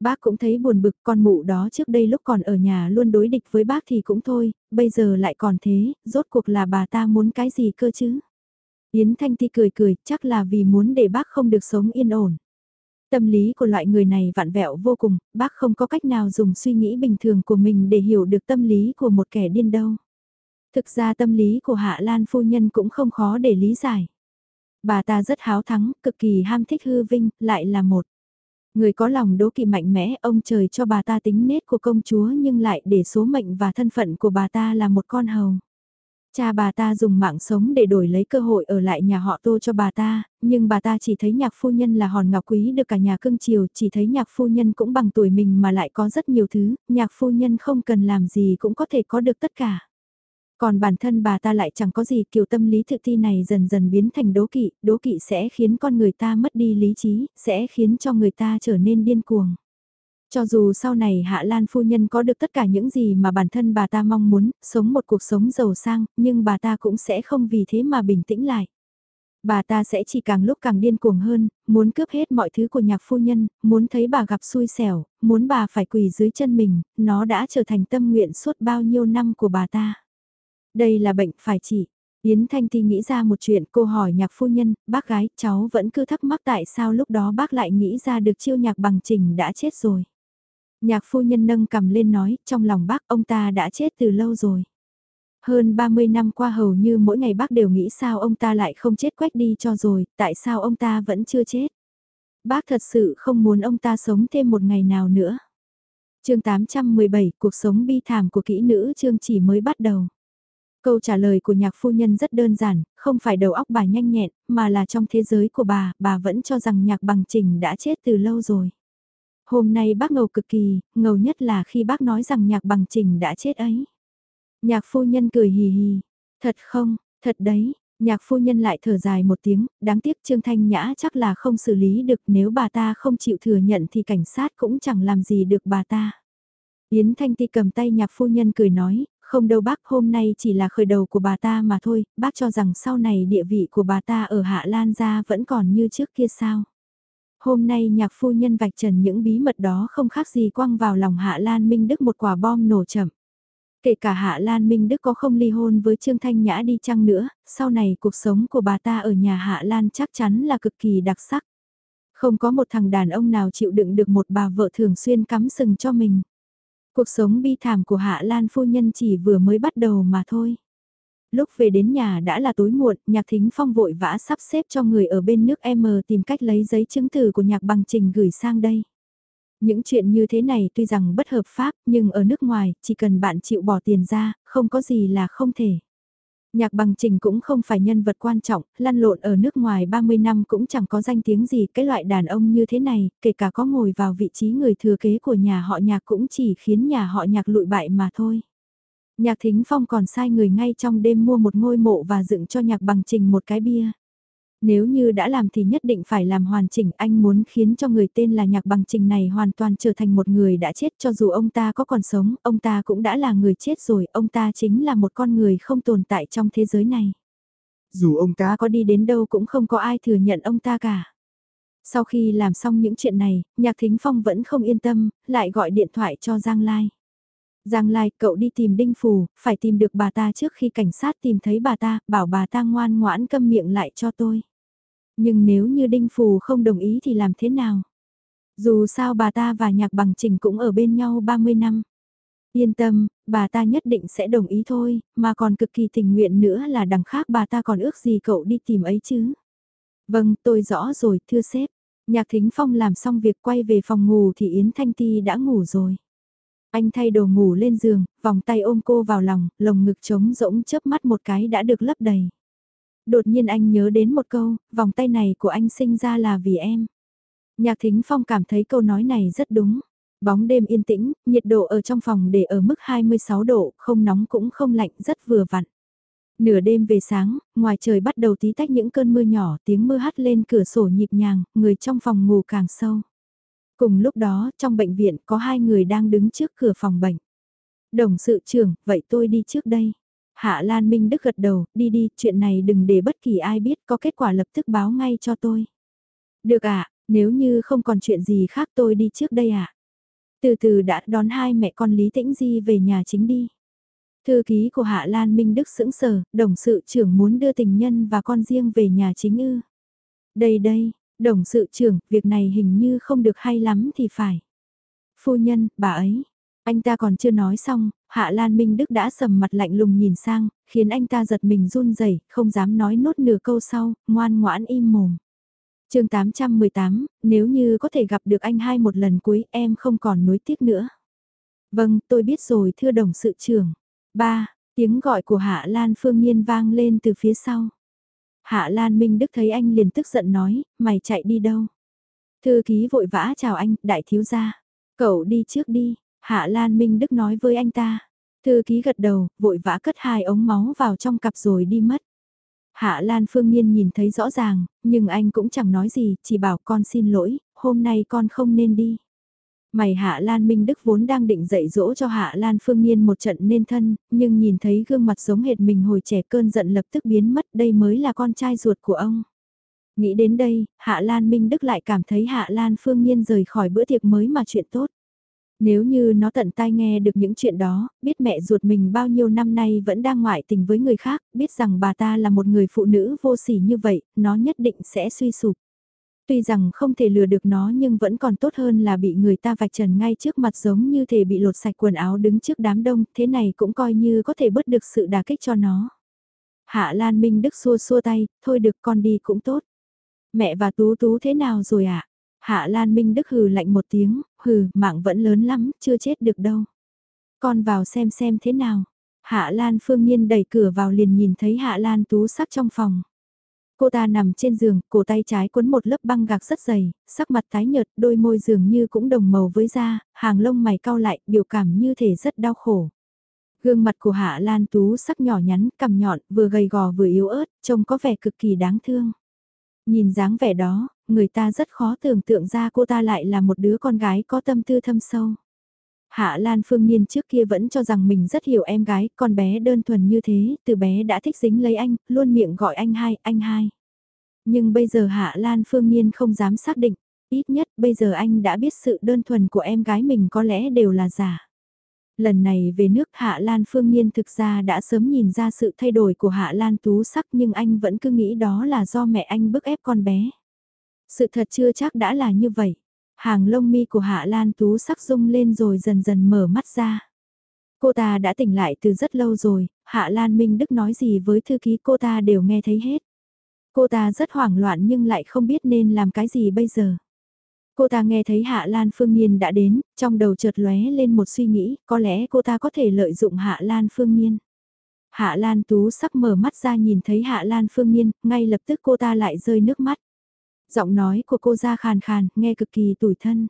Bác cũng thấy buồn bực con mụ đó trước đây lúc còn ở nhà luôn đối địch với bác thì cũng thôi, bây giờ lại còn thế, rốt cuộc là bà ta muốn cái gì cơ chứ? Yến Thanh Ti cười cười, chắc là vì muốn để bác không được sống yên ổn. Tâm lý của loại người này vạn vẹo vô cùng, bác không có cách nào dùng suy nghĩ bình thường của mình để hiểu được tâm lý của một kẻ điên đâu. Thực ra tâm lý của Hạ Lan phu nhân cũng không khó để lý giải. Bà ta rất háo thắng, cực kỳ ham thích hư vinh, lại là một. Người có lòng đố kỵ mạnh mẽ, ông trời cho bà ta tính nết của công chúa nhưng lại để số mệnh và thân phận của bà ta là một con hầu. Cha bà ta dùng mạng sống để đổi lấy cơ hội ở lại nhà họ tô cho bà ta, nhưng bà ta chỉ thấy nhạc phu nhân là hòn ngọc quý được cả nhà cưng chiều, chỉ thấy nhạc phu nhân cũng bằng tuổi mình mà lại có rất nhiều thứ, nhạc phu nhân không cần làm gì cũng có thể có được tất cả. Còn bản thân bà ta lại chẳng có gì kiểu tâm lý thực thi này dần dần biến thành đố kỵ, đố kỵ sẽ khiến con người ta mất đi lý trí, sẽ khiến cho người ta trở nên điên cuồng. Cho dù sau này Hạ Lan phu nhân có được tất cả những gì mà bản thân bà ta mong muốn, sống một cuộc sống giàu sang, nhưng bà ta cũng sẽ không vì thế mà bình tĩnh lại. Bà ta sẽ chỉ càng lúc càng điên cuồng hơn, muốn cướp hết mọi thứ của nhạc phu nhân, muốn thấy bà gặp xui xẻo, muốn bà phải quỳ dưới chân mình, nó đã trở thành tâm nguyện suốt bao nhiêu năm của bà ta. Đây là bệnh phải trị. Yến Thanh Ti nghĩ ra một chuyện cô hỏi nhạc phu nhân, bác gái, cháu vẫn cứ thắc mắc tại sao lúc đó bác lại nghĩ ra được chiêu nhạc bằng trình đã chết rồi. Nhạc phu nhân nâng cầm lên nói, trong lòng bác ông ta đã chết từ lâu rồi. Hơn 30 năm qua hầu như mỗi ngày bác đều nghĩ sao ông ta lại không chết quách đi cho rồi, tại sao ông ta vẫn chưa chết. Bác thật sự không muốn ông ta sống thêm một ngày nào nữa. chương 817, cuộc sống bi thảm của kỹ nữ chương chỉ mới bắt đầu. Câu trả lời của nhạc phu nhân rất đơn giản, không phải đầu óc bà nhanh nhẹn, mà là trong thế giới của bà, bà vẫn cho rằng nhạc bằng trình đã chết từ lâu rồi. Hôm nay bác ngầu cực kỳ, ngầu nhất là khi bác nói rằng nhạc bằng trình đã chết ấy. Nhạc phu nhân cười hì hì, thật không, thật đấy, nhạc phu nhân lại thở dài một tiếng, đáng tiếc Trương Thanh Nhã chắc là không xử lý được nếu bà ta không chịu thừa nhận thì cảnh sát cũng chẳng làm gì được bà ta. Yến Thanh Ti cầm tay nhạc phu nhân cười nói, không đâu bác hôm nay chỉ là khởi đầu của bà ta mà thôi, bác cho rằng sau này địa vị của bà ta ở Hạ Lan gia vẫn còn như trước kia sao. Hôm nay nhạc phu nhân vạch trần những bí mật đó không khác gì quăng vào lòng Hạ Lan Minh Đức một quả bom nổ chậm. Kể cả Hạ Lan Minh Đức có không ly hôn với Trương Thanh Nhã đi chăng nữa, sau này cuộc sống của bà ta ở nhà Hạ Lan chắc chắn là cực kỳ đặc sắc. Không có một thằng đàn ông nào chịu đựng được một bà vợ thường xuyên cắm sừng cho mình. Cuộc sống bi thảm của Hạ Lan phu nhân chỉ vừa mới bắt đầu mà thôi. Lúc về đến nhà đã là tối muộn, nhạc thính phong vội vã sắp xếp cho người ở bên nước M tìm cách lấy giấy chứng từ của nhạc bằng trình gửi sang đây. Những chuyện như thế này tuy rằng bất hợp pháp nhưng ở nước ngoài chỉ cần bạn chịu bỏ tiền ra, không có gì là không thể. Nhạc bằng trình cũng không phải nhân vật quan trọng, lăn lộn ở nước ngoài 30 năm cũng chẳng có danh tiếng gì, cái loại đàn ông như thế này, kể cả có ngồi vào vị trí người thừa kế của nhà họ nhạc cũng chỉ khiến nhà họ nhạc lụi bại mà thôi. Nhạc thính phong còn sai người ngay trong đêm mua một ngôi mộ và dựng cho nhạc bằng trình một cái bia. Nếu như đã làm thì nhất định phải làm hoàn chỉnh anh muốn khiến cho người tên là nhạc bằng trình này hoàn toàn trở thành một người đã chết cho dù ông ta có còn sống, ông ta cũng đã là người chết rồi, ông ta chính là một con người không tồn tại trong thế giới này. Dù ông ta có đi đến đâu cũng không có ai thừa nhận ông ta cả. Sau khi làm xong những chuyện này, Nhạc Thính Phong vẫn không yên tâm, lại gọi điện thoại cho Giang Lai. Giang Lai, cậu đi tìm Đinh Phù, phải tìm được bà ta trước khi cảnh sát tìm thấy bà ta, bảo bà ta ngoan ngoãn câm miệng lại cho tôi. Nhưng nếu như Đinh Phù không đồng ý thì làm thế nào? Dù sao bà ta và Nhạc Bằng Trình cũng ở bên nhau 30 năm. Yên tâm, bà ta nhất định sẽ đồng ý thôi, mà còn cực kỳ tình nguyện nữa là đằng khác bà ta còn ước gì cậu đi tìm ấy chứ. Vâng, tôi rõ rồi, thưa sếp. Nhạc Thính Phong làm xong việc quay về phòng ngủ thì Yến Thanh Ti đã ngủ rồi. Anh thay đồ ngủ lên giường, vòng tay ôm cô vào lòng, lồng ngực trống rỗng chớp mắt một cái đã được lấp đầy. Đột nhiên anh nhớ đến một câu, vòng tay này của anh sinh ra là vì em. Nhạc Thính Phong cảm thấy câu nói này rất đúng. Bóng đêm yên tĩnh, nhiệt độ ở trong phòng để ở mức 26 độ, không nóng cũng không lạnh, rất vừa vặn. Nửa đêm về sáng, ngoài trời bắt đầu tí tách những cơn mưa nhỏ, tiếng mưa hắt lên cửa sổ nhịp nhàng, người trong phòng ngủ càng sâu. Cùng lúc đó, trong bệnh viện có hai người đang đứng trước cửa phòng bệnh. Đồng sự trưởng, vậy tôi đi trước đây. Hạ Lan Minh Đức gật đầu, đi đi, chuyện này đừng để bất kỳ ai biết, có kết quả lập tức báo ngay cho tôi. Được ạ, nếu như không còn chuyện gì khác tôi đi trước đây ạ. Từ từ đã đón hai mẹ con Lý Tĩnh Di về nhà chính đi. Thư ký của Hạ Lan Minh Đức sững sờ, đồng sự trưởng muốn đưa tình nhân và con riêng về nhà chính ư. Đây đây, đồng sự trưởng, việc này hình như không được hay lắm thì phải. Phu nhân, bà ấy. Anh ta còn chưa nói xong, Hạ Lan Minh Đức đã sầm mặt lạnh lùng nhìn sang, khiến anh ta giật mình run rẩy, không dám nói nốt nửa câu sau, ngoan ngoãn im mồm chương 818, nếu như có thể gặp được anh hai một lần cuối em không còn nuối tiếc nữa. Vâng, tôi biết rồi thưa đồng sự trưởng. Ba, tiếng gọi của Hạ Lan Phương Nhiên vang lên từ phía sau. Hạ Lan Minh Đức thấy anh liền tức giận nói, mày chạy đi đâu? Thư ký vội vã chào anh, đại thiếu gia. Cậu đi trước đi, Hạ Lan Minh Đức nói với anh ta. Thư ký gật đầu, vội vã cất hai ống máu vào trong cặp rồi đi mất. Hạ Lan Phương Nhiên nhìn thấy rõ ràng, nhưng anh cũng chẳng nói gì, chỉ bảo con xin lỗi, hôm nay con không nên đi. Mày Hạ Lan Minh Đức vốn đang định dạy dỗ cho Hạ Lan Phương Nhiên một trận nên thân, nhưng nhìn thấy gương mặt giống hệt mình hồi trẻ cơn giận lập tức biến mất đây mới là con trai ruột của ông. Nghĩ đến đây, Hạ Lan Minh Đức lại cảm thấy Hạ Lan Phương Nhiên rời khỏi bữa tiệc mới mà chuyện tốt. Nếu như nó tận tai nghe được những chuyện đó, biết mẹ ruột mình bao nhiêu năm nay vẫn đang ngoại tình với người khác, biết rằng bà ta là một người phụ nữ vô sỉ như vậy, nó nhất định sẽ suy sụp. Tuy rằng không thể lừa được nó nhưng vẫn còn tốt hơn là bị người ta vạch trần ngay trước mặt giống như thể bị lột sạch quần áo đứng trước đám đông, thế này cũng coi như có thể bớt được sự đà kích cho nó. Hạ Lan Minh Đức xua xua tay, thôi được con đi cũng tốt. Mẹ và Tú Tú thế nào rồi ạ? À? Hạ Lan Minh Đức hừ lạnh một tiếng, hừ, mạng vẫn lớn lắm, chưa chết được đâu. Con vào xem xem thế nào. Hạ Lan Phương Nhiên đẩy cửa vào liền nhìn thấy Hạ Lan Tú sắc trong phòng. Cô ta nằm trên giường, cổ tay trái cuốn một lớp băng gạc rất dày, sắc mặt tái nhợt, đôi môi dường như cũng đồng màu với da, hàng lông mày cau lại, biểu cảm như thể rất đau khổ. Gương mặt của Hạ Lan Tú sắc nhỏ nhắn, cằm nhọn, vừa gầy gò vừa yếu ớt, trông có vẻ cực kỳ đáng thương. Nhìn dáng vẻ đó, người ta rất khó tưởng tượng ra cô ta lại là một đứa con gái có tâm tư thâm sâu. Hạ Lan Phương Nhiên trước kia vẫn cho rằng mình rất hiểu em gái, con bé đơn thuần như thế, từ bé đã thích dính lấy anh, luôn miệng gọi anh hai, anh hai. Nhưng bây giờ Hạ Lan Phương Nhiên không dám xác định, ít nhất bây giờ anh đã biết sự đơn thuần của em gái mình có lẽ đều là giả. Lần này về nước Hạ Lan Phương Nhiên thực ra đã sớm nhìn ra sự thay đổi của Hạ Lan Tú sắc nhưng anh vẫn cứ nghĩ đó là do mẹ anh bức ép con bé. Sự thật chưa chắc đã là như vậy. Hàng lông mi của Hạ Lan Tú sắc rung lên rồi dần dần mở mắt ra. Cô ta đã tỉnh lại từ rất lâu rồi, Hạ Lan Minh Đức nói gì với thư ký cô ta đều nghe thấy hết. Cô ta rất hoảng loạn nhưng lại không biết nên làm cái gì bây giờ. Cô ta nghe thấy Hạ Lan Phương Nhiên đã đến, trong đầu chợt lóe lên một suy nghĩ, có lẽ cô ta có thể lợi dụng Hạ Lan Phương Nhiên. Hạ Lan Tú sắc mở mắt ra nhìn thấy Hạ Lan Phương Nhiên, ngay lập tức cô ta lại rơi nước mắt. Giọng nói của cô ra khàn khàn, nghe cực kỳ tủi thân.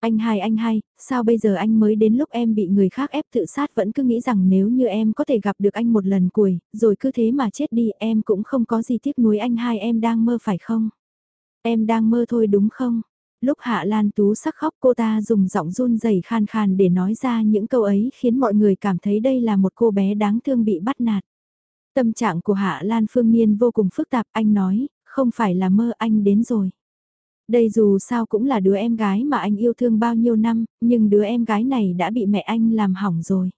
Anh hai anh hai, sao bây giờ anh mới đến lúc em bị người khác ép tự sát vẫn cứ nghĩ rằng nếu như em có thể gặp được anh một lần cuối, rồi cứ thế mà chết đi em cũng không có gì tiếc nuối anh hai em đang mơ phải không? Em đang mơ thôi đúng không? Lúc Hạ Lan Tú sắc khóc cô ta dùng giọng run rẩy khan khan để nói ra những câu ấy khiến mọi người cảm thấy đây là một cô bé đáng thương bị bắt nạt. Tâm trạng của Hạ Lan Phương Niên vô cùng phức tạp anh nói, không phải là mơ anh đến rồi. Đây dù sao cũng là đứa em gái mà anh yêu thương bao nhiêu năm, nhưng đứa em gái này đã bị mẹ anh làm hỏng rồi.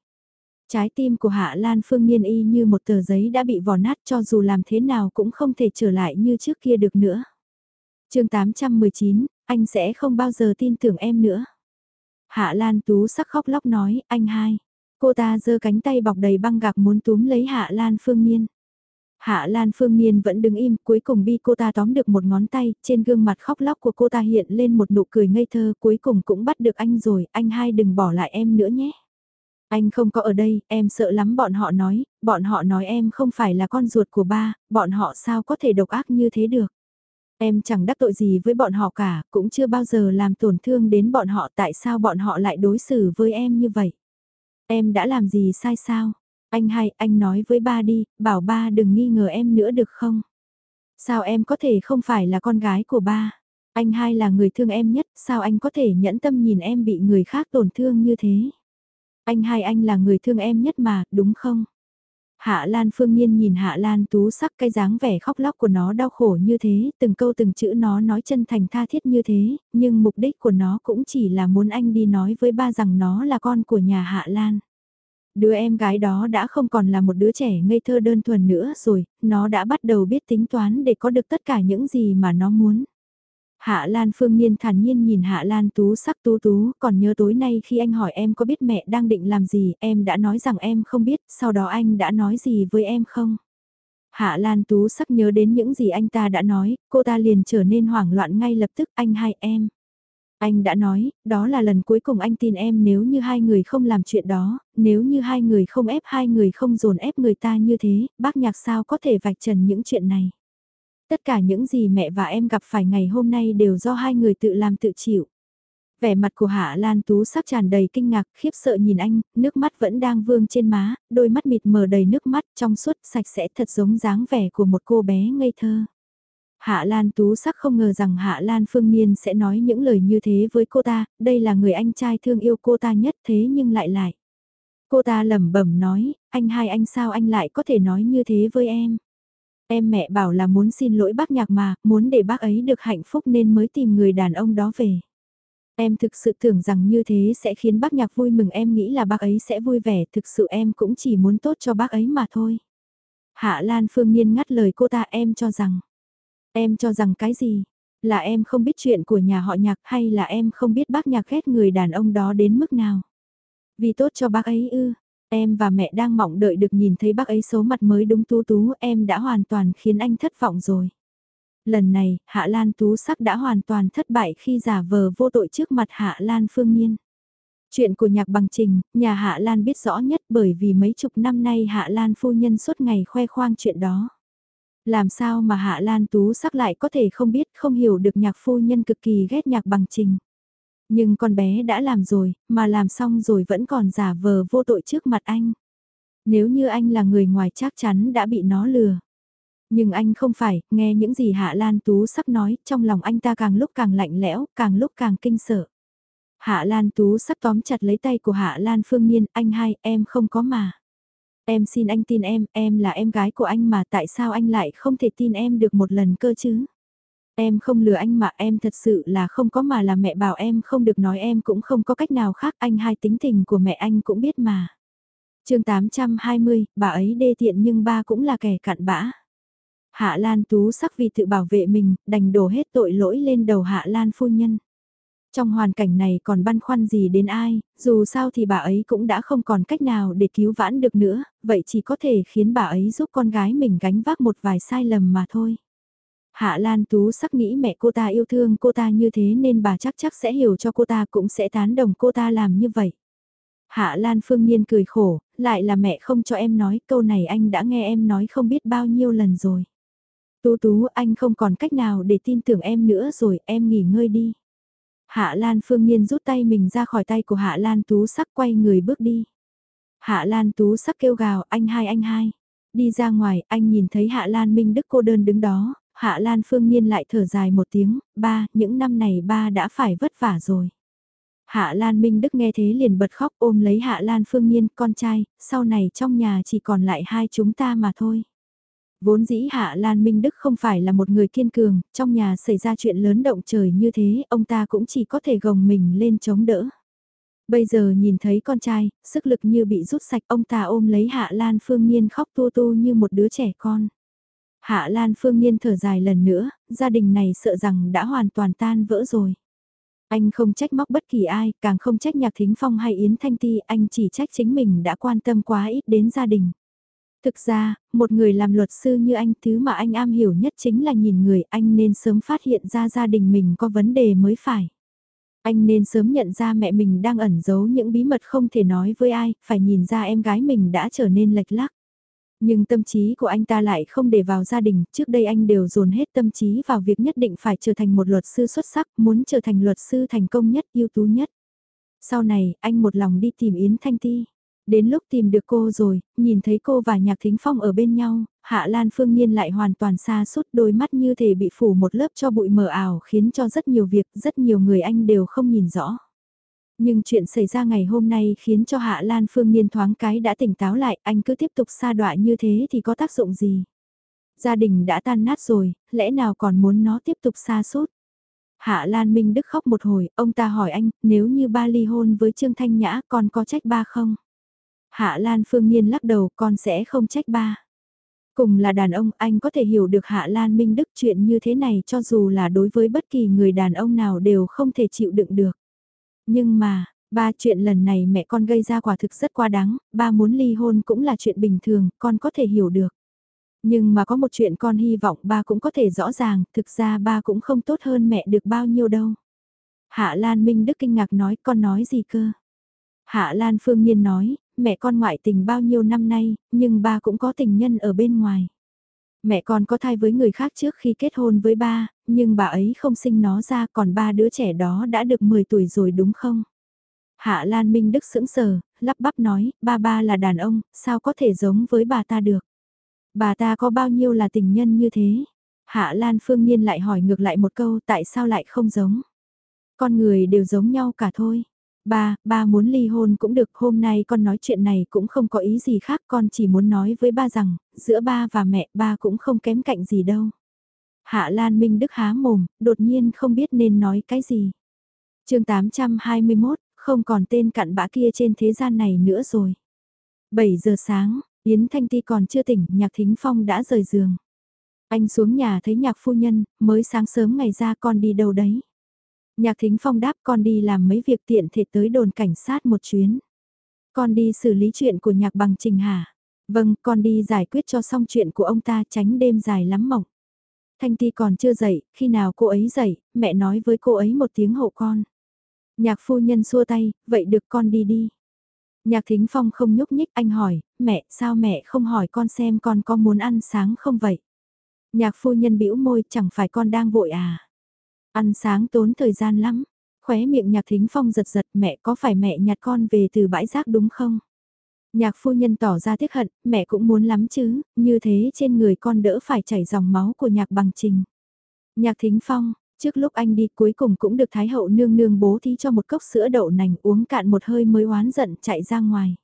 Trái tim của Hạ Lan Phương Nhiên y như một tờ giấy đã bị vò nát cho dù làm thế nào cũng không thể trở lại như trước kia được nữa. chương 819, anh sẽ không bao giờ tin tưởng em nữa. Hạ Lan Tú sắc khóc lóc nói, anh hai. Cô ta giơ cánh tay bọc đầy băng gạc muốn túm lấy Hạ Lan Phương Nhiên. Hạ Lan Phương Nhiên vẫn đứng im, cuối cùng bi cô ta tóm được một ngón tay, trên gương mặt khóc lóc của cô ta hiện lên một nụ cười ngây thơ, cuối cùng cũng bắt được anh rồi, anh hai đừng bỏ lại em nữa nhé. Anh không có ở đây, em sợ lắm bọn họ nói, bọn họ nói em không phải là con ruột của ba, bọn họ sao có thể độc ác như thế được. Em chẳng đắc tội gì với bọn họ cả, cũng chưa bao giờ làm tổn thương đến bọn họ tại sao bọn họ lại đối xử với em như vậy. Em đã làm gì sai sao? Anh hai, anh nói với ba đi, bảo ba đừng nghi ngờ em nữa được không? Sao em có thể không phải là con gái của ba? Anh hai là người thương em nhất, sao anh có thể nhẫn tâm nhìn em bị người khác tổn thương như thế? Anh hai anh là người thương em nhất mà, đúng không? Hạ Lan Phương Nhiên nhìn Hạ Lan Tú sắc cái dáng vẻ khóc lóc của nó đau khổ như thế, từng câu từng chữ nó nói chân thành tha thiết như thế, nhưng mục đích của nó cũng chỉ là muốn anh đi nói với ba rằng nó là con của nhà Hạ Lan. Đứa em gái đó đã không còn là một đứa trẻ ngây thơ đơn thuần nữa rồi, nó đã bắt đầu biết tính toán để có được tất cả những gì mà nó muốn. Hạ Lan Phương Nhiên thản nhiên nhìn Hạ Lan Tú sắc tú tú, còn nhớ tối nay khi anh hỏi em có biết mẹ đang định làm gì, em đã nói rằng em không biết, sau đó anh đã nói gì với em không? Hạ Lan Tú sắc nhớ đến những gì anh ta đã nói, cô ta liền trở nên hoảng loạn ngay lập tức anh hai em. Anh đã nói, đó là lần cuối cùng anh tin em nếu như hai người không làm chuyện đó, nếu như hai người không ép hai người không dồn ép người ta như thế, bác nhạc sao có thể vạch trần những chuyện này. Tất cả những gì mẹ và em gặp phải ngày hôm nay đều do hai người tự làm tự chịu. Vẻ mặt của Hạ Lan Tú sắc tràn đầy kinh ngạc, khiếp sợ nhìn anh, nước mắt vẫn đang vương trên má, đôi mắt mịt mờ đầy nước mắt trong suốt sạch sẽ thật giống dáng vẻ của một cô bé ngây thơ. Hạ Lan Tú sắc không ngờ rằng Hạ Lan Phương Niên sẽ nói những lời như thế với cô ta, đây là người anh trai thương yêu cô ta nhất thế nhưng lại lại. Cô ta lẩm bẩm nói, anh hai anh sao anh lại có thể nói như thế với em. Em mẹ bảo là muốn xin lỗi bác nhạc mà, muốn để bác ấy được hạnh phúc nên mới tìm người đàn ông đó về. Em thực sự tưởng rằng như thế sẽ khiến bác nhạc vui mừng em nghĩ là bác ấy sẽ vui vẻ, thực sự em cũng chỉ muốn tốt cho bác ấy mà thôi. Hạ Lan Phương Niên ngắt lời cô ta em cho rằng, em cho rằng cái gì? Là em không biết chuyện của nhà họ nhạc hay là em không biết bác nhạc ghét người đàn ông đó đến mức nào? Vì tốt cho bác ấy ư, Em và mẹ đang mong đợi được nhìn thấy bác ấy xấu mặt mới đúng tú tú, em đã hoàn toàn khiến anh thất vọng rồi. Lần này, Hạ Lan Tú sắc đã hoàn toàn thất bại khi giả vờ vô tội trước mặt Hạ Lan Phương Nhiên. Chuyện của nhạc bằng trình, nhà Hạ Lan biết rõ nhất bởi vì mấy chục năm nay Hạ Lan phu nhân suốt ngày khoe khoang chuyện đó. Làm sao mà Hạ Lan Tú sắc lại có thể không biết, không hiểu được nhạc phu nhân cực kỳ ghét nhạc bằng trình. Nhưng con bé đã làm rồi, mà làm xong rồi vẫn còn giả vờ vô tội trước mặt anh. Nếu như anh là người ngoài chắc chắn đã bị nó lừa. Nhưng anh không phải, nghe những gì Hạ Lan Tú sắp nói, trong lòng anh ta càng lúc càng lạnh lẽo, càng lúc càng kinh sợ. Hạ Lan Tú sắc tóm chặt lấy tay của Hạ Lan Phương Nhiên, anh hai, em không có mà. Em xin anh tin em, em là em gái của anh mà tại sao anh lại không thể tin em được một lần cơ chứ? Em không lừa anh mà em thật sự là không có mà là mẹ bảo em không được nói em cũng không có cách nào khác anh hai tính tình của mẹ anh cũng biết mà. chương 820, bà ấy đê tiện nhưng ba cũng là kẻ cặn bã. Hạ Lan Tú sắc vì tự bảo vệ mình, đành đổ hết tội lỗi lên đầu Hạ Lan phu nhân. Trong hoàn cảnh này còn băn khoăn gì đến ai, dù sao thì bà ấy cũng đã không còn cách nào để cứu vãn được nữa, vậy chỉ có thể khiến bà ấy giúp con gái mình gánh vác một vài sai lầm mà thôi. Hạ Lan Tú sắc nghĩ mẹ cô ta yêu thương cô ta như thế nên bà chắc chắc sẽ hiểu cho cô ta cũng sẽ tán đồng cô ta làm như vậy. Hạ Lan Phương Nhiên cười khổ, lại là mẹ không cho em nói, câu này anh đã nghe em nói không biết bao nhiêu lần rồi. Tú Tú anh không còn cách nào để tin tưởng em nữa rồi, em nghỉ ngơi đi. Hạ Lan Phương Nhiên rút tay mình ra khỏi tay của Hạ Lan Tú sắc quay người bước đi. Hạ Lan Tú sắc kêu gào anh hai anh hai. Đi ra ngoài anh nhìn thấy Hạ Lan Minh Đức cô đơn đứng đó, Hạ Lan Phương Nhiên lại thở dài một tiếng, ba, những năm này ba đã phải vất vả rồi. Hạ Lan Minh Đức nghe thế liền bật khóc ôm lấy Hạ Lan Phương Nhiên, con trai, sau này trong nhà chỉ còn lại hai chúng ta mà thôi. Vốn dĩ Hạ Lan Minh Đức không phải là một người kiên cường, trong nhà xảy ra chuyện lớn động trời như thế, ông ta cũng chỉ có thể gồng mình lên chống đỡ. Bây giờ nhìn thấy con trai, sức lực như bị rút sạch, ông ta ôm lấy Hạ Lan Phương Nhiên khóc tu tu như một đứa trẻ con. Hạ Lan Phương Nhiên thở dài lần nữa, gia đình này sợ rằng đã hoàn toàn tan vỡ rồi. Anh không trách móc bất kỳ ai, càng không trách Nhạc Thính Phong hay Yến Thanh Ti, anh chỉ trách chính mình đã quan tâm quá ít đến gia đình. Thực ra, một người làm luật sư như anh, thứ mà anh am hiểu nhất chính là nhìn người anh nên sớm phát hiện ra gia đình mình có vấn đề mới phải. Anh nên sớm nhận ra mẹ mình đang ẩn giấu những bí mật không thể nói với ai, phải nhìn ra em gái mình đã trở nên lệch lắc. Nhưng tâm trí của anh ta lại không để vào gia đình, trước đây anh đều dồn hết tâm trí vào việc nhất định phải trở thành một luật sư xuất sắc, muốn trở thành luật sư thành công nhất, ưu tú nhất. Sau này, anh một lòng đi tìm Yến Thanh Ti. Đến lúc tìm được cô rồi, nhìn thấy cô và Nhạc Thính Phong ở bên nhau, Hạ Lan Phương Nhiên lại hoàn toàn xa suốt đôi mắt như thể bị phủ một lớp cho bụi mờ ảo khiến cho rất nhiều việc, rất nhiều người anh đều không nhìn rõ. Nhưng chuyện xảy ra ngày hôm nay khiến cho Hạ Lan Phương Nhiên thoáng cái đã tỉnh táo lại, anh cứ tiếp tục xa đọa như thế thì có tác dụng gì? Gia đình đã tan nát rồi, lẽ nào còn muốn nó tiếp tục xa suốt? Hạ Lan Minh Đức khóc một hồi, ông ta hỏi anh, nếu như ba ly hôn với Trương Thanh Nhã còn có trách ba không? Hạ Lan Phương Nhiên lắc đầu con sẽ không trách ba. Cùng là đàn ông anh có thể hiểu được Hạ Lan Minh Đức chuyện như thế này cho dù là đối với bất kỳ người đàn ông nào đều không thể chịu đựng được. Nhưng mà, ba chuyện lần này mẹ con gây ra quả thực rất quá đáng, ba muốn ly hôn cũng là chuyện bình thường, con có thể hiểu được. Nhưng mà có một chuyện con hy vọng ba cũng có thể rõ ràng, thực ra ba cũng không tốt hơn mẹ được bao nhiêu đâu. Hạ Lan Minh Đức kinh ngạc nói con nói gì cơ? Hạ Lan Phương Nhiên nói, mẹ con ngoại tình bao nhiêu năm nay, nhưng ba cũng có tình nhân ở bên ngoài. Mẹ con có thai với người khác trước khi kết hôn với ba, nhưng bà ấy không sinh nó ra còn ba đứa trẻ đó đã được 10 tuổi rồi đúng không? Hạ Lan Minh Đức sững sờ, lắp bắp nói, ba ba là đàn ông, sao có thể giống với bà ta được? Bà ta có bao nhiêu là tình nhân như thế? Hạ Lan Phương Nhiên lại hỏi ngược lại một câu tại sao lại không giống? Con người đều giống nhau cả thôi. Ba, ba muốn ly hôn cũng được, hôm nay con nói chuyện này cũng không có ý gì khác, con chỉ muốn nói với ba rằng, giữa ba và mẹ, ba cũng không kém cạnh gì đâu. Hạ Lan Minh Đức há mồm, đột nhiên không biết nên nói cái gì. chương 821, không còn tên cặn bã kia trên thế gian này nữa rồi. 7 giờ sáng, Yến Thanh Ti còn chưa tỉnh, Nhạc Thính Phong đã rời giường. Anh xuống nhà thấy nhạc phu nhân, mới sáng sớm ngày ra con đi đâu đấy. Nhạc Thính Phong đáp con đi làm mấy việc tiện thể tới đồn cảnh sát một chuyến. Con đi xử lý chuyện của nhạc bằng trình hả? Vâng, con đi giải quyết cho xong chuyện của ông ta tránh đêm dài lắm mộng. Thanh Ti còn chưa dậy, khi nào cô ấy dậy, mẹ nói với cô ấy một tiếng hộ con. Nhạc phu nhân xua tay, vậy được con đi đi. Nhạc Thính Phong không nhúc nhích anh hỏi, mẹ, sao mẹ không hỏi con xem con có muốn ăn sáng không vậy? Nhạc phu nhân bĩu môi, chẳng phải con đang vội à? Ăn sáng tốn thời gian lắm. Khóe miệng nhạc thính phong giật giật mẹ có phải mẹ nhặt con về từ bãi rác đúng không? Nhạc phu nhân tỏ ra tiếc hận, mẹ cũng muốn lắm chứ, như thế trên người con đỡ phải chảy dòng máu của nhạc bằng trình. Nhạc thính phong, trước lúc anh đi cuối cùng cũng được Thái hậu nương nương bố thí cho một cốc sữa đậu nành uống cạn một hơi mới oán giận chạy ra ngoài.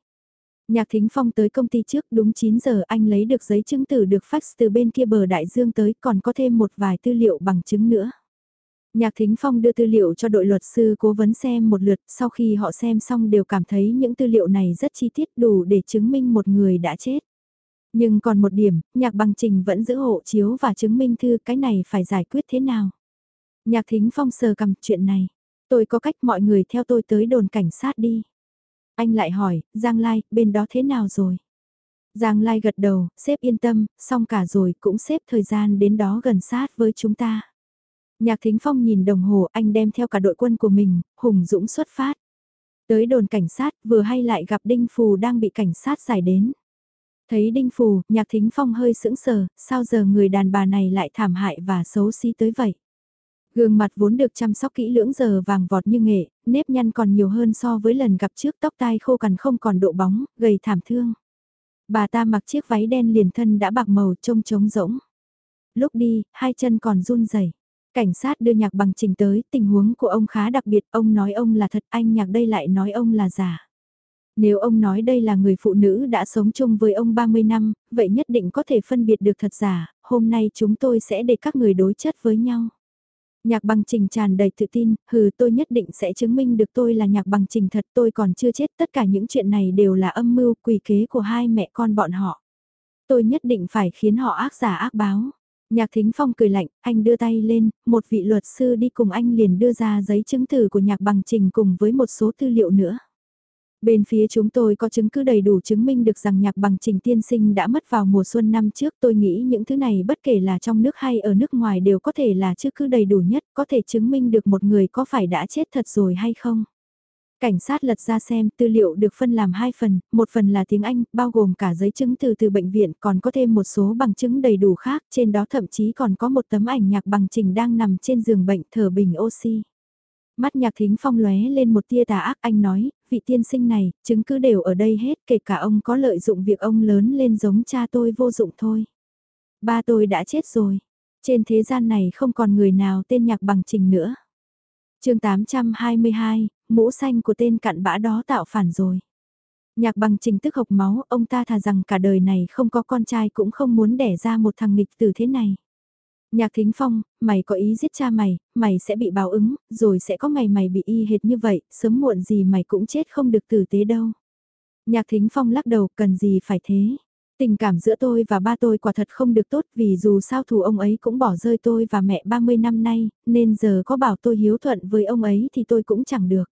Nhạc Thính Phong tới công ty trước đúng 9 giờ anh lấy được giấy chứng tử được fax từ bên kia bờ đại dương tới còn có thêm một vài tư liệu bằng chứng nữa. Nhạc Thính Phong đưa tư liệu cho đội luật sư cố vấn xem một lượt, sau khi họ xem xong đều cảm thấy những tư liệu này rất chi tiết đủ để chứng minh một người đã chết. Nhưng còn một điểm, nhạc bằng trình vẫn giữ hộ chiếu và chứng minh thư cái này phải giải quyết thế nào. Nhạc Thính Phong sờ cầm chuyện này. Tôi có cách mọi người theo tôi tới đồn cảnh sát đi. Anh lại hỏi, Giang Lai, bên đó thế nào rồi? Giang Lai gật đầu, xếp yên tâm, xong cả rồi cũng xếp thời gian đến đó gần sát với chúng ta. Nhạc Thính Phong nhìn đồng hồ anh đem theo cả đội quân của mình, hùng dũng xuất phát. Tới đồn cảnh sát vừa hay lại gặp Đinh Phù đang bị cảnh sát giải đến. Thấy Đinh Phù, Nhạc Thính Phong hơi sững sờ, sao giờ người đàn bà này lại thảm hại và xấu xí tới vậy? Gương mặt vốn được chăm sóc kỹ lưỡng giờ vàng vọt như nghệ, nếp nhăn còn nhiều hơn so với lần gặp trước tóc tai khô cằn không còn độ bóng, gầy thảm thương. Bà ta mặc chiếc váy đen liền thân đã bạc màu trông trống rỗng. Lúc đi, hai chân còn run rẩy. Cảnh sát đưa nhạc bằng trình tới, tình huống của ông khá đặc biệt, ông nói ông là thật, anh nhạc đây lại nói ông là giả. Nếu ông nói đây là người phụ nữ đã sống chung với ông 30 năm, vậy nhất định có thể phân biệt được thật giả, hôm nay chúng tôi sẽ để các người đối chất với nhau. Nhạc bằng trình tràn đầy tự tin, hừ tôi nhất định sẽ chứng minh được tôi là nhạc bằng trình thật tôi còn chưa chết tất cả những chuyện này đều là âm mưu quỷ kế của hai mẹ con bọn họ. Tôi nhất định phải khiến họ ác giả ác báo. Nhạc Thính Phong cười lạnh, anh đưa tay lên, một vị luật sư đi cùng anh liền đưa ra giấy chứng từ của nhạc bằng trình cùng với một số tư liệu nữa. Bên phía chúng tôi có chứng cứ đầy đủ chứng minh được rằng nhạc bằng trình tiên sinh đã mất vào mùa xuân năm trước. Tôi nghĩ những thứ này bất kể là trong nước hay ở nước ngoài đều có thể là chứng cứ đầy đủ nhất, có thể chứng minh được một người có phải đã chết thật rồi hay không. Cảnh sát lật ra xem tư liệu được phân làm hai phần, một phần là tiếng Anh, bao gồm cả giấy chứng từ từ bệnh viện, còn có thêm một số bằng chứng đầy đủ khác, trên đó thậm chí còn có một tấm ảnh nhạc bằng trình đang nằm trên giường bệnh thở bình oxy. Mắt nhạc thính phong lóe lên một tia tà ác anh nói, vị tiên sinh này, chứng cứ đều ở đây hết, kể cả ông có lợi dụng việc ông lớn lên giống cha tôi vô dụng thôi. Ba tôi đã chết rồi, trên thế gian này không còn người nào tên nhạc bằng trình nữa chương 822, mũ xanh của tên cặn bã đó tạo phản rồi. Nhạc bằng trình tức hộc máu, ông ta thà rằng cả đời này không có con trai cũng không muốn đẻ ra một thằng nghịch từ thế này. Nhạc thính phong, mày có ý giết cha mày, mày sẽ bị báo ứng, rồi sẽ có ngày mày bị y hệt như vậy, sớm muộn gì mày cũng chết không được tử tế đâu. Nhạc thính phong lắc đầu, cần gì phải thế. Tình cảm giữa tôi và ba tôi quả thật không được tốt vì dù sao thù ông ấy cũng bỏ rơi tôi và mẹ 30 năm nay, nên giờ có bảo tôi hiếu thuận với ông ấy thì tôi cũng chẳng được.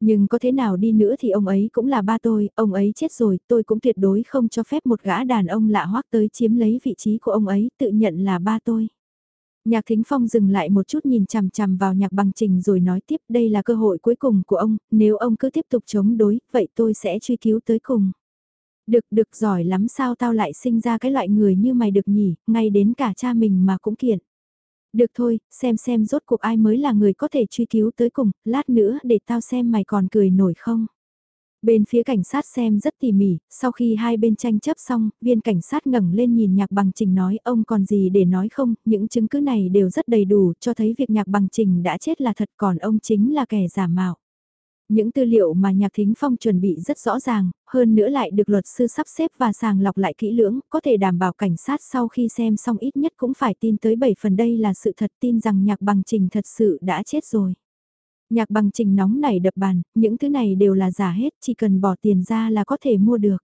Nhưng có thế nào đi nữa thì ông ấy cũng là ba tôi, ông ấy chết rồi, tôi cũng tuyệt đối không cho phép một gã đàn ông lạ hoắc tới chiếm lấy vị trí của ông ấy, tự nhận là ba tôi. Nhạc Thính Phong dừng lại một chút nhìn chằm chằm vào nhạc bằng trình rồi nói tiếp đây là cơ hội cuối cùng của ông, nếu ông cứ tiếp tục chống đối, vậy tôi sẽ truy cứu tới cùng. Được, được giỏi lắm sao tao lại sinh ra cái loại người như mày được nhỉ, ngay đến cả cha mình mà cũng kiện. Được thôi, xem xem rốt cuộc ai mới là người có thể truy cứu tới cùng, lát nữa để tao xem mày còn cười nổi không. Bên phía cảnh sát xem rất tỉ mỉ, sau khi hai bên tranh chấp xong, viên cảnh sát ngẩng lên nhìn nhạc bằng trình nói ông còn gì để nói không, những chứng cứ này đều rất đầy đủ, cho thấy việc nhạc bằng trình đã chết là thật còn ông chính là kẻ giả mạo. Những tư liệu mà Nhạc Thính Phong chuẩn bị rất rõ ràng, hơn nữa lại được luật sư sắp xếp và sàng lọc lại kỹ lưỡng, có thể đảm bảo cảnh sát sau khi xem xong ít nhất cũng phải tin tới 7 phần đây là sự thật tin rằng Nhạc Bằng Trình thật sự đã chết rồi. Nhạc Bằng Trình nóng nảy đập bàn, những thứ này đều là giả hết, chỉ cần bỏ tiền ra là có thể mua được.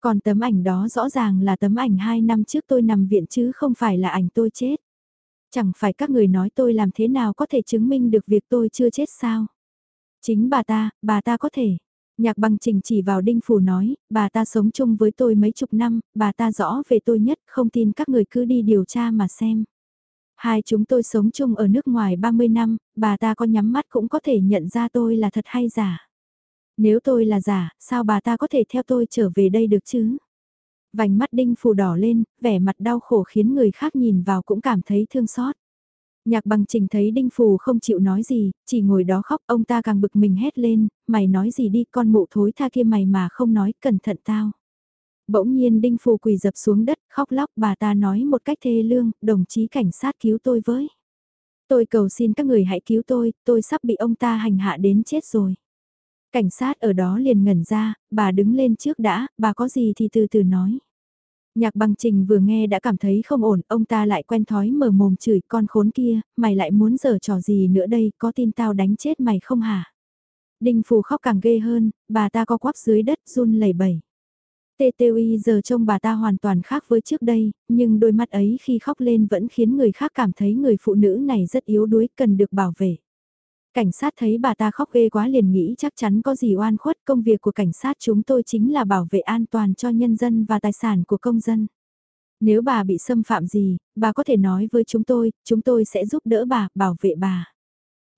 Còn tấm ảnh đó rõ ràng là tấm ảnh 2 năm trước tôi nằm viện chứ không phải là ảnh tôi chết. Chẳng phải các người nói tôi làm thế nào có thể chứng minh được việc tôi chưa chết sao? Chính bà ta, bà ta có thể. Nhạc bằng trình chỉ vào đinh phủ nói, bà ta sống chung với tôi mấy chục năm, bà ta rõ về tôi nhất, không tin các người cứ đi điều tra mà xem. Hai chúng tôi sống chung ở nước ngoài 30 năm, bà ta có nhắm mắt cũng có thể nhận ra tôi là thật hay giả. Nếu tôi là giả, sao bà ta có thể theo tôi trở về đây được chứ? Vành mắt đinh phủ đỏ lên, vẻ mặt đau khổ khiến người khác nhìn vào cũng cảm thấy thương xót. Nhạc bằng trình thấy Đinh Phù không chịu nói gì, chỉ ngồi đó khóc, ông ta càng bực mình hét lên, mày nói gì đi con mụ thối tha kia mày mà không nói, cẩn thận tao. Bỗng nhiên Đinh Phù quỳ dập xuống đất, khóc lóc bà ta nói một cách thê lương, đồng chí cảnh sát cứu tôi với. Tôi cầu xin các người hãy cứu tôi, tôi sắp bị ông ta hành hạ đến chết rồi. Cảnh sát ở đó liền ngẩn ra, bà đứng lên trước đã, bà có gì thì từ từ nói. Nhạc bằng trình vừa nghe đã cảm thấy không ổn, ông ta lại quen thói mở mồm chửi con khốn kia, mày lại muốn giở trò gì nữa đây, có tin tao đánh chết mày không hả? Đinh Phù khóc càng ghê hơn, bà ta co quắp dưới đất run lẩy bẩy. TTUI giờ trông bà ta hoàn toàn khác với trước đây, nhưng đôi mắt ấy khi khóc lên vẫn khiến người khác cảm thấy người phụ nữ này rất yếu đuối cần được bảo vệ. Cảnh sát thấy bà ta khóc ghê quá liền nghĩ chắc chắn có gì oan khuất công việc của cảnh sát chúng tôi chính là bảo vệ an toàn cho nhân dân và tài sản của công dân. Nếu bà bị xâm phạm gì, bà có thể nói với chúng tôi, chúng tôi sẽ giúp đỡ bà, bảo vệ bà.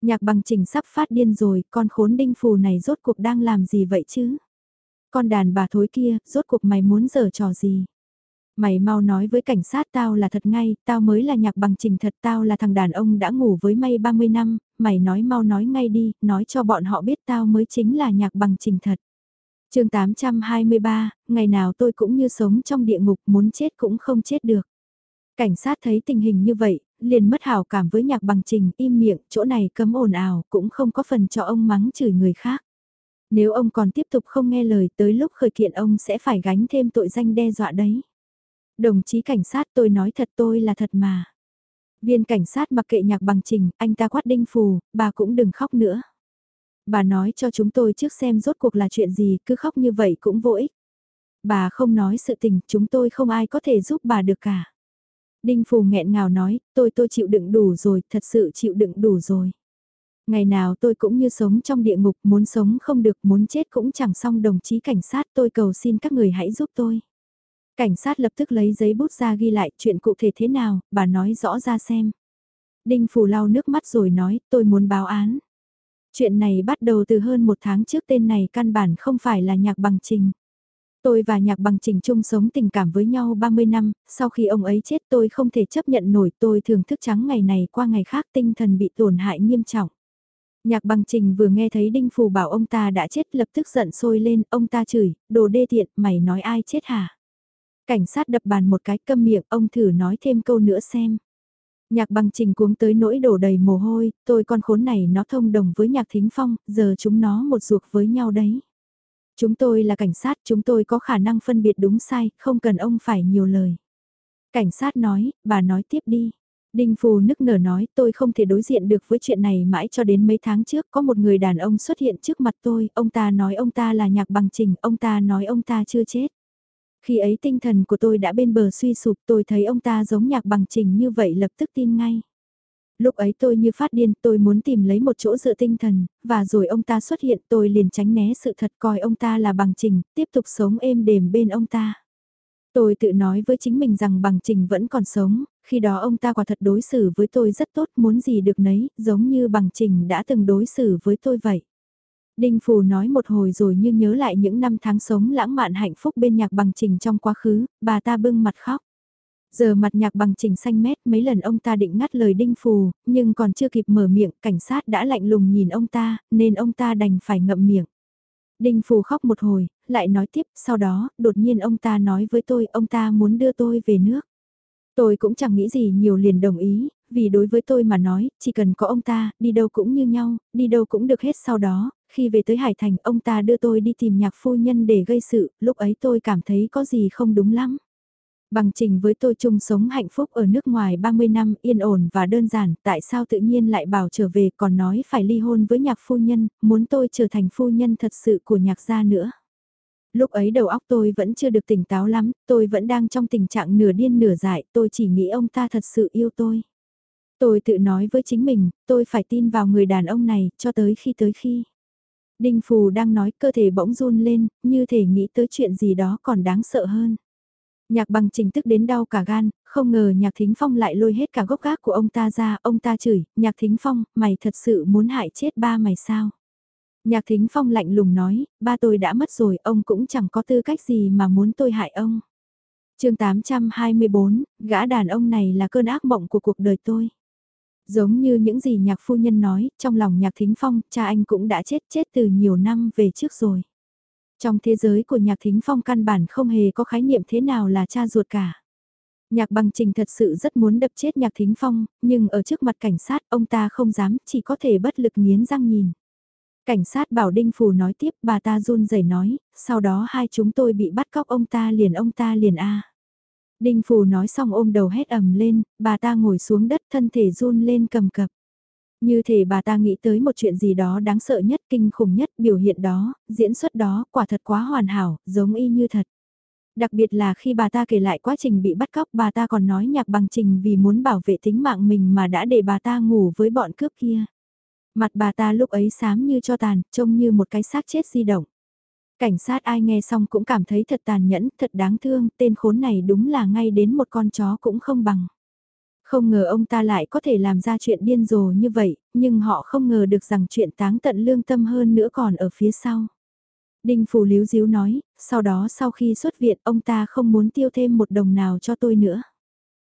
Nhạc bằng trình sắp phát điên rồi, con khốn đinh phù này rốt cuộc đang làm gì vậy chứ? Con đàn bà thối kia, rốt cuộc mày muốn giở trò gì? Mày mau nói với cảnh sát tao là thật ngay, tao mới là nhạc bằng trình thật, tao là thằng đàn ông đã ngủ với mày 30 năm, mày nói mau nói ngay đi, nói cho bọn họ biết tao mới chính là nhạc bằng trình thật. chương 823, ngày nào tôi cũng như sống trong địa ngục muốn chết cũng không chết được. Cảnh sát thấy tình hình như vậy, liền mất hào cảm với nhạc bằng trình, im miệng, chỗ này cấm ồn ào, cũng không có phần cho ông mắng chửi người khác. Nếu ông còn tiếp tục không nghe lời tới lúc khởi kiện ông sẽ phải gánh thêm tội danh đe dọa đấy. Đồng chí cảnh sát tôi nói thật tôi là thật mà. Viên cảnh sát mặc kệ nhạc bằng trình, anh ta quát đinh phù, bà cũng đừng khóc nữa. Bà nói cho chúng tôi trước xem rốt cuộc là chuyện gì, cứ khóc như vậy cũng vô ích. Bà không nói sự tình, chúng tôi không ai có thể giúp bà được cả. Đinh Phù nghẹn ngào nói, tôi tôi chịu đựng đủ rồi, thật sự chịu đựng đủ rồi. Ngày nào tôi cũng như sống trong địa ngục, muốn sống không được, muốn chết cũng chẳng xong đồng chí cảnh sát tôi cầu xin các người hãy giúp tôi. Cảnh sát lập tức lấy giấy bút ra ghi lại chuyện cụ thể thế nào, bà nói rõ ra xem. Đinh Phù lau nước mắt rồi nói, tôi muốn báo án. Chuyện này bắt đầu từ hơn một tháng trước tên này căn bản không phải là nhạc bằng trình. Tôi và nhạc bằng trình chung sống tình cảm với nhau 30 năm, sau khi ông ấy chết tôi không thể chấp nhận nổi tôi thường thức trắng ngày này qua ngày khác tinh thần bị tổn hại nghiêm trọng. Nhạc bằng trình vừa nghe thấy Đinh Phù bảo ông ta đã chết lập tức giận sôi lên, ông ta chửi, đồ đê tiện, mày nói ai chết hả? Cảnh sát đập bàn một cái câm miệng, ông thử nói thêm câu nữa xem. Nhạc bằng trình cuống tới nỗi đổ đầy mồ hôi, tôi con khốn này nó thông đồng với nhạc thính phong, giờ chúng nó một ruột với nhau đấy. Chúng tôi là cảnh sát, chúng tôi có khả năng phân biệt đúng sai, không cần ông phải nhiều lời. Cảnh sát nói, bà nói tiếp đi. Đinh Phù nức nở nói tôi không thể đối diện được với chuyện này mãi cho đến mấy tháng trước có một người đàn ông xuất hiện trước mặt tôi, ông ta nói ông ta là nhạc bằng trình, ông ta nói ông ta chưa chết. Khi ấy tinh thần của tôi đã bên bờ suy sụp tôi thấy ông ta giống nhạc bằng trình như vậy lập tức tin ngay. Lúc ấy tôi như phát điên tôi muốn tìm lấy một chỗ dựa tinh thần, và rồi ông ta xuất hiện tôi liền tránh né sự thật coi ông ta là bằng trình, tiếp tục sống êm đềm bên ông ta. Tôi tự nói với chính mình rằng bằng trình vẫn còn sống, khi đó ông ta quả thật đối xử với tôi rất tốt muốn gì được nấy, giống như bằng trình đã từng đối xử với tôi vậy. Đinh Phù nói một hồi rồi như nhớ lại những năm tháng sống lãng mạn hạnh phúc bên nhạc bằng trình trong quá khứ, bà ta bưng mặt khóc. Giờ mặt nhạc bằng trình xanh mét mấy lần ông ta định ngắt lời Đinh Phù, nhưng còn chưa kịp mở miệng, cảnh sát đã lạnh lùng nhìn ông ta, nên ông ta đành phải ngậm miệng. Đinh Phù khóc một hồi, lại nói tiếp, sau đó, đột nhiên ông ta nói với tôi, ông ta muốn đưa tôi về nước. Tôi cũng chẳng nghĩ gì nhiều liền đồng ý, vì đối với tôi mà nói, chỉ cần có ông ta, đi đâu cũng như nhau, đi đâu cũng được hết sau đó, khi về tới Hải Thành ông ta đưa tôi đi tìm nhạc phu nhân để gây sự, lúc ấy tôi cảm thấy có gì không đúng lắm. Bằng trình với tôi chung sống hạnh phúc ở nước ngoài 30 năm yên ổn và đơn giản, tại sao tự nhiên lại bảo trở về còn nói phải ly hôn với nhạc phu nhân, muốn tôi trở thành phu nhân thật sự của nhạc gia nữa. Lúc ấy đầu óc tôi vẫn chưa được tỉnh táo lắm, tôi vẫn đang trong tình trạng nửa điên nửa dại, tôi chỉ nghĩ ông ta thật sự yêu tôi. Tôi tự nói với chính mình, tôi phải tin vào người đàn ông này, cho tới khi tới khi. Đinh Phù đang nói cơ thể bỗng run lên, như thể nghĩ tới chuyện gì đó còn đáng sợ hơn. Nhạc bằng trình tức đến đau cả gan, không ngờ nhạc thính phong lại lôi hết cả gốc gác của ông ta ra, ông ta chửi, nhạc thính phong, mày thật sự muốn hại chết ba mày sao? Nhạc thính phong lạnh lùng nói, ba tôi đã mất rồi, ông cũng chẳng có tư cách gì mà muốn tôi hại ông. chương 824, gã đàn ông này là cơn ác mộng của cuộc đời tôi. Giống như những gì nhạc phu nhân nói, trong lòng nhạc thính phong, cha anh cũng đã chết chết từ nhiều năm về trước rồi. Trong thế giới của nhạc thính phong căn bản không hề có khái niệm thế nào là cha ruột cả. Nhạc bằng trình thật sự rất muốn đập chết nhạc thính phong, nhưng ở trước mặt cảnh sát ông ta không dám, chỉ có thể bất lực nghiến răng nhìn. Cảnh sát bảo Đinh Phù nói tiếp bà ta run rẩy nói, sau đó hai chúng tôi bị bắt cóc ông ta liền ông ta liền a Đinh Phù nói xong ôm đầu hét ầm lên, bà ta ngồi xuống đất thân thể run lên cầm cập. Như thể bà ta nghĩ tới một chuyện gì đó đáng sợ nhất, kinh khủng nhất, biểu hiện đó, diễn xuất đó, quả thật quá hoàn hảo, giống y như thật. Đặc biệt là khi bà ta kể lại quá trình bị bắt cóc bà ta còn nói nhạc bằng trình vì muốn bảo vệ tính mạng mình mà đã để bà ta ngủ với bọn cướp kia. Mặt bà ta lúc ấy xám như cho tàn, trông như một cái xác chết di động. Cảnh sát ai nghe xong cũng cảm thấy thật tàn nhẫn, thật đáng thương, tên khốn này đúng là ngay đến một con chó cũng không bằng. Không ngờ ông ta lại có thể làm ra chuyện điên rồ như vậy, nhưng họ không ngờ được rằng chuyện táng tận lương tâm hơn nữa còn ở phía sau. Đinh Phù Líu Díu nói, sau đó sau khi xuất viện ông ta không muốn tiêu thêm một đồng nào cho tôi nữa.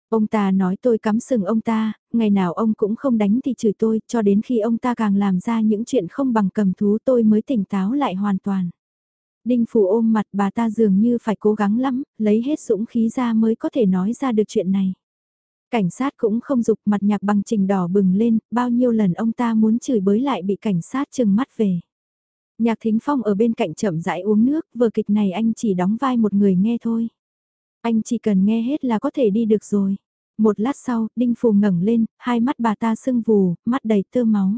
Ông ta nói tôi cắm sừng ông ta, ngày nào ông cũng không đánh thì chửi tôi, cho đến khi ông ta càng làm ra những chuyện không bằng cầm thú tôi mới tỉnh táo lại hoàn toàn. Đinh Phù ôm mặt bà ta dường như phải cố gắng lắm, lấy hết dũng khí ra mới có thể nói ra được chuyện này. Cảnh sát cũng không dục mặt nhạc bằng trình đỏ bừng lên, bao nhiêu lần ông ta muốn chửi bới lại bị cảnh sát chừng mắt về. Nhạc Thính Phong ở bên cạnh chậm rãi uống nước, vở kịch này anh chỉ đóng vai một người nghe thôi. Anh chỉ cần nghe hết là có thể đi được rồi. Một lát sau, Đinh Phù ngẩng lên, hai mắt bà ta sưng vù, mắt đầy tơ máu.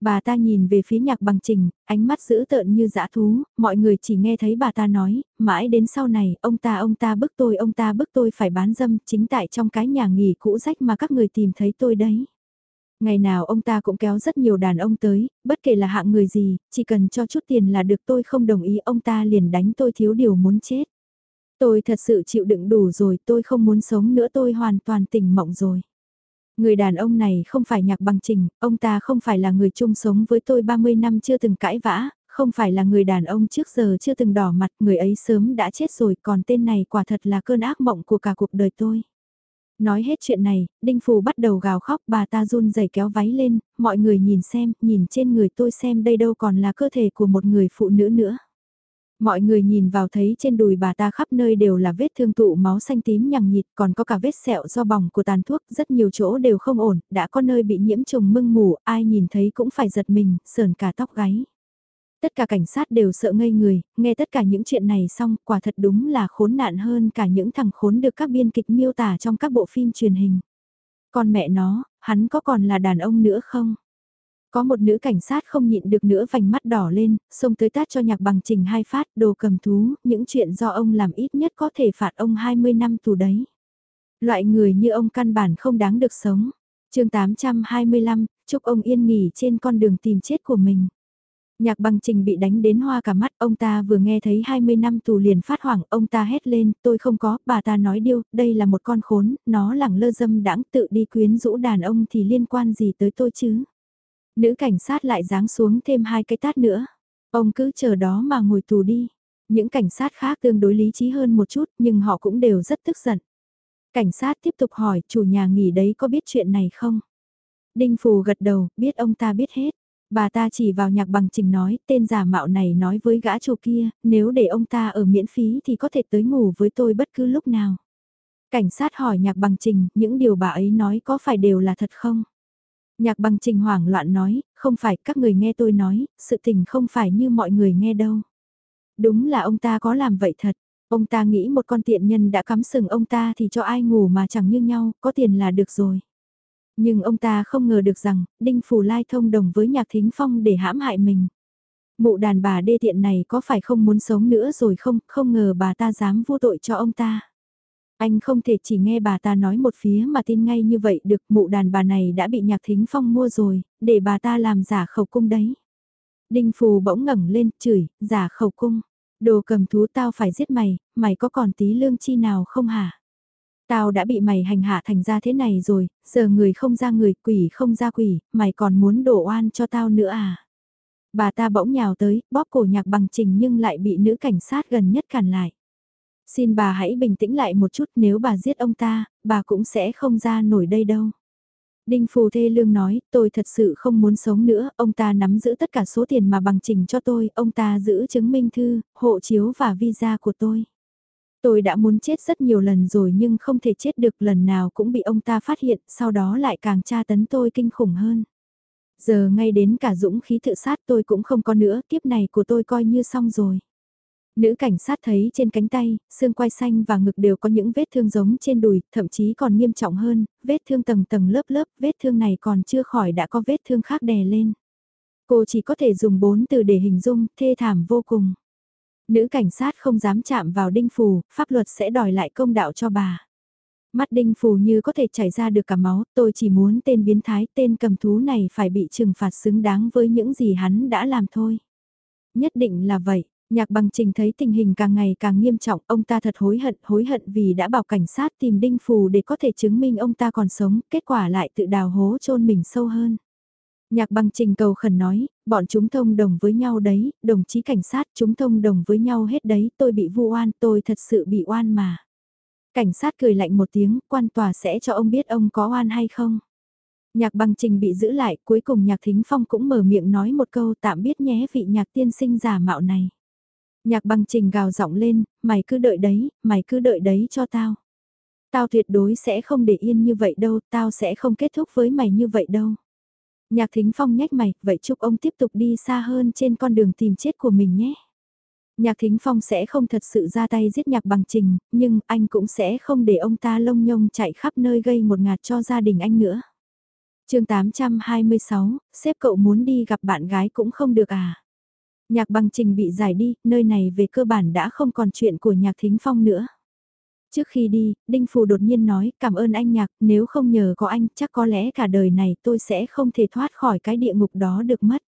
Bà ta nhìn về phía nhạc bằng trình, ánh mắt dữ tợn như dã thú, mọi người chỉ nghe thấy bà ta nói, mãi đến sau này, ông ta ông ta bức tôi ông ta bức tôi phải bán dâm, chính tại trong cái nhà nghỉ cũ rách mà các người tìm thấy tôi đấy. Ngày nào ông ta cũng kéo rất nhiều đàn ông tới, bất kể là hạng người gì, chỉ cần cho chút tiền là được tôi không đồng ý ông ta liền đánh tôi thiếu điều muốn chết. Tôi thật sự chịu đựng đủ rồi, tôi không muốn sống nữa tôi hoàn toàn tỉnh mộng rồi. Người đàn ông này không phải nhạc bằng trình, ông ta không phải là người chung sống với tôi 30 năm chưa từng cãi vã, không phải là người đàn ông trước giờ chưa từng đỏ mặt, người ấy sớm đã chết rồi, còn tên này quả thật là cơn ác mộng của cả cuộc đời tôi. Nói hết chuyện này, Đinh Phù bắt đầu gào khóc bà ta run rẩy kéo váy lên, mọi người nhìn xem, nhìn trên người tôi xem đây đâu còn là cơ thể của một người phụ nữ nữa. Mọi người nhìn vào thấy trên đùi bà ta khắp nơi đều là vết thương tụ máu xanh tím nhằng nhịt còn có cả vết sẹo do bỏng của tàn thuốc rất nhiều chỗ đều không ổn, đã có nơi bị nhiễm trùng mưng mù, ai nhìn thấy cũng phải giật mình, sờn cả tóc gáy. Tất cả cảnh sát đều sợ ngây người, nghe tất cả những chuyện này xong quả thật đúng là khốn nạn hơn cả những thằng khốn được các biên kịch miêu tả trong các bộ phim truyền hình. Còn mẹ nó, hắn có còn là đàn ông nữa không? Có một nữ cảnh sát không nhịn được nữa vành mắt đỏ lên, xông tới tát cho nhạc bằng trình hai phát đồ cầm thú, những chuyện do ông làm ít nhất có thể phạt ông 20 năm tù đấy. Loại người như ông căn bản không đáng được sống. chương 825, chúc ông yên nghỉ trên con đường tìm chết của mình. Nhạc bằng trình bị đánh đến hoa cả mắt, ông ta vừa nghe thấy 20 năm tù liền phát hoảng, ông ta hét lên, tôi không có, bà ta nói điêu, đây là một con khốn, nó lẳng lơ dâm đãng tự đi quyến rũ đàn ông thì liên quan gì tới tôi chứ. Nữ cảnh sát lại giáng xuống thêm hai cái tát nữa. Ông cứ chờ đó mà ngồi tù đi. Những cảnh sát khác tương đối lý trí hơn một chút nhưng họ cũng đều rất tức giận. Cảnh sát tiếp tục hỏi chủ nhà nghỉ đấy có biết chuyện này không? Đinh Phù gật đầu, biết ông ta biết hết. Bà ta chỉ vào nhạc bằng trình nói, tên giả mạo này nói với gã chủ kia, nếu để ông ta ở miễn phí thì có thể tới ngủ với tôi bất cứ lúc nào. Cảnh sát hỏi nhạc bằng trình, những điều bà ấy nói có phải đều là thật không? Nhạc bằng trình hoảng loạn nói, không phải các người nghe tôi nói, sự tình không phải như mọi người nghe đâu. Đúng là ông ta có làm vậy thật, ông ta nghĩ một con tiện nhân đã cắm sừng ông ta thì cho ai ngủ mà chẳng như nhau, có tiền là được rồi. Nhưng ông ta không ngờ được rằng, Đinh phù Lai thông đồng với Nhạc Thính Phong để hãm hại mình. Mụ đàn bà đê tiện này có phải không muốn sống nữa rồi không, không ngờ bà ta dám vô tội cho ông ta. Anh không thể chỉ nghe bà ta nói một phía mà tin ngay như vậy được mụ đàn bà này đã bị nhạc thính phong mua rồi, để bà ta làm giả khẩu cung đấy. Đinh Phù bỗng ngẩng lên, chửi, giả khẩu cung. Đồ cầm thú tao phải giết mày, mày có còn tí lương chi nào không hả? Tao đã bị mày hành hạ thành ra thế này rồi, giờ người không ra người, quỷ không ra quỷ, mày còn muốn đổ oan cho tao nữa à? Bà ta bỗng nhào tới, bóp cổ nhạc bằng trình nhưng lại bị nữ cảnh sát gần nhất cản lại. Xin bà hãy bình tĩnh lại một chút nếu bà giết ông ta, bà cũng sẽ không ra nổi đây đâu. Đinh Phù Thê Lương nói, tôi thật sự không muốn sống nữa, ông ta nắm giữ tất cả số tiền mà bằng trình cho tôi, ông ta giữ chứng minh thư, hộ chiếu và visa của tôi. Tôi đã muốn chết rất nhiều lần rồi nhưng không thể chết được lần nào cũng bị ông ta phát hiện, sau đó lại càng tra tấn tôi kinh khủng hơn. Giờ ngay đến cả dũng khí tự sát tôi cũng không có nữa, kiếp này của tôi coi như xong rồi. Nữ cảnh sát thấy trên cánh tay, xương quai xanh và ngực đều có những vết thương giống trên đùi, thậm chí còn nghiêm trọng hơn, vết thương tầng tầng lớp lớp, vết thương này còn chưa khỏi đã có vết thương khác đè lên. Cô chỉ có thể dùng bốn từ để hình dung, thê thảm vô cùng. Nữ cảnh sát không dám chạm vào đinh phù, pháp luật sẽ đòi lại công đạo cho bà. Mắt đinh phù như có thể chảy ra được cả máu, tôi chỉ muốn tên biến thái, tên cầm thú này phải bị trừng phạt xứng đáng với những gì hắn đã làm thôi. Nhất định là vậy, Nhạc bằng trình thấy tình hình càng ngày càng nghiêm trọng, ông ta thật hối hận, hối hận vì đã bảo cảnh sát tìm đinh phù để có thể chứng minh ông ta còn sống, kết quả lại tự đào hố chôn mình sâu hơn. Nhạc bằng trình cầu khẩn nói, bọn chúng thông đồng với nhau đấy, đồng chí cảnh sát chúng thông đồng với nhau hết đấy, tôi bị vu oan, tôi thật sự bị oan mà. Cảnh sát cười lạnh một tiếng, quan tòa sẽ cho ông biết ông có oan hay không. Nhạc bằng trình bị giữ lại, cuối cùng nhạc thính phong cũng mở miệng nói một câu tạm biết nhé vị nhạc tiên sinh giả mạo này. Nhạc bằng trình gào giọng lên, mày cứ đợi đấy, mày cứ đợi đấy cho tao. Tao tuyệt đối sẽ không để yên như vậy đâu, tao sẽ không kết thúc với mày như vậy đâu. Nhạc Thính Phong nhếch mày, vậy chúc ông tiếp tục đi xa hơn trên con đường tìm chết của mình nhé. Nhạc Thính Phong sẽ không thật sự ra tay giết nhạc bằng trình, nhưng anh cũng sẽ không để ông ta lông nhông chạy khắp nơi gây một ngạt cho gia đình anh nữa. chương 826, sếp cậu muốn đi gặp bạn gái cũng không được à. Nhạc bằng trình bị giải đi, nơi này về cơ bản đã không còn chuyện của nhạc Thính Phong nữa. Trước khi đi, Đinh Phù đột nhiên nói cảm ơn anh Nhạc, nếu không nhờ có anh chắc có lẽ cả đời này tôi sẽ không thể thoát khỏi cái địa ngục đó được mất.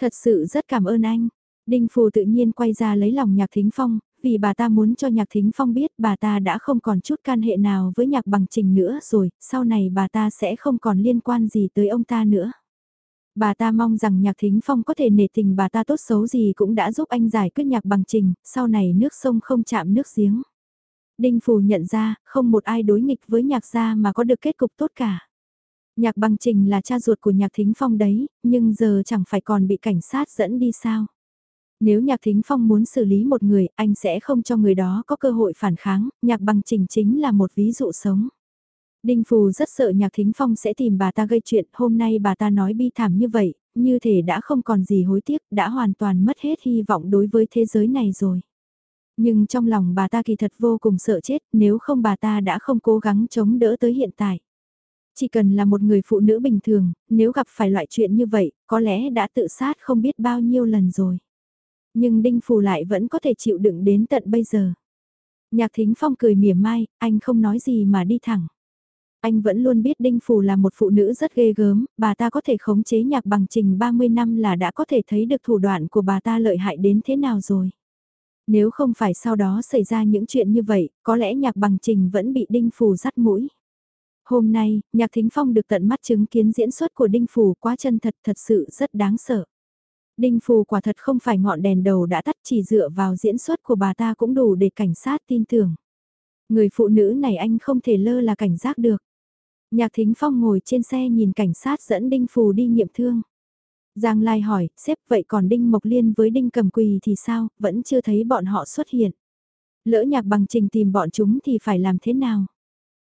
Thật sự rất cảm ơn anh. Đinh Phù tự nhiên quay ra lấy lòng Nhạc Thính Phong, vì bà ta muốn cho Nhạc Thính Phong biết bà ta đã không còn chút can hệ nào với Nhạc Bằng Trình nữa rồi, sau này bà ta sẽ không còn liên quan gì tới ông ta nữa. Bà ta mong rằng Nhạc Thính Phong có thể nể tình bà ta tốt xấu gì cũng đã giúp anh giải quyết Nhạc Bằng Trình, sau này nước sông không chạm nước giếng. Đinh Phù nhận ra, không một ai đối nghịch với nhạc gia mà có được kết cục tốt cả. Nhạc bằng trình là cha ruột của nhạc thính phong đấy, nhưng giờ chẳng phải còn bị cảnh sát dẫn đi sao. Nếu nhạc thính phong muốn xử lý một người, anh sẽ không cho người đó có cơ hội phản kháng, nhạc bằng trình chính là một ví dụ sống. Đinh Phù rất sợ nhạc thính phong sẽ tìm bà ta gây chuyện, hôm nay bà ta nói bi thảm như vậy, như thể đã không còn gì hối tiếc, đã hoàn toàn mất hết hy vọng đối với thế giới này rồi. Nhưng trong lòng bà ta kỳ thật vô cùng sợ chết nếu không bà ta đã không cố gắng chống đỡ tới hiện tại. Chỉ cần là một người phụ nữ bình thường, nếu gặp phải loại chuyện như vậy, có lẽ đã tự sát không biết bao nhiêu lần rồi. Nhưng Đinh Phù lại vẫn có thể chịu đựng đến tận bây giờ. Nhạc Thính Phong cười mỉa mai, anh không nói gì mà đi thẳng. Anh vẫn luôn biết Đinh Phù là một phụ nữ rất ghê gớm, bà ta có thể khống chế nhạc bằng trình 30 năm là đã có thể thấy được thủ đoạn của bà ta lợi hại đến thế nào rồi. Nếu không phải sau đó xảy ra những chuyện như vậy, có lẽ nhạc bằng trình vẫn bị Đinh Phù dắt mũi. Hôm nay, nhạc thính phong được tận mắt chứng kiến diễn xuất của Đinh Phù quá chân thật thật sự rất đáng sợ. Đinh Phù quả thật không phải ngọn đèn đầu đã tắt chỉ dựa vào diễn xuất của bà ta cũng đủ để cảnh sát tin tưởng. Người phụ nữ này anh không thể lơ là cảnh giác được. Nhạc thính phong ngồi trên xe nhìn cảnh sát dẫn Đinh Phù đi nghiệm thương. Giang Lai hỏi, xếp vậy còn Đinh Mộc Liên với Đinh Cầm Quỳ thì sao, vẫn chưa thấy bọn họ xuất hiện. Lỡ nhạc bằng trình tìm bọn chúng thì phải làm thế nào?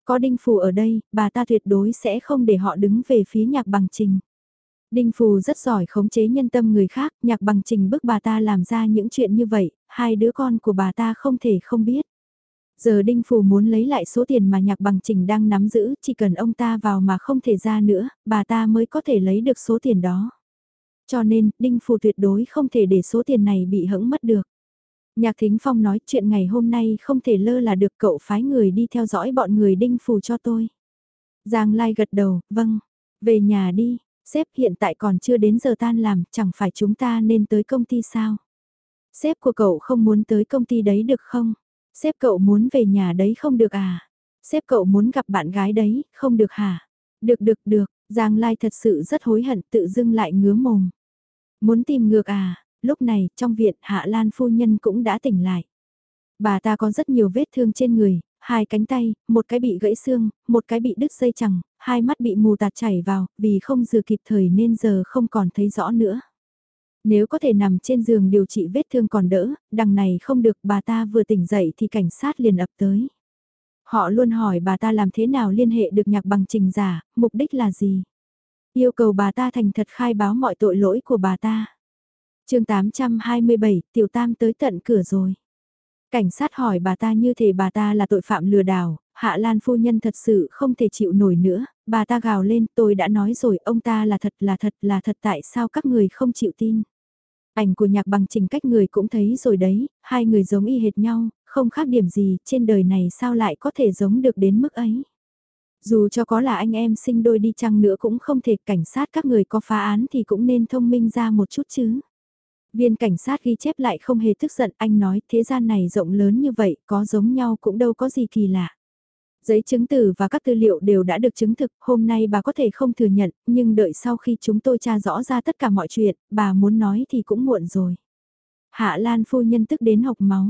Có Đinh Phù ở đây, bà ta tuyệt đối sẽ không để họ đứng về phía nhạc bằng trình. Đinh Phù rất giỏi khống chế nhân tâm người khác, nhạc bằng trình bức bà ta làm ra những chuyện như vậy, hai đứa con của bà ta không thể không biết. Giờ Đinh Phù muốn lấy lại số tiền mà nhạc bằng trình đang nắm giữ, chỉ cần ông ta vào mà không thể ra nữa, bà ta mới có thể lấy được số tiền đó. Cho nên, Đinh Phù tuyệt đối không thể để số tiền này bị hững mất được. Nhạc Thính Phong nói chuyện ngày hôm nay không thể lơ là được cậu phái người đi theo dõi bọn người Đinh Phù cho tôi. Giang Lai gật đầu, vâng, về nhà đi, sếp hiện tại còn chưa đến giờ tan làm, chẳng phải chúng ta nên tới công ty sao? Sếp của cậu không muốn tới công ty đấy được không? Sếp cậu muốn về nhà đấy không được à? Sếp cậu muốn gặp bạn gái đấy, không được hả? Được được được, Giang Lai thật sự rất hối hận tự dưng lại ngứa mồm. Muốn tìm ngược à, lúc này trong viện Hạ Lan phu nhân cũng đã tỉnh lại. Bà ta có rất nhiều vết thương trên người, hai cánh tay, một cái bị gãy xương, một cái bị đứt dây chẳng, hai mắt bị mù tạt chảy vào, vì không dừa kịp thời nên giờ không còn thấy rõ nữa. Nếu có thể nằm trên giường điều trị vết thương còn đỡ, đằng này không được bà ta vừa tỉnh dậy thì cảnh sát liền ập tới. Họ luôn hỏi bà ta làm thế nào liên hệ được nhạc bằng trình giả, mục đích là gì. Yêu cầu bà ta thành thật khai báo mọi tội lỗi của bà ta. chương 827, Tiểu Tam tới tận cửa rồi. Cảnh sát hỏi bà ta như thể bà ta là tội phạm lừa đảo, Hạ Lan phu nhân thật sự không thể chịu nổi nữa, bà ta gào lên tôi đã nói rồi ông ta là thật là thật là thật tại sao các người không chịu tin. Ảnh của nhạc bằng trình cách người cũng thấy rồi đấy, hai người giống y hệt nhau, không khác điểm gì, trên đời này sao lại có thể giống được đến mức ấy. Dù cho có là anh em sinh đôi đi chăng nữa cũng không thể cảnh sát các người có phá án thì cũng nên thông minh ra một chút chứ. Viên cảnh sát ghi chép lại không hề tức giận anh nói thế gian này rộng lớn như vậy có giống nhau cũng đâu có gì kỳ lạ. Giấy chứng từ và các tư liệu đều đã được chứng thực, hôm nay bà có thể không thừa nhận, nhưng đợi sau khi chúng tôi tra rõ ra tất cả mọi chuyện, bà muốn nói thì cũng muộn rồi. Hạ Lan phu nhân tức đến học máu,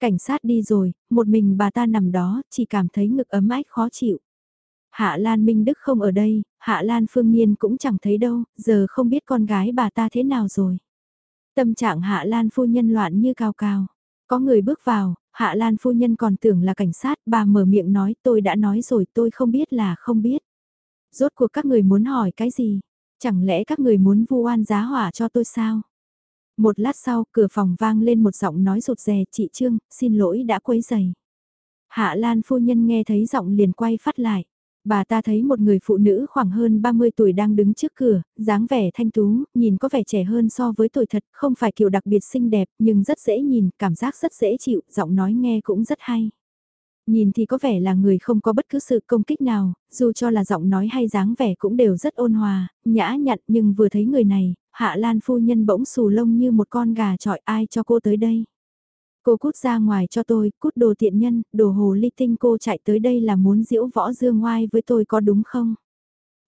cảnh sát đi rồi, một mình bà ta nằm đó, chỉ cảm thấy ngực ấm ách khó chịu. Hạ Lan Minh Đức không ở đây, Hạ Lan Phương Nhiên cũng chẳng thấy đâu, giờ không biết con gái bà ta thế nào rồi. Tâm trạng Hạ Lan phu nhân loạn như cao cao. Có người bước vào, Hạ Lan phu nhân còn tưởng là cảnh sát, bà mở miệng nói tôi đã nói rồi tôi không biết là không biết. Rốt cuộc các người muốn hỏi cái gì? Chẳng lẽ các người muốn vu oan giá hỏa cho tôi sao? Một lát sau, cửa phòng vang lên một giọng nói rụt rè, chị Trương, xin lỗi đã quấy giày. Hạ Lan phu nhân nghe thấy giọng liền quay phát lại. Bà ta thấy một người phụ nữ khoảng hơn 30 tuổi đang đứng trước cửa, dáng vẻ thanh tú, nhìn có vẻ trẻ hơn so với tuổi thật, không phải kiểu đặc biệt xinh đẹp, nhưng rất dễ nhìn, cảm giác rất dễ chịu, giọng nói nghe cũng rất hay. Nhìn thì có vẻ là người không có bất cứ sự công kích nào, dù cho là giọng nói hay dáng vẻ cũng đều rất ôn hòa, nhã nhặn nhưng vừa thấy người này, Hạ Lan phu nhân bỗng xù lông như một con gà trọi ai cho cô tới đây. Cô cút ra ngoài cho tôi, cút đồ tiện nhân, đồ hồ ly tinh cô chạy tới đây là muốn diễu võ dương ngoai với tôi có đúng không?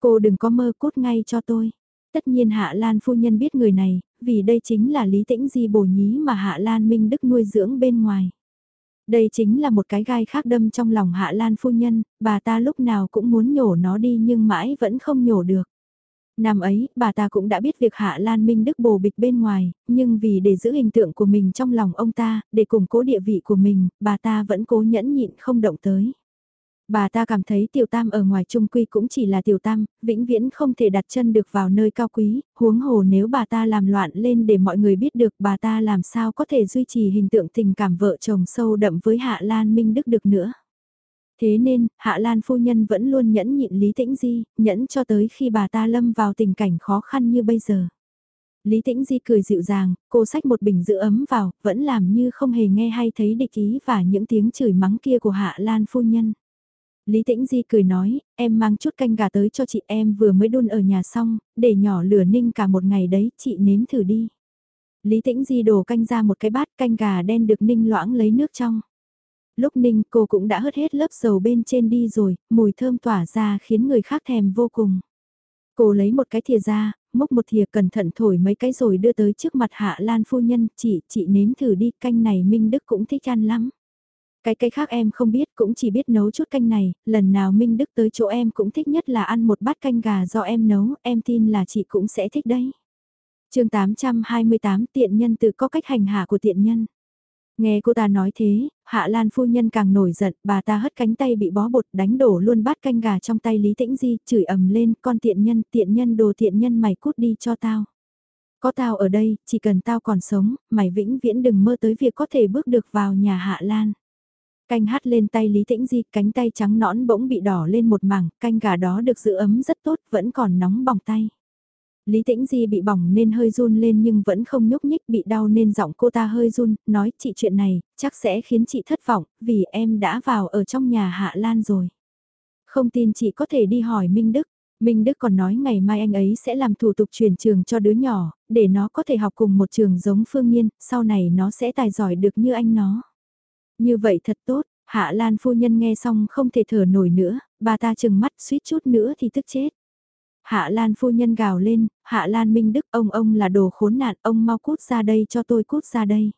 Cô đừng có mơ cút ngay cho tôi. Tất nhiên Hạ Lan phu nhân biết người này, vì đây chính là lý tĩnh di bổ nhí mà Hạ Lan Minh Đức nuôi dưỡng bên ngoài. Đây chính là một cái gai khác đâm trong lòng Hạ Lan phu nhân, bà ta lúc nào cũng muốn nhổ nó đi nhưng mãi vẫn không nhổ được. Năm ấy, bà ta cũng đã biết việc Hạ Lan Minh Đức bồ bịch bên ngoài, nhưng vì để giữ hình tượng của mình trong lòng ông ta, để củng cố địa vị của mình, bà ta vẫn cố nhẫn nhịn không động tới. Bà ta cảm thấy tiểu tam ở ngoài trung quy cũng chỉ là tiểu tam, vĩnh viễn không thể đặt chân được vào nơi cao quý, huống hồ nếu bà ta làm loạn lên để mọi người biết được bà ta làm sao có thể duy trì hình tượng tình cảm vợ chồng sâu đậm với Hạ Lan Minh Đức được nữa. Thế nên, Hạ Lan phu nhân vẫn luôn nhẫn nhịn Lý Tĩnh Di, nhẫn cho tới khi bà ta lâm vào tình cảnh khó khăn như bây giờ. Lý Tĩnh Di cười dịu dàng, cô xách một bình giữ ấm vào, vẫn làm như không hề nghe hay thấy địch ý và những tiếng chửi mắng kia của Hạ Lan phu nhân. Lý Tĩnh Di cười nói, em mang chút canh gà tới cho chị em vừa mới đun ở nhà xong, để nhỏ lửa ninh cả một ngày đấy, chị nếm thử đi. Lý Tĩnh Di đổ canh ra một cái bát canh gà đen được ninh loãng lấy nước trong. Lúc ninh cô cũng đã hớt hết lớp dầu bên trên đi rồi, mùi thơm tỏa ra khiến người khác thèm vô cùng. Cô lấy một cái thìa ra, múc một thìa cẩn thận thổi mấy cái rồi đưa tới trước mặt Hạ Lan phu nhân, chị, chị nếm thử đi, canh này Minh Đức cũng thích ăn lắm. Cái cái khác em không biết cũng chỉ biết nấu chút canh này, lần nào Minh Đức tới chỗ em cũng thích nhất là ăn một bát canh gà do em nấu, em tin là chị cũng sẽ thích đấy. chương 828 tiện nhân tự có cách hành hạ của tiện nhân. Nghe cô ta nói thế, Hạ Lan phu nhân càng nổi giận, bà ta hất cánh tay bị bó bột đánh đổ luôn bát canh gà trong tay Lý Tĩnh Di, chửi ầm lên, con tiện nhân, tiện nhân đồ tiện nhân mày cút đi cho tao. Có tao ở đây, chỉ cần tao còn sống, mày vĩnh viễn đừng mơ tới việc có thể bước được vào nhà Hạ Lan. Canh hát lên tay Lý Tĩnh Di, cánh tay trắng nõn bỗng bị đỏ lên một mảng, canh gà đó được giữ ấm rất tốt, vẫn còn nóng bỏng tay. Lý Tĩnh Di bị bỏng nên hơi run lên nhưng vẫn không nhúc nhích bị đau nên giọng cô ta hơi run, nói chị chuyện này, chắc sẽ khiến chị thất vọng, vì em đã vào ở trong nhà Hạ Lan rồi. Không tin chị có thể đi hỏi Minh Đức. Minh Đức còn nói ngày mai anh ấy sẽ làm thủ tục chuyển trường cho đứa nhỏ, để nó có thể học cùng một trường giống Phương Nhiên, sau này nó sẽ tài giỏi được như anh nó. Như vậy thật tốt, Hạ Lan phu nhân nghe xong không thể thở nổi nữa, bà ta chừng mắt suýt chút nữa thì tức chết. Hạ Lan phu nhân gào lên, Hạ Lan Minh Đức ông ông là đồ khốn nạn, ông mau cút ra đây cho tôi cút ra đây.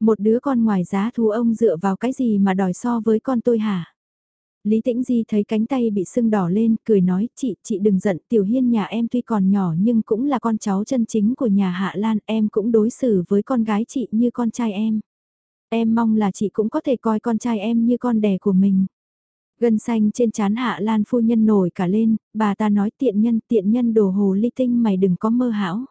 Một đứa con ngoài giá thú ông dựa vào cái gì mà đòi so với con tôi hả? Lý Tĩnh Di thấy cánh tay bị sưng đỏ lên, cười nói, chị, chị đừng giận, Tiểu Hiên nhà em tuy còn nhỏ nhưng cũng là con cháu chân chính của nhà Hạ Lan, em cũng đối xử với con gái chị như con trai em. Em mong là chị cũng có thể coi con trai em như con đẻ của mình. Gân xanh trên chán hạ lan phu nhân nổi cả lên, bà ta nói tiện nhân tiện nhân đồ hồ ly tinh mày đừng có mơ hão.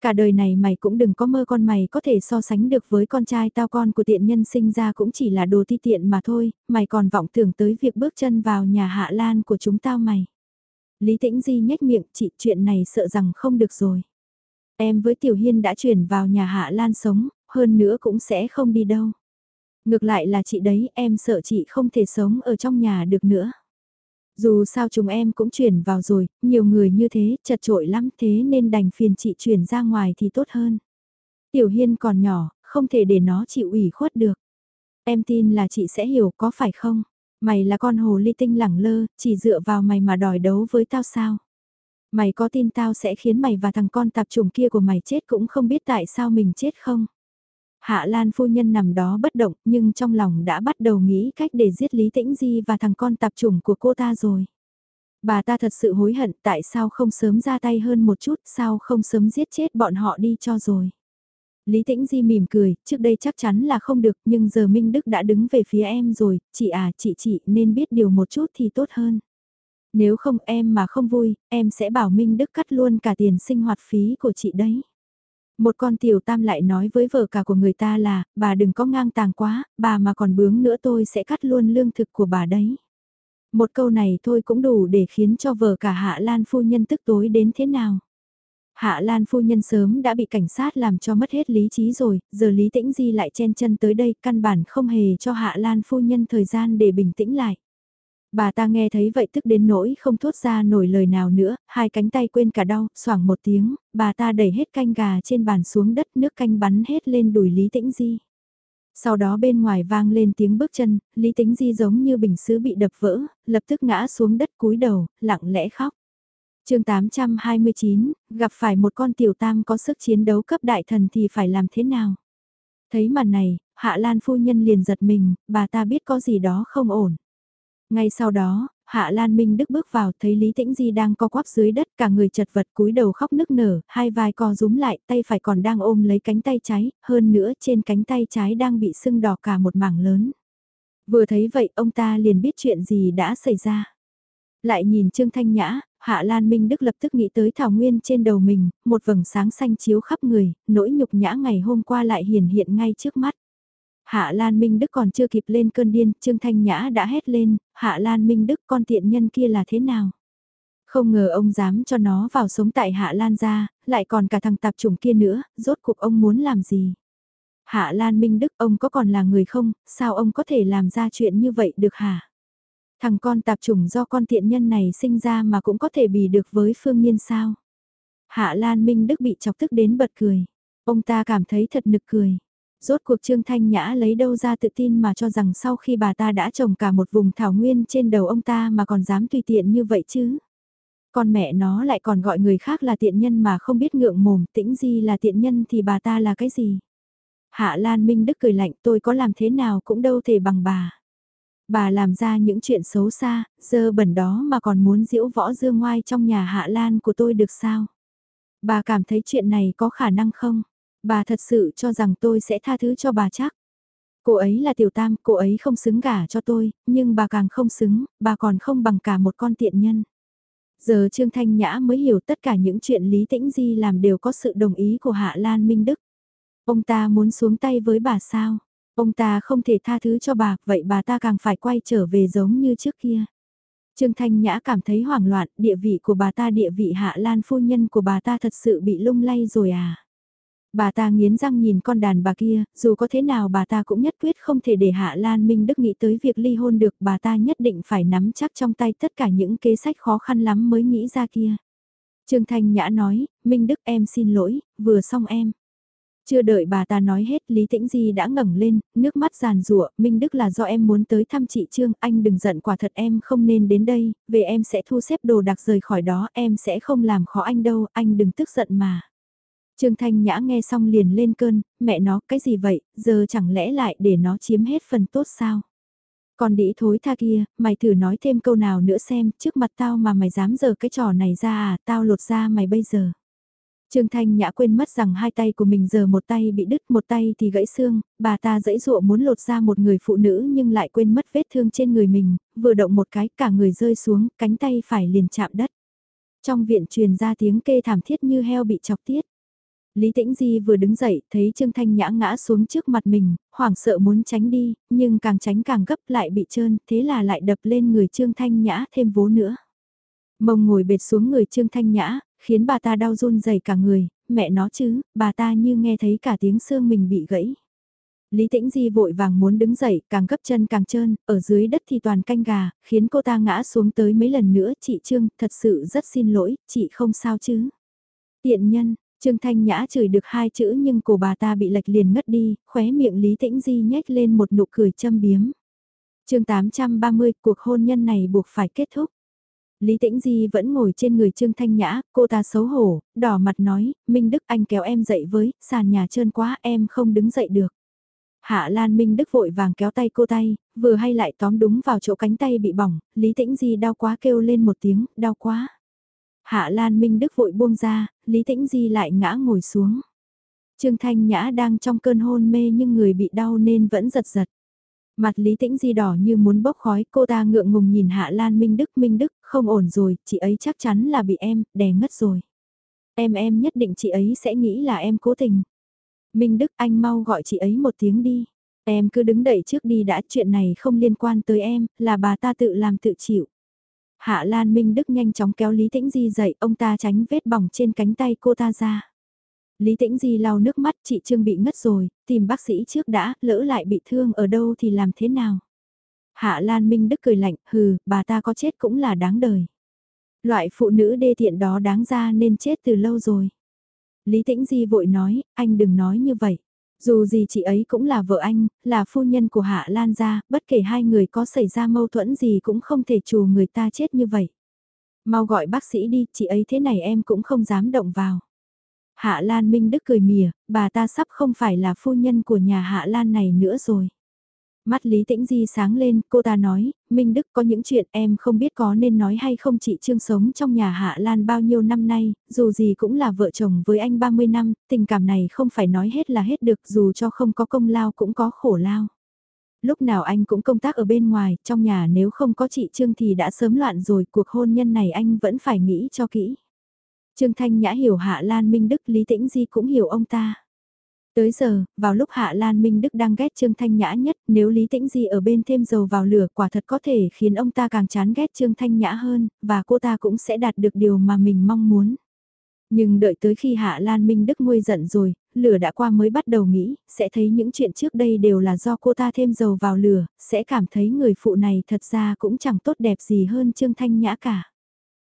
Cả đời này mày cũng đừng có mơ con mày có thể so sánh được với con trai tao con của tiện nhân sinh ra cũng chỉ là đồ ti tiện mà thôi, mày còn vọng tưởng tới việc bước chân vào nhà hạ lan của chúng tao mày. Lý tĩnh di nhếch miệng chị chuyện này sợ rằng không được rồi. Em với Tiểu Hiên đã chuyển vào nhà hạ lan sống, hơn nữa cũng sẽ không đi đâu. Ngược lại là chị đấy, em sợ chị không thể sống ở trong nhà được nữa. Dù sao chúng em cũng chuyển vào rồi, nhiều người như thế, chật trội lắm thế nên đành phiền chị chuyển ra ngoài thì tốt hơn. Tiểu Hiên còn nhỏ, không thể để nó chịu ủy khuất được. Em tin là chị sẽ hiểu có phải không? Mày là con hồ ly tinh lẳng lơ, chỉ dựa vào mày mà đòi đấu với tao sao? Mày có tin tao sẽ khiến mày và thằng con tạp trùng kia của mày chết cũng không biết tại sao mình chết không? Hạ Lan phu nhân nằm đó bất động nhưng trong lòng đã bắt đầu nghĩ cách để giết Lý Tĩnh Di và thằng con tạp chủng của cô ta rồi. Bà ta thật sự hối hận tại sao không sớm ra tay hơn một chút, sao không sớm giết chết bọn họ đi cho rồi. Lý Tĩnh Di mỉm cười, trước đây chắc chắn là không được nhưng giờ Minh Đức đã đứng về phía em rồi, chị à chị chị nên biết điều một chút thì tốt hơn. Nếu không em mà không vui, em sẽ bảo Minh Đức cắt luôn cả tiền sinh hoạt phí của chị đấy. Một con tiểu tam lại nói với vợ cả của người ta là, bà đừng có ngang tàng quá, bà mà còn bướng nữa tôi sẽ cắt luôn lương thực của bà đấy. Một câu này thôi cũng đủ để khiến cho vợ cả Hạ Lan phu nhân tức tối đến thế nào. Hạ Lan phu nhân sớm đã bị cảnh sát làm cho mất hết lý trí rồi, giờ Lý Tĩnh Di lại chen chân tới đây căn bản không hề cho Hạ Lan phu nhân thời gian để bình tĩnh lại. Bà ta nghe thấy vậy tức đến nỗi không thốt ra nổi lời nào nữa, hai cánh tay quên cả đau, xoảng một tiếng, bà ta đẩy hết canh gà trên bàn xuống đất nước canh bắn hết lên đùi Lý Tĩnh Di. Sau đó bên ngoài vang lên tiếng bước chân, Lý Tĩnh Di giống như bình sứ bị đập vỡ, lập tức ngã xuống đất cúi đầu, lặng lẽ khóc. chương 829, gặp phải một con tiểu tam có sức chiến đấu cấp đại thần thì phải làm thế nào? Thấy màn này, Hạ Lan phu nhân liền giật mình, bà ta biết có gì đó không ổn. Ngay sau đó, Hạ Lan Minh Đức bước vào thấy Lý Tĩnh Di đang co quắp dưới đất cả người chật vật cúi đầu khóc nức nở, hai vai co rúm lại, tay phải còn đang ôm lấy cánh tay trái, hơn nữa trên cánh tay trái đang bị sưng đỏ cả một mảng lớn. Vừa thấy vậy ông ta liền biết chuyện gì đã xảy ra. Lại nhìn Trương Thanh Nhã, Hạ Lan Minh Đức lập tức nghĩ tới Thảo Nguyên trên đầu mình, một vầng sáng xanh chiếu khắp người, nỗi nhục nhã ngày hôm qua lại hiển hiện ngay trước mắt. Hạ Lan Minh Đức còn chưa kịp lên cơn điên, Trương Thanh Nhã đã hét lên, Hạ Lan Minh Đức con tiện nhân kia là thế nào? Không ngờ ông dám cho nó vào sống tại Hạ Lan gia, lại còn cả thằng tạp chủng kia nữa, rốt cuộc ông muốn làm gì? Hạ Lan Minh Đức ông có còn là người không, sao ông có thể làm ra chuyện như vậy được hả? Thằng con tạp chủng do con tiện nhân này sinh ra mà cũng có thể bì được với Phương Nhiên sao? Hạ Lan Minh Đức bị chọc tức đến bật cười. Ông ta cảm thấy thật nực cười. Rốt cuộc Trương Thanh Nhã lấy đâu ra tự tin mà cho rằng sau khi bà ta đã trồng cả một vùng thảo nguyên trên đầu ông ta mà còn dám tùy tiện như vậy chứ. Còn mẹ nó lại còn gọi người khác là tiện nhân mà không biết ngượng mồm, tĩnh gì là tiện nhân thì bà ta là cái gì. Hạ Lan Minh Đức cười lạnh tôi có làm thế nào cũng đâu thể bằng bà. Bà làm ra những chuyện xấu xa, dơ bẩn đó mà còn muốn diễu võ dương ngoai trong nhà Hạ Lan của tôi được sao? Bà cảm thấy chuyện này có khả năng không? Bà thật sự cho rằng tôi sẽ tha thứ cho bà chắc. Cô ấy là tiểu tam, cô ấy không xứng gả cho tôi, nhưng bà càng không xứng, bà còn không bằng cả một con tiện nhân. Giờ Trương Thanh Nhã mới hiểu tất cả những chuyện Lý Tĩnh Di làm đều có sự đồng ý của Hạ Lan Minh Đức. Ông ta muốn xuống tay với bà sao? Ông ta không thể tha thứ cho bà, vậy bà ta càng phải quay trở về giống như trước kia. Trương Thanh Nhã cảm thấy hoảng loạn, địa vị của bà ta địa vị Hạ Lan phu nhân của bà ta thật sự bị lung lay rồi à? Bà ta nghiến răng nhìn con đàn bà kia, dù có thế nào bà ta cũng nhất quyết không thể để Hạ Lan Minh Đức nghĩ tới việc ly hôn được, bà ta nhất định phải nắm chắc trong tay tất cả những kế sách khó khăn lắm mới nghĩ ra kia. Trương Thanh Nhã nói, Minh Đức em xin lỗi, vừa xong em. Chưa đợi bà ta nói hết, Lý Tĩnh Di đã ngẩng lên, nước mắt giàn rụa, Minh Đức là do em muốn tới thăm chị Trương, anh đừng giận quả thật em không nên đến đây, về em sẽ thu xếp đồ đặc rời khỏi đó, em sẽ không làm khó anh đâu, anh đừng tức giận mà. Trương Thanh Nhã nghe xong liền lên cơn, mẹ nó cái gì vậy, giờ chẳng lẽ lại để nó chiếm hết phần tốt sao? Còn đĩ thối tha kia, mày thử nói thêm câu nào nữa xem, trước mặt tao mà mày dám giờ cái trò này ra à, tao lột ra mày bây giờ. Trương Thanh Nhã quên mất rằng hai tay của mình giờ một tay bị đứt một tay thì gãy xương, bà ta dãy dụa muốn lột ra một người phụ nữ nhưng lại quên mất vết thương trên người mình, vừa động một cái cả người rơi xuống, cánh tay phải liền chạm đất. Trong viện truyền ra tiếng kê thảm thiết như heo bị chọc tiết. Lý Tĩnh Di vừa đứng dậy, thấy Trương Thanh Nhã ngã xuống trước mặt mình, hoảng sợ muốn tránh đi, nhưng càng tránh càng gấp lại bị trơn, thế là lại đập lên người Trương Thanh Nhã thêm vố nữa. Mông ngồi bệt xuống người Trương Thanh Nhã, khiến bà ta đau run rẩy cả người, mẹ nó chứ, bà ta như nghe thấy cả tiếng xương mình bị gãy. Lý Tĩnh Di vội vàng muốn đứng dậy, càng gấp chân càng trơn, ở dưới đất thì toàn canh gà, khiến cô ta ngã xuống tới mấy lần nữa, chị Trương, thật sự rất xin lỗi, chị không sao chứ. Tiện nhân, Trương Thanh Nhã chửi được hai chữ nhưng cổ bà ta bị lệch liền ngất đi, khóe miệng Lý Tĩnh Di nhếch lên một nụ cười châm biếm. chương 830, cuộc hôn nhân này buộc phải kết thúc. Lý Tĩnh Di vẫn ngồi trên người Trương Thanh Nhã, cô ta xấu hổ, đỏ mặt nói, Minh Đức anh kéo em dậy với, sàn nhà trơn quá em không đứng dậy được. Hạ Lan Minh Đức vội vàng kéo tay cô tay, vừa hay lại tóm đúng vào chỗ cánh tay bị bỏng, Lý Tĩnh Di đau quá kêu lên một tiếng, đau quá. Hạ Lan Minh Đức vội buông ra, Lý Tĩnh Di lại ngã ngồi xuống. Trương Thanh Nhã đang trong cơn hôn mê nhưng người bị đau nên vẫn giật giật. Mặt Lý Tĩnh Di đỏ như muốn bốc khói, cô ta ngượng ngùng nhìn Hạ Lan Minh Đức, Minh Đức, không ổn rồi, chị ấy chắc chắn là bị em, đè ngất rồi. Em em nhất định chị ấy sẽ nghĩ là em cố tình. Minh Đức anh mau gọi chị ấy một tiếng đi. Em cứ đứng đẩy trước đi đã chuyện này không liên quan tới em, là bà ta tự làm tự chịu. Hạ Lan Minh Đức nhanh chóng kéo Lý Tĩnh Di dậy, ông ta tránh vết bỏng trên cánh tay cô ta ra. Lý Tĩnh Di lau nước mắt chị Trương bị ngất rồi, tìm bác sĩ trước đã, lỡ lại bị thương ở đâu thì làm thế nào? Hạ Lan Minh Đức cười lạnh, hừ, bà ta có chết cũng là đáng đời. Loại phụ nữ đê tiện đó đáng ra nên chết từ lâu rồi. Lý Tĩnh Di vội nói, anh đừng nói như vậy. Dù gì chị ấy cũng là vợ anh, là phu nhân của Hạ Lan gia, bất kể hai người có xảy ra mâu thuẫn gì cũng không thể trù người ta chết như vậy. Mau gọi bác sĩ đi, chị ấy thế này em cũng không dám động vào. Hạ Lan Minh Đức cười mỉa, bà ta sắp không phải là phu nhân của nhà Hạ Lan này nữa rồi. Mắt Lý Tĩnh Di sáng lên, cô ta nói, Minh Đức có những chuyện em không biết có nên nói hay không chị Trương sống trong nhà Hạ Lan bao nhiêu năm nay, dù gì cũng là vợ chồng với anh 30 năm, tình cảm này không phải nói hết là hết được dù cho không có công lao cũng có khổ lao. Lúc nào anh cũng công tác ở bên ngoài, trong nhà nếu không có chị Trương thì đã sớm loạn rồi, cuộc hôn nhân này anh vẫn phải nghĩ cho kỹ. Trương Thanh Nhã hiểu Hạ Lan Minh Đức, Lý Tĩnh Di cũng hiểu ông ta. Tới giờ, vào lúc Hạ Lan Minh Đức đang ghét Trương Thanh Nhã nhất, nếu Lý Tĩnh Di ở bên thêm dầu vào lửa quả thật có thể khiến ông ta càng chán ghét Trương Thanh Nhã hơn, và cô ta cũng sẽ đạt được điều mà mình mong muốn. Nhưng đợi tới khi Hạ Lan Minh Đức nguôi giận rồi, lửa đã qua mới bắt đầu nghĩ, sẽ thấy những chuyện trước đây đều là do cô ta thêm dầu vào lửa, sẽ cảm thấy người phụ này thật ra cũng chẳng tốt đẹp gì hơn Trương Thanh Nhã cả.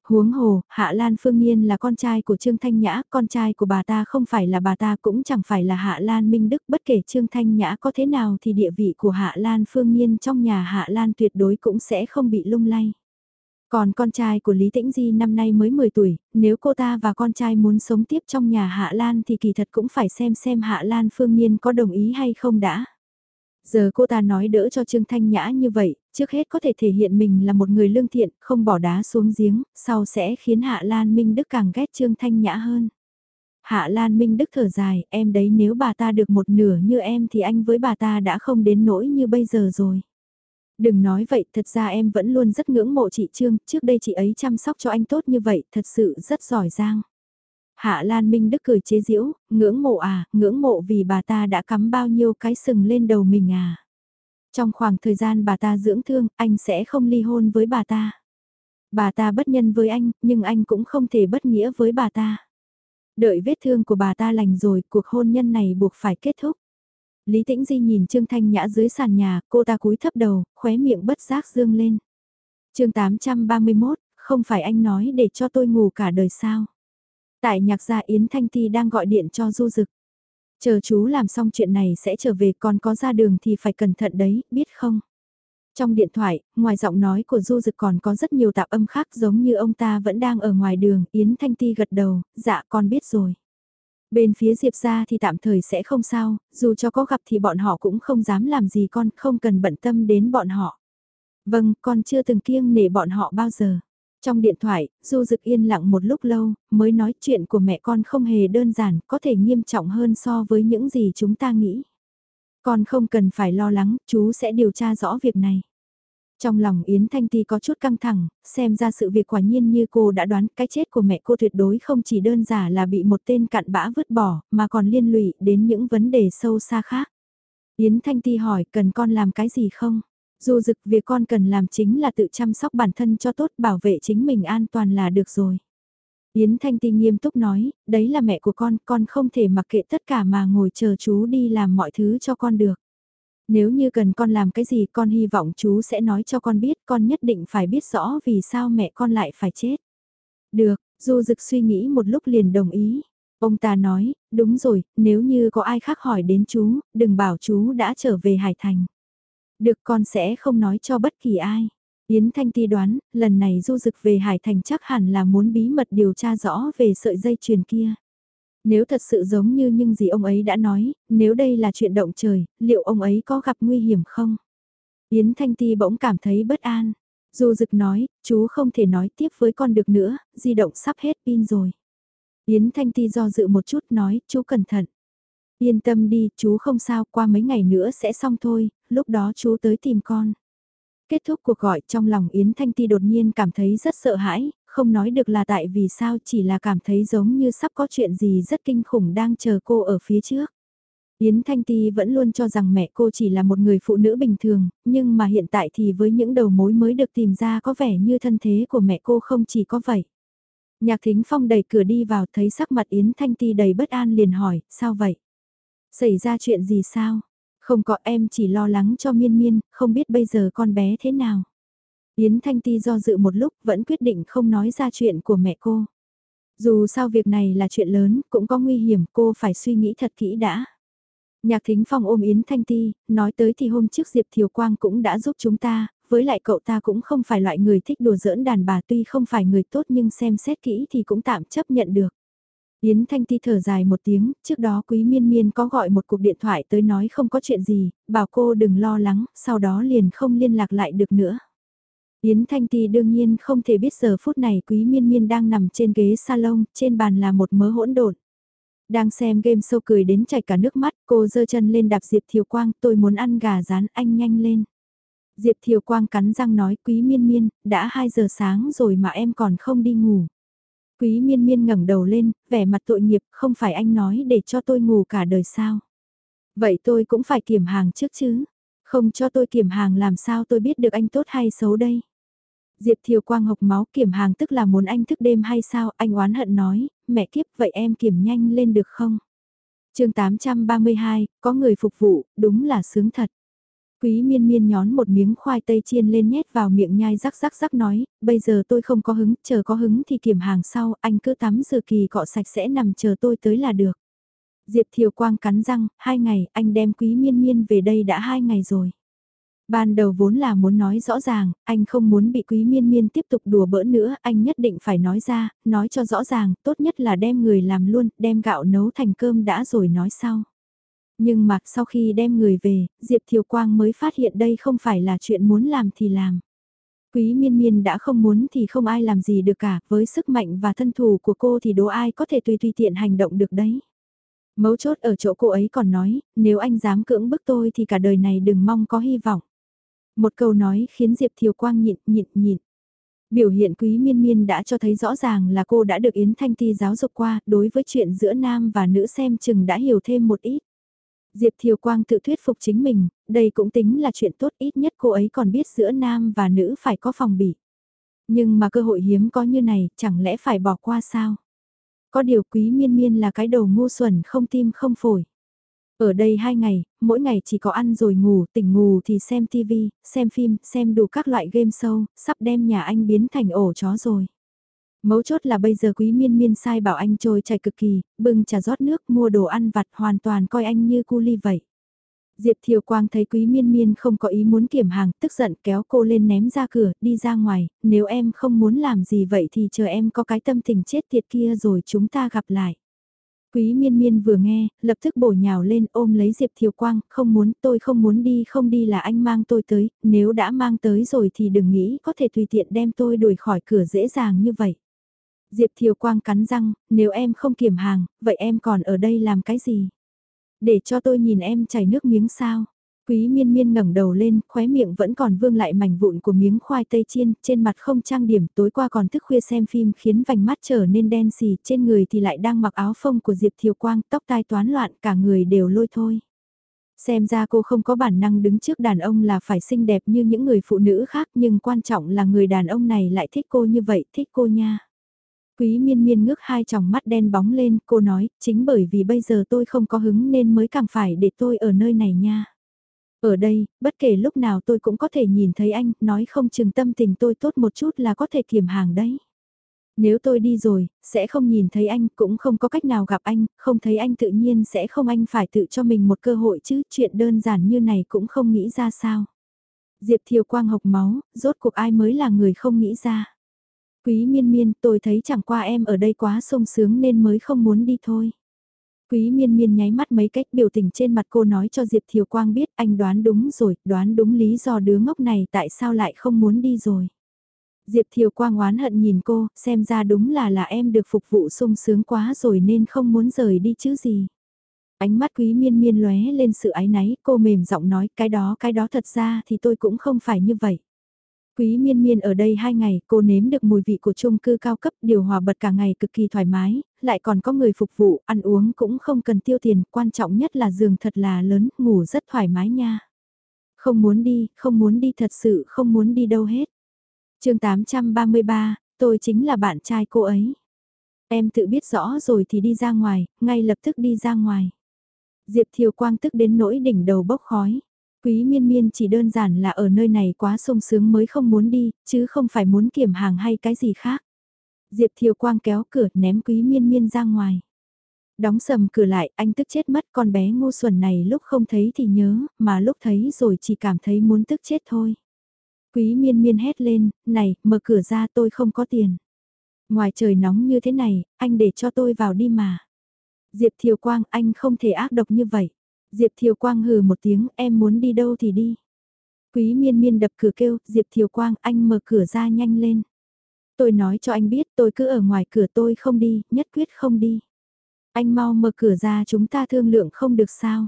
Huống hồ, Hạ Lan Phương Nhiên là con trai của Trương Thanh Nhã, con trai của bà ta không phải là bà ta cũng chẳng phải là Hạ Lan Minh Đức, bất kể Trương Thanh Nhã có thế nào thì địa vị của Hạ Lan Phương Nhiên trong nhà Hạ Lan tuyệt đối cũng sẽ không bị lung lay. Còn con trai của Lý Tĩnh Di năm nay mới 10 tuổi, nếu cô ta và con trai muốn sống tiếp trong nhà Hạ Lan thì kỳ thật cũng phải xem xem Hạ Lan Phương Nhiên có đồng ý hay không đã. Giờ cô ta nói đỡ cho Trương Thanh Nhã như vậy, trước hết có thể thể hiện mình là một người lương thiện, không bỏ đá xuống giếng, sau sẽ khiến Hạ Lan Minh Đức càng ghét Trương Thanh Nhã hơn. Hạ Lan Minh Đức thở dài, em đấy nếu bà ta được một nửa như em thì anh với bà ta đã không đến nỗi như bây giờ rồi. Đừng nói vậy, thật ra em vẫn luôn rất ngưỡng mộ chị Trương, trước đây chị ấy chăm sóc cho anh tốt như vậy, thật sự rất giỏi giang. Hạ Lan Minh Đức cười chế giễu, ngưỡng mộ à, ngưỡng mộ vì bà ta đã cắm bao nhiêu cái sừng lên đầu mình à. Trong khoảng thời gian bà ta dưỡng thương, anh sẽ không ly hôn với bà ta. Bà ta bất nhân với anh, nhưng anh cũng không thể bất nghĩa với bà ta. Đợi vết thương của bà ta lành rồi, cuộc hôn nhân này buộc phải kết thúc. Lý Tĩnh Di nhìn Trương Thanh Nhã dưới sàn nhà, cô ta cúi thấp đầu, khóe miệng bất giác dương lên. chương 831, không phải anh nói để cho tôi ngủ cả đời sao? Tại nhạc gia Yến Thanh Ti đang gọi điện cho Du Dực. Chờ chú làm xong chuyện này sẽ trở về còn có ra đường thì phải cẩn thận đấy, biết không? Trong điện thoại, ngoài giọng nói của Du Dực còn có rất nhiều tạp âm khác giống như ông ta vẫn đang ở ngoài đường, Yến Thanh Ti gật đầu, dạ con biết rồi. Bên phía Diệp gia thì tạm thời sẽ không sao, dù cho có gặp thì bọn họ cũng không dám làm gì con, không cần bận tâm đến bọn họ. Vâng, con chưa từng kiêng nể bọn họ bao giờ. Trong điện thoại, Du Dực yên lặng một lúc lâu, mới nói chuyện của mẹ con không hề đơn giản, có thể nghiêm trọng hơn so với những gì chúng ta nghĩ. Con không cần phải lo lắng, chú sẽ điều tra rõ việc này. Trong lòng Yến Thanh Ti có chút căng thẳng, xem ra sự việc quả nhiên như cô đã đoán cái chết của mẹ cô tuyệt đối không chỉ đơn giản là bị một tên cặn bã vứt bỏ, mà còn liên lụy đến những vấn đề sâu xa khác. Yến Thanh Ti hỏi cần con làm cái gì không? Dù dực việc con cần làm chính là tự chăm sóc bản thân cho tốt bảo vệ chính mình an toàn là được rồi. Yến Thanh Ti nghiêm túc nói, đấy là mẹ của con, con không thể mặc kệ tất cả mà ngồi chờ chú đi làm mọi thứ cho con được. Nếu như cần con làm cái gì con hy vọng chú sẽ nói cho con biết, con nhất định phải biết rõ vì sao mẹ con lại phải chết. Được, Du Dực suy nghĩ một lúc liền đồng ý. Ông ta nói, đúng rồi, nếu như có ai khác hỏi đến chú, đừng bảo chú đã trở về Hải Thành. Được con sẽ không nói cho bất kỳ ai. Yến Thanh Ti đoán, lần này du dực về Hải Thành chắc hẳn là muốn bí mật điều tra rõ về sợi dây chuyền kia. Nếu thật sự giống như những gì ông ấy đã nói, nếu đây là chuyện động trời, liệu ông ấy có gặp nguy hiểm không? Yến Thanh Ti bỗng cảm thấy bất an. Du dực nói, chú không thể nói tiếp với con được nữa, di động sắp hết pin rồi. Yến Thanh Ti do dự một chút nói, chú cẩn thận. Yên tâm đi, chú không sao, qua mấy ngày nữa sẽ xong thôi, lúc đó chú tới tìm con. Kết thúc cuộc gọi trong lòng Yến Thanh Ti đột nhiên cảm thấy rất sợ hãi, không nói được là tại vì sao chỉ là cảm thấy giống như sắp có chuyện gì rất kinh khủng đang chờ cô ở phía trước. Yến Thanh Ti vẫn luôn cho rằng mẹ cô chỉ là một người phụ nữ bình thường, nhưng mà hiện tại thì với những đầu mối mới được tìm ra có vẻ như thân thế của mẹ cô không chỉ có vậy. Nhạc Thính Phong đẩy cửa đi vào thấy sắc mặt Yến Thanh Ti đầy bất an liền hỏi, sao vậy? Xảy ra chuyện gì sao? Không có em chỉ lo lắng cho miên miên, không biết bây giờ con bé thế nào. Yến Thanh Ti do dự một lúc vẫn quyết định không nói ra chuyện của mẹ cô. Dù sao việc này là chuyện lớn, cũng có nguy hiểm, cô phải suy nghĩ thật kỹ đã. Nhạc Thính Phong ôm Yến Thanh Ti, nói tới thì hôm trước Diệp Thiều Quang cũng đã giúp chúng ta, với lại cậu ta cũng không phải loại người thích đùa giỡn đàn bà tuy không phải người tốt nhưng xem xét kỹ thì cũng tạm chấp nhận được. Yến Thanh Ti thở dài một tiếng, trước đó Quý Miên Miên có gọi một cuộc điện thoại tới nói không có chuyện gì, bảo cô đừng lo lắng, sau đó liền không liên lạc lại được nữa. Yến Thanh Ti đương nhiên không thể biết giờ phút này Quý Miên Miên đang nằm trên ghế salon, trên bàn là một mớ hỗn độn. Đang xem game show cười đến chảy cả nước mắt, cô giơ chân lên đạp Diệp Thiều Quang, tôi muốn ăn gà rán anh nhanh lên. Diệp Thiều Quang cắn răng nói quý miên miên, đã 2 giờ sáng rồi mà em còn không đi ngủ. Quý miên miên ngẩng đầu lên, vẻ mặt tội nghiệp, không phải anh nói để cho tôi ngủ cả đời sao. Vậy tôi cũng phải kiểm hàng trước chứ. Không cho tôi kiểm hàng làm sao tôi biết được anh tốt hay xấu đây. Diệp Thiều Quang hộc máu kiểm hàng tức là muốn anh thức đêm hay sao, anh oán hận nói, mẹ kiếp vậy em kiểm nhanh lên được không? chương 832, có người phục vụ, đúng là sướng thật. Quý miên miên nhón một miếng khoai tây chiên lên nhét vào miệng nhai rắc rắc rắc nói, bây giờ tôi không có hứng, chờ có hứng thì kiểm hàng sau, anh cứ tắm giờ kỳ cọ sạch sẽ nằm chờ tôi tới là được. Diệp Thiều Quang cắn răng, hai ngày, anh đem quý miên miên về đây đã hai ngày rồi. Ban đầu vốn là muốn nói rõ ràng, anh không muốn bị quý miên miên tiếp tục đùa bỡn nữa, anh nhất định phải nói ra, nói cho rõ ràng, tốt nhất là đem người làm luôn, đem gạo nấu thành cơm đã rồi nói sau. Nhưng mà sau khi đem người về, Diệp Thiều Quang mới phát hiện đây không phải là chuyện muốn làm thì làm. Quý miên miên đã không muốn thì không ai làm gì được cả, với sức mạnh và thân thủ của cô thì đố ai có thể tùy tùy tiện hành động được đấy. Mấu chốt ở chỗ cô ấy còn nói, nếu anh dám cưỡng bức tôi thì cả đời này đừng mong có hy vọng. Một câu nói khiến Diệp Thiều Quang nhịn nhịn nhịn. Biểu hiện quý miên miên đã cho thấy rõ ràng là cô đã được Yến Thanh Ti giáo dục qua, đối với chuyện giữa nam và nữ xem chừng đã hiểu thêm một ít. Diệp Thiều Quang tự thuyết phục chính mình, đây cũng tính là chuyện tốt ít nhất cô ấy còn biết giữa nam và nữ phải có phòng bị. Nhưng mà cơ hội hiếm có như này, chẳng lẽ phải bỏ qua sao? Có điều quý miên miên là cái đầu ngu xuẩn không tim không phổi. Ở đây hai ngày, mỗi ngày chỉ có ăn rồi ngủ, tỉnh ngủ thì xem TV, xem phim, xem đủ các loại game show, sắp đem nhà anh biến thành ổ chó rồi. Mấu chốt là bây giờ quý miên miên sai bảo anh trôi chảy cực kỳ, bưng trà rót nước mua đồ ăn vặt hoàn toàn coi anh như cu ly vậy. Diệp Thiều Quang thấy quý miên miên không có ý muốn kiểm hàng, tức giận kéo cô lên ném ra cửa, đi ra ngoài, nếu em không muốn làm gì vậy thì chờ em có cái tâm tình chết tiệt kia rồi chúng ta gặp lại. Quý miên miên vừa nghe, lập tức bổ nhào lên ôm lấy Diệp Thiều Quang, không muốn, tôi không muốn đi, không đi là anh mang tôi tới, nếu đã mang tới rồi thì đừng nghĩ có thể tùy tiện đem tôi đuổi khỏi cửa dễ dàng như vậy. Diệp Thiều Quang cắn răng, nếu em không kiểm hàng, vậy em còn ở đây làm cái gì? Để cho tôi nhìn em chảy nước miếng sao? Quý miên miên ngẩng đầu lên, khóe miệng vẫn còn vương lại mảnh vụn của miếng khoai tây chiên, trên mặt không trang điểm, tối qua còn thức khuya xem phim khiến vành mắt trở nên đen xì, trên người thì lại đang mặc áo phông của Diệp Thiều Quang, tóc tai toán loạn, cả người đều lôi thôi. Xem ra cô không có bản năng đứng trước đàn ông là phải xinh đẹp như những người phụ nữ khác nhưng quan trọng là người đàn ông này lại thích cô như vậy, thích cô nha. Quý miên miên ngước hai tròng mắt đen bóng lên, cô nói, chính bởi vì bây giờ tôi không có hứng nên mới càng phải để tôi ở nơi này nha. Ở đây, bất kể lúc nào tôi cũng có thể nhìn thấy anh, nói không chừng tâm tình tôi tốt một chút là có thể kiểm hàng đấy. Nếu tôi đi rồi, sẽ không nhìn thấy anh, cũng không có cách nào gặp anh, không thấy anh tự nhiên sẽ không anh phải tự cho mình một cơ hội chứ, chuyện đơn giản như này cũng không nghĩ ra sao. Diệp Thiều Quang hộc máu, rốt cuộc ai mới là người không nghĩ ra. Quý miên miên, tôi thấy chẳng qua em ở đây quá sung sướng nên mới không muốn đi thôi. Quý miên miên nháy mắt mấy cách biểu tình trên mặt cô nói cho Diệp Thiều Quang biết anh đoán đúng rồi, đoán đúng lý do đứa ngốc này tại sao lại không muốn đi rồi. Diệp Thiều Quang oán hận nhìn cô, xem ra đúng là là em được phục vụ sung sướng quá rồi nên không muốn rời đi chứ gì. Ánh mắt quý miên miên lóe lên sự ái náy, cô mềm giọng nói cái đó cái đó thật ra thì tôi cũng không phải như vậy. Quý miên miên ở đây hai ngày, cô nếm được mùi vị của chung cư cao cấp, điều hòa bật cả ngày cực kỳ thoải mái, lại còn có người phục vụ, ăn uống cũng không cần tiêu tiền, quan trọng nhất là giường thật là lớn, ngủ rất thoải mái nha. Không muốn đi, không muốn đi thật sự không muốn đi đâu hết. chương 833, tôi chính là bạn trai cô ấy. Em tự biết rõ rồi thì đi ra ngoài, ngay lập tức đi ra ngoài. Diệp Thiều Quang tức đến nỗi đỉnh đầu bốc khói. Quý miên miên chỉ đơn giản là ở nơi này quá sung sướng mới không muốn đi, chứ không phải muốn kiểm hàng hay cái gì khác. Diệp Thiều Quang kéo cửa ném quý miên miên ra ngoài. Đóng sầm cửa lại, anh tức chết mất con bé ngu xuẩn này lúc không thấy thì nhớ, mà lúc thấy rồi chỉ cảm thấy muốn tức chết thôi. Quý miên miên hét lên, này, mở cửa ra tôi không có tiền. Ngoài trời nóng như thế này, anh để cho tôi vào đi mà. Diệp Thiều Quang, anh không thể ác độc như vậy. Diệp Thiều Quang hừ một tiếng, em muốn đi đâu thì đi. Quý miên miên đập cửa kêu, Diệp Thiều Quang, anh mở cửa ra nhanh lên. Tôi nói cho anh biết tôi cứ ở ngoài cửa tôi không đi, nhất quyết không đi. Anh mau mở cửa ra chúng ta thương lượng không được sao.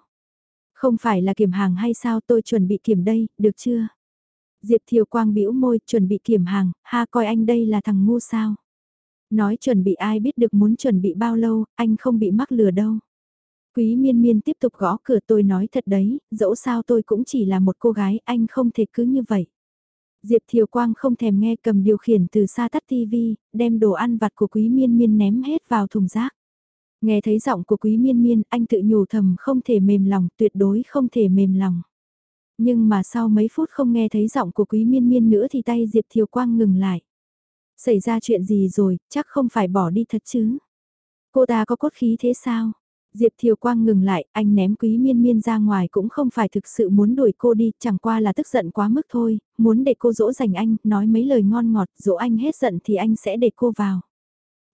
Không phải là kiểm hàng hay sao tôi chuẩn bị kiểm đây, được chưa? Diệp Thiều Quang bĩu môi chuẩn bị kiểm hàng, ha coi anh đây là thằng ngu sao. Nói chuẩn bị ai biết được muốn chuẩn bị bao lâu, anh không bị mắc lừa đâu. Quý miên miên tiếp tục gõ cửa tôi nói thật đấy, dẫu sao tôi cũng chỉ là một cô gái, anh không thể cứ như vậy. Diệp Thiều Quang không thèm nghe cầm điều khiển từ xa tắt tivi, đem đồ ăn vặt của quý miên miên ném hết vào thùng rác. Nghe thấy giọng của quý miên miên, anh tự nhủ thầm không thể mềm lòng, tuyệt đối không thể mềm lòng. Nhưng mà sau mấy phút không nghe thấy giọng của quý miên miên nữa thì tay Diệp Thiều Quang ngừng lại. Xảy ra chuyện gì rồi, chắc không phải bỏ đi thật chứ. Cô ta có cốt khí thế sao? Diệp Thiều Quang ngừng lại, anh ném quý miên miên ra ngoài cũng không phải thực sự muốn đuổi cô đi, chẳng qua là tức giận quá mức thôi, muốn để cô dỗ dành anh, nói mấy lời ngon ngọt, dỗ anh hết giận thì anh sẽ để cô vào.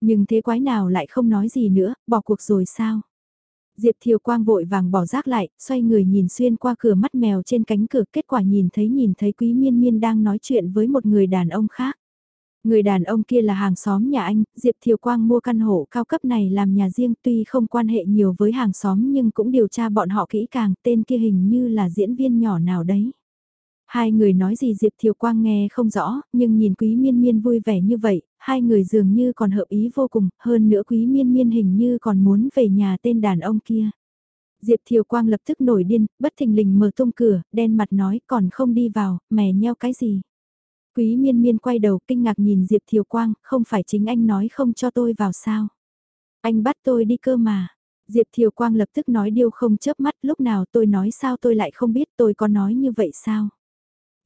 Nhưng thế quái nào lại không nói gì nữa, bỏ cuộc rồi sao? Diệp Thiều Quang vội vàng bỏ rác lại, xoay người nhìn xuyên qua cửa mắt mèo trên cánh cửa, kết quả nhìn thấy nhìn thấy quý miên miên đang nói chuyện với một người đàn ông khác. Người đàn ông kia là hàng xóm nhà anh, Diệp Thiều Quang mua căn hộ cao cấp này làm nhà riêng tuy không quan hệ nhiều với hàng xóm nhưng cũng điều tra bọn họ kỹ càng, tên kia hình như là diễn viên nhỏ nào đấy. Hai người nói gì Diệp Thiều Quang nghe không rõ, nhưng nhìn Quý Miên Miên vui vẻ như vậy, hai người dường như còn hợp ý vô cùng, hơn nữa Quý Miên Miên hình như còn muốn về nhà tên đàn ông kia. Diệp Thiều Quang lập tức nổi điên, bất thình lình mở tung cửa, đen mặt nói còn không đi vào, mè nheo cái gì. Quý miên miên quay đầu kinh ngạc nhìn Diệp Thiều Quang, không phải chính anh nói không cho tôi vào sao. Anh bắt tôi đi cơ mà. Diệp Thiều Quang lập tức nói điều không chớp mắt lúc nào tôi nói sao tôi lại không biết tôi có nói như vậy sao.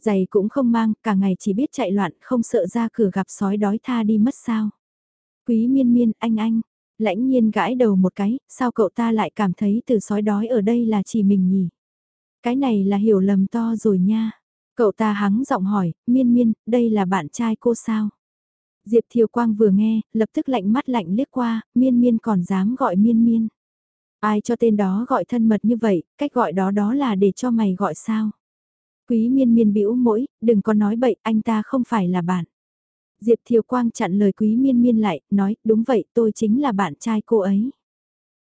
Giày cũng không mang, cả ngày chỉ biết chạy loạn, không sợ ra cửa gặp sói đói tha đi mất sao. Quý miên miên, anh anh, lãnh nhiên gãi đầu một cái, sao cậu ta lại cảm thấy từ sói đói ở đây là chỉ mình nhỉ? Cái này là hiểu lầm to rồi nha. Cậu ta hắng giọng hỏi, miên miên, đây là bạn trai cô sao? Diệp Thiều Quang vừa nghe, lập tức lạnh mắt lạnh liếc qua, miên miên còn dám gọi miên miên. Ai cho tên đó gọi thân mật như vậy, cách gọi đó đó là để cho mày gọi sao? Quý miên miên bĩu mỗi, đừng có nói bậy, anh ta không phải là bạn. Diệp Thiều Quang chặn lời quý miên miên lại, nói, đúng vậy, tôi chính là bạn trai cô ấy.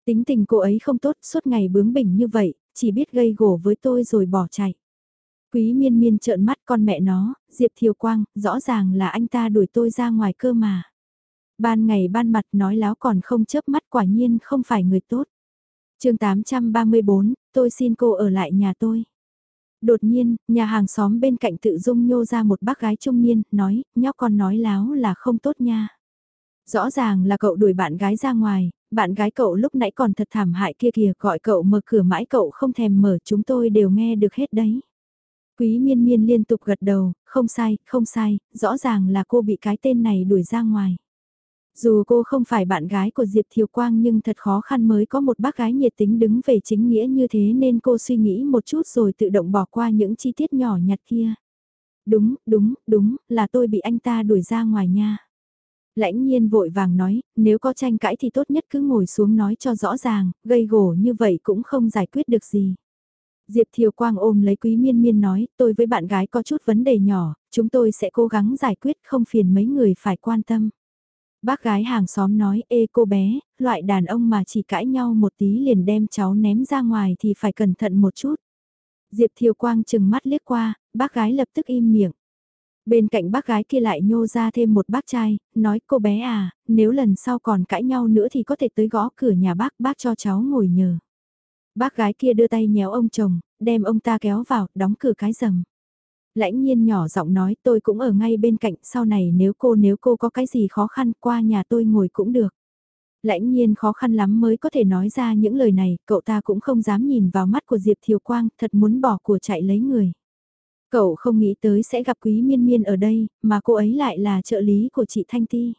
Tính tình cô ấy không tốt, suốt ngày bướng bỉnh như vậy, chỉ biết gây gổ với tôi rồi bỏ chạy. Quý miên miên trợn mắt con mẹ nó, Diệp Thiều Quang, rõ ràng là anh ta đuổi tôi ra ngoài cơ mà. Ban ngày ban mặt nói láo còn không chớp mắt quả nhiên không phải người tốt. chương 834, tôi xin cô ở lại nhà tôi. Đột nhiên, nhà hàng xóm bên cạnh tự dung nhô ra một bác gái trung niên, nói, nhóc con nói láo là không tốt nha. Rõ ràng là cậu đuổi bạn gái ra ngoài, bạn gái cậu lúc nãy còn thật thảm hại kia kìa gọi cậu mở cửa mãi cậu không thèm mở chúng tôi đều nghe được hết đấy. Quý miên miên liên tục gật đầu, không sai, không sai, rõ ràng là cô bị cái tên này đuổi ra ngoài. Dù cô không phải bạn gái của Diệp Thiều Quang nhưng thật khó khăn mới có một bác gái nhiệt tính đứng về chính nghĩa như thế nên cô suy nghĩ một chút rồi tự động bỏ qua những chi tiết nhỏ nhặt kia. Đúng, đúng, đúng, là tôi bị anh ta đuổi ra ngoài nha. Lãnh nhiên vội vàng nói, nếu có tranh cãi thì tốt nhất cứ ngồi xuống nói cho rõ ràng, gây gổ như vậy cũng không giải quyết được gì. Diệp Thiều Quang ôm lấy Quý Miên Miên nói, tôi với bạn gái có chút vấn đề nhỏ, chúng tôi sẽ cố gắng giải quyết không phiền mấy người phải quan tâm. Bác gái hàng xóm nói, ê cô bé, loại đàn ông mà chỉ cãi nhau một tí liền đem cháu ném ra ngoài thì phải cẩn thận một chút. Diệp Thiều Quang chừng mắt liếc qua, bác gái lập tức im miệng. Bên cạnh bác gái kia lại nhô ra thêm một bác trai, nói cô bé à, nếu lần sau còn cãi nhau nữa thì có thể tới gõ cửa nhà bác, bác cho cháu ngồi nhờ. Bác gái kia đưa tay nhéo ông chồng, đem ông ta kéo vào, đóng cửa cái rầm. Lãnh nhiên nhỏ giọng nói tôi cũng ở ngay bên cạnh, sau này nếu cô nếu cô có cái gì khó khăn qua nhà tôi ngồi cũng được. Lãnh nhiên khó khăn lắm mới có thể nói ra những lời này, cậu ta cũng không dám nhìn vào mắt của Diệp Thiều Quang, thật muốn bỏ của chạy lấy người. Cậu không nghĩ tới sẽ gặp Quý Miên Miên ở đây, mà cô ấy lại là trợ lý của chị Thanh Ti.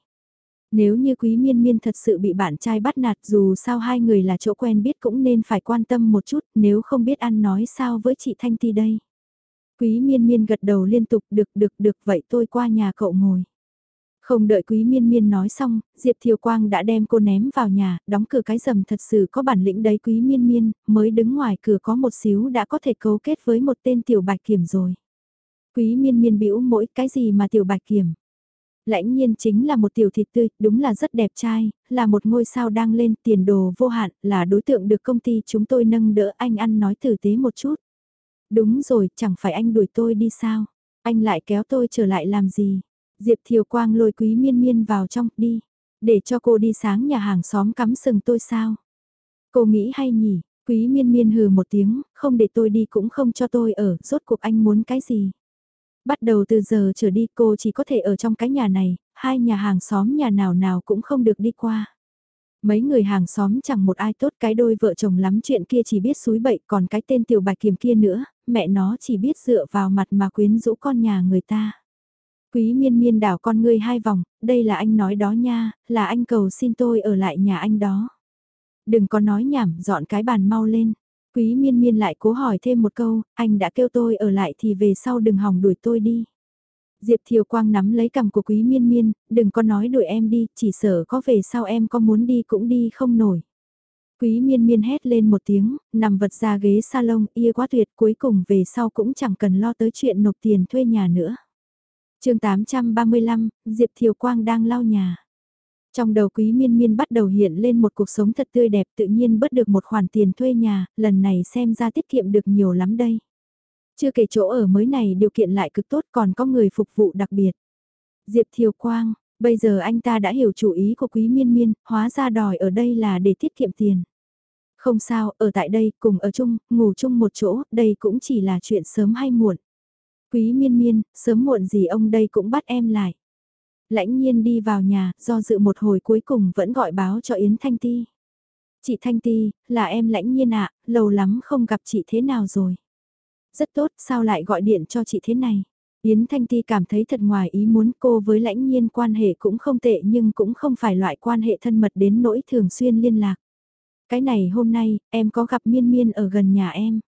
Nếu như Quý Miên Miên thật sự bị bạn trai bắt nạt dù sao hai người là chỗ quen biết cũng nên phải quan tâm một chút nếu không biết ăn nói sao với chị Thanh Ti đây. Quý Miên Miên gật đầu liên tục được được được vậy tôi qua nhà cậu ngồi. Không đợi Quý Miên Miên nói xong, Diệp Thiều Quang đã đem cô ném vào nhà, đóng cửa cái rầm thật sự có bản lĩnh đấy Quý Miên Miên, mới đứng ngoài cửa có một xíu đã có thể cấu kết với một tên tiểu bạch kiểm rồi. Quý Miên Miên bĩu mỗi cái gì mà tiểu bạch kiểm. Lãnh nhiên chính là một tiểu thịt tươi, đúng là rất đẹp trai, là một ngôi sao đang lên tiền đồ vô hạn, là đối tượng được công ty chúng tôi nâng đỡ anh ăn nói tử tế một chút. Đúng rồi, chẳng phải anh đuổi tôi đi sao? Anh lại kéo tôi trở lại làm gì? Diệp Thiều Quang lôi quý miên miên vào trong, đi. Để cho cô đi sáng nhà hàng xóm cắm sừng tôi sao? Cô nghĩ hay nhỉ? Quý miên miên hừ một tiếng, không để tôi đi cũng không cho tôi ở, rốt cuộc anh muốn cái gì? Bắt đầu từ giờ trở đi cô chỉ có thể ở trong cái nhà này, hai nhà hàng xóm nhà nào nào cũng không được đi qua. Mấy người hàng xóm chẳng một ai tốt cái đôi vợ chồng lắm chuyện kia chỉ biết suối bậy còn cái tên tiểu bạch kiềm kia nữa, mẹ nó chỉ biết dựa vào mặt mà quyến rũ con nhà người ta. Quý miên miên đảo con ngươi hai vòng, đây là anh nói đó nha, là anh cầu xin tôi ở lại nhà anh đó. Đừng có nói nhảm, dọn cái bàn mau lên. Quý miên miên lại cố hỏi thêm một câu, anh đã kêu tôi ở lại thì về sau đừng hỏng đuổi tôi đi. Diệp Thiều Quang nắm lấy cầm của Quý Miên Miên, đừng có nói đuổi em đi, chỉ sợ có về sau em có muốn đi cũng đi không nổi. Quý Miên Miên hét lên một tiếng, nằm vật ra ghế salon, ia quá tuyệt, cuối cùng về sau cũng chẳng cần lo tới chuyện nộp tiền thuê nhà nữa. chương 835, Diệp Thiều Quang đang lau nhà. Trong đầu quý miên miên bắt đầu hiện lên một cuộc sống thật tươi đẹp tự nhiên bớt được một khoản tiền thuê nhà, lần này xem ra tiết kiệm được nhiều lắm đây. Chưa kể chỗ ở mới này điều kiện lại cực tốt còn có người phục vụ đặc biệt. Diệp Thiều Quang, bây giờ anh ta đã hiểu chủ ý của quý miên miên, hóa ra đòi ở đây là để tiết kiệm tiền. Không sao, ở tại đây, cùng ở chung, ngủ chung một chỗ, đây cũng chỉ là chuyện sớm hay muộn. Quý miên miên, sớm muộn gì ông đây cũng bắt em lại. Lãnh nhiên đi vào nhà, do dự một hồi cuối cùng vẫn gọi báo cho Yến Thanh Ti. Chị Thanh Ti, là em lãnh nhiên ạ, lâu lắm không gặp chị thế nào rồi. Rất tốt, sao lại gọi điện cho chị thế này? Yến Thanh Ti cảm thấy thật ngoài ý muốn cô với lãnh nhiên quan hệ cũng không tệ nhưng cũng không phải loại quan hệ thân mật đến nỗi thường xuyên liên lạc. Cái này hôm nay, em có gặp Miên Miên ở gần nhà em.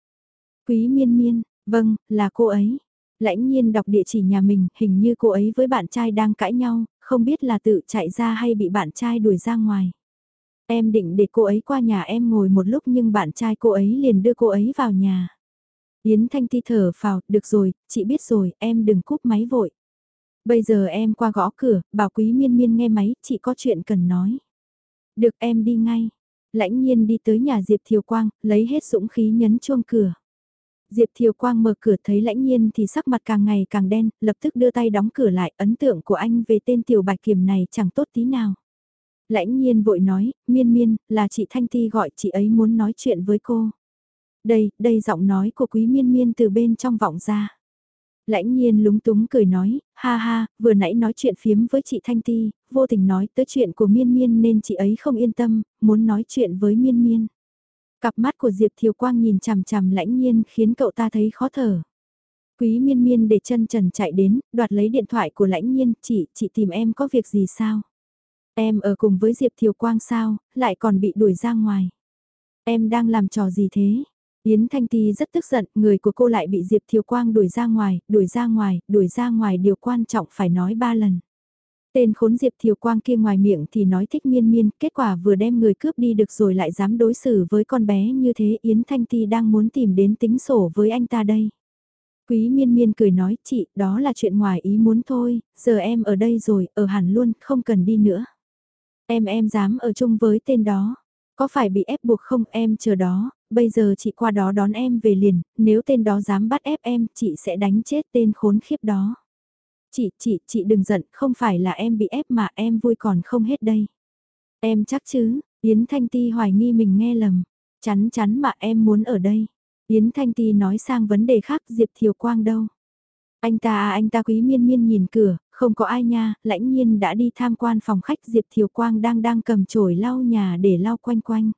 Quý Miên Miên, vâng, là cô ấy. Lãnh nhiên đọc địa chỉ nhà mình, hình như cô ấy với bạn trai đang cãi nhau, không biết là tự chạy ra hay bị bạn trai đuổi ra ngoài. Em định để cô ấy qua nhà em ngồi một lúc nhưng bạn trai cô ấy liền đưa cô ấy vào nhà. Yến Thanh Ti thở phào, được rồi, chị biết rồi, em đừng cúp máy vội. Bây giờ em qua gõ cửa, bảo quý miên miên nghe máy, chị có chuyện cần nói. Được em đi ngay. Lãnh nhiên đi tới nhà Diệp Thiều Quang, lấy hết dũng khí nhấn chuông cửa. Diệp Thiều Quang mở cửa thấy lãnh nhiên thì sắc mặt càng ngày càng đen, lập tức đưa tay đóng cửa lại, ấn tượng của anh về tên tiểu bạch kiểm này chẳng tốt tí nào. Lãnh nhiên vội nói, miên miên, là chị Thanh Ti gọi chị ấy muốn nói chuyện với cô. Đây, đây giọng nói của quý miên miên từ bên trong vọng ra. Lãnh nhiên lúng túng cười nói, ha ha, vừa nãy nói chuyện phiếm với chị Thanh Ti, vô tình nói tới chuyện của miên miên nên chị ấy không yên tâm, muốn nói chuyện với miên miên. Cặp mắt của Diệp Thiều Quang nhìn chằm chằm lãnh nhiên khiến cậu ta thấy khó thở. Quý miên miên để chân trần chạy đến, đoạt lấy điện thoại của lãnh nhiên, chị, chị tìm em có việc gì sao? Em ở cùng với Diệp Thiều Quang sao, lại còn bị đuổi ra ngoài. Em đang làm trò gì thế? Yến Thanh Ti rất tức giận, người của cô lại bị Diệp Thiều Quang đuổi ra ngoài, đuổi ra ngoài, đuổi ra ngoài điều quan trọng phải nói ba lần. Tên khốn Diệp Thiều Quang kia ngoài miệng thì nói thích miên miên, kết quả vừa đem người cướp đi được rồi lại dám đối xử với con bé như thế Yến Thanh Ti đang muốn tìm đến tính sổ với anh ta đây. Quý miên miên cười nói chị, đó là chuyện ngoài ý muốn thôi, giờ em ở đây rồi, ở hẳn luôn, không cần đi nữa. Em em dám ở chung với tên đó. Có phải bị ép buộc không em chờ đó, bây giờ chị qua đó đón em về liền, nếu tên đó dám bắt ép em, chị sẽ đánh chết tên khốn khiếp đó. Chị, chị, chị đừng giận, không phải là em bị ép mà em vui còn không hết đây. Em chắc chứ, Yến Thanh Ti hoài nghi mình nghe lầm. Chắn chắn mà em muốn ở đây. Yến Thanh Ti nói sang vấn đề khác Diệp Thiều Quang đâu. Anh ta à anh ta quý miên miên nhìn cửa, không có ai nha, lãnh nhiên đã đi tham quan phòng khách Diệp Thiều Quang đang đang cầm chổi lau nhà để lau quanh quanh.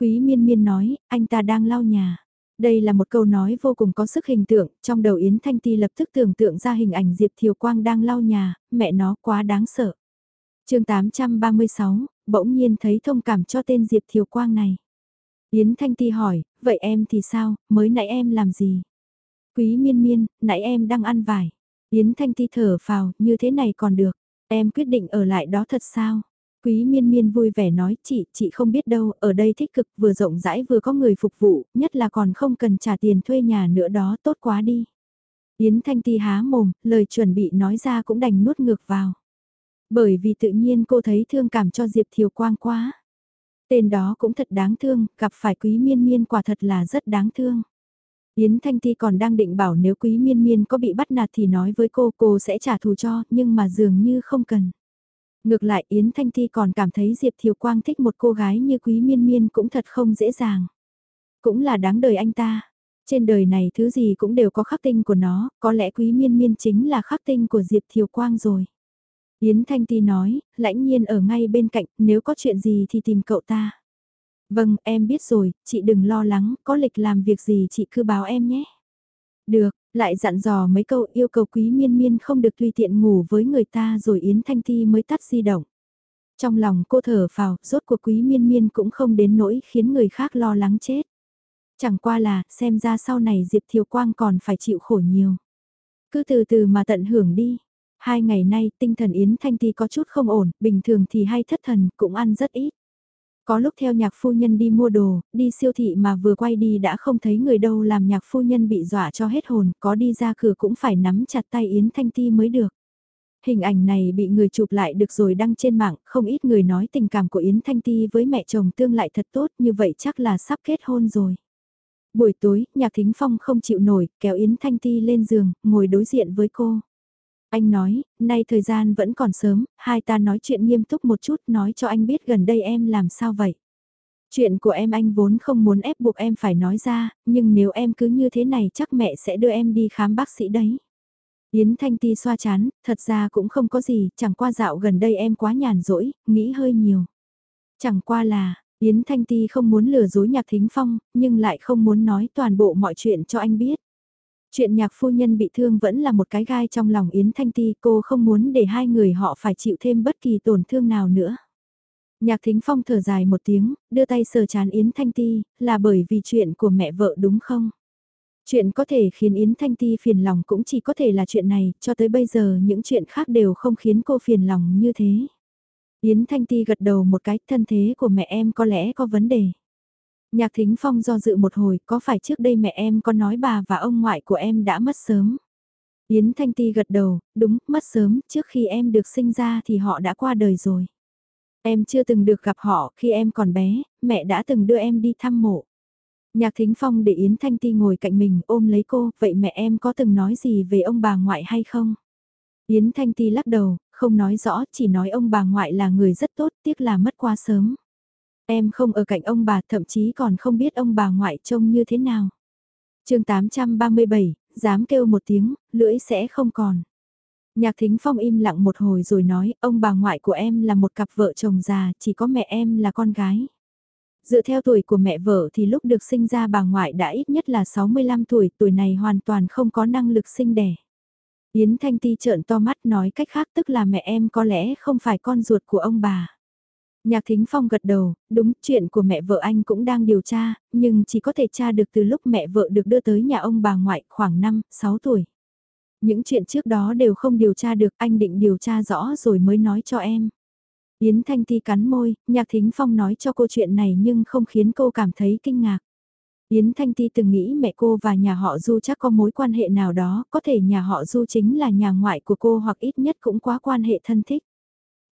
Quý miên miên nói, anh ta đang lau nhà. Đây là một câu nói vô cùng có sức hình tượng, trong đầu Yến Thanh Ti lập tức tưởng tượng ra hình ảnh Diệp Thiều Quang đang lau nhà, mẹ nó quá đáng sợ. chương 836, bỗng nhiên thấy thông cảm cho tên Diệp Thiều Quang này. Yến Thanh Ti hỏi, vậy em thì sao, mới nãy em làm gì? Quý miên miên, nãy em đang ăn vải. Yến Thanh Ti thở phào, như thế này còn được. Em quyết định ở lại đó thật sao? Quý miên miên vui vẻ nói chị, chị không biết đâu, ở đây thích cực vừa rộng rãi vừa có người phục vụ, nhất là còn không cần trả tiền thuê nhà nữa đó, tốt quá đi. Yến Thanh Ti há mồm, lời chuẩn bị nói ra cũng đành nuốt ngược vào. Bởi vì tự nhiên cô thấy thương cảm cho Diệp Thiều Quang quá. Tên đó cũng thật đáng thương, gặp phải quý miên miên quả thật là rất đáng thương. Yến Thanh Ti còn đang định bảo nếu quý miên miên có bị bắt nạt thì nói với cô, cô sẽ trả thù cho, nhưng mà dường như không cần. Ngược lại Yến Thanh Ti còn cảm thấy Diệp Thiều Quang thích một cô gái như quý miên miên cũng thật không dễ dàng. Cũng là đáng đời anh ta. Trên đời này thứ gì cũng đều có khắc tinh của nó, có lẽ quý miên miên chính là khắc tinh của Diệp Thiều Quang rồi. Yến Thanh Ti nói, lãnh nhiên ở ngay bên cạnh, nếu có chuyện gì thì tìm cậu ta. Vâng, em biết rồi, chị đừng lo lắng, có lịch làm việc gì chị cứ báo em nhé. Được, lại dặn dò mấy câu yêu cầu quý miên miên không được tùy tiện ngủ với người ta rồi Yến Thanh Ti mới tắt di động. Trong lòng cô thở phào, rốt cuộc quý miên miên cũng không đến nỗi khiến người khác lo lắng chết. Chẳng qua là, xem ra sau này Diệp Thiều Quang còn phải chịu khổ nhiều. Cứ từ từ mà tận hưởng đi. Hai ngày nay tinh thần Yến Thanh Ti có chút không ổn, bình thường thì hay thất thần, cũng ăn rất ít. Có lúc theo nhạc phu nhân đi mua đồ, đi siêu thị mà vừa quay đi đã không thấy người đâu làm nhạc phu nhân bị dọa cho hết hồn, có đi ra cửa cũng phải nắm chặt tay Yến Thanh Ti mới được. Hình ảnh này bị người chụp lại được rồi đăng trên mạng, không ít người nói tình cảm của Yến Thanh Ti với mẹ chồng tương lại thật tốt như vậy chắc là sắp kết hôn rồi. Buổi tối, nhạc thính phong không chịu nổi, kéo Yến Thanh Ti lên giường, ngồi đối diện với cô. Anh nói, nay thời gian vẫn còn sớm, hai ta nói chuyện nghiêm túc một chút nói cho anh biết gần đây em làm sao vậy. Chuyện của em anh vốn không muốn ép buộc em phải nói ra, nhưng nếu em cứ như thế này chắc mẹ sẽ đưa em đi khám bác sĩ đấy. Yến Thanh Ti xoa chán, thật ra cũng không có gì, chẳng qua dạo gần đây em quá nhàn rỗi, nghĩ hơi nhiều. Chẳng qua là, Yến Thanh Ti không muốn lừa dối nhạc thính phong, nhưng lại không muốn nói toàn bộ mọi chuyện cho anh biết. Chuyện nhạc phu nhân bị thương vẫn là một cái gai trong lòng Yến Thanh Ti, cô không muốn để hai người họ phải chịu thêm bất kỳ tổn thương nào nữa. Nhạc Thính Phong thở dài một tiếng, đưa tay sờ chán Yến Thanh Ti, là bởi vì chuyện của mẹ vợ đúng không? Chuyện có thể khiến Yến Thanh Ti phiền lòng cũng chỉ có thể là chuyện này, cho tới bây giờ những chuyện khác đều không khiến cô phiền lòng như thế. Yến Thanh Ti gật đầu một cái, thân thế của mẹ em có lẽ có vấn đề. Nhạc Thính Phong do dự một hồi, có phải trước đây mẹ em có nói bà và ông ngoại của em đã mất sớm? Yến Thanh Ti gật đầu, đúng, mất sớm, trước khi em được sinh ra thì họ đã qua đời rồi. Em chưa từng được gặp họ, khi em còn bé, mẹ đã từng đưa em đi thăm mộ. Nhạc Thính Phong để Yến Thanh Ti ngồi cạnh mình ôm lấy cô, vậy mẹ em có từng nói gì về ông bà ngoại hay không? Yến Thanh Ti lắc đầu, không nói rõ, chỉ nói ông bà ngoại là người rất tốt, tiếc là mất quá sớm. Em không ở cạnh ông bà thậm chí còn không biết ông bà ngoại trông như thế nào. chương 837, dám kêu một tiếng, lưỡi sẽ không còn. Nhạc Thính Phong im lặng một hồi rồi nói, ông bà ngoại của em là một cặp vợ chồng già, chỉ có mẹ em là con gái. Dựa theo tuổi của mẹ vợ thì lúc được sinh ra bà ngoại đã ít nhất là 65 tuổi, tuổi này hoàn toàn không có năng lực sinh đẻ. Yến Thanh Ti trợn to mắt nói cách khác tức là mẹ em có lẽ không phải con ruột của ông bà. Nhạc Thính Phong gật đầu, đúng, chuyện của mẹ vợ anh cũng đang điều tra, nhưng chỉ có thể tra được từ lúc mẹ vợ được đưa tới nhà ông bà ngoại khoảng 5, 6 tuổi. Những chuyện trước đó đều không điều tra được, anh định điều tra rõ rồi mới nói cho em. Yến Thanh Ti cắn môi, Nhạc Thính Phong nói cho cô chuyện này nhưng không khiến cô cảm thấy kinh ngạc. Yến Thanh Ti từng nghĩ mẹ cô và nhà họ Du chắc có mối quan hệ nào đó, có thể nhà họ Du chính là nhà ngoại của cô hoặc ít nhất cũng quá quan hệ thân thích.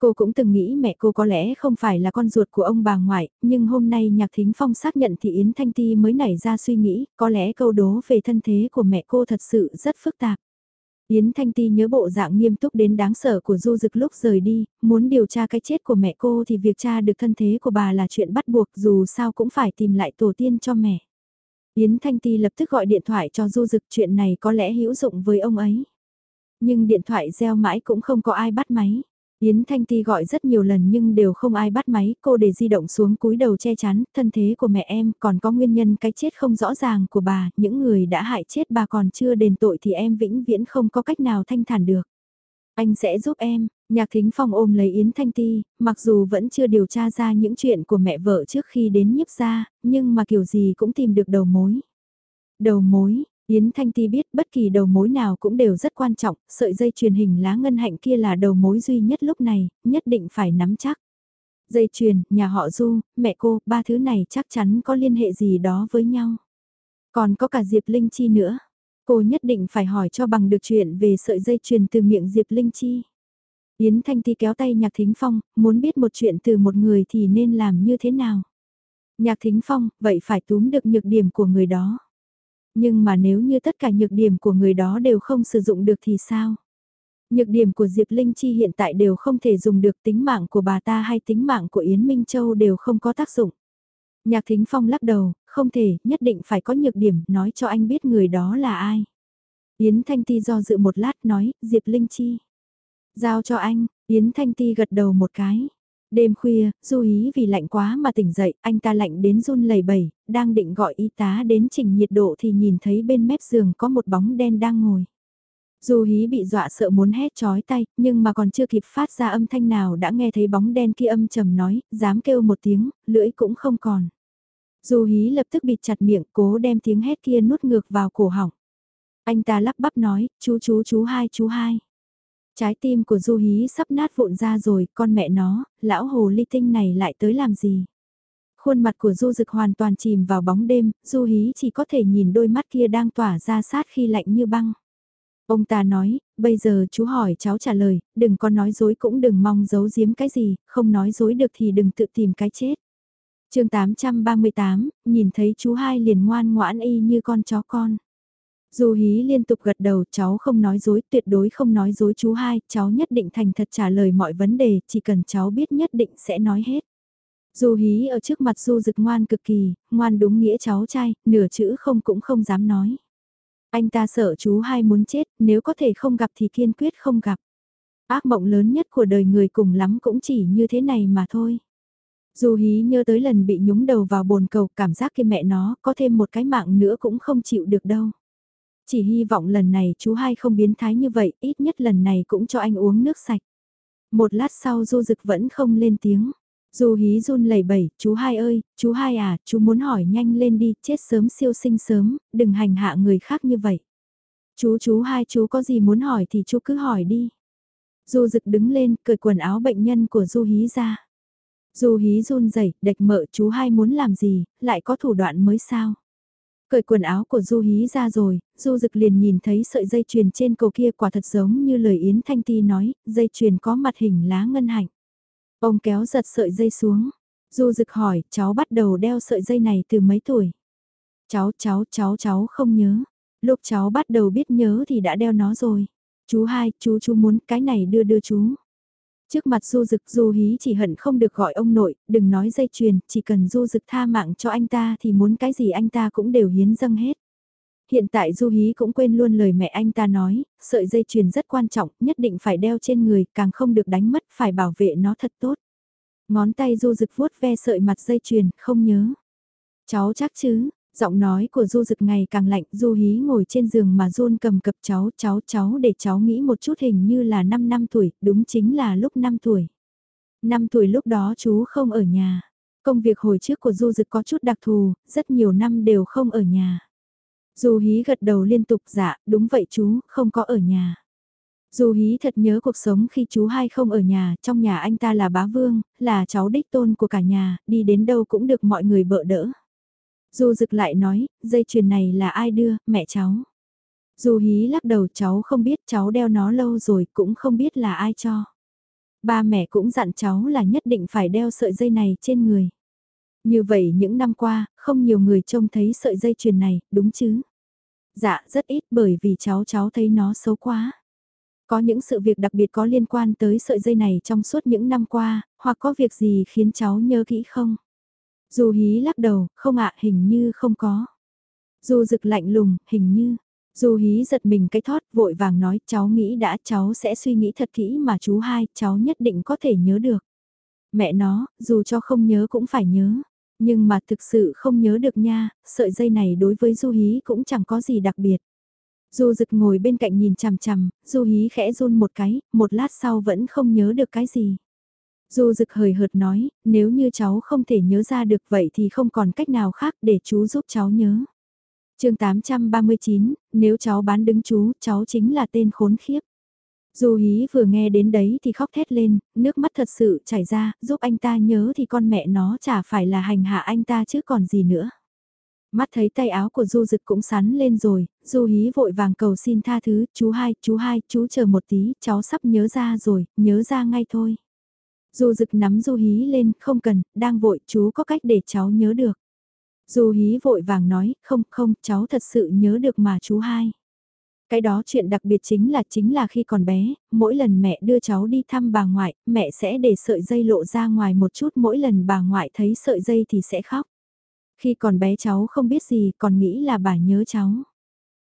Cô cũng từng nghĩ mẹ cô có lẽ không phải là con ruột của ông bà ngoại, nhưng hôm nay Nhạc Thính Phong xác nhận thì Yến Thanh Ti mới nảy ra suy nghĩ, có lẽ câu đố về thân thế của mẹ cô thật sự rất phức tạp. Yến Thanh Ti nhớ bộ dạng nghiêm túc đến đáng sợ của Du Dực lúc rời đi, muốn điều tra cái chết của mẹ cô thì việc tra được thân thế của bà là chuyện bắt buộc dù sao cũng phải tìm lại tổ tiên cho mẹ. Yến Thanh Ti lập tức gọi điện thoại cho Du Dực chuyện này có lẽ hữu dụng với ông ấy. Nhưng điện thoại reo mãi cũng không có ai bắt máy. Yến Thanh Ti gọi rất nhiều lần nhưng đều không ai bắt máy, cô để di động xuống cúi đầu che chắn, thân thế của mẹ em còn có nguyên nhân cái chết không rõ ràng của bà, những người đã hại chết bà còn chưa đền tội thì em vĩnh viễn không có cách nào thanh thản được. Anh sẽ giúp em, Nhạc Thính Phong ôm lấy Yến Thanh Ti, mặc dù vẫn chưa điều tra ra những chuyện của mẹ vợ trước khi đến nhiếp gia, nhưng mà kiểu gì cũng tìm được đầu mối. Đầu mối, Yến Thanh Ti biết bất kỳ đầu mối nào cũng đều rất quan trọng, sợi dây truyền hình lá ngân hạnh kia là đầu mối duy nhất lúc này, nhất định phải nắm chắc. Dây truyền, nhà họ Du, mẹ cô, ba thứ này chắc chắn có liên hệ gì đó với nhau. Còn có cả Diệp Linh Chi nữa. Cô nhất định phải hỏi cho bằng được chuyện về sợi dây truyền từ miệng Diệp Linh Chi. Yến Thanh Ti kéo tay Nhạc Thính Phong, muốn biết một chuyện từ một người thì nên làm như thế nào. Nhạc Thính Phong, vậy phải túm được nhược điểm của người đó. Nhưng mà nếu như tất cả nhược điểm của người đó đều không sử dụng được thì sao? Nhược điểm của Diệp Linh Chi hiện tại đều không thể dùng được tính mạng của bà ta hay tính mạng của Yến Minh Châu đều không có tác dụng. Nhạc Thính Phong lắc đầu, không thể, nhất định phải có nhược điểm, nói cho anh biết người đó là ai. Yến Thanh Ti do dự một lát nói, Diệp Linh Chi. Giao cho anh, Yến Thanh Ti gật đầu một cái. Đêm khuya, Du Ý vì lạnh quá mà tỉnh dậy, anh ta lạnh đến run lẩy bẩy, đang định gọi y tá đến chỉnh nhiệt độ thì nhìn thấy bên mép giường có một bóng đen đang ngồi. Du Hí bị dọa sợ muốn hét chói tay, nhưng mà còn chưa kịp phát ra âm thanh nào đã nghe thấy bóng đen kia âm trầm nói, dám kêu một tiếng, lưỡi cũng không còn. Du Hí lập tức bịt chặt miệng, cố đem tiếng hét kia nuốt ngược vào cổ họng. Anh ta lắp bắp nói, chú chú chú hai chú hai. Trái tim của Du Hí sắp nát vụn ra rồi, con mẹ nó, lão hồ ly tinh này lại tới làm gì? Khuôn mặt của Du Dực hoàn toàn chìm vào bóng đêm, Du Hí chỉ có thể nhìn đôi mắt kia đang tỏa ra sát khi lạnh như băng. Ông ta nói, bây giờ chú hỏi cháu trả lời, đừng có nói dối cũng đừng mong giấu giếm cái gì, không nói dối được thì đừng tự tìm cái chết. chương 838, nhìn thấy chú hai liền ngoan ngoãn y như con chó con. Dù hí liên tục gật đầu cháu không nói dối, tuyệt đối không nói dối chú hai, cháu nhất định thành thật trả lời mọi vấn đề, chỉ cần cháu biết nhất định sẽ nói hết. Dù hí ở trước mặt du rực ngoan cực kỳ, ngoan đúng nghĩa cháu trai, nửa chữ không cũng không dám nói. Anh ta sợ chú hai muốn chết, nếu có thể không gặp thì kiên quyết không gặp. Ác mộng lớn nhất của đời người cùng lắm cũng chỉ như thế này mà thôi. Dù hí nhớ tới lần bị nhúng đầu vào bồn cầu cảm giác kia mẹ nó có thêm một cái mạng nữa cũng không chịu được đâu. Chỉ hy vọng lần này chú hai không biến thái như vậy, ít nhất lần này cũng cho anh uống nước sạch. Một lát sau du dực vẫn không lên tiếng. Dù hí run lẩy bẩy, chú hai ơi, chú hai à, chú muốn hỏi nhanh lên đi, chết sớm siêu sinh sớm, đừng hành hạ người khác như vậy. Chú chú hai chú có gì muốn hỏi thì chú cứ hỏi đi. Du dực đứng lên, cởi quần áo bệnh nhân của Du hí ra. Du hí run rẩy, đạch mợ chú hai muốn làm gì, lại có thủ đoạn mới sao. Cởi quần áo của Du Hí ra rồi, Du Dực liền nhìn thấy sợi dây chuyền trên cầu kia quả thật giống như lời Yến Thanh Ti nói, dây chuyền có mặt hình lá ngân hạnh. Ông kéo giật sợi dây xuống. Du Dực hỏi, cháu bắt đầu đeo sợi dây này từ mấy tuổi? Cháu, cháu, cháu, cháu không nhớ. Lúc cháu bắt đầu biết nhớ thì đã đeo nó rồi. Chú hai, chú chú muốn cái này đưa đưa chú. Trước mặt du dực du hí chỉ hận không được gọi ông nội, đừng nói dây chuyền, chỉ cần du dực tha mạng cho anh ta thì muốn cái gì anh ta cũng đều hiến dâng hết. Hiện tại du hí cũng quên luôn lời mẹ anh ta nói, sợi dây chuyền rất quan trọng, nhất định phải đeo trên người, càng không được đánh mất, phải bảo vệ nó thật tốt. Ngón tay du dực vuốt ve sợi mặt dây chuyền, không nhớ. Cháu chắc chứ, Giọng nói của Du Dực ngày càng lạnh, Du Hí ngồi trên giường mà run cầm cập cháu, cháu, cháu để cháu nghĩ một chút hình như là 5 năm tuổi, đúng chính là lúc 5 tuổi. 5 tuổi lúc đó chú không ở nhà. Công việc hồi trước của Du Dực có chút đặc thù, rất nhiều năm đều không ở nhà. Du Hí gật đầu liên tục dạ, đúng vậy chú, không có ở nhà. Du Hí thật nhớ cuộc sống khi chú hai không ở nhà, trong nhà anh ta là bá vương, là cháu đích tôn của cả nhà, đi đến đâu cũng được mọi người bợ đỡ. Du dực lại nói, dây chuyền này là ai đưa, mẹ cháu. Du hí lắc đầu cháu không biết cháu đeo nó lâu rồi cũng không biết là ai cho. Ba mẹ cũng dặn cháu là nhất định phải đeo sợi dây này trên người. Như vậy những năm qua, không nhiều người trông thấy sợi dây chuyền này, đúng chứ? Dạ, rất ít bởi vì cháu cháu thấy nó xấu quá. Có những sự việc đặc biệt có liên quan tới sợi dây này trong suốt những năm qua, hoặc có việc gì khiến cháu nhớ kỹ không? Dù hí lắc đầu, không ạ, hình như không có. Dù rực lạnh lùng, hình như. Dù hí giật mình cái thót vội vàng nói cháu nghĩ đã cháu sẽ suy nghĩ thật kỹ mà chú hai cháu nhất định có thể nhớ được. Mẹ nó, dù cho không nhớ cũng phải nhớ. Nhưng mà thực sự không nhớ được nha, sợi dây này đối với Du Hí cũng chẳng có gì đặc biệt. Du rực ngồi bên cạnh nhìn chằm chằm, Du Hí khẽ run một cái, một lát sau vẫn không nhớ được cái gì. Du Dực hời hợt nói, nếu như cháu không thể nhớ ra được vậy thì không còn cách nào khác để chú giúp cháu nhớ. chương 839, nếu cháu bán đứng chú, cháu chính là tên khốn khiếp. Du hí vừa nghe đến đấy thì khóc thét lên, nước mắt thật sự chảy ra, giúp anh ta nhớ thì con mẹ nó chả phải là hành hạ anh ta chứ còn gì nữa. Mắt thấy tay áo của Du Dực cũng sắn lên rồi, Du hí vội vàng cầu xin tha thứ, chú hai, chú hai, chú chờ một tí, cháu sắp nhớ ra rồi, nhớ ra ngay thôi. Du Dực nắm Du hí lên, không cần, đang vội, chú có cách để cháu nhớ được. Du hí vội vàng nói, không, không, cháu thật sự nhớ được mà chú hai. Cái đó chuyện đặc biệt chính là chính là khi còn bé, mỗi lần mẹ đưa cháu đi thăm bà ngoại, mẹ sẽ để sợi dây lộ ra ngoài một chút mỗi lần bà ngoại thấy sợi dây thì sẽ khóc. Khi còn bé cháu không biết gì còn nghĩ là bà nhớ cháu.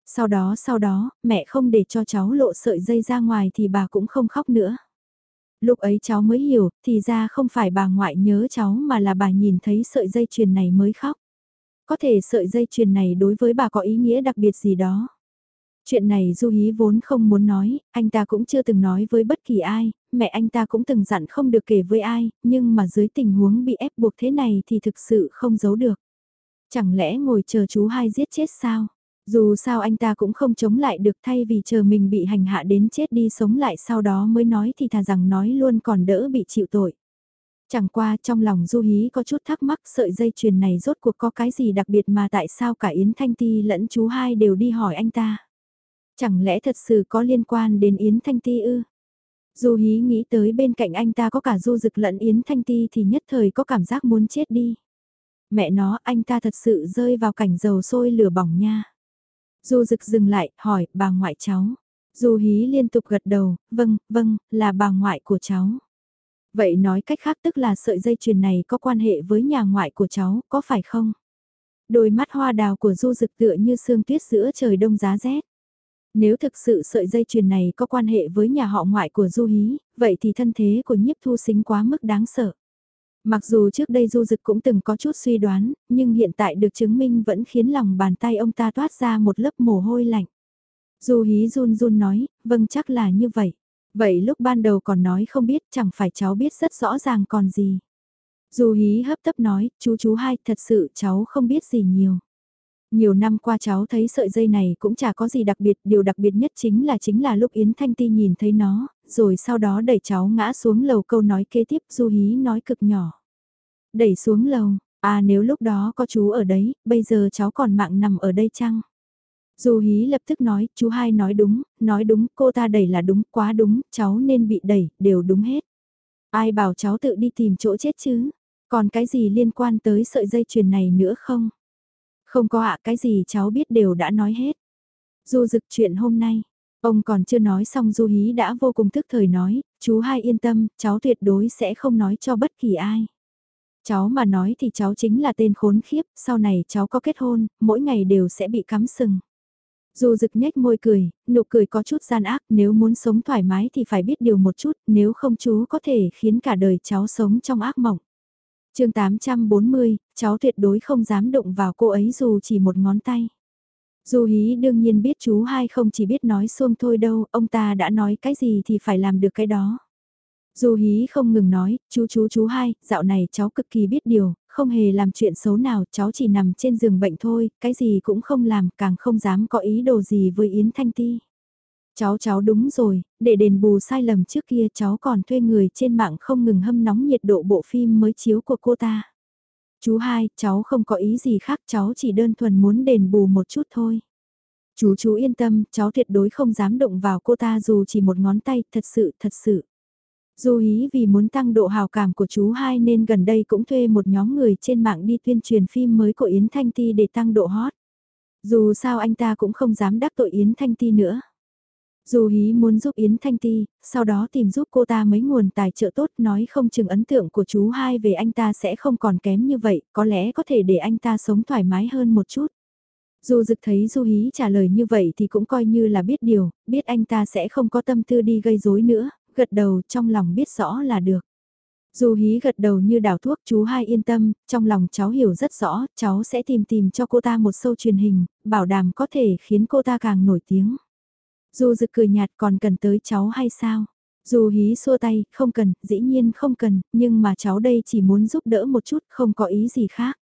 Sau đó sau đó, mẹ không để cho cháu lộ sợi dây ra ngoài thì bà cũng không khóc nữa. Lúc ấy cháu mới hiểu, thì ra không phải bà ngoại nhớ cháu mà là bà nhìn thấy sợi dây chuyền này mới khóc. Có thể sợi dây chuyền này đối với bà có ý nghĩa đặc biệt gì đó. Chuyện này Du Hí vốn không muốn nói, anh ta cũng chưa từng nói với bất kỳ ai, mẹ anh ta cũng từng dặn không được kể với ai, nhưng mà dưới tình huống bị ép buộc thế này thì thực sự không giấu được. Chẳng lẽ ngồi chờ chú hai giết chết sao? Dù sao anh ta cũng không chống lại được thay vì chờ mình bị hành hạ đến chết đi sống lại sau đó mới nói thì thà rằng nói luôn còn đỡ bị chịu tội. Chẳng qua trong lòng Du Hí có chút thắc mắc sợi dây chuyền này rốt cuộc có cái gì đặc biệt mà tại sao cả Yến Thanh Ti lẫn chú hai đều đi hỏi anh ta. Chẳng lẽ thật sự có liên quan đến Yến Thanh Ti ư? Du hí nghĩ tới bên cạnh anh ta có cả du dực lẫn Yến Thanh Ti thì nhất thời có cảm giác muốn chết đi. Mẹ nó, anh ta thật sự rơi vào cảnh dầu sôi lửa bỏng nha. Du dực dừng lại, hỏi, bà ngoại cháu. Du hí liên tục gật đầu, vâng, vâng, là bà ngoại của cháu. Vậy nói cách khác tức là sợi dây chuyền này có quan hệ với nhà ngoại của cháu, có phải không? Đôi mắt hoa đào của du dực tựa như sương tuyết giữa trời đông giá rét. Nếu thực sự sợi dây chuyền này có quan hệ với nhà họ ngoại của Du Hí, vậy thì thân thế của nhiếp thu xính quá mức đáng sợ. Mặc dù trước đây Du Dực cũng từng có chút suy đoán, nhưng hiện tại được chứng minh vẫn khiến lòng bàn tay ông ta toát ra một lớp mồ hôi lạnh. Du Hí run run nói, vâng chắc là như vậy. Vậy lúc ban đầu còn nói không biết chẳng phải cháu biết rất rõ ràng còn gì. Du Hí hấp tấp nói, chú chú hai thật sự cháu không biết gì nhiều. Nhiều năm qua cháu thấy sợi dây này cũng chả có gì đặc biệt, điều đặc biệt nhất chính là chính là lúc Yến Thanh Ti nhìn thấy nó, rồi sau đó đẩy cháu ngã xuống lầu câu nói kế tiếp Du Hí nói cực nhỏ. Đẩy xuống lầu, à nếu lúc đó có chú ở đấy, bây giờ cháu còn mạng nằm ở đây chăng? Du Hí lập tức nói, chú hai nói đúng, nói đúng, cô ta đẩy là đúng, quá đúng, cháu nên bị đẩy, đều đúng hết. Ai bảo cháu tự đi tìm chỗ chết chứ? Còn cái gì liên quan tới sợi dây chuyền này nữa không? Không có ạ cái gì cháu biết đều đã nói hết. Du dực chuyện hôm nay, ông còn chưa nói xong Du Hí đã vô cùng tức thời nói, chú hai yên tâm, cháu tuyệt đối sẽ không nói cho bất kỳ ai. Cháu mà nói thì cháu chính là tên khốn khiếp, sau này cháu có kết hôn, mỗi ngày đều sẽ bị cắm sừng. Du dực nhếch môi cười, nụ cười có chút gian ác, nếu muốn sống thoải mái thì phải biết điều một chút, nếu không chú có thể khiến cả đời cháu sống trong ác mộng chương 840, cháu tuyệt đối không dám động vào cô ấy dù chỉ một ngón tay. Dù hí đương nhiên biết chú hai không chỉ biết nói xuông thôi đâu, ông ta đã nói cái gì thì phải làm được cái đó. Dù hí không ngừng nói, chú chú chú hai, dạo này cháu cực kỳ biết điều, không hề làm chuyện xấu nào, cháu chỉ nằm trên giường bệnh thôi, cái gì cũng không làm, càng không dám có ý đồ gì với Yến Thanh Ti. Cháu cháu đúng rồi, để đền bù sai lầm trước kia cháu còn thuê người trên mạng không ngừng hâm nóng nhiệt độ bộ phim mới chiếu của cô ta. Chú hai, cháu không có ý gì khác, cháu chỉ đơn thuần muốn đền bù một chút thôi. Chú chú yên tâm, cháu tuyệt đối không dám động vào cô ta dù chỉ một ngón tay, thật sự, thật sự. dù ý vì muốn tăng độ hào cảm của chú hai nên gần đây cũng thuê một nhóm người trên mạng đi tuyên truyền phim mới của Yến Thanh Ti để tăng độ hot. Dù sao anh ta cũng không dám đắc tội Yến Thanh Ti nữa. Dù hí muốn giúp Yến Thanh Ti, sau đó tìm giúp cô ta mấy nguồn tài trợ tốt nói không chừng ấn tượng của chú hai về anh ta sẽ không còn kém như vậy, có lẽ có thể để anh ta sống thoải mái hơn một chút. Dù dực thấy Du Hí trả lời như vậy thì cũng coi như là biết điều, biết anh ta sẽ không có tâm tư đi gây rối nữa, gật đầu trong lòng biết rõ là được. Du Hí gật đầu như đảo thuốc chú hai yên tâm, trong lòng cháu hiểu rất rõ, cháu sẽ tìm tìm cho cô ta một sâu truyền hình, bảo đảm có thể khiến cô ta càng nổi tiếng. Du dực cười nhạt còn cần tới cháu hay sao? Du hí xua tay, không cần, dĩ nhiên không cần, nhưng mà cháu đây chỉ muốn giúp đỡ một chút, không có ý gì khác.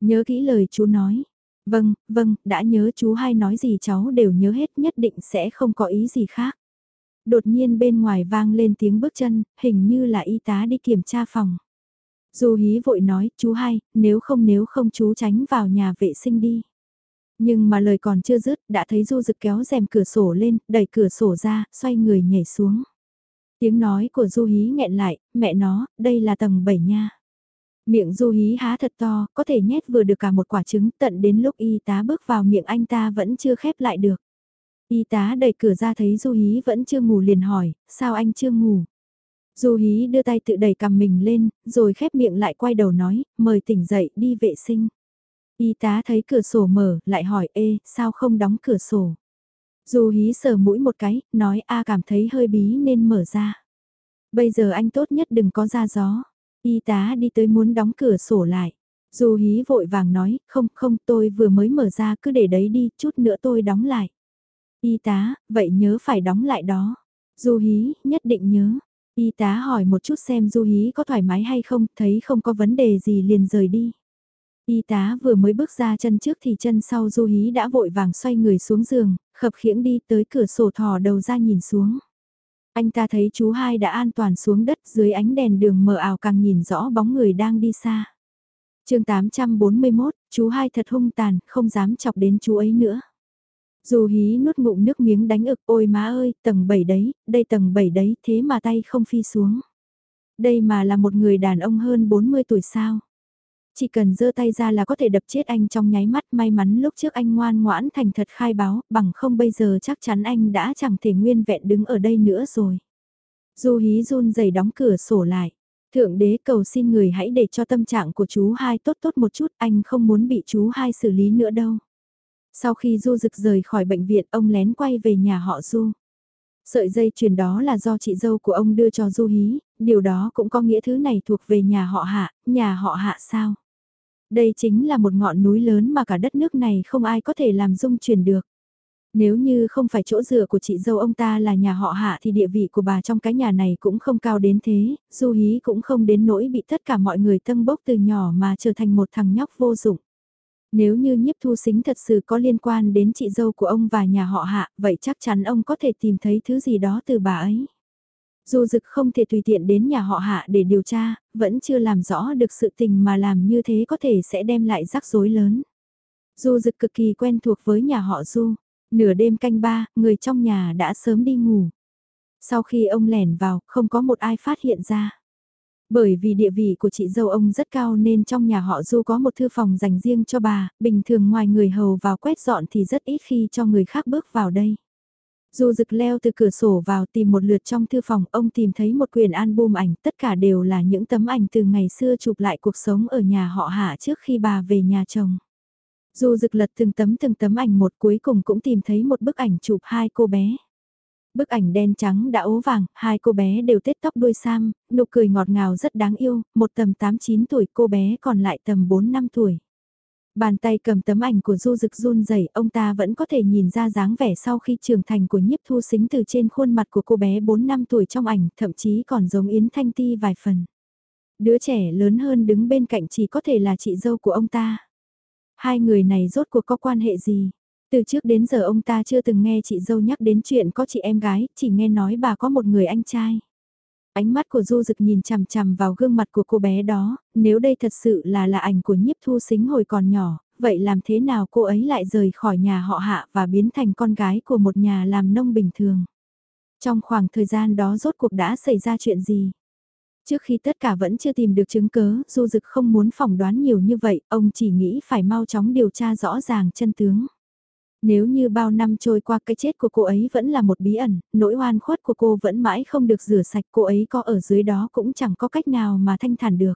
Nhớ kỹ lời chú nói. Vâng, vâng, đã nhớ chú hai nói gì cháu đều nhớ hết nhất định sẽ không có ý gì khác. Đột nhiên bên ngoài vang lên tiếng bước chân, hình như là y tá đi kiểm tra phòng. Du hí vội nói, chú hai, nếu không nếu không chú tránh vào nhà vệ sinh đi. Nhưng mà lời còn chưa dứt, đã thấy du dực kéo rèm cửa sổ lên, đẩy cửa sổ ra, xoay người nhảy xuống. Tiếng nói của du hí nghẹn lại, mẹ nó, đây là tầng 7 nha. Miệng du hí há thật to, có thể nhét vừa được cả một quả trứng tận đến lúc y tá bước vào miệng anh ta vẫn chưa khép lại được. Y tá đẩy cửa ra thấy du hí vẫn chưa ngủ liền hỏi, sao anh chưa ngủ? Du hí đưa tay tự đẩy cầm mình lên, rồi khép miệng lại quay đầu nói, mời tỉnh dậy đi vệ sinh. Y tá thấy cửa sổ mở, lại hỏi ê, sao không đóng cửa sổ? Dù hí sờ mũi một cái, nói a cảm thấy hơi bí nên mở ra. Bây giờ anh tốt nhất đừng có ra gió. Y tá đi tới muốn đóng cửa sổ lại. Dù hí vội vàng nói, không không tôi vừa mới mở ra cứ để đấy đi, chút nữa tôi đóng lại. Y tá, vậy nhớ phải đóng lại đó. Du hí, nhất định nhớ. Y tá hỏi một chút xem Du hí có thoải mái hay không, thấy không có vấn đề gì liền rời đi. Y tá vừa mới bước ra chân trước thì chân sau Du hí đã vội vàng xoay người xuống giường, khập khiễng đi tới cửa sổ thò đầu ra nhìn xuống. Anh ta thấy chú hai đã an toàn xuống đất dưới ánh đèn đường mờ ảo càng nhìn rõ bóng người đang đi xa. chương 841, chú hai thật hung tàn, không dám chọc đến chú ấy nữa. Dù hí nuốt ngụm nước miếng đánh ực ôi má ơi, tầng 7 đấy, đây tầng 7 đấy, thế mà tay không phi xuống. Đây mà là một người đàn ông hơn 40 tuổi sao. Chỉ cần giơ tay ra là có thể đập chết anh trong nháy mắt may mắn lúc trước anh ngoan ngoãn thành thật khai báo, bằng không bây giờ chắc chắn anh đã chẳng thể nguyên vẹn đứng ở đây nữa rồi. Du hí run rẩy đóng cửa sổ lại. Thượng đế cầu xin người hãy để cho tâm trạng của chú hai tốt tốt một chút, anh không muốn bị chú hai xử lý nữa đâu. Sau khi Du Dực rời khỏi bệnh viện, ông lén quay về nhà họ Du. Sợi dây chuyền đó là do chị dâu của ông đưa cho Du Hí, điều đó cũng có nghĩa thứ này thuộc về nhà họ Hạ, nhà họ Hạ sao? Đây chính là một ngọn núi lớn mà cả đất nước này không ai có thể làm dung chuyển được. Nếu như không phải chỗ dựa của chị dâu ông ta là nhà họ hạ thì địa vị của bà trong cái nhà này cũng không cao đến thế, du hí cũng không đến nỗi bị tất cả mọi người tâm bốc từ nhỏ mà trở thành một thằng nhóc vô dụng. Nếu như nhiếp thu xính thật sự có liên quan đến chị dâu của ông và nhà họ hạ, vậy chắc chắn ông có thể tìm thấy thứ gì đó từ bà ấy. Dù dực không thể tùy tiện đến nhà họ hạ để điều tra, vẫn chưa làm rõ được sự tình mà làm như thế có thể sẽ đem lại rắc rối lớn. Du dực cực kỳ quen thuộc với nhà họ Du. Nửa đêm canh ba, người trong nhà đã sớm đi ngủ. Sau khi ông lẻn vào, không có một ai phát hiện ra. Bởi vì địa vị của chị dâu ông rất cao nên trong nhà họ Du có một thư phòng dành riêng cho bà, bình thường ngoài người hầu vào quét dọn thì rất ít khi cho người khác bước vào đây. Du dực leo từ cửa sổ vào tìm một lượt trong thư phòng, ông tìm thấy một quyển album ảnh, tất cả đều là những tấm ảnh từ ngày xưa chụp lại cuộc sống ở nhà họ hạ trước khi bà về nhà chồng. Du dực lật từng tấm từng tấm ảnh một cuối cùng cũng tìm thấy một bức ảnh chụp hai cô bé. Bức ảnh đen trắng đã ố vàng, hai cô bé đều tết tóc đuôi sam, nụ cười ngọt ngào rất đáng yêu, một tầm 8-9 tuổi cô bé còn lại tầm 4-5 tuổi. Bàn tay cầm tấm ảnh của Du Dực run rẩy, ông ta vẫn có thể nhìn ra dáng vẻ sau khi trưởng thành của nhiếp thu xính từ trên khuôn mặt của cô bé 4 năm tuổi trong ảnh, thậm chí còn giống Yến Thanh Ti vài phần. Đứa trẻ lớn hơn đứng bên cạnh chỉ có thể là chị dâu của ông ta. Hai người này rốt cuộc có quan hệ gì? Từ trước đến giờ ông ta chưa từng nghe chị dâu nhắc đến chuyện có chị em gái, chỉ nghe nói bà có một người anh trai. Ánh mắt của Du Dực nhìn chằm chằm vào gương mặt của cô bé đó, nếu đây thật sự là là ảnh của nhiếp thu xính hồi còn nhỏ, vậy làm thế nào cô ấy lại rời khỏi nhà họ hạ và biến thành con gái của một nhà làm nông bình thường. Trong khoảng thời gian đó rốt cuộc đã xảy ra chuyện gì? Trước khi tất cả vẫn chưa tìm được chứng cớ, Du Dực không muốn phỏng đoán nhiều như vậy, ông chỉ nghĩ phải mau chóng điều tra rõ ràng chân tướng. Nếu như bao năm trôi qua cái chết của cô ấy vẫn là một bí ẩn, nỗi oan khuất của cô vẫn mãi không được rửa sạch cô ấy có ở dưới đó cũng chẳng có cách nào mà thanh thản được.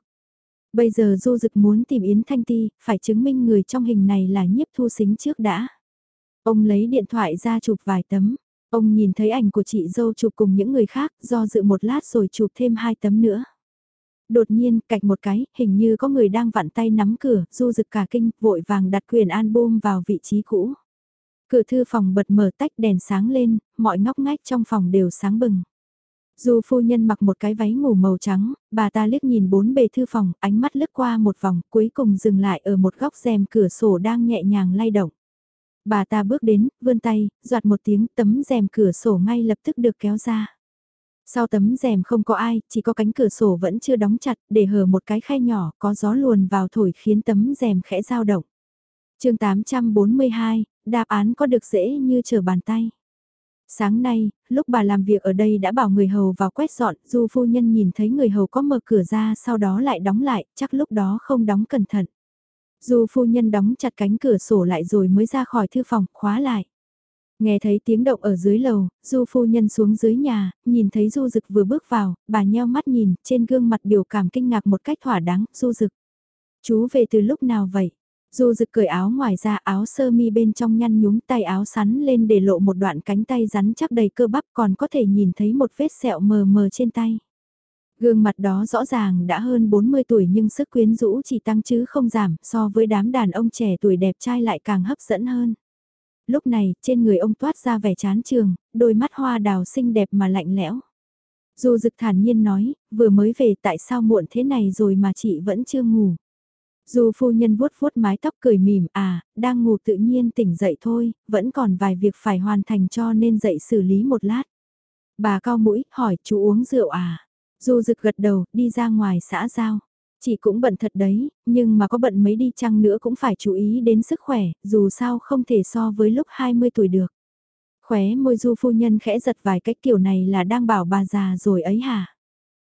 Bây giờ Du Dực muốn tìm Yến Thanh Ti, phải chứng minh người trong hình này là nhiếp thu xính trước đã. Ông lấy điện thoại ra chụp vài tấm. Ông nhìn thấy ảnh của chị dâu chụp cùng những người khác, do dự một lát rồi chụp thêm hai tấm nữa. Đột nhiên, cạch một cái, hình như có người đang vặn tay nắm cửa, du rực cả kinh, vội vàng đặt quyền album vào vị trí cũ. Cửa thư phòng bật mở tách đèn sáng lên, mọi ngóc ngách trong phòng đều sáng bừng. Dù phu nhân mặc một cái váy ngủ màu trắng, bà ta liếc nhìn bốn bề thư phòng, ánh mắt lướt qua một vòng, cuối cùng dừng lại ở một góc rèm cửa sổ đang nhẹ nhàng lay động. Bà ta bước đến, vươn tay, giọt một tiếng tấm rèm cửa sổ ngay lập tức được kéo ra. Sau tấm rèm không có ai, chỉ có cánh cửa sổ vẫn chưa đóng chặt, để hở một cái khe nhỏ, có gió luồn vào thổi khiến tấm rèm khẽ dao động. chương 842, đáp án có được dễ như trở bàn tay. Sáng nay, lúc bà làm việc ở đây đã bảo người hầu vào quét dọn, du phu nhân nhìn thấy người hầu có mở cửa ra sau đó lại đóng lại, chắc lúc đó không đóng cẩn thận. Du phu nhân đóng chặt cánh cửa sổ lại rồi mới ra khỏi thư phòng, khóa lại. Nghe thấy tiếng động ở dưới lầu, du phu nhân xuống dưới nhà, nhìn thấy du dực vừa bước vào, bà nheo mắt nhìn, trên gương mặt biểu cảm kinh ngạc một cách thỏa đáng, du dực. Chú về từ lúc nào vậy? Du dực cởi áo ngoài ra áo sơ mi bên trong nhăn nhúm tay áo sắn lên để lộ một đoạn cánh tay rắn chắc đầy cơ bắp còn có thể nhìn thấy một vết sẹo mờ mờ trên tay. Gương mặt đó rõ ràng đã hơn 40 tuổi nhưng sức quyến rũ chỉ tăng chứ không giảm, so với đám đàn ông trẻ tuổi đẹp trai lại càng hấp dẫn hơn. Lúc này, trên người ông toát ra vẻ chán trường, đôi mắt hoa đào xinh đẹp mà lạnh lẽo. Dù dực thản nhiên nói, vừa mới về tại sao muộn thế này rồi mà chị vẫn chưa ngủ. Dù phu nhân vuốt vuốt mái tóc cười mỉm à, đang ngủ tự nhiên tỉnh dậy thôi, vẫn còn vài việc phải hoàn thành cho nên dậy xử lý một lát. Bà cao mũi, hỏi chú uống rượu à? Du rực gật đầu, đi ra ngoài xã giao. Chị cũng bận thật đấy, nhưng mà có bận mấy đi chăng nữa cũng phải chú ý đến sức khỏe, dù sao không thể so với lúc 20 tuổi được. Khóe môi du phu nhân khẽ giật vài cách kiểu này là đang bảo bà già rồi ấy hả?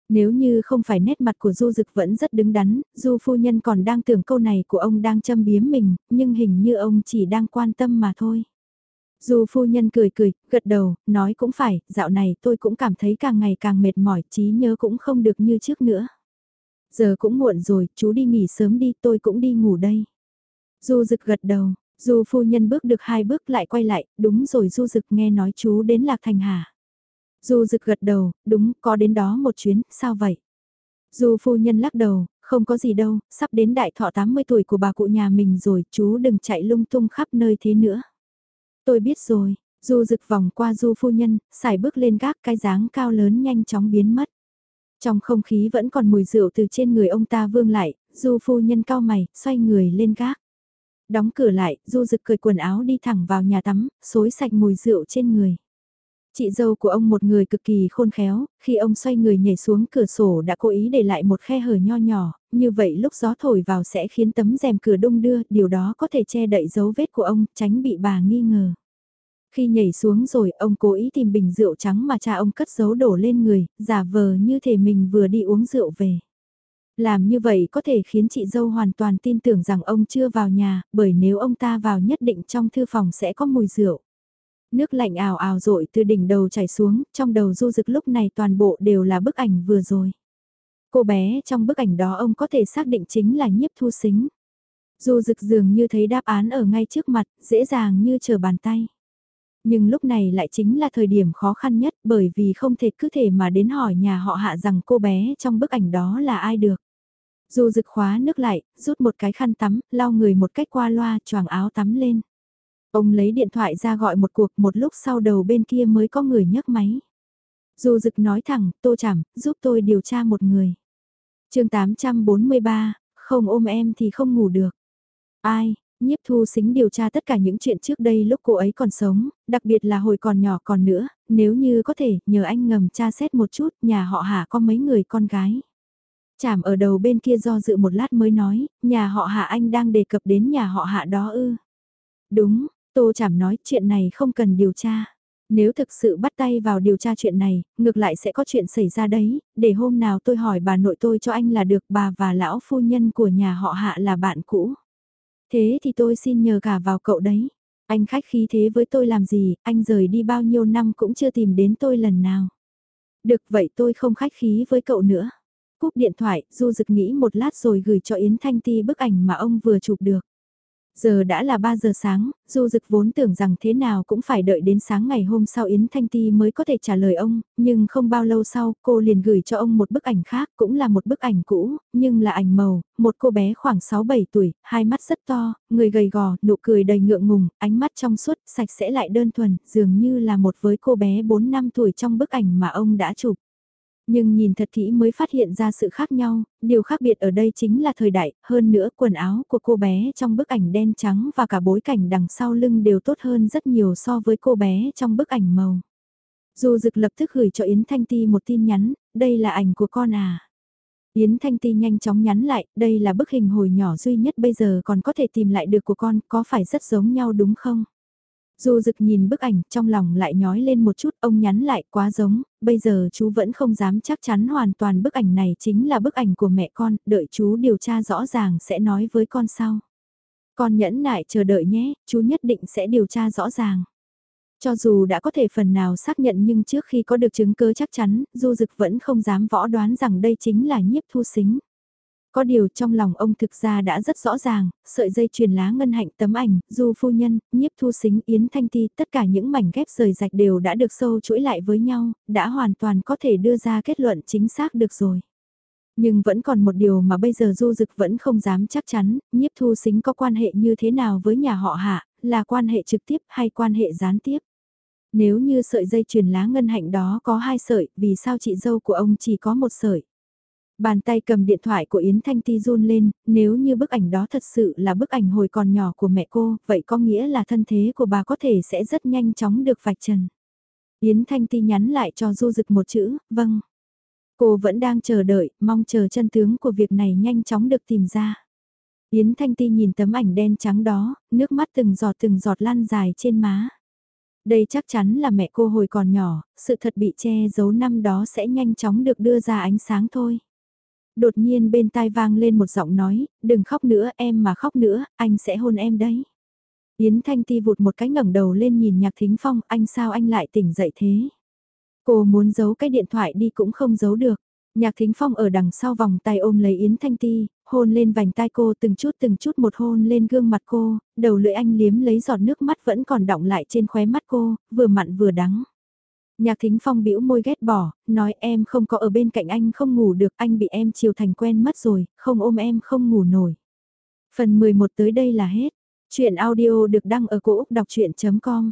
Nếu như không phải nét mặt của Du Dực vẫn rất đứng đắn, Du phu nhân còn đang tưởng câu này của ông đang châm biếm mình, nhưng hình như ông chỉ đang quan tâm mà thôi. Du phu nhân cười cười, gật đầu, nói cũng phải, dạo này tôi cũng cảm thấy càng ngày càng mệt mỏi, trí nhớ cũng không được như trước nữa. Giờ cũng muộn rồi, chú đi nghỉ sớm đi, tôi cũng đi ngủ đây. Du Dực gật đầu, Du phu nhân bước được hai bước lại quay lại, đúng rồi Du Dực nghe nói chú đến Lạc Thành hả? Du rực gật đầu, đúng, có đến đó một chuyến, sao vậy? Du phu nhân lắc đầu, không có gì đâu, sắp đến đại thọ 80 tuổi của bà cụ nhà mình rồi, chú đừng chạy lung tung khắp nơi thế nữa. Tôi biết rồi, Du rực vòng qua Du phu nhân, xài bước lên gác cái dáng cao lớn nhanh chóng biến mất. Trong không khí vẫn còn mùi rượu từ trên người ông ta vương lại, Du phu nhân cao mày, xoay người lên gác. Đóng cửa lại, Du rực cởi quần áo đi thẳng vào nhà tắm, xối sạch mùi rượu trên người. Chị dâu của ông một người cực kỳ khôn khéo, khi ông xoay người nhảy xuống cửa sổ đã cố ý để lại một khe hở nho nhỏ, như vậy lúc gió thổi vào sẽ khiến tấm rèm cửa đông đưa, điều đó có thể che đậy dấu vết của ông, tránh bị bà nghi ngờ. Khi nhảy xuống rồi, ông cố ý tìm bình rượu trắng mà cha ông cất giấu đổ lên người, giả vờ như thể mình vừa đi uống rượu về. Làm như vậy có thể khiến chị dâu hoàn toàn tin tưởng rằng ông chưa vào nhà, bởi nếu ông ta vào nhất định trong thư phòng sẽ có mùi rượu. Nước lạnh ào ào rội từ đỉnh đầu chảy xuống, trong đầu du dực lúc này toàn bộ đều là bức ảnh vừa rồi. Cô bé trong bức ảnh đó ông có thể xác định chính là nhiếp thu xính. Du dực dường như thấy đáp án ở ngay trước mặt, dễ dàng như chờ bàn tay. Nhưng lúc này lại chính là thời điểm khó khăn nhất bởi vì không thể cứ thể mà đến hỏi nhà họ hạ rằng cô bé trong bức ảnh đó là ai được. Du dực khóa nước lại, rút một cái khăn tắm, lau người một cách qua loa, choàng áo tắm lên. Ông lấy điện thoại ra gọi một cuộc một lúc sau đầu bên kia mới có người nhấc máy. Dù dực nói thẳng, tô chảm, giúp tôi điều tra một người. chương 843, không ôm em thì không ngủ được. Ai, nhiếp thu xính điều tra tất cả những chuyện trước đây lúc cô ấy còn sống, đặc biệt là hồi còn nhỏ còn nữa, nếu như có thể, nhờ anh ngầm tra xét một chút, nhà họ hạ có mấy người con gái. Chảm ở đầu bên kia do dự một lát mới nói, nhà họ hạ anh đang đề cập đến nhà họ hạ đó ư. Đúng, Tô Chảm nói chuyện này không cần điều tra. Nếu thực sự bắt tay vào điều tra chuyện này, ngược lại sẽ có chuyện xảy ra đấy, để hôm nào tôi hỏi bà nội tôi cho anh là được bà và lão phu nhân của nhà họ hạ là bạn cũ. Thế thì tôi xin nhờ cả vào cậu đấy. Anh khách khí thế với tôi làm gì, anh rời đi bao nhiêu năm cũng chưa tìm đến tôi lần nào. Được vậy tôi không khách khí với cậu nữa. Cúp điện thoại, Du Dực nghĩ một lát rồi gửi cho Yến Thanh Ti bức ảnh mà ông vừa chụp được. Giờ đã là 3 giờ sáng, Du Dực vốn tưởng rằng thế nào cũng phải đợi đến sáng ngày hôm sau Yến Thanh Ti mới có thể trả lời ông, nhưng không bao lâu sau cô liền gửi cho ông một bức ảnh khác, cũng là một bức ảnh cũ, nhưng là ảnh màu, một cô bé khoảng 6-7 tuổi, hai mắt rất to, người gầy gò, nụ cười đầy ngượng ngùng, ánh mắt trong suốt, sạch sẽ lại đơn thuần, dường như là một với cô bé 4 năm tuổi trong bức ảnh mà ông đã chụp. Nhưng nhìn thật kỹ mới phát hiện ra sự khác nhau, điều khác biệt ở đây chính là thời đại, hơn nữa quần áo của cô bé trong bức ảnh đen trắng và cả bối cảnh đằng sau lưng đều tốt hơn rất nhiều so với cô bé trong bức ảnh màu. Dù dực lập tức gửi cho Yến Thanh Ti một tin nhắn, đây là ảnh của con à. Yến Thanh Ti nhanh chóng nhắn lại, đây là bức hình hồi nhỏ duy nhất bây giờ còn có thể tìm lại được của con, có phải rất giống nhau đúng không? Du dực nhìn bức ảnh trong lòng lại nhói lên một chút ông nhắn lại quá giống, bây giờ chú vẫn không dám chắc chắn hoàn toàn bức ảnh này chính là bức ảnh của mẹ con, đợi chú điều tra rõ ràng sẽ nói với con sau. Con nhẫn nại chờ đợi nhé, chú nhất định sẽ điều tra rõ ràng. Cho dù đã có thể phần nào xác nhận nhưng trước khi có được chứng cứ chắc chắn, Du Dực vẫn không dám võ đoán rằng đây chính là nhiếp thu xính. Có điều trong lòng ông thực ra đã rất rõ ràng, sợi dây truyền lá ngân hạnh tấm ảnh, du phu nhân, nhiếp thu xính, yến thanh ti, tất cả những mảnh ghép rời rạch đều đã được sâu chuỗi lại với nhau, đã hoàn toàn có thể đưa ra kết luận chính xác được rồi. Nhưng vẫn còn một điều mà bây giờ du dực vẫn không dám chắc chắn, nhiếp thu xính có quan hệ như thế nào với nhà họ hạ, là quan hệ trực tiếp hay quan hệ gián tiếp. Nếu như sợi dây truyền lá ngân hạnh đó có hai sợi, vì sao chị dâu của ông chỉ có một sợi? Bàn tay cầm điện thoại của Yến Thanh Ti run lên, nếu như bức ảnh đó thật sự là bức ảnh hồi còn nhỏ của mẹ cô, vậy có nghĩa là thân thế của bà có thể sẽ rất nhanh chóng được vạch trần. Yến Thanh Ti nhắn lại cho Du Dực một chữ, vâng. Cô vẫn đang chờ đợi, mong chờ chân tướng của việc này nhanh chóng được tìm ra. Yến Thanh Ti nhìn tấm ảnh đen trắng đó, nước mắt từng giọt từng giọt lan dài trên má. Đây chắc chắn là mẹ cô hồi còn nhỏ, sự thật bị che giấu năm đó sẽ nhanh chóng được đưa ra ánh sáng thôi. Đột nhiên bên tai vang lên một giọng nói, đừng khóc nữa em mà khóc nữa, anh sẽ hôn em đấy. Yến Thanh Ti vụt một cái ngẩng đầu lên nhìn Nhạc Thính Phong, anh sao anh lại tỉnh dậy thế? Cô muốn giấu cái điện thoại đi cũng không giấu được. Nhạc Thính Phong ở đằng sau vòng tay ôm lấy Yến Thanh Ti, hôn lên vành tai cô từng chút từng chút một hôn lên gương mặt cô, đầu lưỡi anh liếm lấy giọt nước mắt vẫn còn đọng lại trên khóe mắt cô, vừa mặn vừa đắng. Nhạc thính phong bĩu môi ghét bỏ, nói em không có ở bên cạnh anh không ngủ được, anh bị em chiều thành quen mất rồi, không ôm em không ngủ nổi. Phần 11 tới đây là hết. Chuyện audio được đăng ở cổ Úc đọc chuyện.com